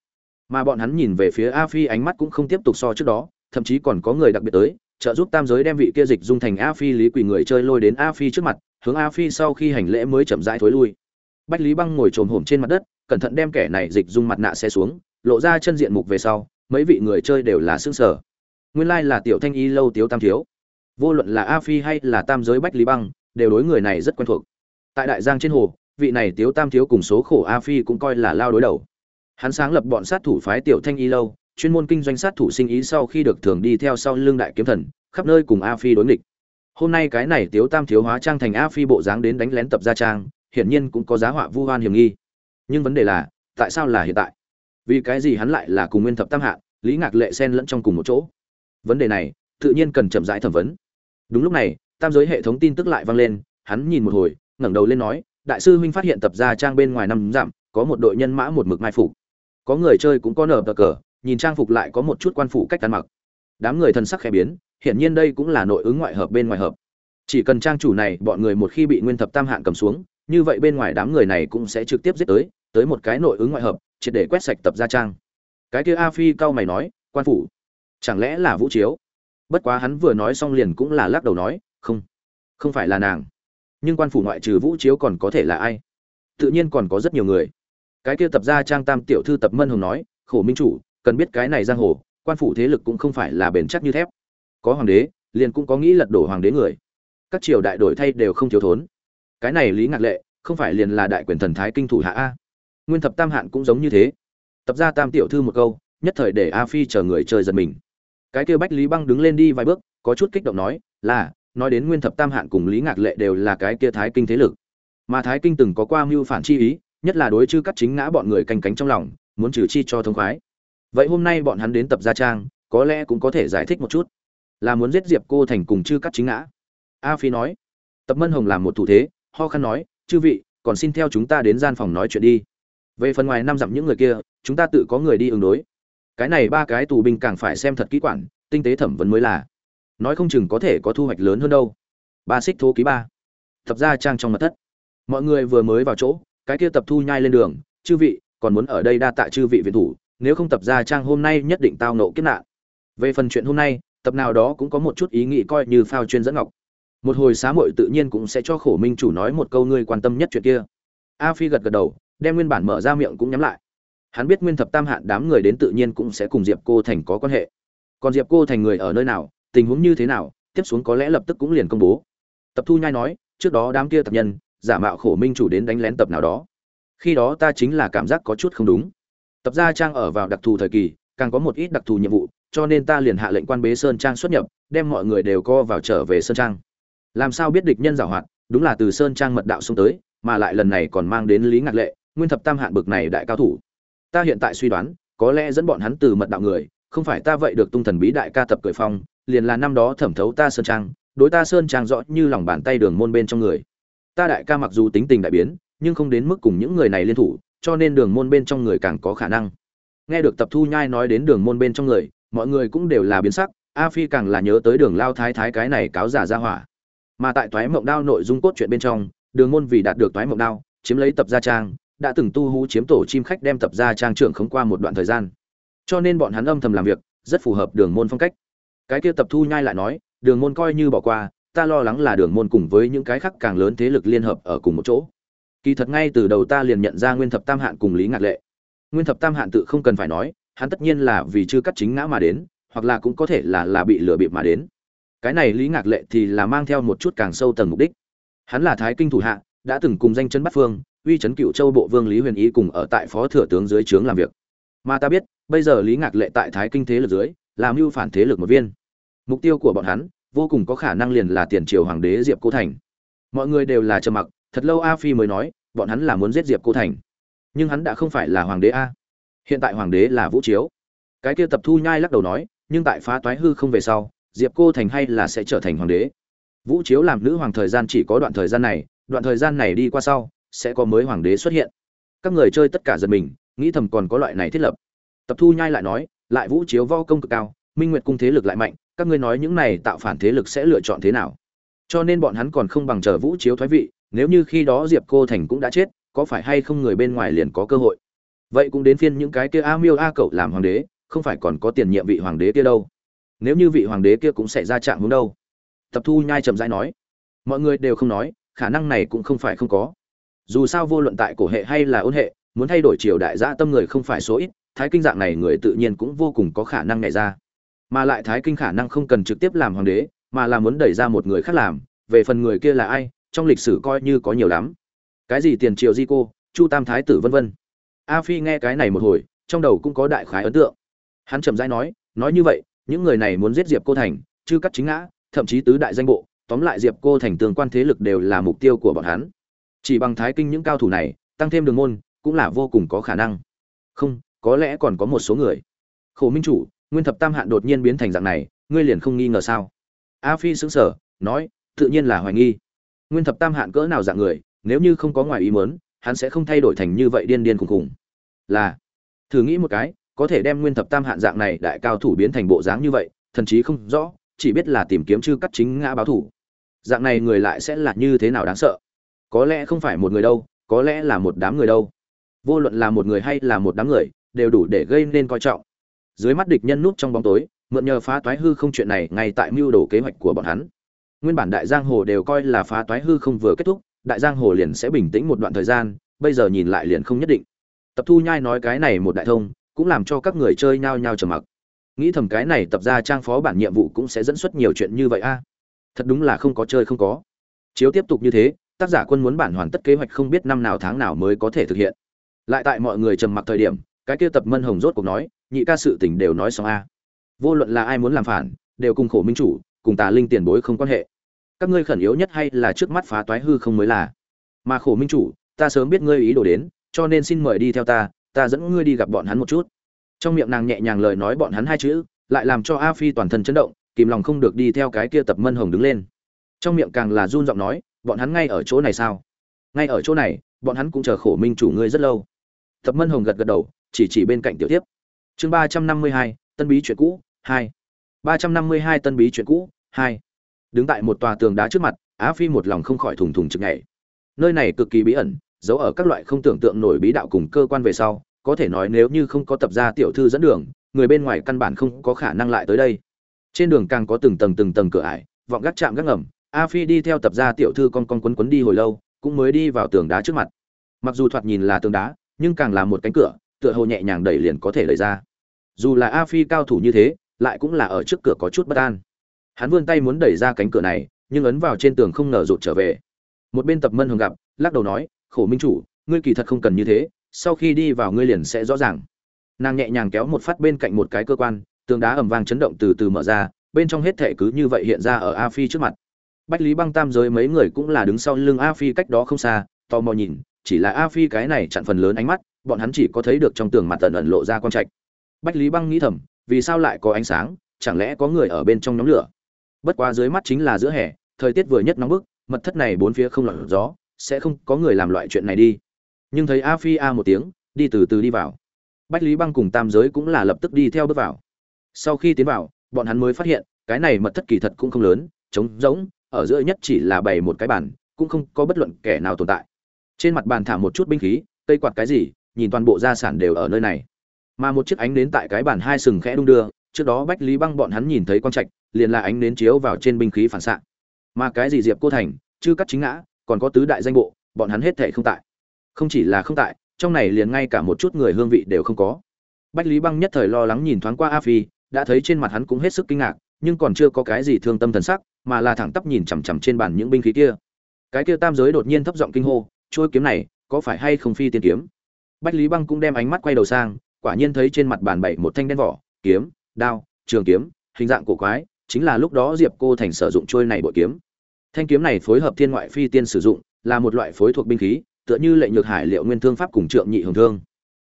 Mà bọn hắn nhìn về phía a phi ánh mắt cũng không tiếp tục so trước đó, thậm chí còn có người đặc biệt tới, trợ giúp tam giới đem vị kia dịch dung thành a phi lý quỳ người chơi lôi đến a phi trước mặt, hướng a phi sau khi hành lễ mới chậm rãi thối lui. Bách lý băng ngồi trồm hổm trên mặt đất, cẩn thận đem kẻ này dịch dung mặt nạ xe xuống, lộ ra chân diện mục về sau, mấy vị người chơi đều là xương sở nguyên lai là tiểu thanh y lâu tiếu tam thiếu. Vô luận là a phi hay là tam giới bách lý băng, đều đối người này rất quen thuộc tại đại giang trên hồ, vị này tiếu tam thiếu cùng số khổ a phi cũng coi là lao đối đầu. Hắn sáng lập bọn sát thủ phái tiểu thanh y lâu, chuyên môn kinh doanh sát thủ sinh ý sau khi được thường đi theo sau lưng đại kiếm thần, khắp nơi cùng a phi đối nghịch. Hôm nay cái này tiếu tam thiếu hóa trang thành a phi bộ dáng đến đánh lén tập gia trang, hiển nhiên cũng có giá họa vu hoan hiểm nghi. Nhưng vấn đề là, tại sao là hiện tại? Vì cái gì hắn lại là cùng nguyên thập tam hạ, lý ngạc lệ xen lẫn trong cùng một chỗ? Vấn đề này, tự nhiên cần chậm rãi thẩm vấn. Đúng lúc này, tam giới hệ thống tin tức lại vang lên, hắn nhìn một hồi ngẩng đầu lên nói, đại sư huynh phát hiện tập gia trang bên ngoài năm dặm, có một đội nhân mã một mực mai phục. Có người chơi cũng có nở tờ cờ, nhìn trang phục lại có một chút quan phủ cách ăn mặc. Đám người thân sắc khẽ biến, hiển nhiên đây cũng là nội ứng ngoại hợp bên ngoài hợp. Chỉ cần trang chủ này bọn người một khi bị nguyên thập tam hạng cầm xuống, như vậy bên ngoài đám người này cũng sẽ trực tiếp giết tới tới một cái nội ứng ngoại hợp, triệt để quét sạch tập gia trang. Cái kia a phi cao mày nói, quan phủ, chẳng lẽ là vũ chiếu? Bất quá hắn vừa nói xong liền cũng là lắc đầu nói, không không phải là nàng nhưng quan phủ ngoại trừ vũ chiếu còn có thể là ai? Tự nhiên còn có rất nhiều người. Cái kia tập gia trang tam tiểu thư tập mân hồng nói, khổ minh chủ, cần biết cái này giang hồ, quan phủ thế lực cũng không phải là bền chắc như thép. Có hoàng đế, liền cũng có nghĩ lật đổ hoàng đế người. Các triều đại đổi thay đều không thiếu thốn. Cái này lý ngạc lệ, không phải liền là đại quyền thần thái kinh thủ hạ a? Nguyên thập tam hạn cũng giống như thế. Tập ra tam tiểu thư một câu, nhất thời để a phi chờ người chơi giật mình. Cái kia bách lý băng đứng lên đi vài bước, có chút kích động nói, là nói đến nguyên thập tam hạn cùng lý ngạc lệ đều là cái kia thái kinh thế lực. Mà thái kinh từng có qua mưu phản chi ý, nhất là đối chư cắt chính ngã bọn người canh cánh trong lòng, muốn trừ chi cho thông khoái. Vậy hôm nay bọn hắn đến tập gia trang, có lẽ cũng có thể giải thích một chút. Là muốn giết diệp cô thành cùng chư cắt chính ngã. A phi nói. Tập mân hồng làm một thủ thế, ho khăn nói, chư vị, còn xin theo chúng ta đến gian phòng nói chuyện đi. Về phần ngoài năm dặm những người kia, chúng ta tự có người đi ứng đối. Cái này ba cái tù binh càng phải xem thật kỹ quản, tinh tế thẩm vấn mới là nói không chừng có thể có thu hoạch lớn hơn đâu. Ba xích thố ký ba. Tập ra trang trong mật thất. Mọi người vừa mới vào chỗ, cái kia tập thu nhai lên đường, chư vị, còn muốn ở đây đa tạ chư vị viện thủ, nếu không tập ra trang hôm nay nhất định tao nộ kiếp nạn. Về phần chuyện hôm nay, tập nào đó cũng có một chút ý nghĩ coi như phao chuyên dẫn ngọc. Một hồi xá muội tự nhiên cũng sẽ cho khổ minh chủ nói một câu ngươi quan tâm nhất chuyện kia. A phi gật gật đầu, đem nguyên bản mở ra miệng cũng nhắm lại. Hắn biết nguyên thập tam hạn đám người đến tự nhiên cũng sẽ cùng diệp cô thành có quan hệ. Còn diệp cô thành người ở nơi nào? Tình huống như thế nào, tiếp xuống có lẽ lập tức cũng liền công bố. Tập thu nhai nói, trước đó đám kia tập nhân, giả mạo khổ minh chủ đến đánh lén tập nào đó. Khi đó ta chính là cảm giác có chút không đúng. Tập gia trang ở vào đặc thù thời kỳ, càng có một ít đặc thù nhiệm vụ, cho nên ta liền hạ lệnh quan bế sơn trang xuất nhập, đem mọi người đều co vào trở về sơn trang. Làm sao biết địch nhân giảo hoạt, đúng là từ sơn trang mật đạo xông tới, mà lại lần này còn mang đến lý ngạc lệ, nguyên thập tam hạn bực này đại cao thủ. Ta hiện tại suy đoán, có lẽ dẫn bọn hắn từ mật đạo người, không phải ta vậy được tung thần bí đại ca tập cười phong liền là năm đó thẩm thấu ta sơn trang, đối ta sơn trang rõ như lòng bàn tay đường môn bên trong người. Ta đại ca mặc dù tính tình đại biến, nhưng không đến mức cùng những người này liên thủ, cho nên đường môn bên trong người càng có khả năng. Nghe được tập thu nhai nói đến đường môn bên trong người, mọi người cũng đều là biến sắc, a phi càng là nhớ tới đường lao thái thái cái này cáo giả ra hỏa. Mà tại toái mộng đao nội dung cốt truyện bên trong, đường môn vì đạt được toái mộng đao, chiếm lấy tập gia trang, đã từng tu hú chiếm tổ chim khách đem tập gia trang trưởng khống qua một đoạn thời gian. Cho nên bọn hắn âm thầm làm việc, rất phù hợp đường môn phong cách cái kia tập thu nhai lại nói, đường môn coi như bỏ qua, ta lo lắng là đường môn cùng với những cái khác càng lớn thế lực liên hợp ở cùng một chỗ. Kỳ thật ngay từ đầu ta liền nhận ra nguyên thập tam hạn cùng lý ngạc lệ. Nguyên thập tam hạn tự không cần phải nói, hắn tất nhiên là vì chưa cắt chính ngã mà đến, hoặc là cũng có thể là là bị lừa bịp mà đến. Cái này lý ngạc lệ thì là mang theo một chút càng sâu tầng mục đích. Hắn là thái kinh thủ hạ, đã từng cùng danh chân bắt phương, uy chấn cựu châu bộ vương lý huyền ý cùng ở tại phó thừa tướng dưới trướng làm việc. Mà ta biết, bây giờ lý ngạc lệ tại thái kinh thế lực dưới làm mưu phản thế lực một viên. Mục tiêu của bọn hắn vô cùng có khả năng liền là tiền triều hoàng đế diệp cô thành. Mọi người đều là trầm mặc, thật lâu a phi mới nói, bọn hắn là muốn giết diệp cô thành. Nhưng hắn đã không phải là hoàng đế a. Hiện tại hoàng đế là vũ chiếu. Cái kia tập thu nhai lắc đầu nói, nhưng tại phá toái hư không về sau, diệp cô thành hay là sẽ trở thành hoàng đế. Vũ chiếu làm nữ hoàng thời gian chỉ có đoạn thời gian này, đoạn thời gian này đi qua sau, sẽ có mới hoàng đế xuất hiện. Các người chơi tất cả giật mình, nghĩ thầm còn có loại này thiết lập. Tập thu nhai lại nói lại vũ chiếu vo công cực cao, minh nguyệt cung thế lực lại mạnh, các ngươi nói những này tạo phản thế lực sẽ lựa chọn thế nào? Cho nên bọn hắn còn không bằng chờ vũ chiếu thoái vị, nếu như khi đó diệp cô thành cũng đã chết, có phải hay không người bên ngoài liền có cơ hội? Vậy cũng đến phiên những cái kia a miêu a cậu làm hoàng đế, không phải còn có tiền nhiệm vị hoàng đế kia đâu. Nếu như vị hoàng đế kia cũng sẽ ra trạng hướng đâu? Tập thu nhai chậm rãi nói. Mọi người đều không nói, khả năng này cũng không phải không có. Dù sao vô luận tại cổ hệ hay là ôn hệ, muốn thay đổi triều đại gia tâm người không phải số ít thái kinh dạng này người tự nhiên cũng vô cùng có khả năng nhảy ra. Mà lại thái kinh khả năng không cần trực tiếp làm hoàng đế, mà là muốn đẩy ra một người khác làm. Về phần người kia là ai, trong lịch sử coi như có nhiều lắm. Cái gì tiền triệu di cô, chu tam thái tử vân vân. A phi nghe cái này một hồi, trong đầu cũng có đại khái ấn tượng. Hắn chậm rãi nói nói như vậy, những người này muốn giết diệp cô thành chứ cắt chính ngã, thậm chí tứ đại danh bộ, tóm lại diệp cô thành tương quan thế lực đều là mục tiêu của bọn hắn. Chỉ bằng thái kinh những cao thủ này, tăng thêm đường môn, cũng là vô cùng có khả năng. Không có lẽ còn có một số người. Khổ minh chủ, nguyên thập tam hạn đột nhiên biến thành dạng này, ngươi liền không nghi ngờ sao? A phi xứng sở nói, tự nhiên là hoài nghi. Nguyên thập tam hạn cỡ nào dạng người, nếu như không có ngoài ý mớn hắn sẽ không thay đổi thành như vậy điên điên khùng khùng. Là, thử nghĩ một cái, có thể đem nguyên thập tam hạn dạng này đại cao thủ biến thành bộ dáng như vậy, thần chí không rõ, chỉ biết là tìm kiếm chư cắt chính ngã báo thủ. Dạng này người lại sẽ là như thế nào đáng sợ? Có lẽ không phải một người đâu, có lẽ là một đám người đâu. Vô luận là một người hay là một đám người đều đủ để gây nên coi trọng. Dưới mắt địch nhân núp trong bóng tối, mượn nhờ phá toái hư không chuyện này ngay tại mưu đồ kế hoạch của bọn hắn. Nguyên bản đại giang hồ đều coi là phá toái hư không vừa kết thúc, đại giang hồ liền sẽ bình tĩnh một đoạn thời gian, bây giờ nhìn lại liền không nhất định. Tập thu nhai nói cái này một đại thông, cũng làm cho các người chơi nhao nhao trầm mặc. Nghĩ thầm cái này tập ra trang phó bản nhiệm vụ cũng sẽ dẫn xuất nhiều chuyện như vậy a. Thật đúng là không có chơi không có. Chiếu tiếp tục như thế, tác giả quân muốn bản hoàn tất kế hoạch không biết năm nào tháng nào mới có thể thực hiện. Lại tại mọi người trầm mặc thời điểm cái kia tập mân hồng rốt cuộc nói, nhị ca sự tình đều nói xong a. Vô luận là ai muốn làm phản, đều cùng khổ minh chủ, cùng tà linh tiền bối không quan hệ. Các ngươi khẩn yếu nhất hay là trước mắt phá toái hư không mới là. Mà khổ minh chủ, ta sớm biết ngươi ý đồ đến, cho nên xin mời đi theo ta ta dẫn ngươi đi gặp bọn hắn một chút. Trong miệng nàng nhẹ nhàng lời nói bọn hắn hai chữ, lại làm cho a phi toàn thân chấn động, kìm lòng không được đi theo cái kia tập mân hồng đứng lên. Trong miệng càng là run giọng nói, bọn hắn ngay ở chỗ này sao? Ngay ở chỗ này, bọn hắn cũng chờ khổ minh chủ ngươi rất lâu. Tập mân hồng gật gật đầu chỉ chỉ bên cạnh tiểu tiếp chương ba trăm năm mươi hai, tân bí chuyện cũ, hai. Ba trăm năm mươi hai tân bí chuyện cũ, hai. Đứng tại một tòa tường đá trước mặt, á phi một lòng không khỏi thùng thùng chực nhảy. Nơi này cực kỳ bí ẩn giấu ở các loại không tưởng tượng nổi bí đạo cùng cơ quan về sau, có thể nói nếu như không có tập gia tiểu thư dẫn đường, người bên ngoài căn bản không có khả năng lại tới đây. Trên đường càng có từng tầng từng tầng cửa ải, vọng gác chạm gác ngầm a phi đi theo tập gia tiểu thư con con quấn quấn đi hồi lâu, cũng mới đi vào tường đá trước mặt. Mặc dù thoạt nhìn là tường đá, nhưng càng là một cánh cửa tựa hồ nhẹ nhàng đẩy liền có thể đẩy ra. Dù là a phi cao thủ như thế, lại cũng là ở trước cửa có chút bất an. Hắn vươn tay muốn đẩy ra cánh cửa này, nhưng ấn vào trên tường không ngờ rụt trở về. Một bên tập mân hường gặp, lắc đầu nói, khổ minh chủ, ngươi kỳ thật không cần như thế, sau khi đi vào ngươi liền sẽ rõ ràng. Nàng nhẹ nhàng kéo một phát bên cạnh một cái cơ quan, tường đá ầm vang chấn động từ từ mở ra, bên trong hết thệ cứ như vậy hiện ra ở a phi trước mặt. Bách lý băng tam giới mấy người cũng là đứng sau lưng a phi cách đó không xa, tò mò nhìn, chỉ là a phi cái này chặn phần lớn ánh mắt bọn hắn chỉ có thấy được trong tường mặt tần ẩn lộ ra con trạch. Bách lý băng nghĩ thầm, vì sao lại có ánh sáng, chẳng lẽ có người ở bên trong nhóm lửa? Bất quá dưới mắt chính là giữa hè, thời tiết vừa nhất nóng bức, mật thất này bốn phía không lọt gió, sẽ không có người làm loại chuyện này đi. Nhưng thấy a phi a một tiếng, đi từ từ đi vào. Bách lý băng cùng tam giới cũng là lập tức đi theo bước vào. Sau khi tiến vào, bọn hắn mới phát hiện, cái này mật thất kỳ thật cũng không lớn, trống rỗng, ở giữa nhất chỉ là bày một cái bàn, cũng không có bất luận kẻ nào tồn tại. Trên mặt bàn thả một chút binh khí, cây quạt cái gì nhìn toàn bộ gia sản đều ở nơi này. Mà một chiếc ánh đến tại cái bàn hai sừng khẽ đung đưa, trước đó bách lý băng bọn hắn nhìn thấy quang trạch, liền là ánh đến chiếu vào trên binh khí phản xạ. Mà cái gì diệp cô thành chứ cắt chính ngã, còn có tứ đại danh bộ, bọn hắn hết thể không tại. Không chỉ là không tại, trong này liền ngay cả một chút người hương vị đều không có. Bách lý băng nhất thời lo lắng nhìn thoáng qua a phi, đã thấy trên mặt hắn cũng hết sức kinh ngạc, nhưng còn chưa có cái gì thương tâm thần sắc, mà là thẳng tắp nhìn chằm chằm trên bàn những binh khí kia. Cái kia tam giới đột nhiên thấp giọng kinh hô trôi kiếm này, có phải hay không phi tiên kiếm? Bách lý băng cũng đem ánh mắt quay đầu sang, quả nhiên thấy trên mặt bàn bảy một thanh đen vỏ, kiếm, đao, trường kiếm, hình dạng cổ quái, chính là lúc đó diệp cô thành sử dụng trôi này bội kiếm. Thanh kiếm này phối hợp thiên ngoại phi tiên sử dụng, là một loại phối thuộc binh khí, tựa như lệnh nhược hải liệu nguyên thương pháp cùng trượng nhị hồng thương.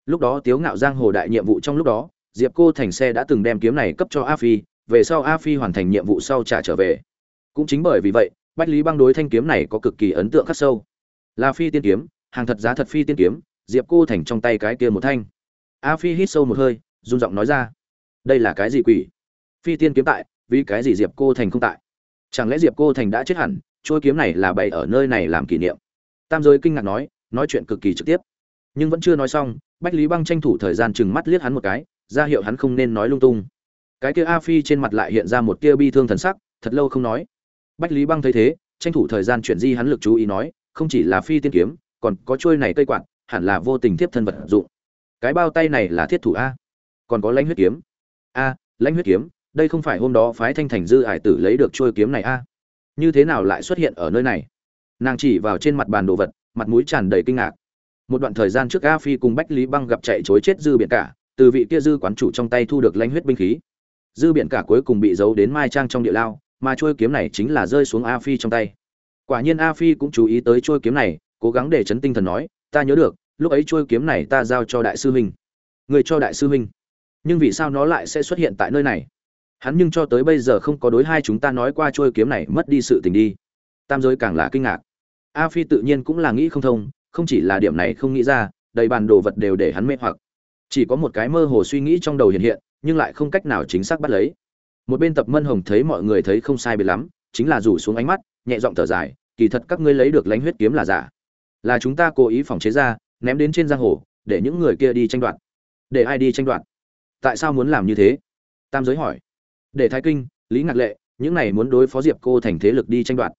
Lúc đó tiếu ngạo giang hồ đại nhiệm vụ trong lúc đó, diệp cô thành xe đã từng đem kiếm này cấp cho a phi, về sau a phi hoàn thành nhiệm vụ sau trả trở về. Cũng chính bởi vì vậy, bách lý băng đối thanh kiếm này có cực kỳ ấn tượng khắc sâu. Là phi tiên kiếm, hàng thật giá thật phi tiên kiếm diệp cô thành trong tay cái kia một thanh. A phi hít sâu một hơi, run giọng nói ra. Đây là cái gì quỷ? Phi tiên kiếm tại, vì cái gì diệp cô thành không tại? Chẳng lẽ diệp cô thành đã chết hẳn trôi kiếm này là bày ở nơi này làm kỷ niệm? Tam giới kinh ngạc nói nói chuyện cực kỳ trực tiếp. Nhưng vẫn chưa nói xong, bách lý băng tranh thủ thời gian chừng mắt liếc hắn một cái, ra hiệu hắn không nên nói lung tung. Cái kia a phi trên mặt lại hiện ra một tia bi thương thần sắc, thật lâu không nói. Bách lý băng thấy thế, tranh thủ thời gian chuyển di hắn lực chú ý nói, không chỉ là phi tiên kiếm, còn có trôi này cây quạt hẳn là vô tình tiếp thân vật dụng. Cái bao tay này là thiết thủ a. Còn có lãnh huyết kiếm. A, lãnh huyết kiếm, đây không phải hôm đó phái thanh thành dư ải tử lấy được trôi kiếm này a. Như thế nào lại xuất hiện ở nơi này? Nàng chỉ vào trên mặt bàn đồ vật, mặt mũi tràn đầy kinh ngạc. Một đoạn thời gian trước a phi cùng bách lý băng gặp chạy chối chết dư biển cả, từ vị kia dư quán chủ trong tay thu được lãnh huyết binh khí. Dư biển cả cuối cùng bị giấu đến mai trang trong địa lao, mà trôi kiếm này chính là rơi xuống a phi trong tay. Quả nhiên a phi cũng chú ý tới trôi kiếm này, cố gắng để chấn tinh thần nói ta nhớ được, lúc ấy trôi kiếm này ta giao cho đại sư huynh. Người cho đại sư huynh. Nhưng vì sao nó lại sẽ xuất hiện tại nơi này? Hắn nhưng cho tới bây giờ không có đối hai chúng ta nói qua trôi kiếm này mất đi sự tình đi. Tam giới càng là kinh ngạc. A phi tự nhiên cũng là nghĩ không thông, không chỉ là điểm này không nghĩ ra, đầy bàn đồ vật đều để hắn mê hoặc. Chỉ có một cái mơ hồ suy nghĩ trong đầu hiện hiện, nhưng lại không cách nào chính xác bắt lấy. Một bên tập mân hồng thấy mọi người thấy không sai biệt lắm, chính là rủ xuống ánh mắt, nhẹ giọng thở dài, kỳ thật các ngươi lấy được lãnh huyết kiếm là giả là chúng ta cố ý phòng chế ra, ném đến trên giang hồ, để những người kia đi tranh đoạt. Để ai đi tranh đoạt? Tại sao muốn làm như thế? Tam giới hỏi. Để thái kinh, lý ngạc lệ, những này muốn đối phó diệp cô thành thế lực đi tranh đoạt.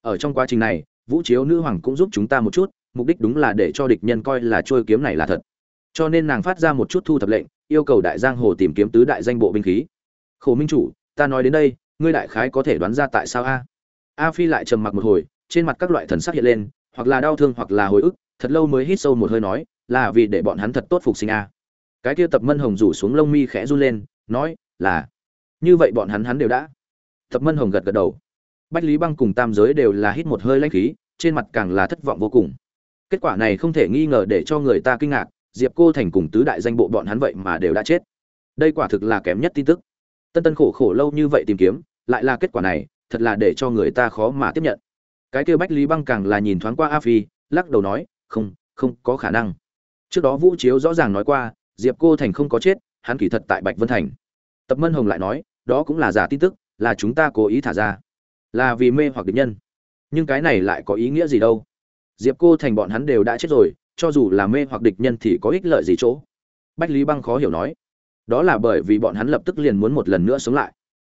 Ở trong quá trình này, vũ chiếu nữ hoàng cũng giúp chúng ta một chút, mục đích đúng là để cho địch nhân coi là trôi kiếm này là thật. Cho nên nàng phát ra một chút thu thập lệnh, yêu cầu đại giang hồ tìm kiếm tứ đại danh bộ binh khí. Khổ minh chủ, ta nói đến đây, ngươi đại khái có thể đoán ra tại sao a? A phi lại trầm mặc một hồi, trên mặt các loại thần sắc hiện lên hoặc là đau thương hoặc là hồi ức, thật lâu mới hít sâu một hơi nói, là vì để bọn hắn thật tốt phục sinh a. Cái kia tập mân hồng rủ xuống lông mi khẽ run lên, nói, là, như vậy bọn hắn hắn đều đã. Tập mân hồng gật gật đầu. Bách lý băng cùng tam giới đều là hít một hơi lãnh khí, trên mặt càng là thất vọng vô cùng. Kết quả này không thể nghi ngờ để cho người ta kinh ngạc, diệp cô thành cùng tứ đại danh bộ bọn hắn vậy mà đều đã chết. Đây quả thực là kém nhất tin tức. Tân tân khổ khổ lâu như vậy tìm kiếm, lại là kết quả này, thật là để cho người ta khó mà tiếp nhận cái kia bách lý băng càng là nhìn thoáng qua a phi, lắc đầu nói, không không có khả năng. Trước đó vũ chiếu rõ ràng nói qua, diệp cô thành không có chết, hắn kỳ thật tại bạch vân thành. Tập mân hồng lại nói, đó cũng là giả tin tức, là chúng ta cố ý thả ra. Là vì mê hoặc địch nhân. Nhưng cái này lại có ý nghĩa gì đâu? Diệp cô thành bọn hắn đều đã chết rồi, cho dù là mê hoặc địch nhân thì có ích lợi gì chỗ? Bách lý băng khó hiểu nói, đó là bởi vì bọn hắn lập tức liền muốn một lần nữa sống lại.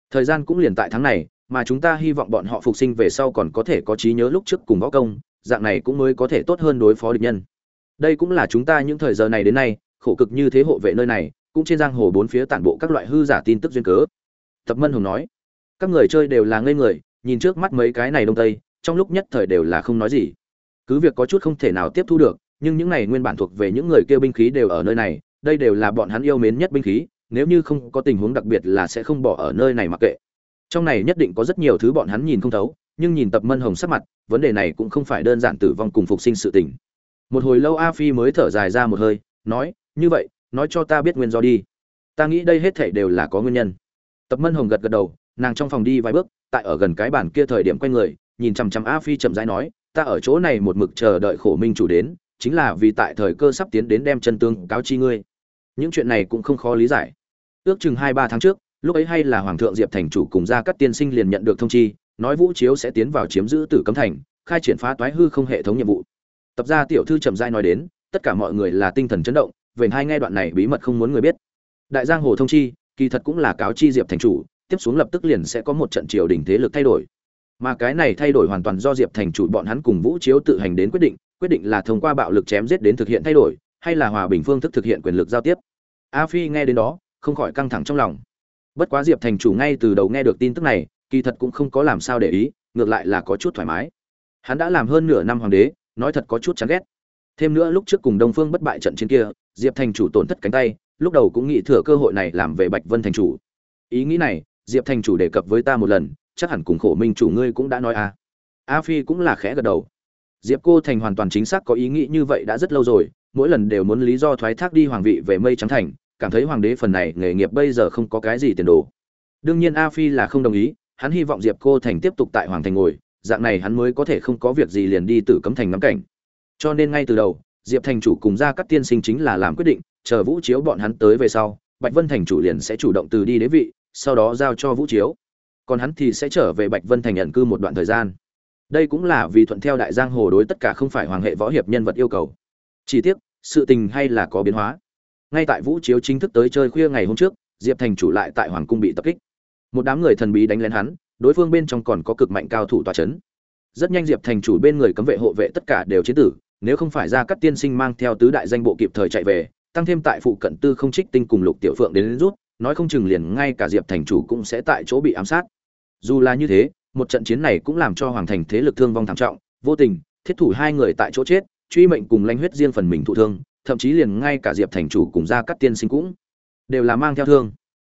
Thời gian cũng liền tại tháng này mà chúng ta hy vọng bọn họ phục sinh về sau còn có thể có trí nhớ lúc trước cùng võ công, dạng này cũng mới có thể tốt hơn đối phó địch nhân. Đây cũng là chúng ta những thời giờ này đến nay, khổ cực như thế hộ vệ nơi này, cũng trên giang hồ bốn phía tản bộ các loại hư giả tin tức duyên cớ. Tập mân hùng nói. Các người chơi đều là ngây người, nhìn trước mắt mấy cái này đông tây, trong lúc nhất thời đều là không nói gì. Cứ việc có chút không thể nào tiếp thu được, nhưng những này nguyên bản thuộc về những người kêu binh khí đều ở nơi này, đây đều là bọn hắn yêu mến nhất binh khí, nếu như không có tình huống đặc biệt là sẽ không bỏ ở nơi này mặc kệ trong này nhất định có rất nhiều thứ bọn hắn nhìn không thấu, nhưng nhìn tập mân hồng sắc mặt, vấn đề này cũng không phải đơn giản tử vong cùng phục sinh sự tình. Một hồi lâu a phi mới thở dài ra một hơi, nói, như vậy, nói cho ta biết nguyên do đi. Ta nghĩ đây hết thể đều là có nguyên nhân. Tập mân hồng gật gật đầu, nàng trong phòng đi vài bước, tại ở gần cái bàn kia thời điểm quay người, nhìn chằm chằm a phi chậm rãi nói, ta ở chỗ này một mực chờ đợi khổ minh chủ đến, chính là vì tại thời cơ sắp tiến đến đem chân tương cáo chi ngươi. Những chuyện này cũng không khó lý giải. Ước chừng hai ba tháng trước lúc ấy hay là hoàng thượng diệp thành chủ cùng gia các tiên sinh liền nhận được thông chi, nói vũ chiếu sẽ tiến vào chiếm giữ tử cấm thành, khai triển phá toái hư không hệ thống nhiệm vụ. Tập gia tiểu thư chậm rãi nói đến, tất cả mọi người là tinh thần chấn động về hai nghe đoạn này bí mật không muốn người biết. Đại giang hồ thông chi, kỳ thật cũng là cáo chi diệp thành chủ, tiếp xuống lập tức liền sẽ có một trận triều đình thế lực thay đổi. Mà cái này thay đổi hoàn toàn do diệp thành chủ bọn hắn cùng vũ chiếu tự hành đến quyết định quyết định là thông qua bạo lực chém giết đến thực hiện thay đổi, hay là hòa bình phương thức thực hiện quyền lực giao tiếp. A phi nghe đến đó, không khỏi căng thẳng trong lòng bất quá diệp thành chủ ngay từ đầu nghe được tin tức này, kỳ thật cũng không có làm sao để ý, ngược lại là có chút thoải mái. Hắn đã làm hơn nửa năm hoàng đế, nói thật có chút chán ghét. Thêm nữa lúc trước cùng đông phương bất bại trận chiến kia, diệp thành chủ tổn thất cánh tay, lúc đầu cũng nghĩ thừa cơ hội này làm về bạch vân thành chủ. Ý nghĩ này, diệp thành chủ đề cập với ta một lần, chắc hẳn cùng khổ minh chủ ngươi cũng đã nói à. A phi cũng là khẽ gật đầu. Diệp cô thành hoàn toàn chính xác có ý nghĩ như vậy đã rất lâu rồi, mỗi lần đều muốn lý do thoái thác đi hoàng vị về mây trắng thành cảm thấy hoàng đế phần này nghề nghiệp bây giờ không có cái gì tiền đồ. Đương nhiên a phi là không đồng ý, hắn hy vọng diệp cô thành tiếp tục tại hoàng thành ngồi, dạng này hắn mới có thể không có việc gì liền đi từ cấm thành ngắm cảnh. Cho nên ngay từ đầu, diệp thành chủ cùng ra các tiên sinh chính là làm quyết định, chờ vũ chiếu bọn hắn tới về sau, bạch vân thành chủ liền sẽ chủ động từ đi đế vị, sau đó giao cho vũ chiếu. Còn hắn thì sẽ trở về bạch vân thành nhận cư một đoạn thời gian. Đây cũng là vì thuận theo đại giang hồ đối tất cả không phải hoàng hệ võ hiệp nhân vật yêu cầu. Chỉ tiếc, sự tình hay là có biến hóa ngay tại vũ chiếu chính thức tới chơi khuya ngày hôm trước diệp thành chủ lại tại hoàng cung bị tập kích. Một đám người thần bí đánh lén hắn đối phương bên trong còn có cực mạnh cao thủ tòa c h ấ n rất nhanh diệp thành chủ bên người cấm vệ hộ vệ tất cả đều chế tử nếu không phải ra các tiên sinh mang theo tứ đại danh bộ kịp thời chạy về tăng thêm tại phụ cận tư không trích tinh cùng lục tiểu phượng đến, đến rút nói không chừng liền ngay cả diệp thành chủ cũng sẽ tại chỗ bị ám sát. Dù là như thế một trận chiến này cũng làm cho hoàng thành thế lực thương vong thảm trọng vô tình thiết thủ hai người tại chỗ chết truy mệnh cùng lanh huyết riêng phần mình thụ thương thậm chí liền ngay cả diệp thành chủ cùng ra các tiên sinh cũng đều là mang theo thương.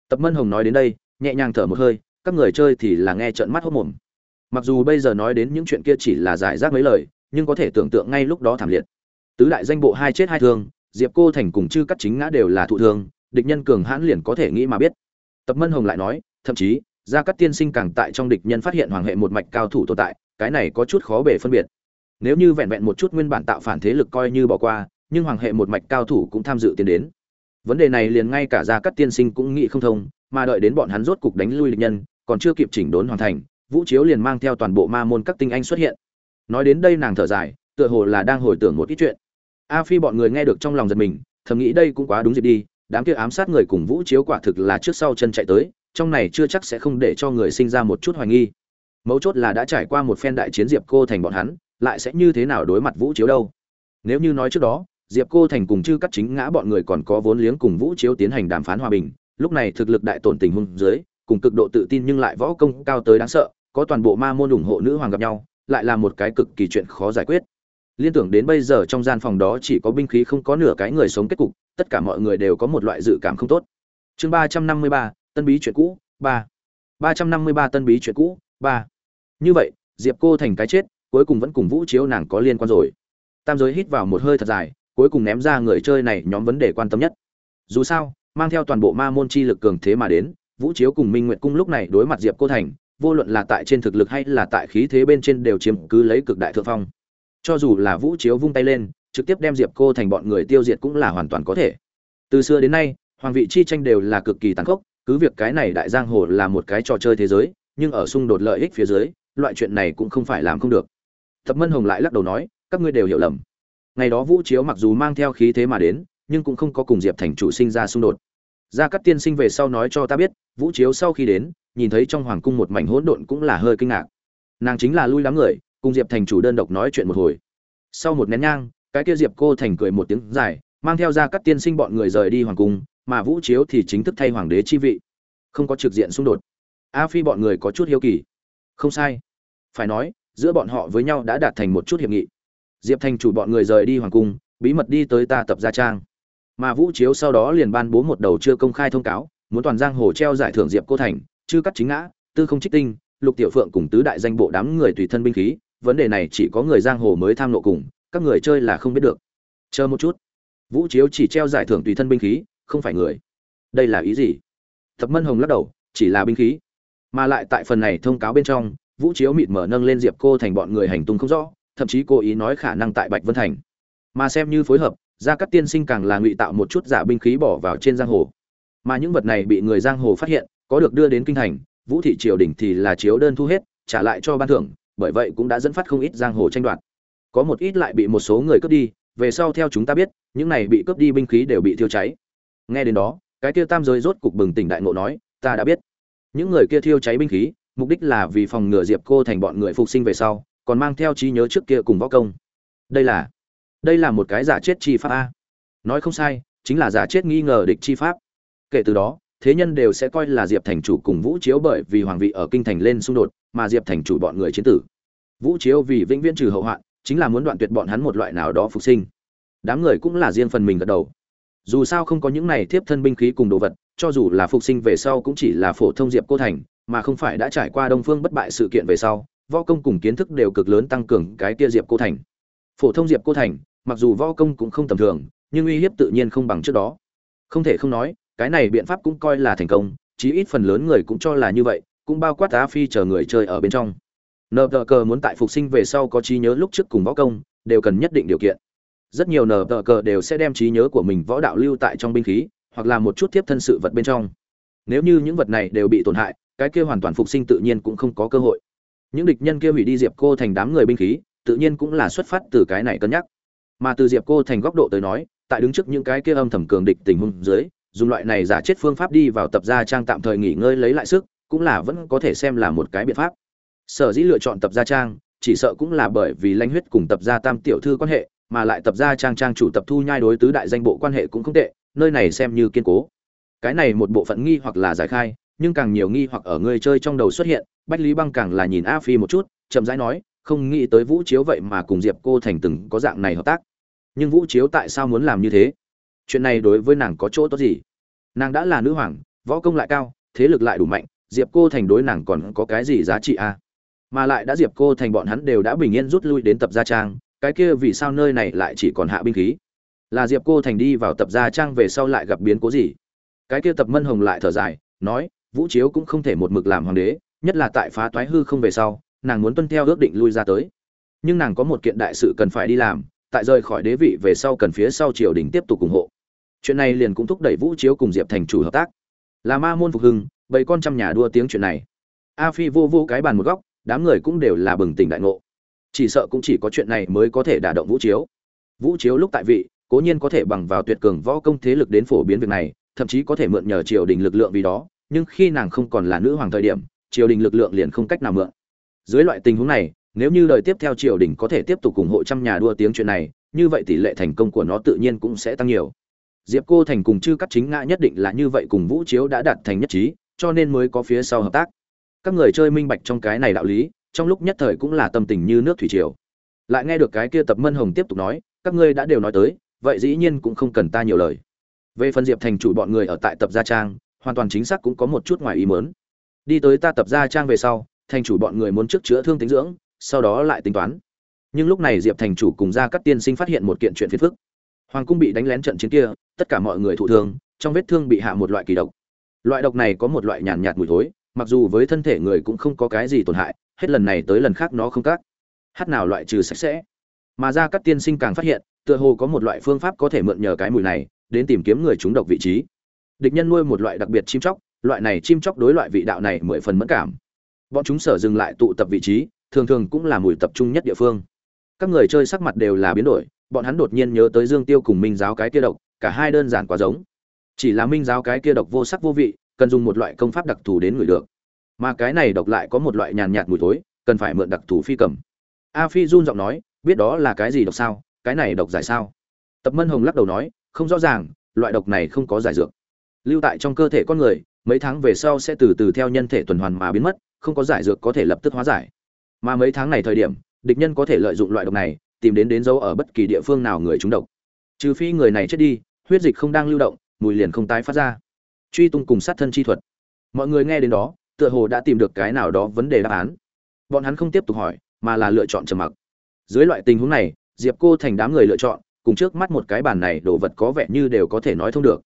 Tập mân hồng nói đến đây, nhẹ nhàng thở một hơi, các người chơi thì là nghe trợn mắt hốt mồm. Mặc dù bây giờ nói đến những chuyện kia chỉ là giải rác mấy lời, nhưng có thể tưởng tượng ngay lúc đó thảm liệt. Tứ đại danh bộ hai chết hai thương, diệp cô thành cùng chư cắt chính ngã đều là thụ thương, địch nhân cường hãn liền có thể nghĩ mà biết. Tập mân hồng lại nói, thậm chí, gia cắt tiên sinh càng tại trong địch nhân phát hiện hoàng hệ một mạch cao thủ tồn tại, cái này có chút khó bể phân biệt. Nếu như vẹn vẹn một chút nguyên bản tạo phản thế lực coi như bỏ qua nhưng hoàng hệ một mạch cao thủ cũng tham dự tiến đến. Vấn đề này liền ngay cả gia cát tiên sinh cũng nghĩ không thông, mà đợi đến bọn hắn rốt cục đánh lui địch nhân, còn chưa kịp chỉnh đốn hoàn thành, vũ chiếu liền mang theo toàn bộ ma môn các tinh anh xuất hiện. Nói đến đây nàng thở dài, tựa hồ là đang hồi tưởng một ít chuyện. A phi bọn người nghe được trong lòng giật mình, thầm nghĩ đây cũng quá đúng dịp đi, đám kia ám sát người cùng vũ chiếu quả thực là trước sau chân chạy tới, trong này chưa chắc sẽ không để cho người sinh ra một chút hoài nghi. Mấu chốt là đã trải qua một phen đại chiến diệp cô thành bọn hắn, lại sẽ như thế nào đối mặt vũ chiếu đâu? Nếu như nói trước đó diệp cô thành cùng chư cắt chính ngã bọn người còn có vốn liếng cùng vũ chiếu tiến hành đàm phán hòa bình. Lúc này thực lực đại tổn tình hung dưới, cùng cực độ tự tin nhưng lại võ công cao tới đáng sợ, có toàn bộ ma môn ủng hộ nữ hoàng gặp nhau, lại là một cái cực kỳ chuyện khó giải quyết. Liên tưởng đến bây giờ trong gian phòng đó chỉ có binh khí không có nửa cái người sống kết cục, tất cả mọi người đều có một loại dự cảm không tốt. Chương ba trăm năm mươi ba, tân bí chuyện cũ, ba. Ba trăm năm mươi ba tân bí chuyện cũ, ba. Như vậy, diệp cô thành cái chết, cuối cùng vẫn cùng vũ chiếu nàng có liên quan rồi. Tam giới hít vào một hơi thật dài cuối cùng ném ra người chơi này nhóm vấn đề quan tâm nhất. Dù sao, mang theo toàn bộ ma môn chi lực cường thế mà đến, vũ chiếu cùng minh nguyệt cung lúc này đối mặt diệp cô thành, vô luận là tại trên thực lực hay là tại khí thế bên trên đều chiếm cứ lấy cực đại thượng phong. Cho dù là vũ chiếu vung tay lên, trực tiếp đem diệp cô thành bọn người tiêu diệt cũng là hoàn toàn có thể. Từ xưa đến nay, hoàng vị chi tranh đều là cực kỳ tàn khốc, cứ việc cái này đại giang hồ là một cái trò chơi thế giới, nhưng ở xung đột lợi ích phía dưới, loại chuyện này cũng không phải làm không được. Thập mân hồng lại lắc đầu nói, các ngươi đều hiểu lầm ngày đó vũ chiếu mặc dù mang theo khí thế mà đến, nhưng cũng không có cùng diệp thành chủ sinh ra xung đột. Gia cát tiên sinh về sau nói cho ta biết, vũ chiếu sau khi đến, nhìn thấy trong hoàng cung một mảnh hỗn độn cũng là hơi kinh ngạc. Nàng chính là lui đám người, cùng diệp thành chủ đơn độc nói chuyện một hồi. Sau một nén nhang, cái kia diệp cô thành cười một tiếng dài, mang theo gia cắt tiên sinh bọn người rời đi hoàng cung, mà vũ chiếu thì chính thức thay hoàng đế chi vị. Không có trực diện xung đột. A phi bọn người có chút hiếu kỳ. Không sai. Phải nói, giữa bọn họ với nhau đã đạt thành một chút hiệp nghị diệp thành chủ bọn người rời đi hoàng cung, bí mật đi tới ta tập gia trang. Mà vũ chiếu sau đó liền ban bố một đầu chưa công khai thông cáo, muốn toàn giang hồ treo giải thưởng diệp cô thành, chư cắt chính ngã, tư không trích tinh, lục tiểu phượng cùng tứ đại danh bộ đám người tùy thân binh khí, vấn đề này chỉ có người giang hồ mới tham nộ cùng, các người chơi là không biết được. Chờ một chút. Vũ chiếu chỉ treo giải thưởng tùy thân binh khí, không phải người. Đây là ý gì? Thập mân hồng lắc đầu, chỉ là binh khí. Mà lại tại phần này thông cáo bên trong, vũ chiếu mịt mở nâng lên diệp cô thành bọn người hành tung không rõ thậm chí cố ý nói khả năng tại bạch vân thành. Mà xem như phối hợp ra các tiên sinh càng là ngụy tạo một chút giả binh khí bỏ vào trên giang hồ. Mà những vật này bị người giang hồ phát hiện, có được đưa đến kinh thành, vũ thị triều đình thì là chiếu đơn thu hết, trả lại cho ban thưởng, bởi vậy cũng đã dẫn phát không ít giang hồ tranh đoạt. Có một ít lại bị một số người cướp đi, về sau theo chúng ta biết, những này bị cướp đi binh khí đều bị thiêu cháy. Nghe đến đó, cái kia tam giới rốt cục bừng tỉnh đại ngộ nói, ta đã biết. Những người kia thiêu cháy binh khí, mục đích là vì phòng ngừa diệp cô thành bọn người phục sinh về sau còn mang theo trí nhớ trước kia cùng võ công. Đây là đây là một cái giả chết chi pháp a. Nói không sai, chính là giả chết nghi ngờ địch chi pháp. Kể từ đó, thế nhân đều sẽ coi là diệp thành chủ cùng vũ chiếu bởi vì hoàng vị ở kinh thành lên xung đột mà diệp thành chủ bọn người chiến tử. Vũ chiếu vì vĩnh viễn trừ hậu hoạn, chính là muốn đoạn tuyệt bọn hắn một loại nào đó phục sinh. Đám người cũng là riêng phần mình gật đầu. Dù sao không có những này thiếp thân binh khí cùng đồ vật, cho dù là phục sinh về sau cũng chỉ là phổ thông diệp cô thành, mà không phải đã trải qua đông phương bất bại sự kiện về sau võ công cùng kiến thức đều cực lớn tăng cường cái kia diệp cô thành. Phổ thông diệp cô thành, mặc dù võ công cũng không tầm thường, nhưng uy hiếp tự nhiên không bằng trước đó. Không thể không nói, cái này biện pháp cũng coi là thành công, chí ít phần lớn người cũng cho là như vậy, cũng bao quát á phi chờ người chơi ở bên trong. Nờ tờ cờ muốn tại phục sinh về sau có trí nhớ lúc trước cùng võ công, đều cần nhất định điều kiện. Rất nhiều nờ tờ cờ đều sẽ đem trí nhớ của mình võ đạo lưu tại trong binh khí, hoặc là một chút tiếp thân sự vật bên trong. Nếu như những vật này đều bị tổn hại, cái kia hoàn toàn phục sinh tự nhiên cũng không có cơ hội những địch nhân kia hủy đi diệp cô thành đám người binh khí, tự nhiên cũng là xuất phát từ cái này cân nhắc. Mà từ diệp cô thành góc độ tới nói, tại đứng trước những cái kia âm thầm cường địch tình huống dưới, dùng loại này giả chết phương pháp đi vào tập gia trang tạm thời nghỉ ngơi lấy lại sức, cũng là vẫn có thể xem là một cái biện pháp. Sở dĩ lựa chọn tập gia trang, chỉ sợ cũng là bởi vì lãnh huyết cùng tập gia tam tiểu thư quan hệ, mà lại tập gia trang trang chủ tập thu nhai đối tứ đại danh bộ quan hệ cũng không tệ, nơi này xem như kiên cố. Cái này một bộ phận nghi hoặc là giải khai, nhưng càng nhiều nghi hoặc ở người chơi trong đầu xuất hiện bách lý băng càng là nhìn a phi một chút, chậm rãi nói, không nghĩ tới vũ chiếu vậy mà cùng diệp cô thành từng có dạng này hợp tác. Nhưng vũ chiếu tại sao muốn làm như thế? Chuyện này đối với nàng có chỗ tốt gì? Nàng đã là nữ hoàng, võ công lại cao, thế lực lại đủ mạnh, diệp cô thành đối nàng còn có cái gì giá trị à? mà lại đã diệp cô thành bọn hắn đều đã bình yên rút lui đến tập gia trang, cái kia vì sao nơi này lại chỉ còn hạ binh khí? Là diệp cô thành đi vào tập gia trang về sau lại gặp biến cố gì? Cái kia tập mân hồng lại thở dài, nói, vũ chiếu cũng không thể một mực làm hoàng đế nhất là tại phá toái hư không về sau, nàng muốn tuân theo ước định lui ra tới. Nhưng nàng có một kiện đại sự cần phải đi làm, tại rời khỏi đế vị về sau cần phía sau triều đình tiếp tục ủng hộ. Chuyện này liền cũng thúc đẩy vũ chiếu cùng diệp thành chủ hợp tác. Là ma môn phục hưng bảy con trăm nhà đua tiếng chuyện này. A phi vô vô cái bàn một góc, đám người cũng đều là bừng tỉnh đại ngộ. Chỉ sợ cũng chỉ có chuyện này mới có thể đả động vũ chiếu. Vũ chiếu lúc tại vị, cố nhiên có thể bằng vào tuyệt cường võ công thế lực đến phổ biến việc này, thậm chí có thể mượn nhờ triều đình lực lượng vì đó, nhưng khi nàng không còn là nữ hoàng thời điểm triều đình lực lượng liền không cách nào mượn. Dưới loại tình huống này, nếu như đời tiếp theo triều đình có thể tiếp tục ủng hộ trăm nhà đua tiếng chuyện này, như vậy tỷ lệ thành công của nó tự nhiên cũng sẽ tăng nhiều. Diệp cô thành cùng chư cắt chính ngã nhất định là như vậy cùng vũ chiếu đã đạt thành nhất trí, cho nên mới có phía sau hợp tác. Các người chơi minh bạch trong cái này đạo lý, trong lúc nhất thời cũng là tâm tình như nước thủy triều. Lại nghe được cái kia tập mân hồng tiếp tục nói, các ngươi đã đều nói tới, vậy dĩ nhiên cũng không cần ta nhiều lời. Về phần diệp thành chủ bọn người ở tại tập gia trang, hoàn toàn chính xác cũng có một chút ngoài ý mớn đi tới ta tập gia trang về sau, thành chủ bọn người muốn trước chữa thương tính dưỡng, sau đó lại tính toán. Nhưng lúc này diệp thành chủ cùng ra các tiên sinh phát hiện một kiện chuyện phiền phức. Hoàng cung bị đánh lén trận chiến kia, tất cả mọi người thụ thương, trong vết thương bị hạ một loại kỳ độc. Loại độc này có một loại nhàn nhạt mùi thối, mặc dù với thân thể người cũng không có cái gì tổn hại, hết lần này tới lần khác nó không cắt hát nào loại trừ sạch sẽ. Mà ra các tiên sinh càng phát hiện, tựa hồ có một loại phương pháp có thể mượn nhờ cái mùi này, đến tìm kiếm người trúng độc vị trí. Địch nhân nuôi một loại đặc biệt chim chóc loại này chim chóc đối loại vị đạo này mười phần mẫn cảm. Bọn chúng sở dừng lại tụ tập vị trí, thường thường cũng là mùi tập trung nhất địa phương. Các người chơi sắc mặt đều là biến đổi, bọn hắn đột nhiên nhớ tới dương tiêu cùng minh giáo cái kia độc, cả hai đơn giản quá giống. Chỉ là minh giáo cái kia độc vô sắc vô vị, cần dùng một loại công pháp đặc thù đến người được. Mà cái này độc lại có một loại nhàn nhạt mùi tối cần phải mượn đặc thù phi cầm. A phi run giọng nói, biết đó là cái gì độc sao? Cái này độc giải sao? Tập mân hồng lắc đầu nói, không rõ ràng, loại độc này không có giải dược. Lưu tại trong cơ thể con người mấy tháng về sau sẽ từ từ theo nhân thể tuần hoàn mà biến mất, không có giải dược có thể lập tức hóa giải. Mà mấy tháng này thời điểm, địch nhân có thể lợi dụng loại độc này, tìm đến đến dấu ở bất kỳ địa phương nào người trúng độc. Trừ phi người này chết đi, huyết dịch không đang lưu động, mùi liền không tái phát ra. Truy tung cùng sát thân chi thuật. Mọi người nghe đến đó, tựa hồ đã tìm được cái nào đó vấn đề đáp án. Bọn hắn không tiếp tục hỏi, mà là lựa chọn trầm mặc. Dưới loại tình huống này, diệp cô thành đám người lựa chọn, cùng trước mắt một cái bàn này đồ vật có vẻ như đều có thể nói thông được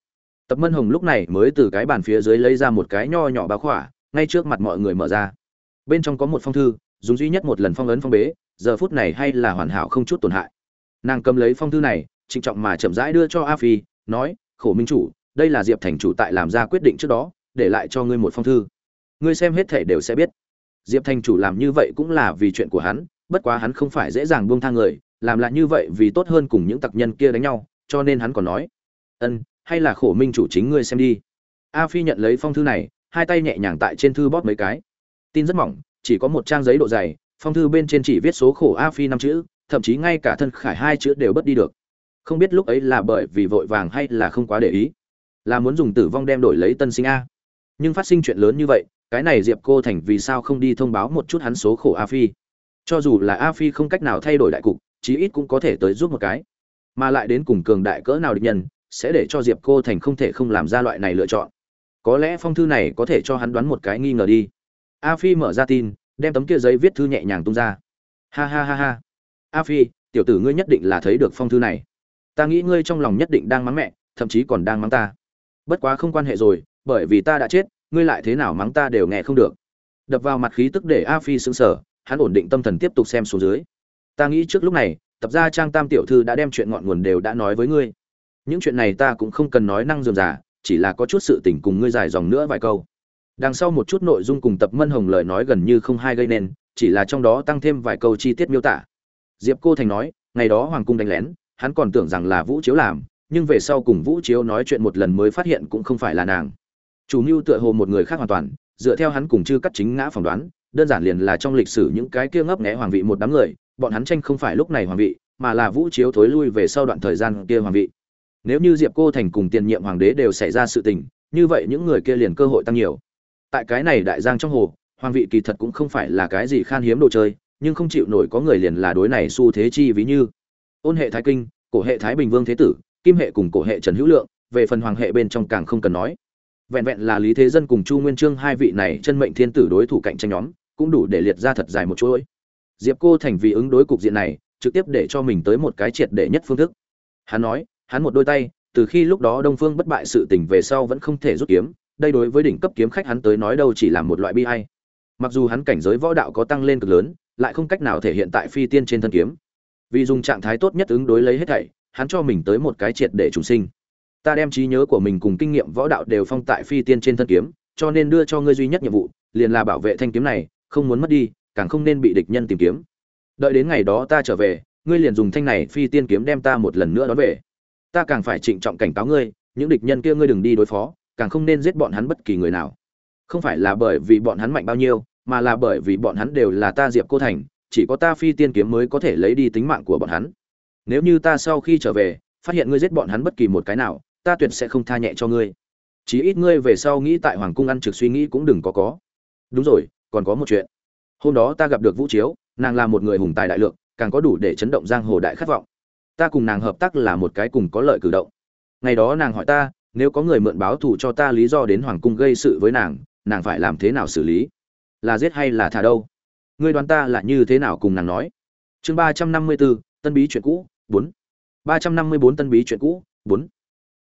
tập mân hồng lúc này mới từ cái bàn phía dưới lấy ra một cái nho nhỏ báo khỏa, ngay trước mặt mọi người mở ra. Bên trong có một phong thư, dùng duy nhất một lần phong ấn phong bế, giờ phút này hay là hoàn hảo không chút tổn hại. Nàng cầm lấy phong thư này, trịnh trọng mà chậm rãi đưa cho a phi, nói, khổ minh chủ, đây là diệp thành chủ tại làm ra quyết định trước đó, để lại cho ngươi một phong thư. Ngươi xem hết thể đều sẽ biết. Diệp thành chủ làm như vậy cũng là vì chuyện của hắn, bất quá hắn không phải dễ dàng buông thang người, làm lại như vậy vì tốt hơn cùng những tặc nhân kia đánh nhau, cho nên hắn còn nói, ân hay là khổ minh chủ chính ngươi xem đi. A phi nhận lấy phong thư này, hai tay nhẹ nhàng tại trên thư bóp mấy cái. Tin rất mỏng, chỉ có một trang giấy độ dày, phong thư bên trên chỉ viết số khổ a phi năm chữ, thậm chí ngay cả thân khải hai chữ đều bớt đi được. Không biết lúc ấy là bởi vì vội vàng hay là không quá để ý, là muốn dùng tử vong đem đổi lấy tân sinh a. Nhưng phát sinh chuyện lớn như vậy, cái này diệp cô thành vì sao không đi thông báo một chút hắn số khổ a phi? Cho dù là a phi không cách nào thay đổi đại cục, chí ít cũng có thể tới giúp một cái. Mà lại đến cùng cường đại cỡ nào địch nhân sẽ để cho diệp cô thành không thể không làm ra loại này lựa chọn. Có lẽ phong thư này có thể cho hắn đoán một cái nghi ngờ đi. A phi mở ra tin, đem tấm kia giấy viết thư nhẹ nhàng tung ra. Ha ha ha ha. A phi, tiểu tử ngươi nhất định là thấy được phong thư này. Ta nghĩ ngươi trong lòng nhất định đang mắng mẹ, thậm chí còn đang mắng ta. Bất quá không quan hệ rồi, bởi vì ta đã chết, ngươi lại thế nào mắng ta đều nghe không được. Đập vào mặt khí tức để a phi sững sờ, hắn ổn định tâm thần tiếp tục xem xuống dưới. Ta nghĩ trước lúc này, tập gia trang tam tiểu thư đã đem chuyện ngọn nguồn đều đã nói với ngươi những chuyện này ta cũng không cần nói năng dườm giả chỉ là có chút sự tình cùng ngươi dài dòng nữa vài câu. Đằng sau một chút nội dung cùng tập mân hồng lời nói gần như không hai gây nên, chỉ là trong đó tăng thêm vài câu chi tiết miêu tả. Diệp cô thành nói, ngày đó hoàng cung đánh lén, hắn còn tưởng rằng là vũ chiếu làm, nhưng về sau cùng vũ chiếu nói chuyện một lần mới phát hiện cũng không phải là nàng. Chủ mưu tựa hồ một người khác hoàn toàn, dựa theo hắn cùng chư cắt chính ngã phỏng đoán, đơn giản liền là trong lịch sử những cái kia ngấp nghé hoàng vị một đám người, bọn hắn tranh không phải lúc này hoàng vị, mà là vũ chiếu thối lui về sau đoạn thời gian kia hoàng vị nếu như diệp cô thành cùng tiền nhiệm hoàng đế đều xảy ra sự tình, như vậy những người kia liền cơ hội tăng nhiều. Tại cái này đại giang trong hồ, hoàng vị kỳ thật cũng không phải là cái gì khan hiếm đồ chơi, nhưng không chịu nổi có người liền là đối này xu thế chi ví như. Ôn hệ thái kinh, cổ hệ thái bình vương thế tử, kim hệ cùng cổ hệ trần hữu lượng, về phần hoàng hệ bên trong càng không cần nói. Vẹn vẹn là lý thế dân cùng chu nguyên trương hai vị này chân mệnh thiên tử đối thủ cạnh tranh nhóm, cũng đủ để liệt ra thật dài một chuỗi. Diệp cô thành vì ứng đối cục diện này, trực tiếp để cho mình tới một cái triệt để nhất phương thức. Hắn nói hắn một đôi tay, từ khi lúc đó đông phương bất bại sự tình về sau vẫn không thể rút kiếm, đây đối với đỉnh cấp kiếm khách hắn tới nói đâu chỉ là một loại bi hay mặc dù hắn cảnh giới võ đạo có tăng lên cực lớn, lại không cách nào thể hiện tại phi tiên trên thân kiếm. Vì dùng trạng thái tốt nhất ứng đối lấy hết thảy, hắn cho mình tới một cái triệt để trùng sinh. Ta đem trí nhớ của mình cùng kinh nghiệm võ đạo đều phong tại phi tiên trên thân kiếm, cho nên đưa cho ngươi duy nhất nhiệm vụ, liền là bảo vệ thanh kiếm này, không muốn mất đi, càng không nên bị địch nhân tìm kiếm. Đợi đến ngày đó ta trở về, ngươi liền dùng thanh này phi tiên kiếm đem ta một lần nữa đón về ta càng phải trịnh trọng cảnh cáo ngươi, những địch nhân kia ngươi đừng đi đối phó, càng không nên giết bọn hắn bất kỳ người nào. Không phải là bởi vì bọn hắn mạnh bao nhiêu, mà là bởi vì bọn hắn đều là ta diệp cô thành, chỉ có ta phi tiên kiếm mới có thể lấy đi tính mạng của bọn hắn. Nếu như ta sau khi trở về, phát hiện ngươi giết bọn hắn bất kỳ một cái nào, ta tuyệt sẽ không tha nhẹ cho ngươi. Chí ít ngươi về sau nghĩ tại hoàng cung ăn trực suy nghĩ cũng đừng có có. Đúng rồi, còn có một chuyện. Hôm đó ta gặp được vũ chiếu, nàng là một người hùng tài đại lượng, càng có đủ để chấn động giang hồ đại khát vọng ta cùng nàng hợp tác là một cái cùng có lợi cử động. Ngày đó nàng hỏi ta, nếu có người mượn báo thù cho ta lý do đến hoàng cung gây sự với nàng nàng phải làm thế nào xử lý? Là giết hay là thả đâu? Ngươi đoán ta là như thế nào cùng nàng nói? Chương ba trăm năm mươi bốn, tân bí chuyện cũ, bốn. Ba trăm năm mươi bốn tân bí chuyện cũ, bốn.